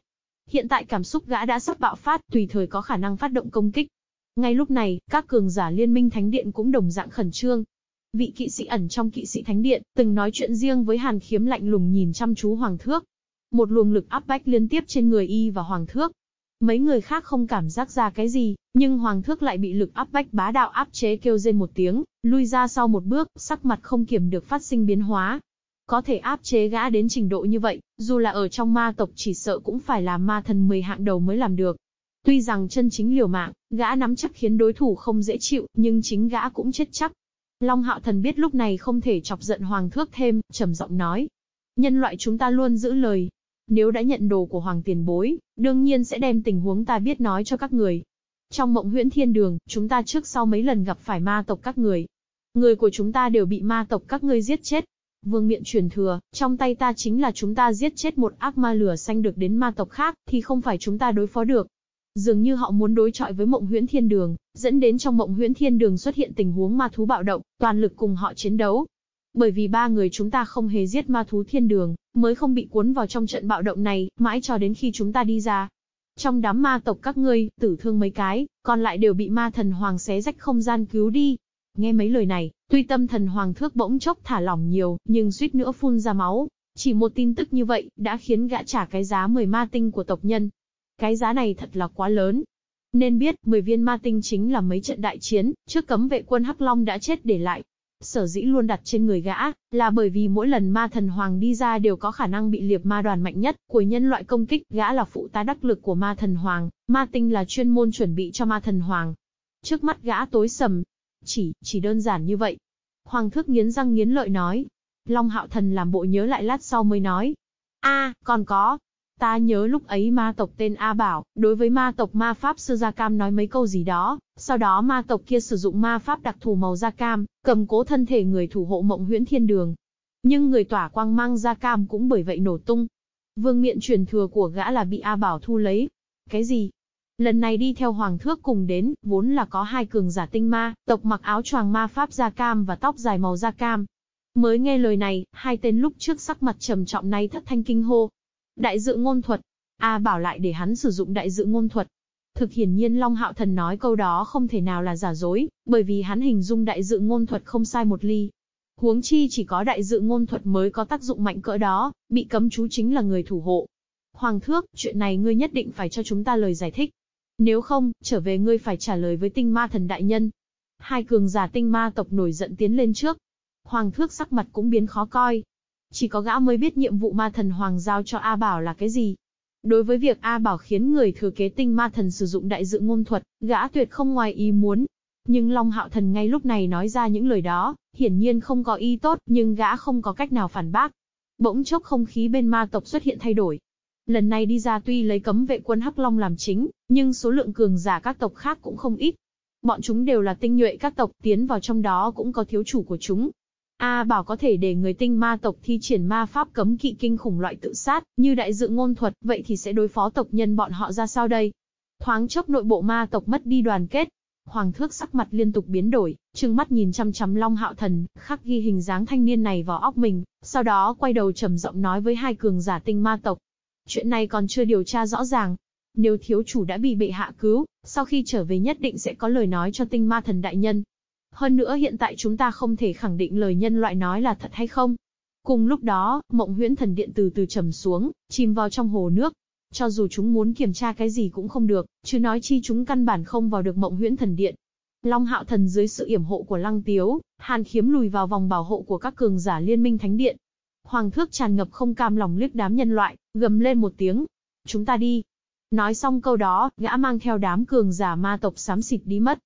Hiện tại cảm xúc gã đã sắp bạo phát, tùy thời có khả năng phát động công kích. Ngay lúc này, các cường giả liên minh thánh điện cũng đồng dạng khẩn trương. Vị kỵ sĩ ẩn trong kỵ sĩ thánh điện, từng nói chuyện riêng với Hàn Khiếm lạnh lùng nhìn chăm chú Hoàng Thước. Một luồng lực áp bách liên tiếp trên người y và Hoàng Thước. Mấy người khác không cảm giác ra cái gì, nhưng Hoàng Thước lại bị lực áp bách bá đạo áp chế kêu rên một tiếng, lui ra sau một bước, sắc mặt không kiểm được phát sinh biến hóa. Có thể áp chế gã đến trình độ như vậy, dù là ở trong ma tộc chỉ sợ cũng phải là ma thần 10 hạng đầu mới làm được. Tuy rằng chân chính liều mạng, gã nắm chắc khiến đối thủ không dễ chịu, nhưng chính gã cũng chết chắc. Long Hạo Thần biết lúc này không thể chọc giận Hoàng Thước thêm, trầm giọng nói. Nhân loại chúng ta luôn giữ lời. Nếu đã nhận đồ của Hoàng Tiền Bối, đương nhiên sẽ đem tình huống ta biết nói cho các người. Trong mộng huyễn thiên đường, chúng ta trước sau mấy lần gặp phải ma tộc các người. Người của chúng ta đều bị ma tộc các ngươi giết chết. Vương miện truyền thừa, trong tay ta chính là chúng ta giết chết một ác ma lửa xanh được đến ma tộc khác, thì không phải chúng ta đối phó được. Dường như họ muốn đối chọi với mộng huyễn thiên đường, dẫn đến trong mộng huyễn thiên đường xuất hiện tình huống ma thú bạo động, toàn lực cùng họ chiến đấu. Bởi vì ba người chúng ta không hề giết ma thú thiên đường, mới không bị cuốn vào trong trận bạo động này, mãi cho đến khi chúng ta đi ra. Trong đám ma tộc các ngươi, tử thương mấy cái, còn lại đều bị ma thần hoàng xé rách không gian cứu đi. Nghe mấy lời này, tuy tâm thần hoàng thước bỗng chốc thả lỏng nhiều, nhưng suýt nữa phun ra máu. Chỉ một tin tức như vậy, đã khiến gã trả cái giá 10 ma tinh của tộc nhân, cái giá này thật là quá lớn. Nên biết, 10 viên ma tinh chính là mấy trận đại chiến, trước cấm vệ quân Hắc Long đã chết để lại. Sở dĩ luôn đặt trên người gã, là bởi vì mỗi lần ma thần hoàng đi ra đều có khả năng bị liệp ma đoàn mạnh nhất của nhân loại công kích, gã là phụ tá đắc lực của ma thần hoàng, ma tinh là chuyên môn chuẩn bị cho ma thần hoàng. Trước mắt gã tối sầm, chỉ, chỉ đơn giản như vậy. Hoàng thước nghiến răng nghiến lợi nói. Long hạo thần làm bộ nhớ lại lát sau mới nói. a còn có, Ta nhớ lúc ấy ma tộc tên A Bảo, đối với ma tộc ma pháp sư Gia Cam nói mấy câu gì đó, sau đó ma tộc kia sử dụng ma pháp đặc thù màu Gia Cam, cầm cố thân thể người thủ hộ mộng huyễn thiên đường. Nhưng người tỏa quang mang Gia Cam cũng bởi vậy nổ tung. Vương miện truyền thừa của gã là bị A Bảo thu lấy. Cái gì? Lần này đi theo Hoàng Thước cùng đến, vốn là có hai cường giả tinh ma, tộc mặc áo choàng ma pháp Gia Cam và tóc dài màu Gia Cam. Mới nghe lời này, hai tên lúc trước sắc mặt trầm trọng nay thất thanh kinh hô, Đại dự ngôn thuật. A bảo lại để hắn sử dụng đại dự ngôn thuật. Thực hiển nhiên Long Hạo Thần nói câu đó không thể nào là giả dối, bởi vì hắn hình dung đại dự ngôn thuật không sai một ly. Huống chi chỉ có đại dự ngôn thuật mới có tác dụng mạnh cỡ đó, bị cấm chú chính là người thủ hộ. Hoàng thước, chuyện này ngươi nhất định phải cho chúng ta lời giải thích. Nếu không, trở về ngươi phải trả lời với tinh ma thần đại nhân. Hai cường giả tinh ma tộc nổi giận tiến lên trước. Hoàng thước sắc mặt cũng biến khó coi, chỉ có gã mới biết nhiệm vụ ma thần hoàng giao cho A Bảo là cái gì. Đối với việc A Bảo khiến người thừa kế tinh ma thần sử dụng đại dự ngôn thuật, gã tuyệt không ngoài ý muốn. Nhưng Long Hạo Thần ngay lúc này nói ra những lời đó, hiển nhiên không có ý tốt, nhưng gã không có cách nào phản bác. Bỗng chốc không khí bên ma tộc xuất hiện thay đổi. Lần này đi ra tuy lấy cấm vệ quân Hắc Long làm chính, nhưng số lượng cường giả các tộc khác cũng không ít. Bọn chúng đều là tinh nhuệ các tộc, tiến vào trong đó cũng có thiếu chủ của chúng, A bảo có thể để người tinh ma tộc thi triển ma pháp cấm kỵ kinh khủng loại tự sát, như đại dự ngôn thuật, vậy thì sẽ đối phó tộc nhân bọn họ ra sao đây? Thoáng chốc nội bộ ma tộc mất đi đoàn kết. Hoàng thước sắc mặt liên tục biến đổi, trừng mắt nhìn chăm chăm Long Hạo Thần, khắc ghi hình dáng thanh niên này vào óc mình, sau đó quay đầu trầm giọng nói với hai cường giả tinh ma tộc. Chuyện này còn chưa điều tra rõ ràng. Nếu thiếu chủ đã bị bệ hạ cứu, sau khi trở về nhất định sẽ có lời nói cho tinh ma thần đại nhân, hơn nữa hiện tại chúng ta không thể khẳng định lời nhân loại nói là thật hay không. Cùng lúc đó, mộng huyễn thần điện từ từ trầm xuống, chìm vào trong hồ nước. Cho dù chúng muốn kiểm tra cái gì cũng không được, chứ nói chi chúng căn bản không vào được mộng huyễn thần điện. Long Hạo Thần dưới sự yểm hộ của Lăng Tiếu, Hàn Khiếm lùi vào vòng bảo hộ của các cường giả liên minh thánh điện. Hoàng thước tràn ngập không cam lòng liếc đám nhân loại, gầm lên một tiếng. Chúng ta đi. Nói xong câu đó, gã mang theo đám cường giả ma tộc xám xịt đi mất.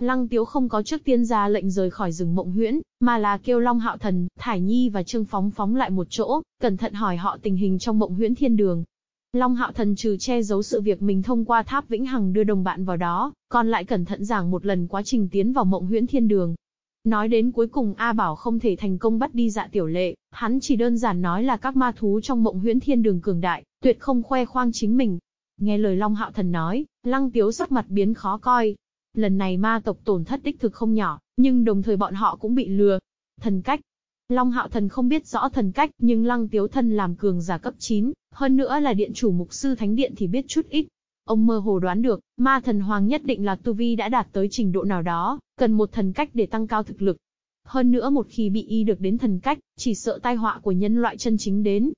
Lăng Tiếu không có trước tiên ra lệnh rời khỏi rừng mộng huyễn, mà là kêu Long Hạo Thần, Thải Nhi và Trương Phóng phóng lại một chỗ, cẩn thận hỏi họ tình hình trong mộng huyễn thiên đường. Long Hạo Thần trừ che giấu sự việc mình thông qua tháp Vĩnh Hằng đưa đồng bạn vào đó, còn lại cẩn thận giảng một lần quá trình tiến vào mộng huyễn thiên đường. Nói đến cuối cùng A Bảo không thể thành công bắt đi dạ tiểu lệ, hắn chỉ đơn giản nói là các ma thú trong mộng huyễn thiên đường cường đại, tuyệt không khoe khoang chính mình. Nghe lời Long Hạo Thần nói, Lăng Tiếu sắc mặt biến khó coi. Lần này ma tộc tổn thất đích thực không nhỏ, nhưng đồng thời bọn họ cũng bị lừa. Thần cách, Long Hạo Thần không biết rõ thần cách, nhưng Lăng Tiếu Thân làm cường giả cấp 9, hơn nữa là điện chủ mục sư thánh điện thì biết chút ít. Ông mơ hồ đoán được, ma thần hoàng nhất định là tu vi đã đạt tới trình độ nào đó, cần một thần cách để tăng cao thực lực. Hơn nữa một khi bị y được đến thần cách, chỉ sợ tai họa của nhân loại chân chính đến.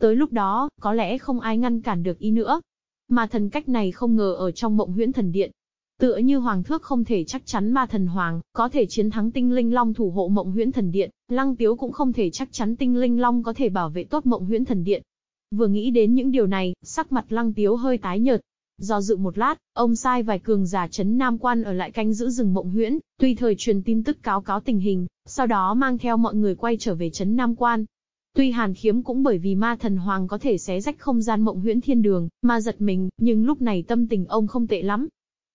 Tới lúc đó, có lẽ không ai ngăn cản được y nữa. Mà thần cách này không ngờ ở trong mộng huyễn thần điện, Tựa như Hoàng Thước không thể chắc chắn ma thần Hoàng, có thể chiến thắng tinh linh long thủ hộ mộng huyễn thần điện, Lăng Tiếu cũng không thể chắc chắn tinh linh long có thể bảo vệ tốt mộng huyễn thần điện. Vừa nghĩ đến những điều này, sắc mặt Lăng Tiếu hơi tái nhợt. Do dự một lát, ông sai vài cường giả chấn Nam Quan ở lại canh giữ rừng mộng huyễn, tùy thời truyền tin tức cáo cáo tình hình, sau đó mang theo mọi người quay trở về chấn Nam Quan. Tuy Hàn Khiếm cũng bởi vì ma thần hoàng có thể xé rách không gian mộng huyễn thiên đường, mà giật mình, nhưng lúc này tâm tình ông không tệ lắm,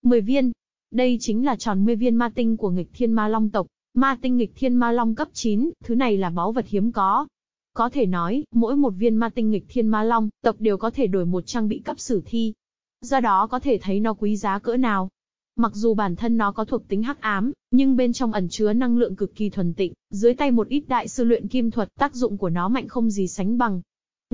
10 viên. Đây chính là tròn 10 viên ma tinh của nghịch thiên ma long tộc. Ma tinh nghịch thiên ma long cấp 9, thứ này là báu vật hiếm có. Có thể nói, mỗi một viên ma tinh nghịch thiên ma long, tộc đều có thể đổi một trang bị cấp sử thi. Do đó có thể thấy nó quý giá cỡ nào. Mặc dù bản thân nó có thuộc tính hắc ám, nhưng bên trong ẩn chứa năng lượng cực kỳ thuần tịnh, dưới tay một ít đại sư luyện kim thuật, tác dụng của nó mạnh không gì sánh bằng.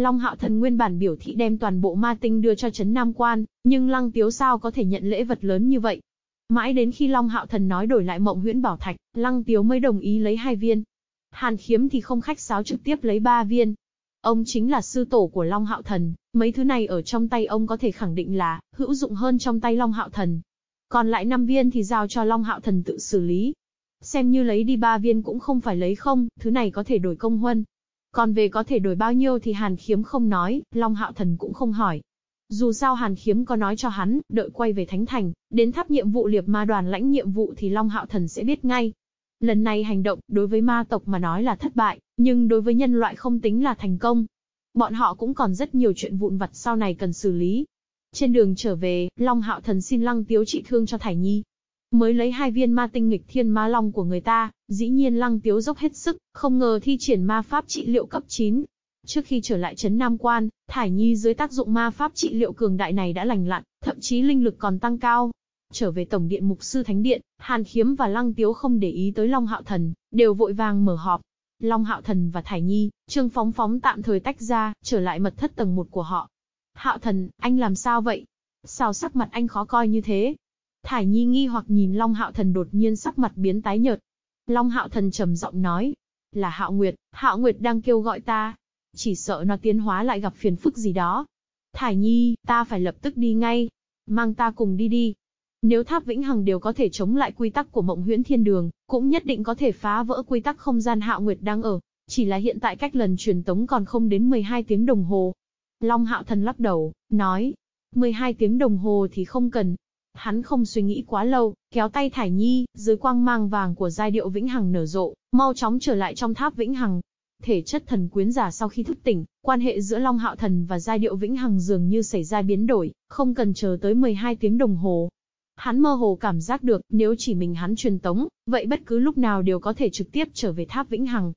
Long Hạo Thần nguyên bản biểu thị đem toàn bộ ma tinh đưa cho Trấn Nam Quan, nhưng Lăng Tiếu sao có thể nhận lễ vật lớn như vậy. Mãi đến khi Long Hạo Thần nói đổi lại mộng huyễn bảo thạch, Lăng Tiếu mới đồng ý lấy hai viên. Hàn Khiếm thì không khách sáo trực tiếp lấy ba viên. Ông chính là sư tổ của Long Hạo Thần, mấy thứ này ở trong tay ông có thể khẳng định là hữu dụng hơn trong tay Long Hạo Thần. Còn lại năm viên thì giao cho Long Hạo Thần tự xử lý. Xem như lấy đi ba viên cũng không phải lấy không, thứ này có thể đổi công huân, còn về có thể đổi bao nhiêu thì Hàn Khiếm không nói, Long Hạo Thần cũng không hỏi. Dù sao Hàn Khiếm có nói cho hắn, đợi quay về Thánh Thành, đến tháp nhiệm vụ liệp ma đoàn lãnh nhiệm vụ thì Long Hạo Thần sẽ biết ngay. Lần này hành động, đối với ma tộc mà nói là thất bại, nhưng đối với nhân loại không tính là thành công. Bọn họ cũng còn rất nhiều chuyện vụn vặt sau này cần xử lý. Trên đường trở về, Long Hạo Thần xin Lăng Tiếu trị thương cho Thải Nhi, Mới lấy hai viên ma tinh nghịch thiên ma long của người ta, dĩ nhiên lăng tiếu dốc hết sức, không ngờ thi triển ma pháp trị liệu cấp 9. Trước khi trở lại Trấn Nam Quan, Thải Nhi dưới tác dụng ma pháp trị liệu cường đại này đã lành lặn, thậm chí linh lực còn tăng cao. Trở về Tổng điện Mục Sư Thánh Điện, Hàn Khiếm và Lăng Tiếu không để ý tới Long Hạo Thần, đều vội vàng mở họp. Long Hạo Thần và Thải Nhi, Trương Phóng Phóng tạm thời tách ra, trở lại mật thất tầng 1 của họ. Hạo Thần, anh làm sao vậy? Sao sắc mặt anh khó coi như thế? Thải Nhi nghi hoặc nhìn Long Hạo Thần đột nhiên sắc mặt biến tái nhợt. Long Hạo Thần trầm giọng nói, là Hạo Nguyệt, Hạo Nguyệt đang kêu gọi ta. Chỉ sợ nó tiến hóa lại gặp phiền phức gì đó. Thải Nhi, ta phải lập tức đi ngay. Mang ta cùng đi đi. Nếu tháp vĩnh hằng đều có thể chống lại quy tắc của mộng huyễn thiên đường, cũng nhất định có thể phá vỡ quy tắc không gian Hạo Nguyệt đang ở. Chỉ là hiện tại cách lần truyền tống còn không đến 12 tiếng đồng hồ. Long Hạo Thần lắc đầu, nói, 12 tiếng đồng hồ thì không cần, Hắn không suy nghĩ quá lâu, kéo tay Thải Nhi, dưới quang mang vàng của giai điệu vĩnh hằng nở rộ, mau chóng trở lại trong tháp vĩnh hằng. Thể chất thần quyến giả sau khi thức tỉnh, quan hệ giữa Long Hạo Thần và giai điệu vĩnh hằng dường như xảy ra biến đổi, không cần chờ tới 12 tiếng đồng hồ. Hắn mơ hồ cảm giác được, nếu chỉ mình hắn truyền tống, vậy bất cứ lúc nào đều có thể trực tiếp trở về tháp vĩnh hằng.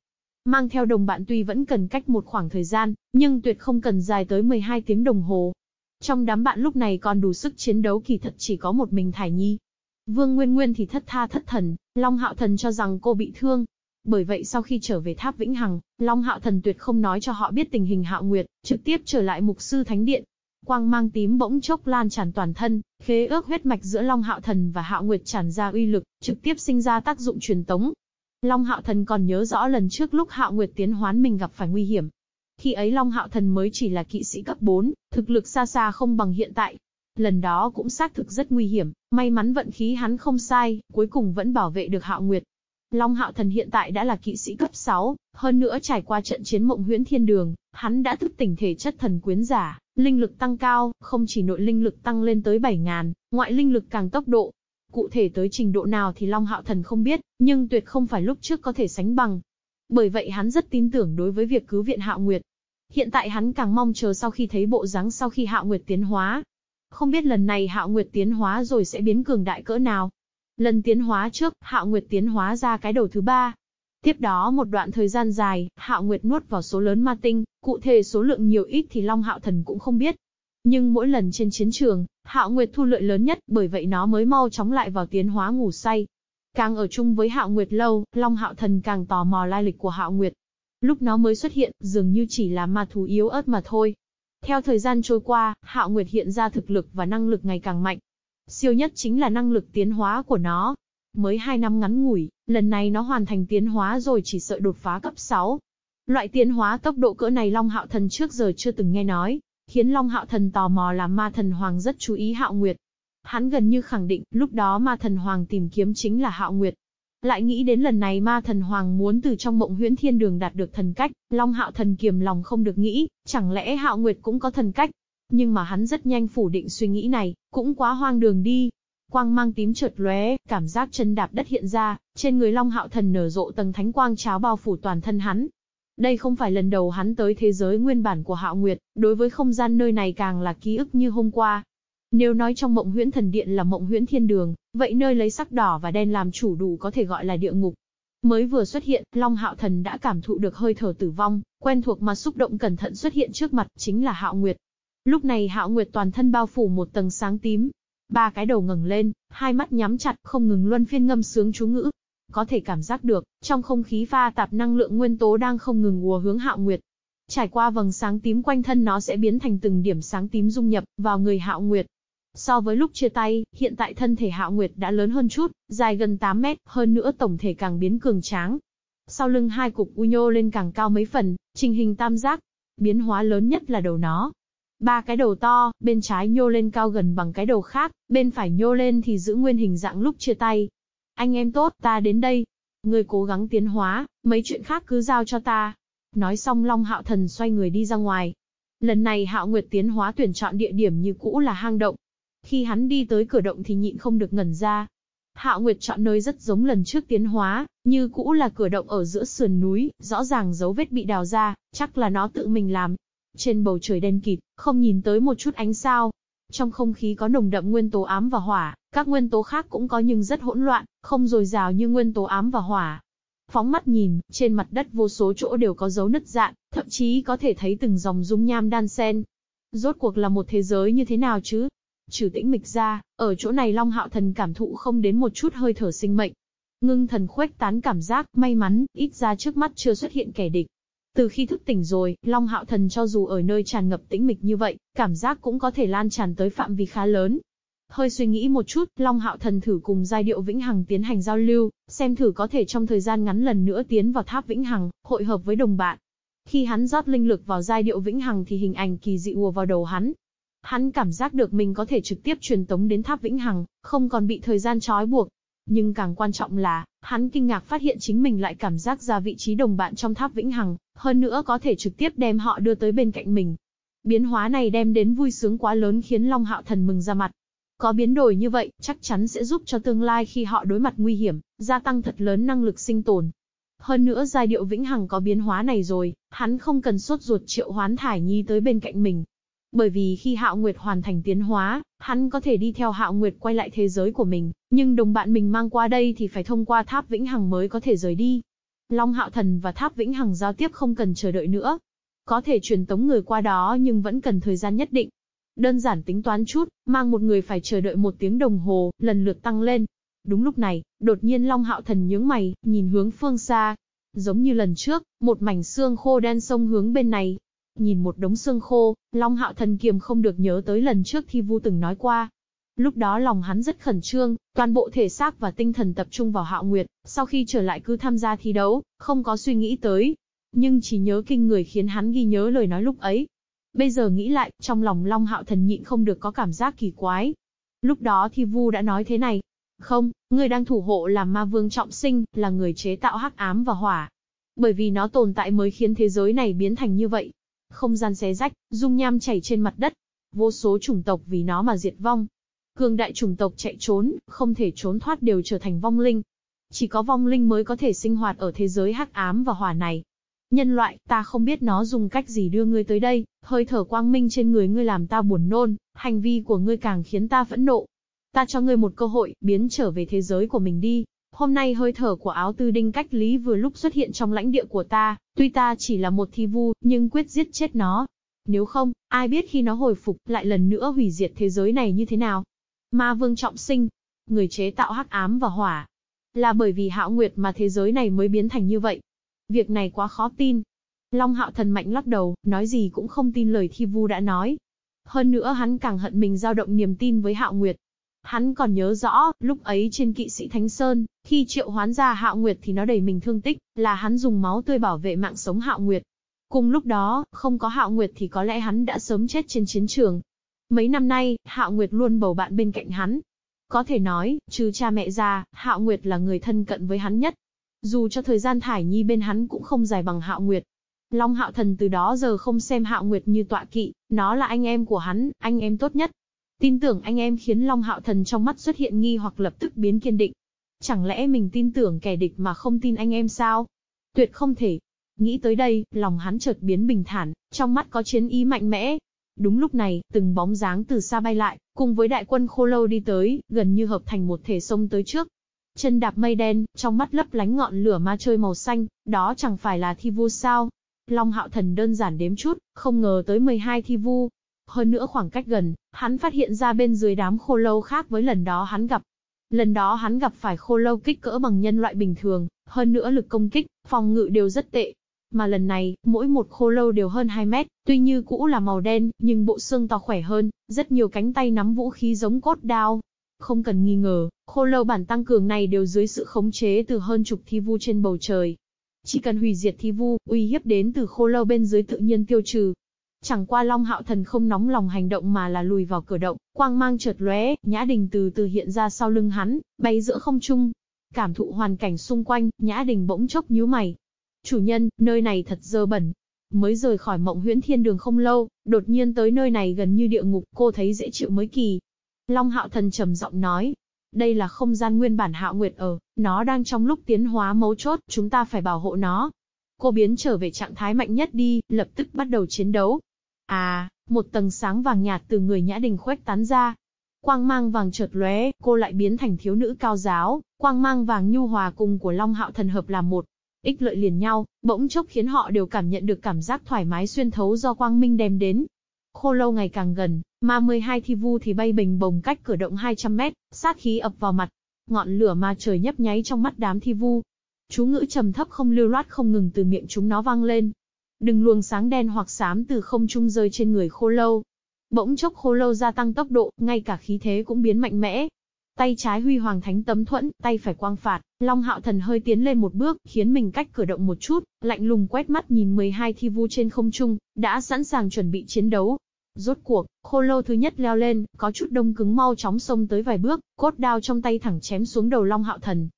Mang theo đồng bạn tuy vẫn cần cách một khoảng thời gian, nhưng tuyệt không cần dài tới 12 tiếng đồng hồ. Trong đám bạn lúc này còn đủ sức chiến đấu kỳ thật chỉ có một mình Thải Nhi. Vương Nguyên Nguyên thì thất tha thất thần, Long Hạo Thần cho rằng cô bị thương. Bởi vậy sau khi trở về tháp Vĩnh Hằng, Long Hạo Thần tuyệt không nói cho họ biết tình hình Hạo Nguyệt, trực tiếp trở lại mục sư thánh điện. Quang mang tím bỗng chốc lan tràn toàn thân, khế ước huyết mạch giữa Long Hạo Thần và Hạo Nguyệt tràn ra uy lực, trực tiếp sinh ra tác dụng truyền tống. Long Hạo Thần còn nhớ rõ lần trước lúc Hạo Nguyệt tiến hoán mình gặp phải nguy hiểm, khi ấy Long Hạo Thần mới chỉ là kỵ sĩ cấp 4, thực lực xa xa không bằng hiện tại. Lần đó cũng xác thực rất nguy hiểm, may mắn vận khí hắn không sai, cuối cùng vẫn bảo vệ được Hạo Nguyệt. Long Hạo Thần hiện tại đã là kỵ sĩ cấp 6, hơn nữa trải qua trận chiến mộng huyễn thiên đường, hắn đã thức tỉnh thể chất thần quyến giả, linh lực tăng cao, không chỉ nội linh lực tăng lên tới 7.000, ngoại linh lực càng tốc độ. Cụ thể tới trình độ nào thì Long Hạo Thần không biết, nhưng tuyệt không phải lúc trước có thể sánh bằng. Bởi vậy hắn rất tin tưởng đối với việc cứu viện Hạo Nguyệt. Hiện tại hắn càng mong chờ sau khi thấy bộ dáng sau khi Hạo Nguyệt tiến hóa. Không biết lần này Hạo Nguyệt tiến hóa rồi sẽ biến cường đại cỡ nào. Lần tiến hóa trước, Hạo Nguyệt tiến hóa ra cái đầu thứ ba. Tiếp đó một đoạn thời gian dài, Hạo Nguyệt nuốt vào số lớn ma tinh, cụ thể số lượng nhiều ít thì Long Hạo Thần cũng không biết. Nhưng mỗi lần trên chiến trường, Hạo Nguyệt thu lợi lớn nhất, bởi vậy nó mới mau chóng lại vào tiến hóa ngủ say. Càng ở chung với Hạo Nguyệt lâu, Long Hạo Thần càng tò mò lai lịch của Hạo Nguyệt. Lúc nó mới xuất hiện, dường như chỉ là ma thú yếu ớt mà thôi. Theo thời gian trôi qua, Hạo Nguyệt hiện ra thực lực và năng lực ngày càng mạnh. Siêu nhất chính là năng lực tiến hóa của nó. Mới 2 năm ngắn ngủi, lần này nó hoàn thành tiến hóa rồi chỉ sợ đột phá cấp 6. Loại tiến hóa tốc độ cỡ này Long Hạo Thần trước giờ chưa từng nghe nói, khiến Long Hạo Thần tò mò làm ma thần hoàng rất chú ý Hạo Nguyệt. Hắn gần như khẳng định, lúc đó ma thần hoàng tìm kiếm chính là Hạo Nguyệt. Lại nghĩ đến lần này ma thần hoàng muốn từ trong mộng huyễn thiên đường đạt được thần cách, Long Hạo Thần kiềm lòng không được nghĩ, chẳng lẽ Hạo Nguyệt cũng có thần cách. Nhưng mà hắn rất nhanh phủ định suy nghĩ này, cũng quá hoang đường đi. Quang mang tím chợt lóe, cảm giác chân đạp đất hiện ra, trên người Long Hạo Thần nở rộ tầng thánh quang cháo bao phủ toàn thân hắn, đây không phải lần đầu hắn tới thế giới nguyên bản của Hạo Nguyệt, đối với không gian nơi này càng là ký ức như hôm qua. Nếu nói trong mộng huyễn thần điện là mộng huyễn thiên đường, vậy nơi lấy sắc đỏ và đen làm chủ đủ có thể gọi là địa ngục. Mới vừa xuất hiện, Long Hạo Thần đã cảm thụ được hơi thở tử vong, quen thuộc mà xúc động cẩn thận xuất hiện trước mặt, chính là Hạo Nguyệt. Lúc này Hạo Nguyệt toàn thân bao phủ một tầng sáng tím, ba cái đầu ngẩng lên, hai mắt nhắm chặt, không ngừng luân phiên ngâm sướng chú ngữ, có thể cảm giác được, trong không khí pha tạp năng lượng nguyên tố đang không ngừng ùa hướng Hạo Nguyệt. Trải qua vầng sáng tím quanh thân nó sẽ biến thành từng điểm sáng tím dung nhập vào người Hạo Nguyệt. So với lúc chia tay, hiện tại thân thể Hạo Nguyệt đã lớn hơn chút, dài gần 8 mét, hơn nữa tổng thể càng biến cường tráng. Sau lưng hai cục u nhô lên càng cao mấy phần, trình hình tam giác. Biến hóa lớn nhất là đầu nó. Ba cái đầu to, bên trái nhô lên cao gần bằng cái đầu khác, bên phải nhô lên thì giữ nguyên hình dạng lúc chia tay, anh em tốt, ta đến đây. Người cố gắng tiến hóa, mấy chuyện khác cứ giao cho ta. Nói xong Long Hạo Thần xoay người đi ra ngoài. Lần này Hạo Nguyệt tiến hóa tuyển chọn địa điểm như cũ là hang động. Khi hắn đi tới cửa động thì nhịn không được ngẩn ra. Hạo Nguyệt chọn nơi rất giống lần trước tiến hóa, như cũ là cửa động ở giữa sườn núi, rõ ràng dấu vết bị đào ra, chắc là nó tự mình làm. Trên bầu trời đen kịt, không nhìn tới một chút ánh sao, trong không khí có nồng đậm nguyên tố ám và hỏa, các nguyên tố khác cũng có nhưng rất hỗn loạn, không dồi dào như nguyên tố ám và hỏa. Phóng mắt nhìn, trên mặt đất vô số chỗ đều có dấu nứt dạn, thậm chí có thể thấy từng dòng dung nham đan sen. Rốt cuộc là một thế giới như thế nào chứ? Trừ tĩnh mịch ra, ở chỗ này Long Hạo Thần cảm thụ không đến một chút hơi thở sinh mệnh. Ngưng thần khuếch tán cảm giác, may mắn, ít ra trước mắt chưa xuất hiện kẻ địch. Từ khi thức tỉnh rồi, Long Hạo Thần cho dù ở nơi tràn ngập tĩnh mịch như vậy, cảm giác cũng có thể lan tràn tới phạm vi khá lớn. Hơi suy nghĩ một chút, Long Hạo Thần thử cùng giai điệu Vĩnh Hằng tiến hành giao lưu, xem thử có thể trong thời gian ngắn lần nữa tiến vào tháp Vĩnh Hằng, hội hợp với đồng bạn. Khi hắn rót linh lực vào giai điệu Vĩnh Hằng thì hình ảnh kỳ dị ùa vào đầu hắn. Hắn cảm giác được mình có thể trực tiếp truyền tống đến tháp Vĩnh Hằng, không còn bị thời gian trói buộc, nhưng càng quan trọng là, hắn kinh ngạc phát hiện chính mình lại cảm giác ra vị trí đồng bạn trong tháp vĩnh hằng, hơn nữa có thể trực tiếp đem họ đưa tới bên cạnh mình. Biến hóa này đem đến vui sướng quá lớn khiến Long Hạo Thần mừng ra mặt. Có biến đổi như vậy, chắc chắn sẽ giúp cho tương lai khi họ đối mặt nguy hiểm, gia tăng thật lớn năng lực sinh tồn. Hơn nữa giai điệu vĩnh hằng có biến hóa này rồi, hắn không cần sốt ruột triệu hoán thải nhi tới bên cạnh mình, bởi vì khi Hạo Nguyệt hoàn thành tiến hóa, hắn có thể đi theo Hạo Nguyệt quay lại thế giới của mình, nhưng đồng bạn mình mang qua đây thì phải thông qua tháp Vĩnh Hằng mới có thể rời đi. Long Hạo Thần và tháp Vĩnh Hằng giao tiếp không cần chờ đợi nữa. Có thể truyền tống người qua đó nhưng vẫn cần thời gian nhất định. Đơn giản tính toán chút, mang một người phải chờ đợi một tiếng đồng hồ, lần lượt tăng lên. Đúng lúc này, đột nhiên Long Hạo Thần nhướng mày, nhìn hướng phương xa. Giống như lần trước, một mảnh xương khô đen sông hướng bên này, Nhìn một đống xương khô, Long Hạo Thần kiềm không được nhớ tới lần trước thi vu từng nói qua. Lúc đó lòng hắn rất khẩn trương, toàn bộ thể xác và tinh thần tập trung vào Hạo Nguyệt, sau khi trở lại cứ tham gia thi đấu, không có suy nghĩ tới. Nhưng chỉ nhớ kinh người khiến hắn ghi nhớ lời nói lúc ấy. Bây giờ nghĩ lại, trong lòng Long Hạo Thần nhịn không được có cảm giác kỳ quái. Lúc đó Thi Vu đã nói thế này. Không, người đang thủ hộ là ma vương trọng sinh, là người chế tạo hắc ám và hỏa. Bởi vì nó tồn tại mới khiến thế giới này biến thành như vậy. Không gian xé rách, dung nham chảy trên mặt đất. Vô số chủng tộc vì nó mà diệt vong. Cường đại chủng tộc chạy trốn, không thể trốn thoát đều trở thành vong linh. Chỉ có vong linh mới có thể sinh hoạt ở thế giới hắc ám và hỏa này. Nhân loại, ta không biết nó dùng cách gì đưa ngươi tới đây, hơi thở quang minh trên người ngươi làm ta buồn nôn, hành vi của ngươi càng khiến ta phẫn nộ. Ta cho ngươi một cơ hội, biến trở về thế giới của mình đi. Hôm nay hơi thở của áo tư đinh cách lý vừa lúc xuất hiện trong lãnh địa của ta, tuy ta chỉ là một thi vu, nhưng quyết giết chết nó. Nếu không, ai biết khi nó hồi phục, lại lần nữa hủy diệt thế giới này như thế nào. Ma vương trọng sinh, người chế tạo hắc ám và hỏa. Là bởi vì hạo nguyệt mà thế giới này mới biến thành như vậy. Việc này quá khó tin. Long hạo thần mạnh lắc đầu, nói gì cũng không tin lời thi vu đã nói. Hơn nữa hắn càng hận mình dao động niềm tin với hạo nguyệt. Hắn còn nhớ rõ, lúc ấy trên kỵ sĩ Thánh Sơn, khi triệu hoán ra hạo nguyệt thì nó đầy mình thương tích, là hắn dùng máu tươi bảo vệ mạng sống hạo nguyệt. Cùng lúc đó, không có hạo nguyệt thì có lẽ hắn đã sớm chết trên chiến trường. Mấy năm nay, hạo nguyệt luôn bầu bạn bên cạnh hắn. Có thể nói, trừ cha mẹ ra, hạo nguyệt là người thân cận với hắn nhất. Dù cho thời gian thải nhi bên hắn cũng không dài bằng hạo nguyệt. Long hạo thần từ đó giờ không xem hạo nguyệt như tọa kỵ, nó là anh em của hắn, anh em tốt nhất. Tin tưởng anh em khiến Long hạo thần trong mắt xuất hiện nghi hoặc lập tức biến kiên định. Chẳng lẽ mình tin tưởng kẻ địch mà không tin anh em sao? Tuyệt không thể. Nghĩ tới đây, lòng hắn chợt biến bình thản, trong mắt có chiến ý mạnh mẽ. Đúng lúc này, từng bóng dáng từ xa bay lại, cùng với đại quân khô lâu đi tới, gần như hợp thành một thể sông tới trước. Chân đạp mây đen, trong mắt lấp lánh ngọn lửa ma chơi màu xanh, đó chẳng phải là thi vu sao. Long hạo thần đơn giản đếm chút, không ngờ tới 12 thi vu. Hơn nữa khoảng cách gần, hắn phát hiện ra bên dưới đám khô lâu khác với lần đó hắn gặp. Lần đó hắn gặp phải khô lâu kích cỡ bằng nhân loại bình thường, hơn nữa lực công kích, phòng ngự đều rất tệ. Mà lần này, mỗi một khô lâu đều hơn 2 mét, tuy như cũ là màu đen, nhưng bộ xương to khỏe hơn, rất nhiều cánh tay nắm vũ khí giống cốt đao, không cần nghi ngờ, khô lâu bản tăng cường này đều dưới sự khống chế từ hơn chục thi vu trên bầu trời. Chỉ cần hủy diệt thi vu, uy hiếp đến từ khô lâu bên dưới tự nhiên tiêu trừ. Chẳng qua Long Hạo Thần không nóng lòng hành động mà là lùi vào cửa động, quang mang chợt lóe, Nhã Đình từ từ hiện ra sau lưng hắn, bay giữa không trung. Cảm thụ hoàn cảnh xung quanh, Nhã Đình bỗng chốc nhíu mày. Chủ nhân, nơi này thật dơ bẩn. Mới rời khỏi mộng huyễn thiên đường không lâu, đột nhiên tới nơi này gần như địa ngục, cô thấy dễ chịu mới kỳ. Long Hạo Thần trầm giọng nói, đây là không gian nguyên bản Hạo Nguyệt ở, nó đang trong lúc tiến hóa mấu chốt, chúng ta phải bảo hộ nó. Cô biến trở về trạng thái mạnh nhất đi, lập tức bắt đầu chiến đấu. À, một tầng sáng vàng nhạt từ người Nhã Đình khuếch tán ra. Quang mang vàng chợt lóe, cô lại biến thành thiếu nữ cao giáo, quang mang vàng nhu hòa cùng của Long Hạo Thần hợp làm một. Ích lợi liền nhau, bỗng chốc khiến họ đều cảm nhận được cảm giác thoải mái xuyên thấu do quang minh đem đến. Khô lâu ngày càng gần, mà 12 thi vu thì bay bình bồng cách cửa động 200 mét, sát khí ập vào mặt. Ngọn lửa ma trời nhấp nháy trong mắt đám thi vu. Chú ngữ trầm thấp không lưu loát không ngừng từ miệng chúng nó vang lên. Đừng luồng sáng đen hoặc xám từ không trung rơi trên người khô lâu. Bỗng chốc khô lâu gia tăng tốc độ, ngay cả khí thế cũng biến mạnh mẽ. Tay trái huy hoàng thánh tấm thuẫn, tay phải quang phạt, Long Hạo Thần hơi tiến lên một bước, khiến mình cách cửa động một chút, lạnh lùng quét mắt nhìn 12 thi vu trên không trung, đã sẵn sàng chuẩn bị chiến đấu. Rốt cuộc, khô lâu thứ nhất leo lên, có chút đông cứng mau chóng xông tới vài bước, cốt đao trong tay thẳng chém xuống đầu Long Hạo Thần.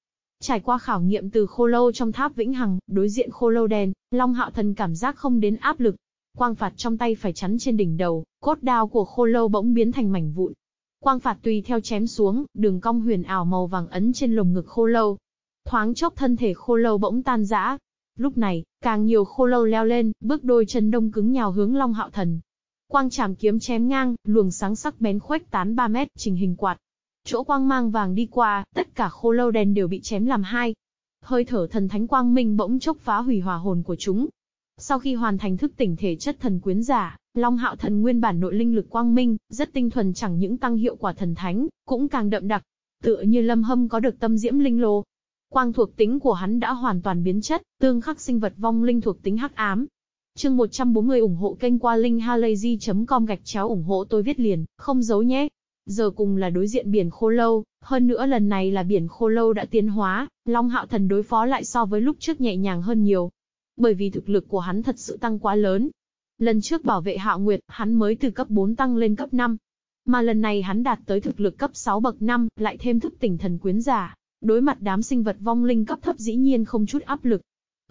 Trải qua khảo nghiệm từ khô lâu trong tháp vĩnh hằng, đối diện khô lâu đen, Long Hạo Thần cảm giác không đến áp lực. Quang phạt trong tay phải chắn trên đỉnh đầu, cốt đao của khô lâu bỗng biến thành mảnh vụn. Quang phạt tùy theo chém xuống, đường cong huyền ảo màu vàng ấn trên lồng ngực khô lâu. Thoáng chốc thân thể khô lâu bỗng tan rã. Lúc này, càng nhiều khô lâu leo lên, bước đôi chân đông cứng nhào hướng Long Hạo Thần. Quang chảm kiếm chém ngang, luồng sáng sắc bén khuếch tán 3 mét, trình hình quạt. Chỗ quang mang vàng đi qua, tất cả khô lâu đen đều bị chém làm hai. Hơi thở thần thánh quang minh bỗng chốc phá hủy hỏa hồn của chúng. Sau khi hoàn thành thức tỉnh thể chất thần quyến giả, Long Hạo Thần nguyên bản nội linh lực quang minh, rất tinh thuần chẳng những tăng hiệu quả thần thánh, cũng càng đậm đặc. Tựa như Lâm Hâm có được tâm diễm linh lô. Quang thuộc tính của hắn đã hoàn toàn biến chất, tương khắc sinh vật vong linh thuộc tính hắc ám, Chương 140 ủng hộ kênh qua linkhalazy.com gạch chéo ủng hộ tôi viết liền, không giấu nhé. Giờ cùng là đối diện biển khô lâu, hơn nữa lần này là biển khô lâu đã tiến hóa, Long Hạo Thần đối phó lại so với lúc trước nhẹ nhàng hơn nhiều. Bởi vì thực lực của hắn thật sự tăng quá lớn. Lần trước bảo vệ Hạo Nguyệt, hắn mới từ cấp 4 tăng lên cấp 5. Mà lần này hắn đạt tới thực lực cấp 6 bậc 5, lại thêm thức tỉnh thần quyến giả. Đối mặt đám sinh vật vong linh cấp thấp dĩ nhiên không chút áp lực.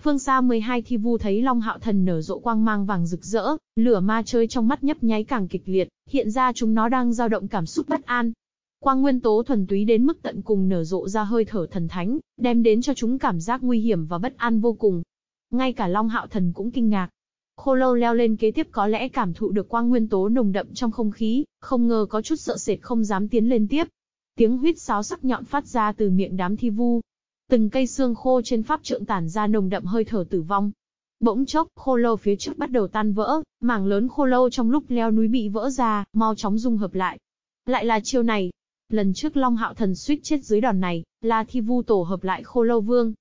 Phương xa 12 thi vu thấy Long Hạo Thần nở rộ quang mang vàng rực rỡ, lửa ma chơi trong mắt nhấp nháy càng kịch liệt, hiện ra chúng nó đang dao động cảm xúc bất an. Quang nguyên tố thuần túy đến mức tận cùng nở rộ ra hơi thở thần thánh, đem đến cho chúng cảm giác nguy hiểm và bất an vô cùng. Ngay cả Long Hạo Thần cũng kinh ngạc, Khô lâu leo lên kế tiếp có lẽ cảm thụ được quang nguyên tố nồng đậm trong không khí, không ngờ có chút sợ sệt không dám tiến lên tiếp. Tiếng huyết sáo sắc nhọn phát ra từ miệng đám thi vu. Từng cây xương khô trên pháp trượng tản ra nồng đậm hơi thở tử vong. Bỗng chốc, khô lâu phía trước bắt đầu tan vỡ, mảng lớn khô lâu trong lúc leo núi bị vỡ ra, mau chóng dung hợp lại. Lại là chiêu này. Lần trước Long Hạo Thần suýt chết dưới đòn này, là thi vu tổ hợp lại khô lâu vương,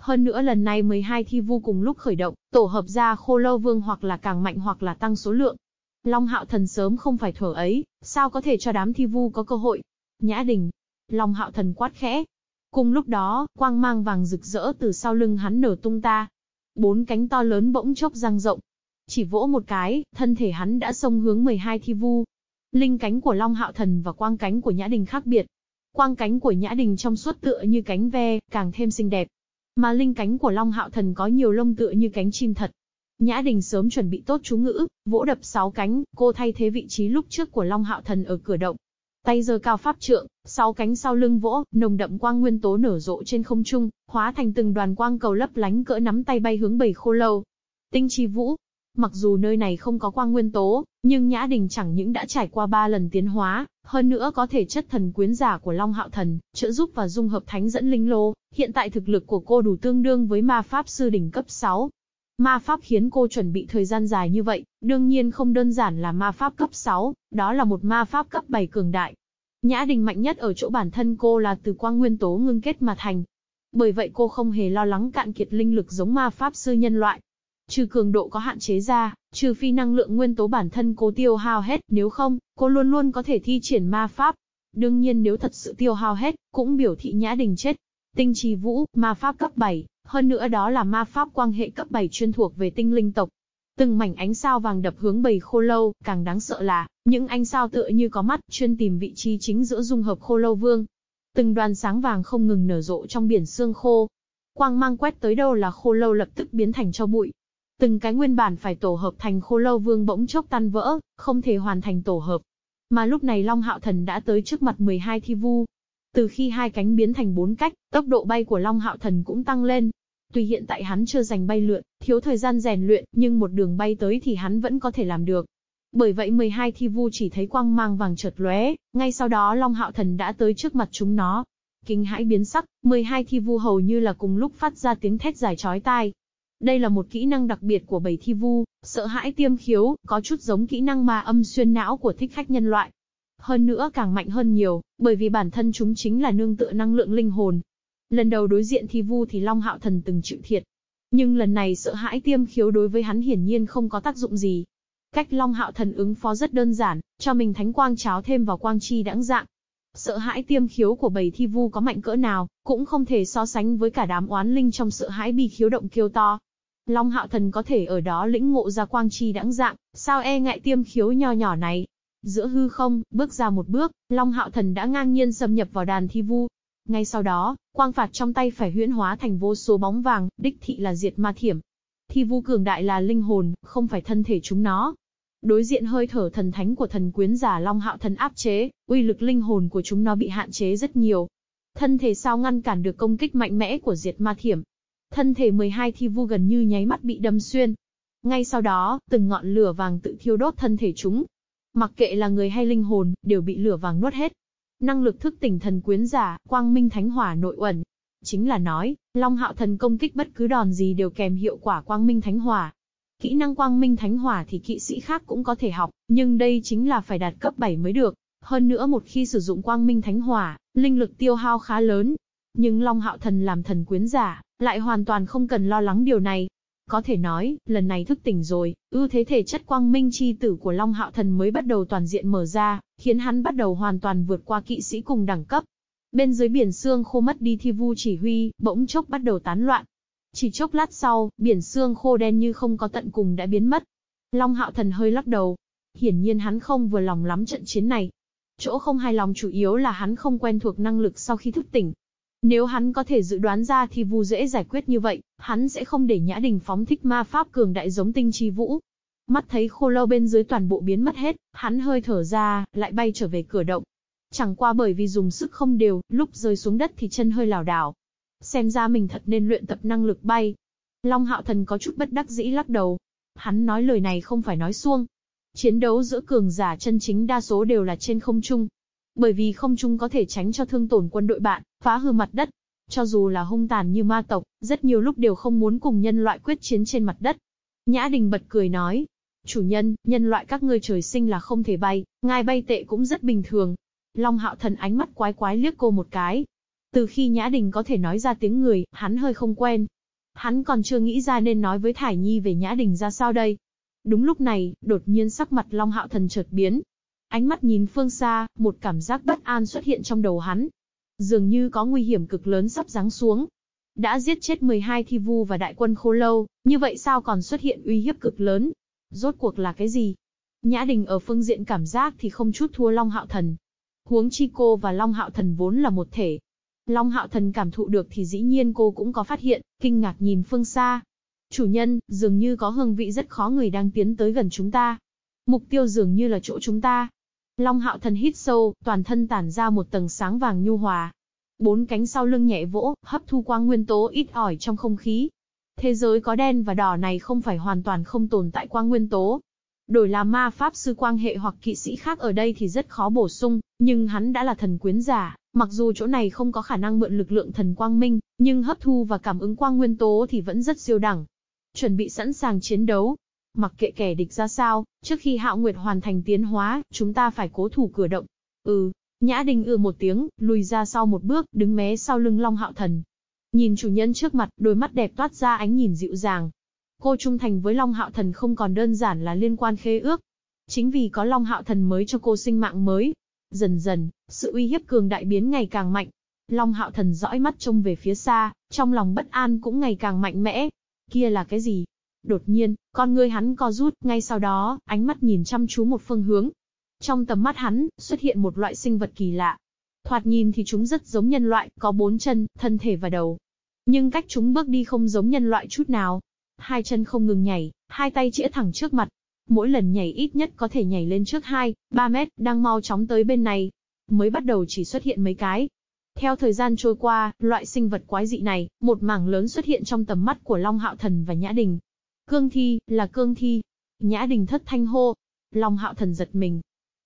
hơn nữa lần này 12 thi vu cùng lúc khởi động, tổ hợp ra khô lâu vương hoặc là càng mạnh hoặc là tăng số lượng. Long hạo thần sớm không phải thở ấy, sao có thể cho đám thi vu có cơ hội? Nhã đình. Long hạo thần quát khẽ. Cùng lúc đó, quang mang vàng rực rỡ từ sau lưng hắn nở tung ta. Bốn cánh to lớn bỗng chốc răng rộng. Chỉ vỗ một cái, thân thể hắn đã xông hướng 12 thi vu. Linh cánh của Long hạo thần và quang cánh của Nhã đình khác biệt. Quang cánh của Nhã đình trong suốt tựa như cánh ve, càng thêm xinh đẹp. Mà linh cánh của Long Hạo Thần có nhiều lông tựa như cánh chim thật. Nhã Đình sớm chuẩn bị tốt chú ngữ, vỗ đập sáu cánh, cô thay thế vị trí lúc trước của Long Hạo Thần ở cửa động. Tay giơ cao pháp trượng, sáu cánh sau lưng vỗ, nồng đậm quang nguyên tố nở rộ trên không trung, hóa thành từng đoàn quang cầu lấp lánh cỡ nắm tay bay hướng bầy khô lâu. Tinh chi vũ, Mặc dù nơi này không có quang nguyên tố, nhưng Nhã Đình chẳng những đã trải qua ba lần tiến hóa, hơn nữa có thể chất thần quyến giả của Long Hạo Thần, trợ giúp và dung hợp thánh dẫn linh lô, hiện tại thực lực của cô đủ tương đương với ma pháp sư đỉnh cấp 6. Ma pháp khiến cô chuẩn bị thời gian dài như vậy, đương nhiên không đơn giản là ma pháp cấp 6, đó là một ma pháp cấp 7 cường đại. Nhã Đình mạnh nhất ở chỗ bản thân cô là từ quang nguyên tố ngưng kết mà thành. Bởi vậy cô không hề lo lắng cạn kiệt linh lực giống ma pháp sư nhân loại, Trừ cường độ có hạn chế ra, trừ phi năng lượng nguyên tố bản thân cố tiêu hao hết, nếu không, cô luôn luôn có thể thi triển ma pháp. Đương nhiên nếu thật sự tiêu hao hết, cũng biểu thị Nhã Đình chết. Tinh trì vũ, ma pháp cấp 7, hơn nữa đó là ma pháp quang hệ cấp 7 chuyên thuộc về tinh linh tộc. Từng mảnh ánh sao vàng đập hướng bầy khô lâu, càng đáng sợ là, những ánh sao tựa như có mắt, chuyên tìm vị trí chính giữa dung hợp khô lâu vương. Từng đoàn sáng vàng không ngừng nở rộ trong biển xương khô. Quang mang quét tới đâu là khô lâu lập tức biến thành cho bụi, Từng cái nguyên bản phải tổ hợp thành khô lâu vương bỗng chốc tan vỡ, không thể hoàn thành tổ hợp. Mà lúc này Long Hạo Thần đã tới trước mặt 12 thi vu. Từ khi hai cánh biến thành bốn cách, tốc độ bay của Long Hạo Thần cũng tăng lên. Tuy hiện tại hắn chưa giành bay lượn, thiếu thời gian rèn luyện, nhưng một đường bay tới thì hắn vẫn có thể làm được. Bởi vậy 12 thi vu chỉ thấy quang mang vàng chợt lóe, ngay sau đó Long Hạo Thần đã tới trước mặt chúng nó. Kinh hãi biến sắc, 12 thi vu hầu như là cùng lúc phát ra tiếng thét dài chói tai. Đây là một kỹ năng đặc biệt của bầy thi vu, sợ hãi tiêm khiếu, có chút giống kỹ năng ma âm xuyên não của thích khách nhân loại. Hơn nữa càng mạnh hơn nhiều, bởi vì bản thân chúng chính là nương tựa năng lượng linh hồn. Lần đầu đối diện thi vu thì Long Hạo Thần từng chịu thiệt. Nhưng lần này sợ hãi tiêm khiếu đối với hắn hiển nhiên không có tác dụng gì. Cách Long Hạo Thần ứng phó rất đơn giản, cho mình thánh quang cháo thêm vào quang chi đãng dạng. Sợ hãi tiêm khiếu của bầy thi vu có mạnh cỡ nào, cũng không thể so sánh với cả đám oán linh trong sợ hãi bi khiếu động kêu to. Long hạo thần có thể ở đó lĩnh ngộ ra quang chi đãng dạng, sao e ngại tiêm khiếu nho nhỏ này. Giữa hư không, bước ra một bước, Long hạo thần đã ngang nhiên xâm nhập vào đàn thi vu. Ngay sau đó, quang phạt trong tay phải huyễn hóa thành vô số bóng vàng, đích thị là diệt ma thiểm. Thi vu cường đại là linh hồn, không phải thân thể chúng nó. Đối diện hơi thở thần thánh của thần quyến giả Long hạo thần áp chế, uy lực linh hồn của chúng nó bị hạn chế rất nhiều. Thân thể sao ngăn cản được công kích mạnh mẽ của diệt ma thiểm, Thân thể 12 thi vu gần như nháy mắt bị đâm xuyên. Ngay sau đó, từng ngọn lửa vàng tự thiêu đốt thân thể chúng. Mặc kệ là người hay linh hồn, đều bị lửa vàng nuốt hết. Năng lực thức tỉnh thần quyến giả, quang minh thánh hỏa nội ẩn. Chính là nói, Long Hạo thần công kích bất cứ đòn gì đều kèm hiệu quả quang minh thánh hỏa. Kỹ năng quang minh thánh hỏa thì kỵ sĩ khác cũng có thể học, nhưng đây chính là phải đạt cấp 7 mới được. Hơn nữa một khi sử dụng quang minh thánh hỏa, linh lực tiêu hao khá lớn. Nhưng Long Hạo thần làm thần quyến giả, lại hoàn toàn không cần lo lắng điều này. Có thể nói, lần này thức tỉnh rồi, ưu thế thể chất quang minh chi tử của Long Hạo Thần mới bắt đầu toàn diện mở ra, khiến hắn bắt đầu hoàn toàn vượt qua kỵ sĩ cùng đẳng cấp. Bên dưới biển xương khô mất đi thi vu chỉ huy, bỗng chốc bắt đầu tán loạn. Chỉ chốc lát sau, biển xương khô đen như không có tận cùng đã biến mất. Long Hạo Thần hơi lắc đầu. Hiển nhiên hắn không vừa lòng lắm trận chiến này. Chỗ không hài lòng chủ yếu là hắn không quen thuộc năng lực sau khi thức tỉnh. Nếu hắn có thể dự đoán ra thì vu dễ giải quyết như vậy, hắn sẽ không để Nhã Đình phóng thích ma pháp cường đại giống tinh chi vũ. Mắt thấy khô lâu bên dưới toàn bộ biến mất hết, hắn hơi thở ra, lại bay trở về cửa động. Chẳng qua bởi vì dùng sức không đều, lúc rơi xuống đất thì chân hơi lảo đảo. Xem ra mình thật nên luyện tập năng lực bay. Long Hạo Thần có chút bất đắc dĩ lắc đầu. Hắn nói lời này không phải nói xuông. Chiến đấu giữa cường giả chân chính đa số đều là trên không trung. Bởi vì không trung có thể tránh cho thương tổn quân đội bạn, phá hư mặt đất. Cho dù là hung tàn như ma tộc, rất nhiều lúc đều không muốn cùng nhân loại quyết chiến trên mặt đất. Nhã Đình bật cười nói, chủ nhân, nhân loại các ngươi trời sinh là không thể bay, ngài bay tệ cũng rất bình thường. Long hạo thần ánh mắt quái quái liếc cô một cái. Từ khi Nhã Đình có thể nói ra tiếng người, hắn hơi không quen. Hắn còn chưa nghĩ ra nên nói với Thải Nhi về Nhã Đình ra sao đây. Đúng lúc này, đột nhiên sắc mặt Long hạo thần chợt biến. Ánh mắt nhìn phương xa, một cảm giác bất an xuất hiện trong đầu hắn. Dường như có nguy hiểm cực lớn sắp giáng xuống, đã giết chết 12 thi vu và đại quân khô lâu, như vậy sao còn xuất hiện uy hiếp cực lớn? Rốt cuộc là cái gì? Nhã Đình ở phương diện cảm giác thì không chút thua Long Hạo Thần. Huống chi cô và Long Hạo Thần vốn là một thể. Long Hạo Thần cảm thụ được thì dĩ nhiên cô cũng có phát hiện, kinh ngạc nhìn phương xa. Chủ nhân, dường như có hương vị rất khó người đang tiến tới gần chúng ta. Mục tiêu dường như là chỗ chúng ta. Long Hạo Thần hít sâu, toàn thân tản ra một tầng sáng vàng nhu hòa. Bốn cánh sau lưng nhẹ vỗ, hấp thu quang nguyên tố ít ỏi trong không khí, Thế giới có đen và đỏ này không phải hoàn toàn không tồn tại quang nguyên tố. Đổi là ma pháp sư quang hệ hoặc kỵ sĩ khác ở đây thì rất khó bổ sung, nhưng hắn đã là thần quyến giả, mặc dù chỗ này không có khả năng mượn lực lượng thần quang minh, nhưng hấp thu và cảm ứng quang nguyên tố thì vẫn rất siêu đẳng. Chuẩn bị sẵn sàng chiến đấu. Mặc kệ kẻ địch ra sao, trước khi Hạo Nguyệt hoàn thành tiến hóa, chúng ta phải cố thủ cửa động. Ừ, Nhã Đình ư một tiếng, lùi ra sau một bước, đứng mé sau lưng Long Hạo Thần. Nhìn chủ nhân trước mặt, đôi mắt đẹp toát ra ánh nhìn dịu dàng. Cô trung thành với Long Hạo Thần không còn đơn giản là liên quan khế ước. Chính vì có Long Hạo Thần mới cho cô sinh mạng mới. Dần dần, sự uy hiếp cường đại biến ngày càng mạnh. Long Hạo Thần dõi mắt trông về phía xa, trong lòng bất an cũng ngày càng mạnh mẽ. Kia là cái gì? Đột nhiên, con ngươi hắn co rút, ngay sau đó, ánh mắt nhìn chăm chú một phương hướng. Trong tầm mắt hắn, xuất hiện một loại sinh vật kỳ lạ, Thoạt nhìn thì chúng rất giống nhân loại, có bốn chân, thân thể và đầu. Nhưng cách chúng bước đi không giống nhân loại chút nào. Hai chân không ngừng nhảy, hai tay chĩa thẳng trước mặt. Mỗi lần nhảy ít nhất có thể nhảy lên trước 2, 3 mét, đang mau chóng tới bên này. Mới bắt đầu chỉ xuất hiện mấy cái. Theo thời gian trôi qua, loại sinh vật quái dị này, một mảng lớn xuất hiện trong tầm mắt của Long Hạo Thần và Nhã Đình. Cương thi, là cương thi. Nhã Đình thất thanh hô. Long Hạo Thần giật mình.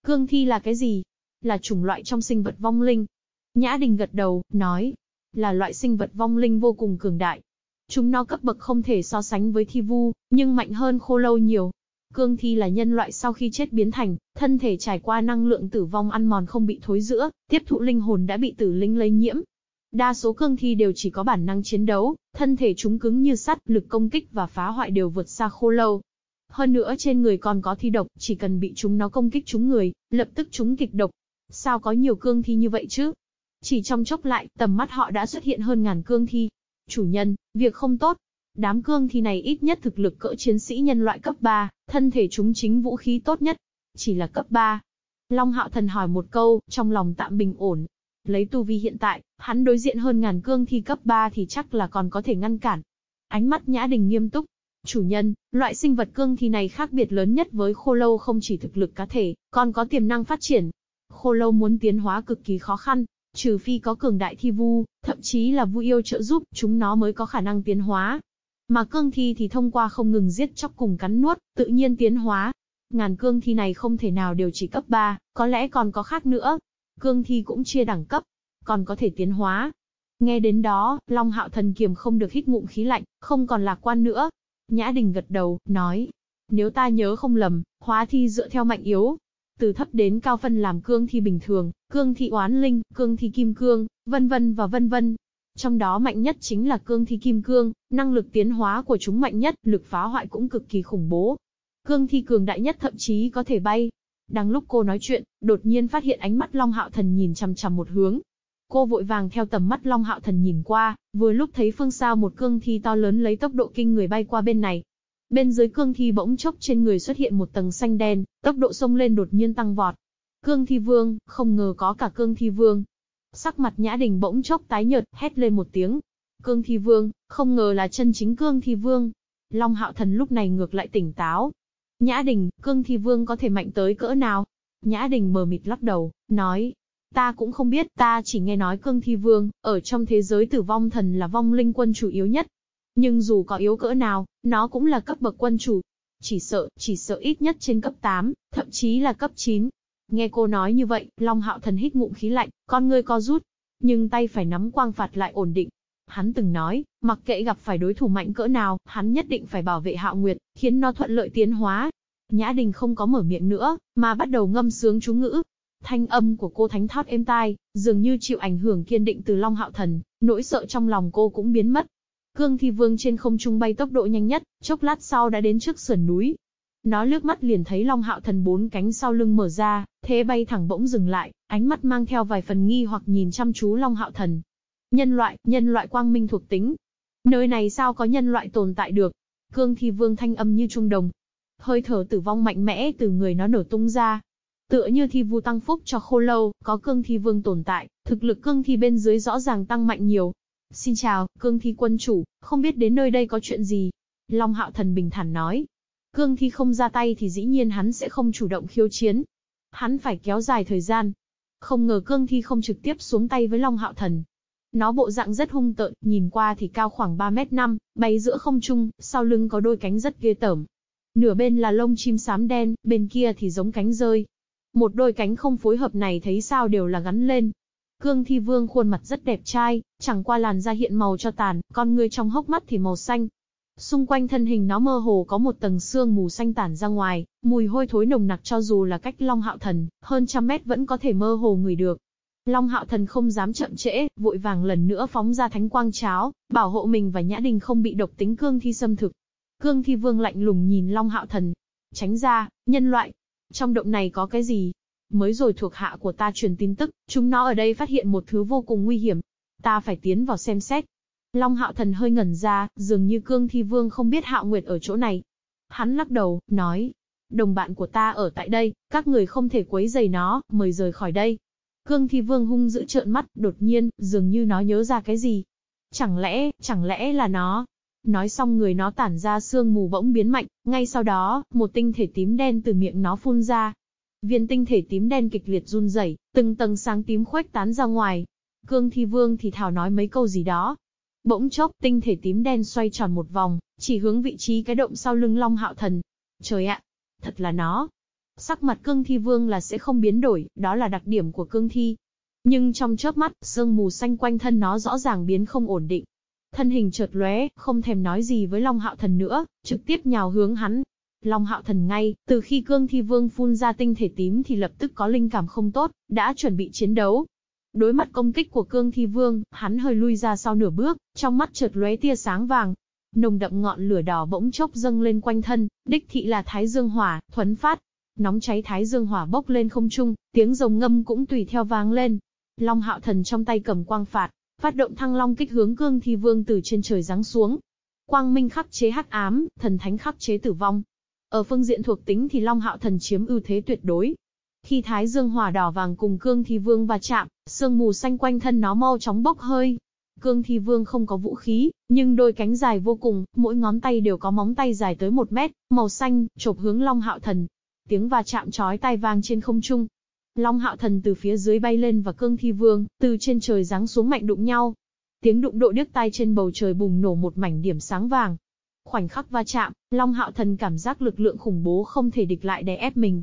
Cương thi là cái gì? là chủng loại trong sinh vật vong linh. Nhã Đình gật đầu, nói, là loại sinh vật vong linh vô cùng cường đại. Chúng nó cấp bậc không thể so sánh với thi vu, nhưng mạnh hơn khô lâu nhiều. Cương thi là nhân loại sau khi chết biến thành, thân thể trải qua năng lượng tử vong ăn mòn không bị thối giữa, tiếp thụ linh hồn đã bị tử linh lây nhiễm. Đa số cương thi đều chỉ có bản năng chiến đấu, thân thể chúng cứng như sắt, lực công kích và phá hoại đều vượt xa khô lâu. Hơn nữa trên người còn có thi độc, chỉ cần bị chúng nó công kích chúng người, lập tức chúng kịch độc, Sao có nhiều cương thi như vậy chứ? Chỉ trong chốc lại, tầm mắt họ đã xuất hiện hơn ngàn cương thi. Chủ nhân, việc không tốt. Đám cương thi này ít nhất thực lực cỡ chiến sĩ nhân loại cấp 3, thân thể chúng chính vũ khí tốt nhất. Chỉ là cấp 3. Long Hạo Thần hỏi một câu, trong lòng tạm bình ổn. Lấy tu vi hiện tại, hắn đối diện hơn ngàn cương thi cấp 3 thì chắc là còn có thể ngăn cản. Ánh mắt Nhã Đình nghiêm túc. Chủ nhân, loại sinh vật cương thi này khác biệt lớn nhất với khô lâu không chỉ thực lực cá thể, còn có tiềm năng phát triển, Khô lâu muốn tiến hóa cực kỳ khó khăn, trừ phi có cường đại thi vu, thậm chí là vu yêu trợ giúp, chúng nó mới có khả năng tiến hóa. Mà cương thi thì thông qua không ngừng giết chóc cùng cắn nuốt, tự nhiên tiến hóa. Ngàn cương thi này không thể nào đều chỉ cấp 3, có lẽ còn có khác nữa. Cương thi cũng chia đẳng cấp, còn có thể tiến hóa. Nghe đến đó, Long Hạo Thần kiềm không được hít ngụm khí lạnh, không còn lạc quan nữa. Nhã Đình gật đầu, nói, nếu ta nhớ không lầm, hóa thi dựa theo mạnh yếu, từ thấp đến cao phân làm cương thi bình thường, cương thi oán linh, cương thi kim cương, vân vân và vân vân. Trong đó mạnh nhất chính là cương thi kim cương, năng lực tiến hóa của chúng mạnh nhất, lực phá hoại cũng cực kỳ khủng bố. Cương thi cường đại nhất thậm chí có thể bay. Đang lúc cô nói chuyện, đột nhiên phát hiện ánh mắt Long Hạo Thần nhìn chằm chằm một hướng. Cô vội vàng theo tầm mắt Long Hạo Thần nhìn qua, vừa lúc thấy phương xa một cương thi to lớn lấy tốc độ kinh người bay qua bên này. Bên dưới cương thi bỗng chốc trên người xuất hiện một tầng xanh đen, tốc độ sông lên đột nhiên tăng vọt. Cương thi vương, không ngờ có cả cương thi vương. Sắc mặt nhã đình bỗng chốc tái nhợt, hét lên một tiếng. Cương thi vương, không ngờ là chân chính cương thi vương. Long hạo thần lúc này ngược lại tỉnh táo. Nhã đình, cương thi vương có thể mạnh tới cỡ nào? Nhã đình mờ mịt lắc đầu, nói, Ta cũng không biết, ta chỉ nghe nói cương thi vương, ở trong thế giới tử vong thần là vong linh quân chủ yếu nhất. Nhưng dù có yếu cỡ nào, nó cũng là cấp bậc quân chủ. Chỉ sợ, chỉ sợ ít nhất trên cấp 8, thậm chí là cấp 9. Nghe cô nói như vậy, Long Hạo Thần hít ngụm khí lạnh, con ngươi co rút. Nhưng tay phải nắm quang phạt lại ổn định. Hắn từng nói, mặc kệ gặp phải đối thủ mạnh cỡ nào, hắn nhất định phải bảo vệ Hạo Nguyệt, khiến nó thuận lợi tiến hóa. Nhã Đình không có mở miệng nữa, mà bắt đầu ngâm sướng chú ngữ, Thanh âm của cô thánh thót êm tai, dường như chịu ảnh hưởng kiên định từ Long Hạo Thần, nỗi sợ trong lòng cô cũng biến mất. Cương Thi Vương trên không trung bay tốc độ nhanh nhất, chốc lát sau đã đến trước sườn núi. Nó lướt mắt liền thấy Long Hạo Thần bốn cánh sau lưng mở ra, thế bay thẳng bỗng dừng lại, ánh mắt mang theo vài phần nghi hoặc nhìn chăm chú Long Hạo Thần. Nhân loại, nhân loại quang minh thuộc tính. Nơi này sao có nhân loại tồn tại được? Cương Thi Vương thanh âm như trung đồng. Hơi thở tử vong mạnh mẽ từ người nó nở tung ra, Tựa như thi vu tăng phúc cho khô lâu, có cương thi vương tồn tại, thực lực cương thi bên dưới rõ ràng tăng mạnh nhiều. Xin chào, cương thi quân chủ, không biết đến nơi đây có chuyện gì? Long hạo thần bình thản nói. Cương thi không ra tay thì dĩ nhiên hắn sẽ không chủ động khiêu chiến. Hắn phải kéo dài thời gian. Không ngờ cương thi không trực tiếp xuống tay với Long hạo thần. Nó bộ dạng rất hung tợn, nhìn qua thì cao khoảng 3 mét 5, bay giữa không trung, sau lưng có đôi cánh rất ghê tởm. Nửa bên là lông chim xám đen, bên kia thì giống cánh rơi, một đôi cánh không phối hợp này thấy sao đều là gắn lên. Cương Thi Vương khuôn mặt rất đẹp trai, chẳng qua làn da hiện màu cho tàn, con người trong hốc mắt thì màu xanh. Xung quanh thân hình nó mơ hồ có một tầng xương mù xanh tản ra ngoài, mùi hôi thối nồng nặc cho dù là cách Long Hạo Thần, hơn trăm mét vẫn có thể mơ hồ người được. Long Hạo Thần không dám chậm trễ, vội vàng lần nữa phóng ra thánh quang cháo, bảo hộ mình và Nhã Đình không bị độc tính cương thi xâm thực. Cương thi vương lạnh lùng nhìn Long Hạo Thần. Tránh ra, nhân loại, trong động này có cái gì? Mới rồi thuộc hạ của ta truyền tin tức, chúng nó ở đây phát hiện một thứ vô cùng nguy hiểm. Ta phải tiến vào xem xét. Long hạo thần hơi ngẩn ra, dường như cương thi vương không biết hạo nguyệt ở chỗ này. Hắn lắc đầu, nói. Đồng bạn của ta ở tại đây, các người không thể quấy rầy nó, mời rời khỏi đây. Cương thi vương hung dữ trợn mắt, đột nhiên, dường như nó nhớ ra cái gì. Chẳng lẽ, chẳng lẽ là nó, Nói xong người nó tản ra sương mù bỗng biến mạnh, ngay sau đó, một tinh thể tím đen từ miệng nó phun ra. Viên tinh thể tím đen kịch liệt run rẩy, từng tầng sáng tím khuếch tán ra ngoài. Cương Thi Vương thì thảo nói mấy câu gì đó. Bỗng chốc, tinh thể tím đen xoay tròn một vòng, chỉ hướng vị trí cái động sau lưng Long Hạo Thần. Trời ạ, thật là nó. Sắc mặt Cương Thi Vương là sẽ không biến đổi, đó là đặc điểm của Cương Thi. Nhưng trong chớp mắt, sương mù xanh quanh thân nó rõ ràng biến không ổn định. Thân hình chợt lóe, không thèm nói gì với Long Hạo Thần nữa, trực tiếp nhào hướng hắn. Long Hạo Thần ngay, từ khi Cương Thi Vương phun ra tinh thể tím thì lập tức có linh cảm không tốt, đã chuẩn bị chiến đấu. Đối mặt công kích của Cương Thi Vương, hắn hơi lui ra sau nửa bước, trong mắt chợt lóe tia sáng vàng. Nồng đậm ngọn lửa đỏ bỗng chốc dâng lên quanh thân, đích thị là Thái Dương Hỏa, thuấn phát. Nóng cháy Thái Dương Hỏa bốc lên không trung, tiếng rồng ngâm cũng tùy theo vang lên. Long Hạo Thần trong tay cầm quang phạt, Phát động thăng long kích hướng cương thi vương từ trên trời giáng xuống. Quang minh khắc chế hắc ám, thần thánh khắc chế tử vong. Ở phương diện thuộc tính thì Long Hạo Thần chiếm ưu thế tuyệt đối. Khi Thái Dương hỏa đỏ vàng cùng Cương Thi Vương va chạm, sương mù xanh quanh thân nó mau chóng bốc hơi. Cương Thi Vương không có vũ khí, nhưng đôi cánh dài vô cùng, mỗi ngón tay đều có móng tay dài tới một mét, màu xanh, chộp hướng Long Hạo Thần. Tiếng va chạm chói tai vang trên không trung, Long hạo thần từ phía dưới bay lên và cương thi vương, từ trên trời giáng xuống mạnh đụng nhau. Tiếng đụng độ điếc tai trên bầu trời bùng nổ một mảnh điểm sáng vàng. Khoảnh khắc va chạm, Long hạo thần cảm giác lực lượng khủng bố không thể địch lại đè ép mình.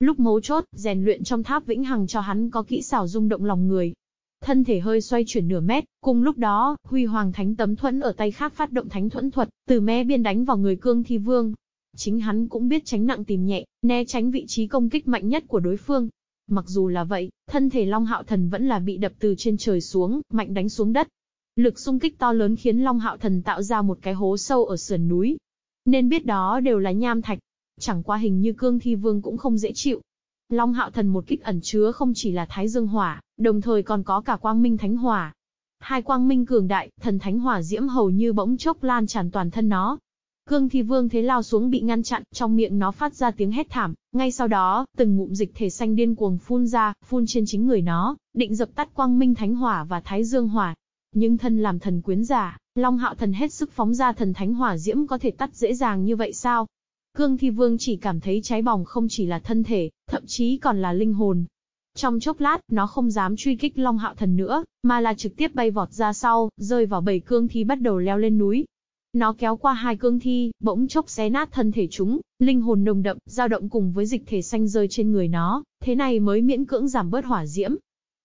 Lúc mấu chốt, rèn luyện trong tháp vĩnh hằng cho hắn có kỹ xảo rung động lòng người. Thân thể hơi xoay chuyển nửa mét, cùng lúc đó, Huy Hoàng Thánh Tấm Thuẫn ở tay khác phát động Thánh Thuẫn thuật, từ mé biên đánh vào người cương thi vương. Chính hắn cũng biết tránh nặng tìm nhẹ, né tránh vị trí công kích mạnh nhất của đối phương, Mặc dù là vậy, thân thể Long Hạo Thần vẫn là bị đập từ trên trời xuống, mạnh đánh xuống đất. Lực xung kích to lớn khiến Long Hạo Thần tạo ra một cái hố sâu ở sườn núi. Nên biết đó đều là nham thạch. Chẳng qua hình như cương thi vương cũng không dễ chịu. Long Hạo Thần một kích ẩn chứa không chỉ là Thái Dương Hỏa, đồng thời còn có cả Quang Minh Thánh Hỏa. Hai quang minh cường đại, thần thánh hỏa diễm hầu như bỗng chốc lan tràn toàn thân nó. Cương Thi Vương thế lao xuống bị ngăn chặn, trong miệng nó phát ra tiếng hét thảm, ngay sau đó, từng ngụm dịch thể xanh điên cuồng phun ra, phun trên chính người nó, định dập tắt quang minh thánh hỏa và thái dương hỏa. Nhưng thân làm thần quyến giả, Long Hạo Thần hết sức phóng ra thần thánh hỏa diễm có thể tắt dễ dàng như vậy sao? Cương Thi Vương chỉ cảm thấy cháy bỏng không chỉ là thân thể, thậm chí còn là linh hồn. Trong chốc lát, nó không dám truy kích Long Hạo Thần nữa, mà là trực tiếp bay vọt ra sau, rơi vào bầy cương thi bắt đầu leo lên núi. Nó kéo qua hai cương thi, bỗng chốc xé nát thân thể chúng, linh hồn nồng đậm, dao động cùng với dịch thể xanh rơi trên người nó, thế này mới miễn cưỡng giảm bớt hỏa diễm.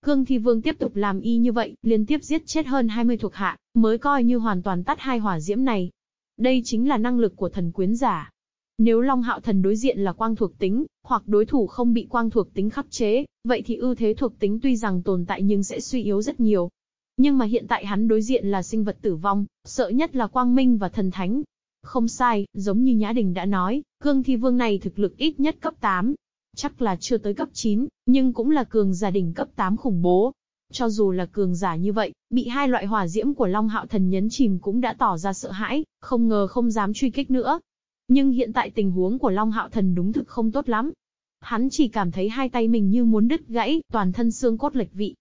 Cương Thi Vương tiếp tục làm y như vậy, liên tiếp giết chết hơn 20 thuộc hạ, mới coi như hoàn toàn tắt hai hỏa diễm này. Đây chính là năng lực của thần quyến giả. Nếu Long Hạo Thần đối diện là quang thuộc tính, hoặc đối thủ không bị quang thuộc tính khắc chế, vậy thì ưu thế thuộc tính tuy rằng tồn tại nhưng sẽ suy yếu rất nhiều. Nhưng mà hiện tại hắn đối diện là sinh vật tử vong, sợ nhất là quang minh và thần thánh. Không sai, giống như Nhã Đình đã nói, cương thi vương này thực lực ít nhất cấp 8. Chắc là chưa tới cấp 9, nhưng cũng là cường giả đỉnh cấp 8 khủng bố. Cho dù là cường giả như vậy, bị hai loại hỏa diễm của Long Hạo Thần nhấn chìm cũng đã tỏ ra sợ hãi, không ngờ không dám truy kích nữa. Nhưng hiện tại tình huống của Long Hạo Thần đúng thực không tốt lắm. Hắn chỉ cảm thấy hai tay mình như muốn đứt gãy, toàn thân xương cốt lệch vị.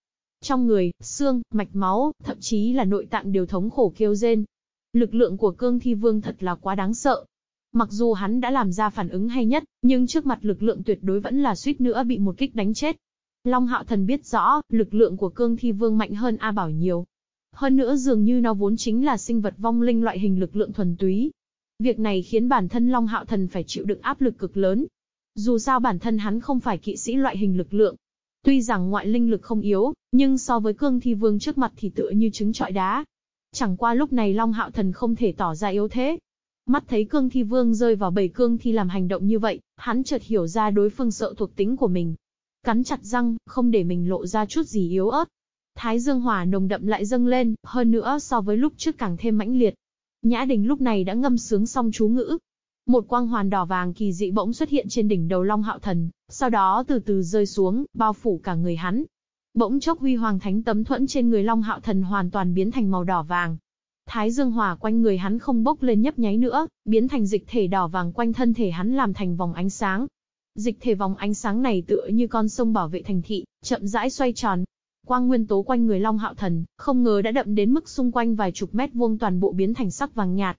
Trong người, xương, mạch máu, thậm chí là nội tạng đều thống khổ kêu rên. Lực lượng của cương thi vương thật là quá đáng sợ. Mặc dù hắn đã làm ra phản ứng hay nhất, nhưng trước mặt lực lượng tuyệt đối vẫn là suýt nữa bị một kích đánh chết. Long Hạo Thần biết rõ, lực lượng của cương thi vương mạnh hơn A Bảo nhiều. Hơn nữa dường như nó vốn chính là sinh vật vong linh loại hình lực lượng thuần túy, Việc này khiến bản thân Long Hạo Thần phải chịu đựng áp lực cực lớn. Dù sao bản thân hắn không phải kỵ sĩ loại hình lực lượng. Tuy rằng ngoại linh lực không yếu, nhưng so với cương thi vương trước mặt thì tựa như trứng trọi đá. Chẳng qua lúc này Long Hạo Thần không thể tỏ ra yếu thế. Mắt thấy cương thi vương rơi vào bầy cương thi làm hành động như vậy, hắn chợt hiểu ra đối phương sợ thuộc tính của mình. Cắn chặt răng, không để mình lộ ra chút gì yếu ớt. Thái dương hỏa nồng đậm lại dâng lên, hơn nữa so với lúc trước càng thêm mãnh liệt. Nhã Đình lúc này đã ngâm sướng xong chú ngữ. Một quang hoàn đỏ vàng kỳ dị bỗng xuất hiện trên đỉnh đầu Long Hạo Thần, sau đó từ từ rơi xuống, bao phủ cả người hắn. Bỗng chốc huy hoàng thánh tấm thuẫn trên người Long Hạo Thần hoàn toàn biến thành màu đỏ vàng. Thái dương hỏa quanh người hắn không bốc lên nhấp nháy nữa, biến thành dịch thể đỏ vàng quanh thân thể hắn làm thành vòng ánh sáng. Dịch thể vòng ánh sáng này tựa như con sông bảo vệ thành thị, chậm rãi xoay tròn, Quang nguyên tố quanh người Long Hạo Thần, không ngờ đã đậm đến mức xung quanh vài chục mét vuông toàn bộ biến thành sắc vàng nhạt.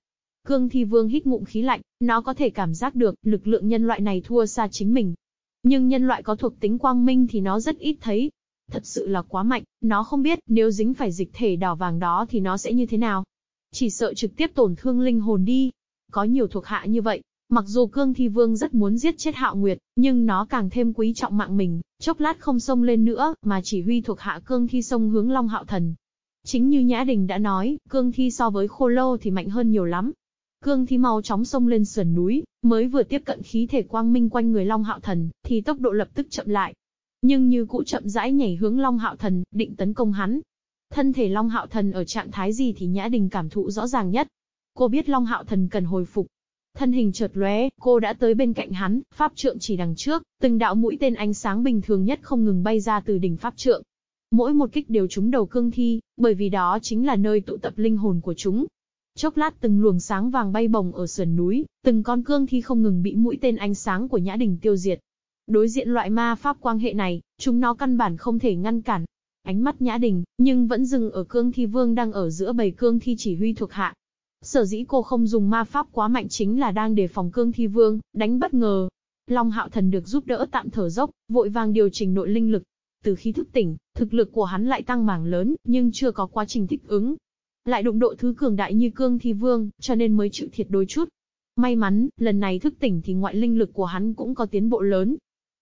Cương Thi Vương hít ngụm khí lạnh, nó có thể cảm giác được, lực lượng nhân loại này thua xa chính mình. Nhưng nhân loại có thuộc tính quang minh thì nó rất ít thấy. Thật sự là quá mạnh, nó không biết, nếu dính phải dịch thể đỏ vàng đó thì nó sẽ như thế nào. Chỉ sợ trực tiếp tổn thương linh hồn đi. Có nhiều thuộc hạ như vậy, Mặc dù Cương Thi Vương rất muốn giết chết Hạo Nguyệt, nhưng nó càng thêm quý trọng mạng mình, chốc lát không xông lên nữa, mà chỉ huy thuộc hạ Cương Thi xông hướng Long Hạo Thần. Chính như Nhã Đình đã nói, Cương Thi so với Khô Lâu thì mạnh hơn nhiều lắm. Cương Thi mau chóng xông lên sườn núi, mới vừa tiếp cận khí thể quang minh quanh người Long Hạo Thần, thì tốc độ lập tức chậm lại. Nhưng như cũ chậm rãi nhảy hướng Long Hạo Thần, định tấn công hắn. Thân thể Long Hạo Thần ở trạng thái gì thì Nhã Đình cảm thụ rõ ràng nhất. Cô biết Long Hạo Thần cần hồi phục, Thân hình chợt lóe, cô đã tới bên cạnh hắn, pháp trượng chỉ đằng trước, từng đạo mũi tên ánh sáng bình thường nhất không ngừng bay ra từ đỉnh pháp trượng. Mỗi một kích đều trúng đầu cương thi, bởi vì đó chính là nơi tụ tập linh hồn của chúng. Chốc lát từng luồng sáng vàng bay bồng ở sườn núi, từng con cương thi không ngừng bị mũi tên ánh sáng của Nhã Đình tiêu diệt. Đối diện loại ma pháp quang hệ này, chúng nó căn bản không thể ngăn cản. Ánh mắt Nhã Đình, nhưng vẫn dừng ở cương thi vương đang ở giữa bầy cương thi chỉ huy thuộc hạ, Sở dĩ cô không dùng ma pháp quá mạnh chính là đang đề phòng cương thi vương, đánh bất ngờ. Long hạo thần được giúp đỡ tạm thở dốc, vội vàng điều chỉnh nội linh lực. Từ khi thức tỉnh, thực lực của hắn lại tăng mảng lớn, nhưng chưa có quá trình thích ứng. Lại đụng độ thứ cường đại như cương thi vương, cho nên mới chịu thiệt đôi chút. May mắn, lần này thức tỉnh thì ngoại linh lực của hắn cũng có tiến bộ lớn.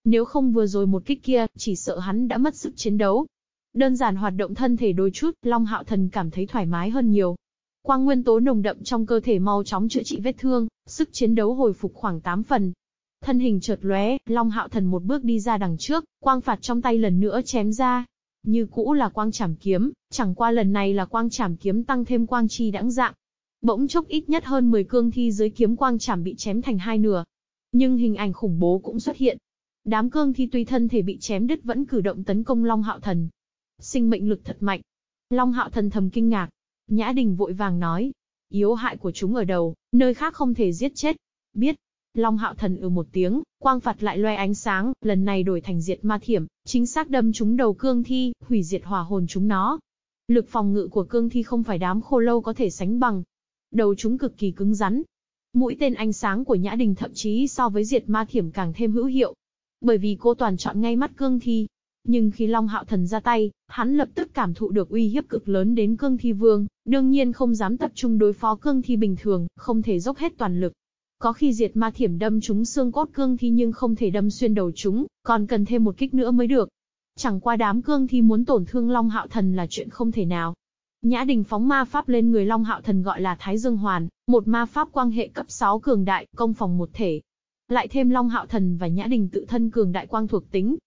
Nếu không vừa rồi một kích kia, chỉ sợ hắn đã mất sức chiến đấu. Đơn giản hoạt động thân thể đôi chút, Long Hạo Thần cảm thấy thoải mái hơn nhiều. Quang nguyên tố nồng đậm trong cơ thể mau chóng chữa trị vết thương, sức chiến đấu hồi phục khoảng 8 phần. Thân hình chợt lóe, Long Hạo Thần một bước đi ra đằng trước, quang phạt trong tay lần nữa chém ra. Như cũ là quang trảm kiếm, chẳng qua lần này là quang trảm kiếm tăng thêm quang chi đãng dạng. Bỗng chốc ít nhất hơn 10 cương thi dưới kiếm quang trảm bị chém thành hai nửa. Nhưng hình ảnh khủng bố cũng xuất hiện. Đám cương thi tuy thân thể bị chém đứt vẫn cử động tấn công Long Hạo Thần. Sinh mệnh lực thật mạnh. Long Hạo Thần thầm kinh ngạc, Nhã Đình vội vàng nói. Yếu hại của chúng ở đầu, nơi khác không thể giết chết. Biết. Long hạo thần ừ một tiếng, quang phạt lại loe ánh sáng, lần này đổi thành diệt ma thiểm, chính xác đâm chúng đầu cương thi, hủy diệt hỏa hồn chúng nó. Lực phòng ngự của cương thi không phải đám khô lâu có thể sánh bằng. Đầu chúng cực kỳ cứng rắn. Mũi tên ánh sáng của Nhã Đình thậm chí so với diệt ma thiểm càng thêm hữu hiệu. Bởi vì cô toàn chọn ngay mắt cương thi, nhưng khi Long Hạo Thần ra tay, hắn lập tức cảm thụ được uy hiếp cực lớn đến cương thi vương, đương nhiên không dám tập trung đối phó cương thi bình thường, không thể dốc hết toàn lực. Có khi diệt ma thiểm đâm chúng xương cốt cương thi nhưng không thể đâm xuyên đầu chúng, còn cần thêm một kích nữa mới được. Chẳng qua đám cương thi muốn tổn thương Long Hạo Thần là chuyện không thể nào. Nhã Đình phóng ma pháp lên người Long Hạo Thần gọi là Thái Dương Hoàn, một ma pháp quang hệ cấp 6 cường đại, công phòng một thể. Lại thêm Long Hạo Thần và Nhã Đình tự thân cường đại quang thuộc tính,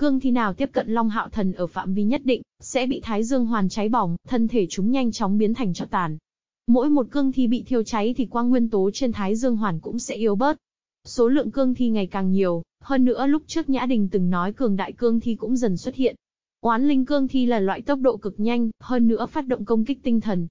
Cương thi nào tiếp cận Long Hạo Thần ở phạm vi nhất định, sẽ bị Thái Dương Hoàn cháy bỏng, thân thể chúng nhanh chóng biến thành tro tàn. Mỗi một cương thi bị thiêu cháy thì quang nguyên tố trên Thái Dương Hoàn cũng sẽ yếu bớt. Số lượng cương thi ngày càng nhiều, hơn nữa lúc trước Nhã Đình từng nói cường đại cương thi cũng dần xuất hiện. Oán linh cương thi là loại tốc độ cực nhanh, hơn nữa phát động công kích tinh thần.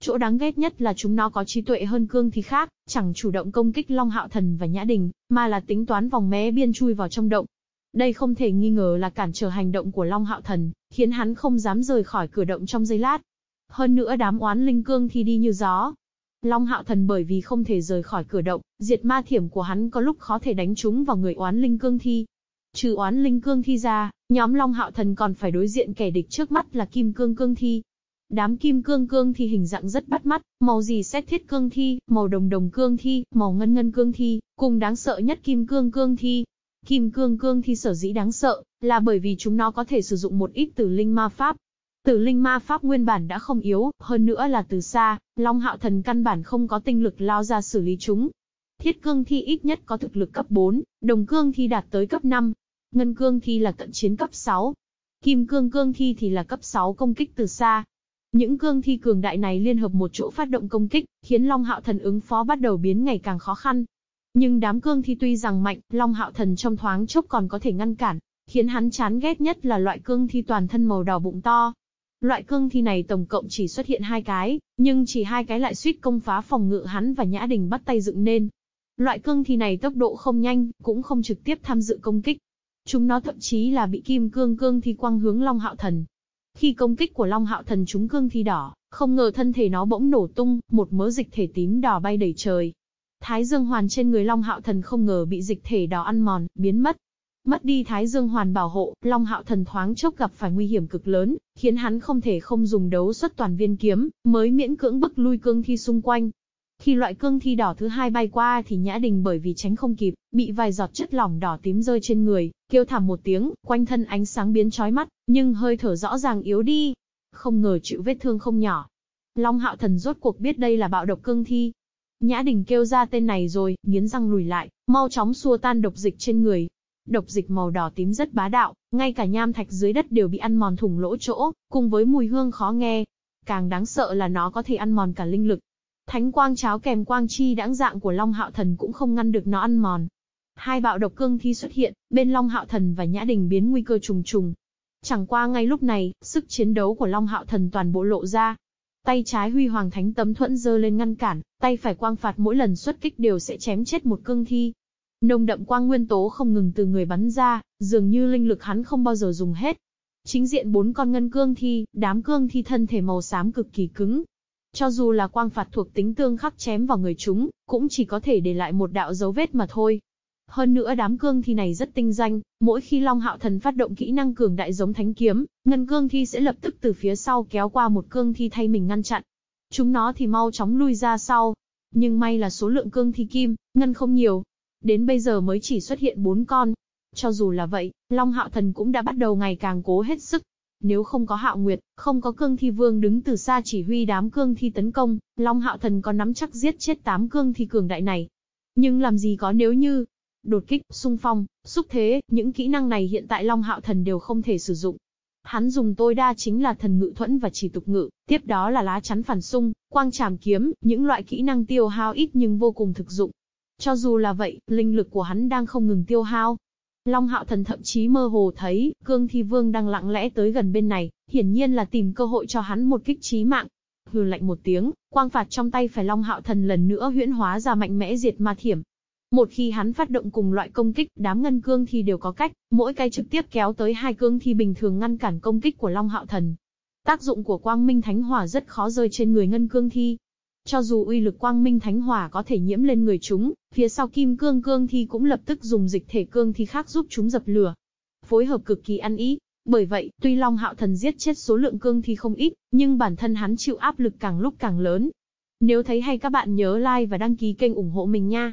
Chỗ đáng ghét nhất là chúng nó có trí tuệ hơn cương thi khác, chẳng chủ động công kích Long Hạo Thần và Nhã Đình, mà là tính toán vòng mé biên chui vào trong động, đây không thể nghi ngờ là cản trở hành động của Long Hạo Thần, khiến hắn không dám rời khỏi cửa động trong giây lát. Hơn nữa đám oán linh cương thì đi như gió. Long Hạo Thần bởi vì không thể rời khỏi cửa động, diệt ma thiểm của hắn có lúc khó thể đánh trúng vào người oán linh cương thi. Trừ oán linh cương thi ra, nhóm Long Hạo Thần còn phải đối diện kẻ địch trước mắt là kim cương cương thi. Đám kim cương cương thi hình dạng rất bắt mắt, màu gì xét thiết cương thi, màu đồng đồng cương thi, màu ngân ngân cương thi, cùng đáng sợ nhất kim cương cương thi, Kim cương cương thi sở dĩ đáng sợ, là bởi vì chúng nó có thể sử dụng một ít từ linh ma pháp. Tử linh ma pháp nguyên bản đã không yếu, hơn nữa là từ xa, Long Hạo Thần căn bản không có tinh lực lao ra xử lý chúng. Thiết cương thi ít nhất có thực lực cấp 4, đồng cương thi đạt tới cấp 5, ngân cương thi là cận chiến cấp 6, kim cương cương thi thì là cấp 6 công kích từ xa. Những cương thi cường đại này liên hợp một chỗ phát động công kích, khiến Long Hạo Thần ứng phó bắt đầu biến ngày càng khó khăn. Nhưng đám cương thi tuy rằng mạnh, Long Hạo Thần trong thoáng chốc còn có thể ngăn cản, khiến hắn chán ghét nhất là loại cương thi toàn thân màu đỏ bụng to. Loại cương thi này tổng cộng chỉ xuất hiện hai cái, nhưng chỉ hai cái lại suýt công phá phòng ngự hắn và Nhã Đình bắt tay dựng nên. Loại cương thi này tốc độ không nhanh, cũng không trực tiếp tham dự công kích. Chúng nó thậm chí là bị kim cương cương thi quang hướng Long Hạo Thần. Khi công kích của Long Hạo Thần trúng cương thi đỏ, không ngờ thân thể nó bỗng nổ tung, một mớ dịch thể tím đỏ bay đầy trời, Thái Dương Hoàn trên người Long Hạo Thần không ngờ bị dịch thể đỏ ăn mòn, biến mất. Mất đi Thái Dương Hoàn bảo hộ, Long Hạo Thần thoáng chốc gặp phải nguy hiểm cực lớn, khiến hắn không thể không dùng đấu xuất toàn viên kiếm, mới miễn cưỡng bức lui cương thi xung quanh. Khi loại cương thi đỏ thứ hai bay qua thì Nhã Đình bởi vì tránh không kịp, bị vài giọt chất lỏng đỏ tím rơi trên người, kêu thảm một tiếng, quanh thân ánh sáng biến chói mắt, nhưng hơi thở rõ ràng yếu đi. Không ngờ chịu vết thương không nhỏ. Long Hạo Thần rốt cuộc biết đây là bạo độc cương thi, Nhã Đình kêu ra tên này rồi, nghiến răng lùi lại, mau chóng xua tan độc dịch trên người. Độc dịch màu đỏ tím rất bá đạo, ngay cả nham thạch dưới đất đều bị ăn mòn thủng lỗ chỗ, cùng với mùi hương khó nghe. Càng đáng sợ là nó có thể ăn mòn cả linh lực. Thánh quang cháo kèm quang chi đáng dạng của Long Hạo Thần cũng không ngăn được nó ăn mòn. Hai bạo độc cương thi xuất hiện, bên Long Hạo Thần và Nhã Đình biến nguy cơ trùng trùng. Chẳng qua ngay lúc này, sức chiến đấu của Long Hạo Thần toàn bộ lộ ra, Tay trái huy hoàng thánh tấm thuẫn dơ lên ngăn cản, tay phải quang phạt mỗi lần xuất kích đều sẽ chém chết một cương thi. Nồng đậm quang nguyên tố không ngừng từ người bắn ra, dường như linh lực hắn không bao giờ dùng hết. Chính diện bốn con ngân cương thi, đám cương thi thân thể màu xám cực kỳ cứng. Cho dù là quang phạt thuộc tính tương khắc chém vào người chúng, cũng chỉ có thể để lại một đạo dấu vết mà thôi. Hơn nữa đám cương thi này rất tinh danh, mỗi khi Long Hạo Thần phát động kỹ năng cường đại giống thánh kiếm, ngân cương thi sẽ lập tức từ phía sau kéo qua một cương thi thay mình ngăn chặn. Chúng nó thì mau chóng lui ra sau. Nhưng may là số lượng cương thi kim, ngân không nhiều. Đến bây giờ mới chỉ xuất hiện bốn con. Cho dù là vậy, Long Hạo Thần cũng đã bắt đầu ngày càng cố hết sức. Nếu không có Hạo Nguyệt, không có cương thi vương đứng từ xa chỉ huy đám cương thi tấn công, Long Hạo Thần có nắm chắc giết chết tám cương thi cường đại này. Nhưng làm gì có nếu như, đột kích, xung phong, xúc thế, những kỹ năng này hiện tại Long Hạo Thần đều không thể sử dụng. Hắn dùng tối đa chính là thần ngự thuẫn và chỉ tục ngự, tiếp đó là lá chắn phản xung, quang trảm kiếm, những loại kỹ năng tiêu hao ít nhưng vô cùng thực dụng. Cho dù là vậy, linh lực của hắn đang không ngừng tiêu hao. Long Hạo Thần thậm chí mơ hồ thấy, Cương Thi Vương đang lặng lẽ tới gần bên này, hiển nhiên là tìm cơ hội cho hắn một kích chí mạng. Hừ lạnh một tiếng, quang phạt trong tay phải Long Hạo Thần lần nữa huyễn hóa ra mạnh mẽ diệt ma thiểm. Một khi hắn phát động cùng loại công kích, đám ngân cương thi đều có cách, mỗi cái trực tiếp kéo tới hai cương thi bình thường ngăn cản công kích của Long Hạo Thần. Tác dụng của quang minh thánh hỏa rất khó rơi trên người ngân cương thi. Cho dù uy lực quang minh thánh hỏa có thể nhiễm lên người chúng, phía sau kim cương cương thi cũng lập tức dùng dịch thể cương thi khác giúp chúng dập lửa. Phối hợp cực kỳ ăn ý, bởi vậy, tuy Long Hạo Thần giết chết số lượng cương thi không ít, nhưng bản thân hắn chịu áp lực càng lúc càng lớn. Nếu thấy hay các bạn nhớ like và đăng ký kênh ủng hộ mình nha.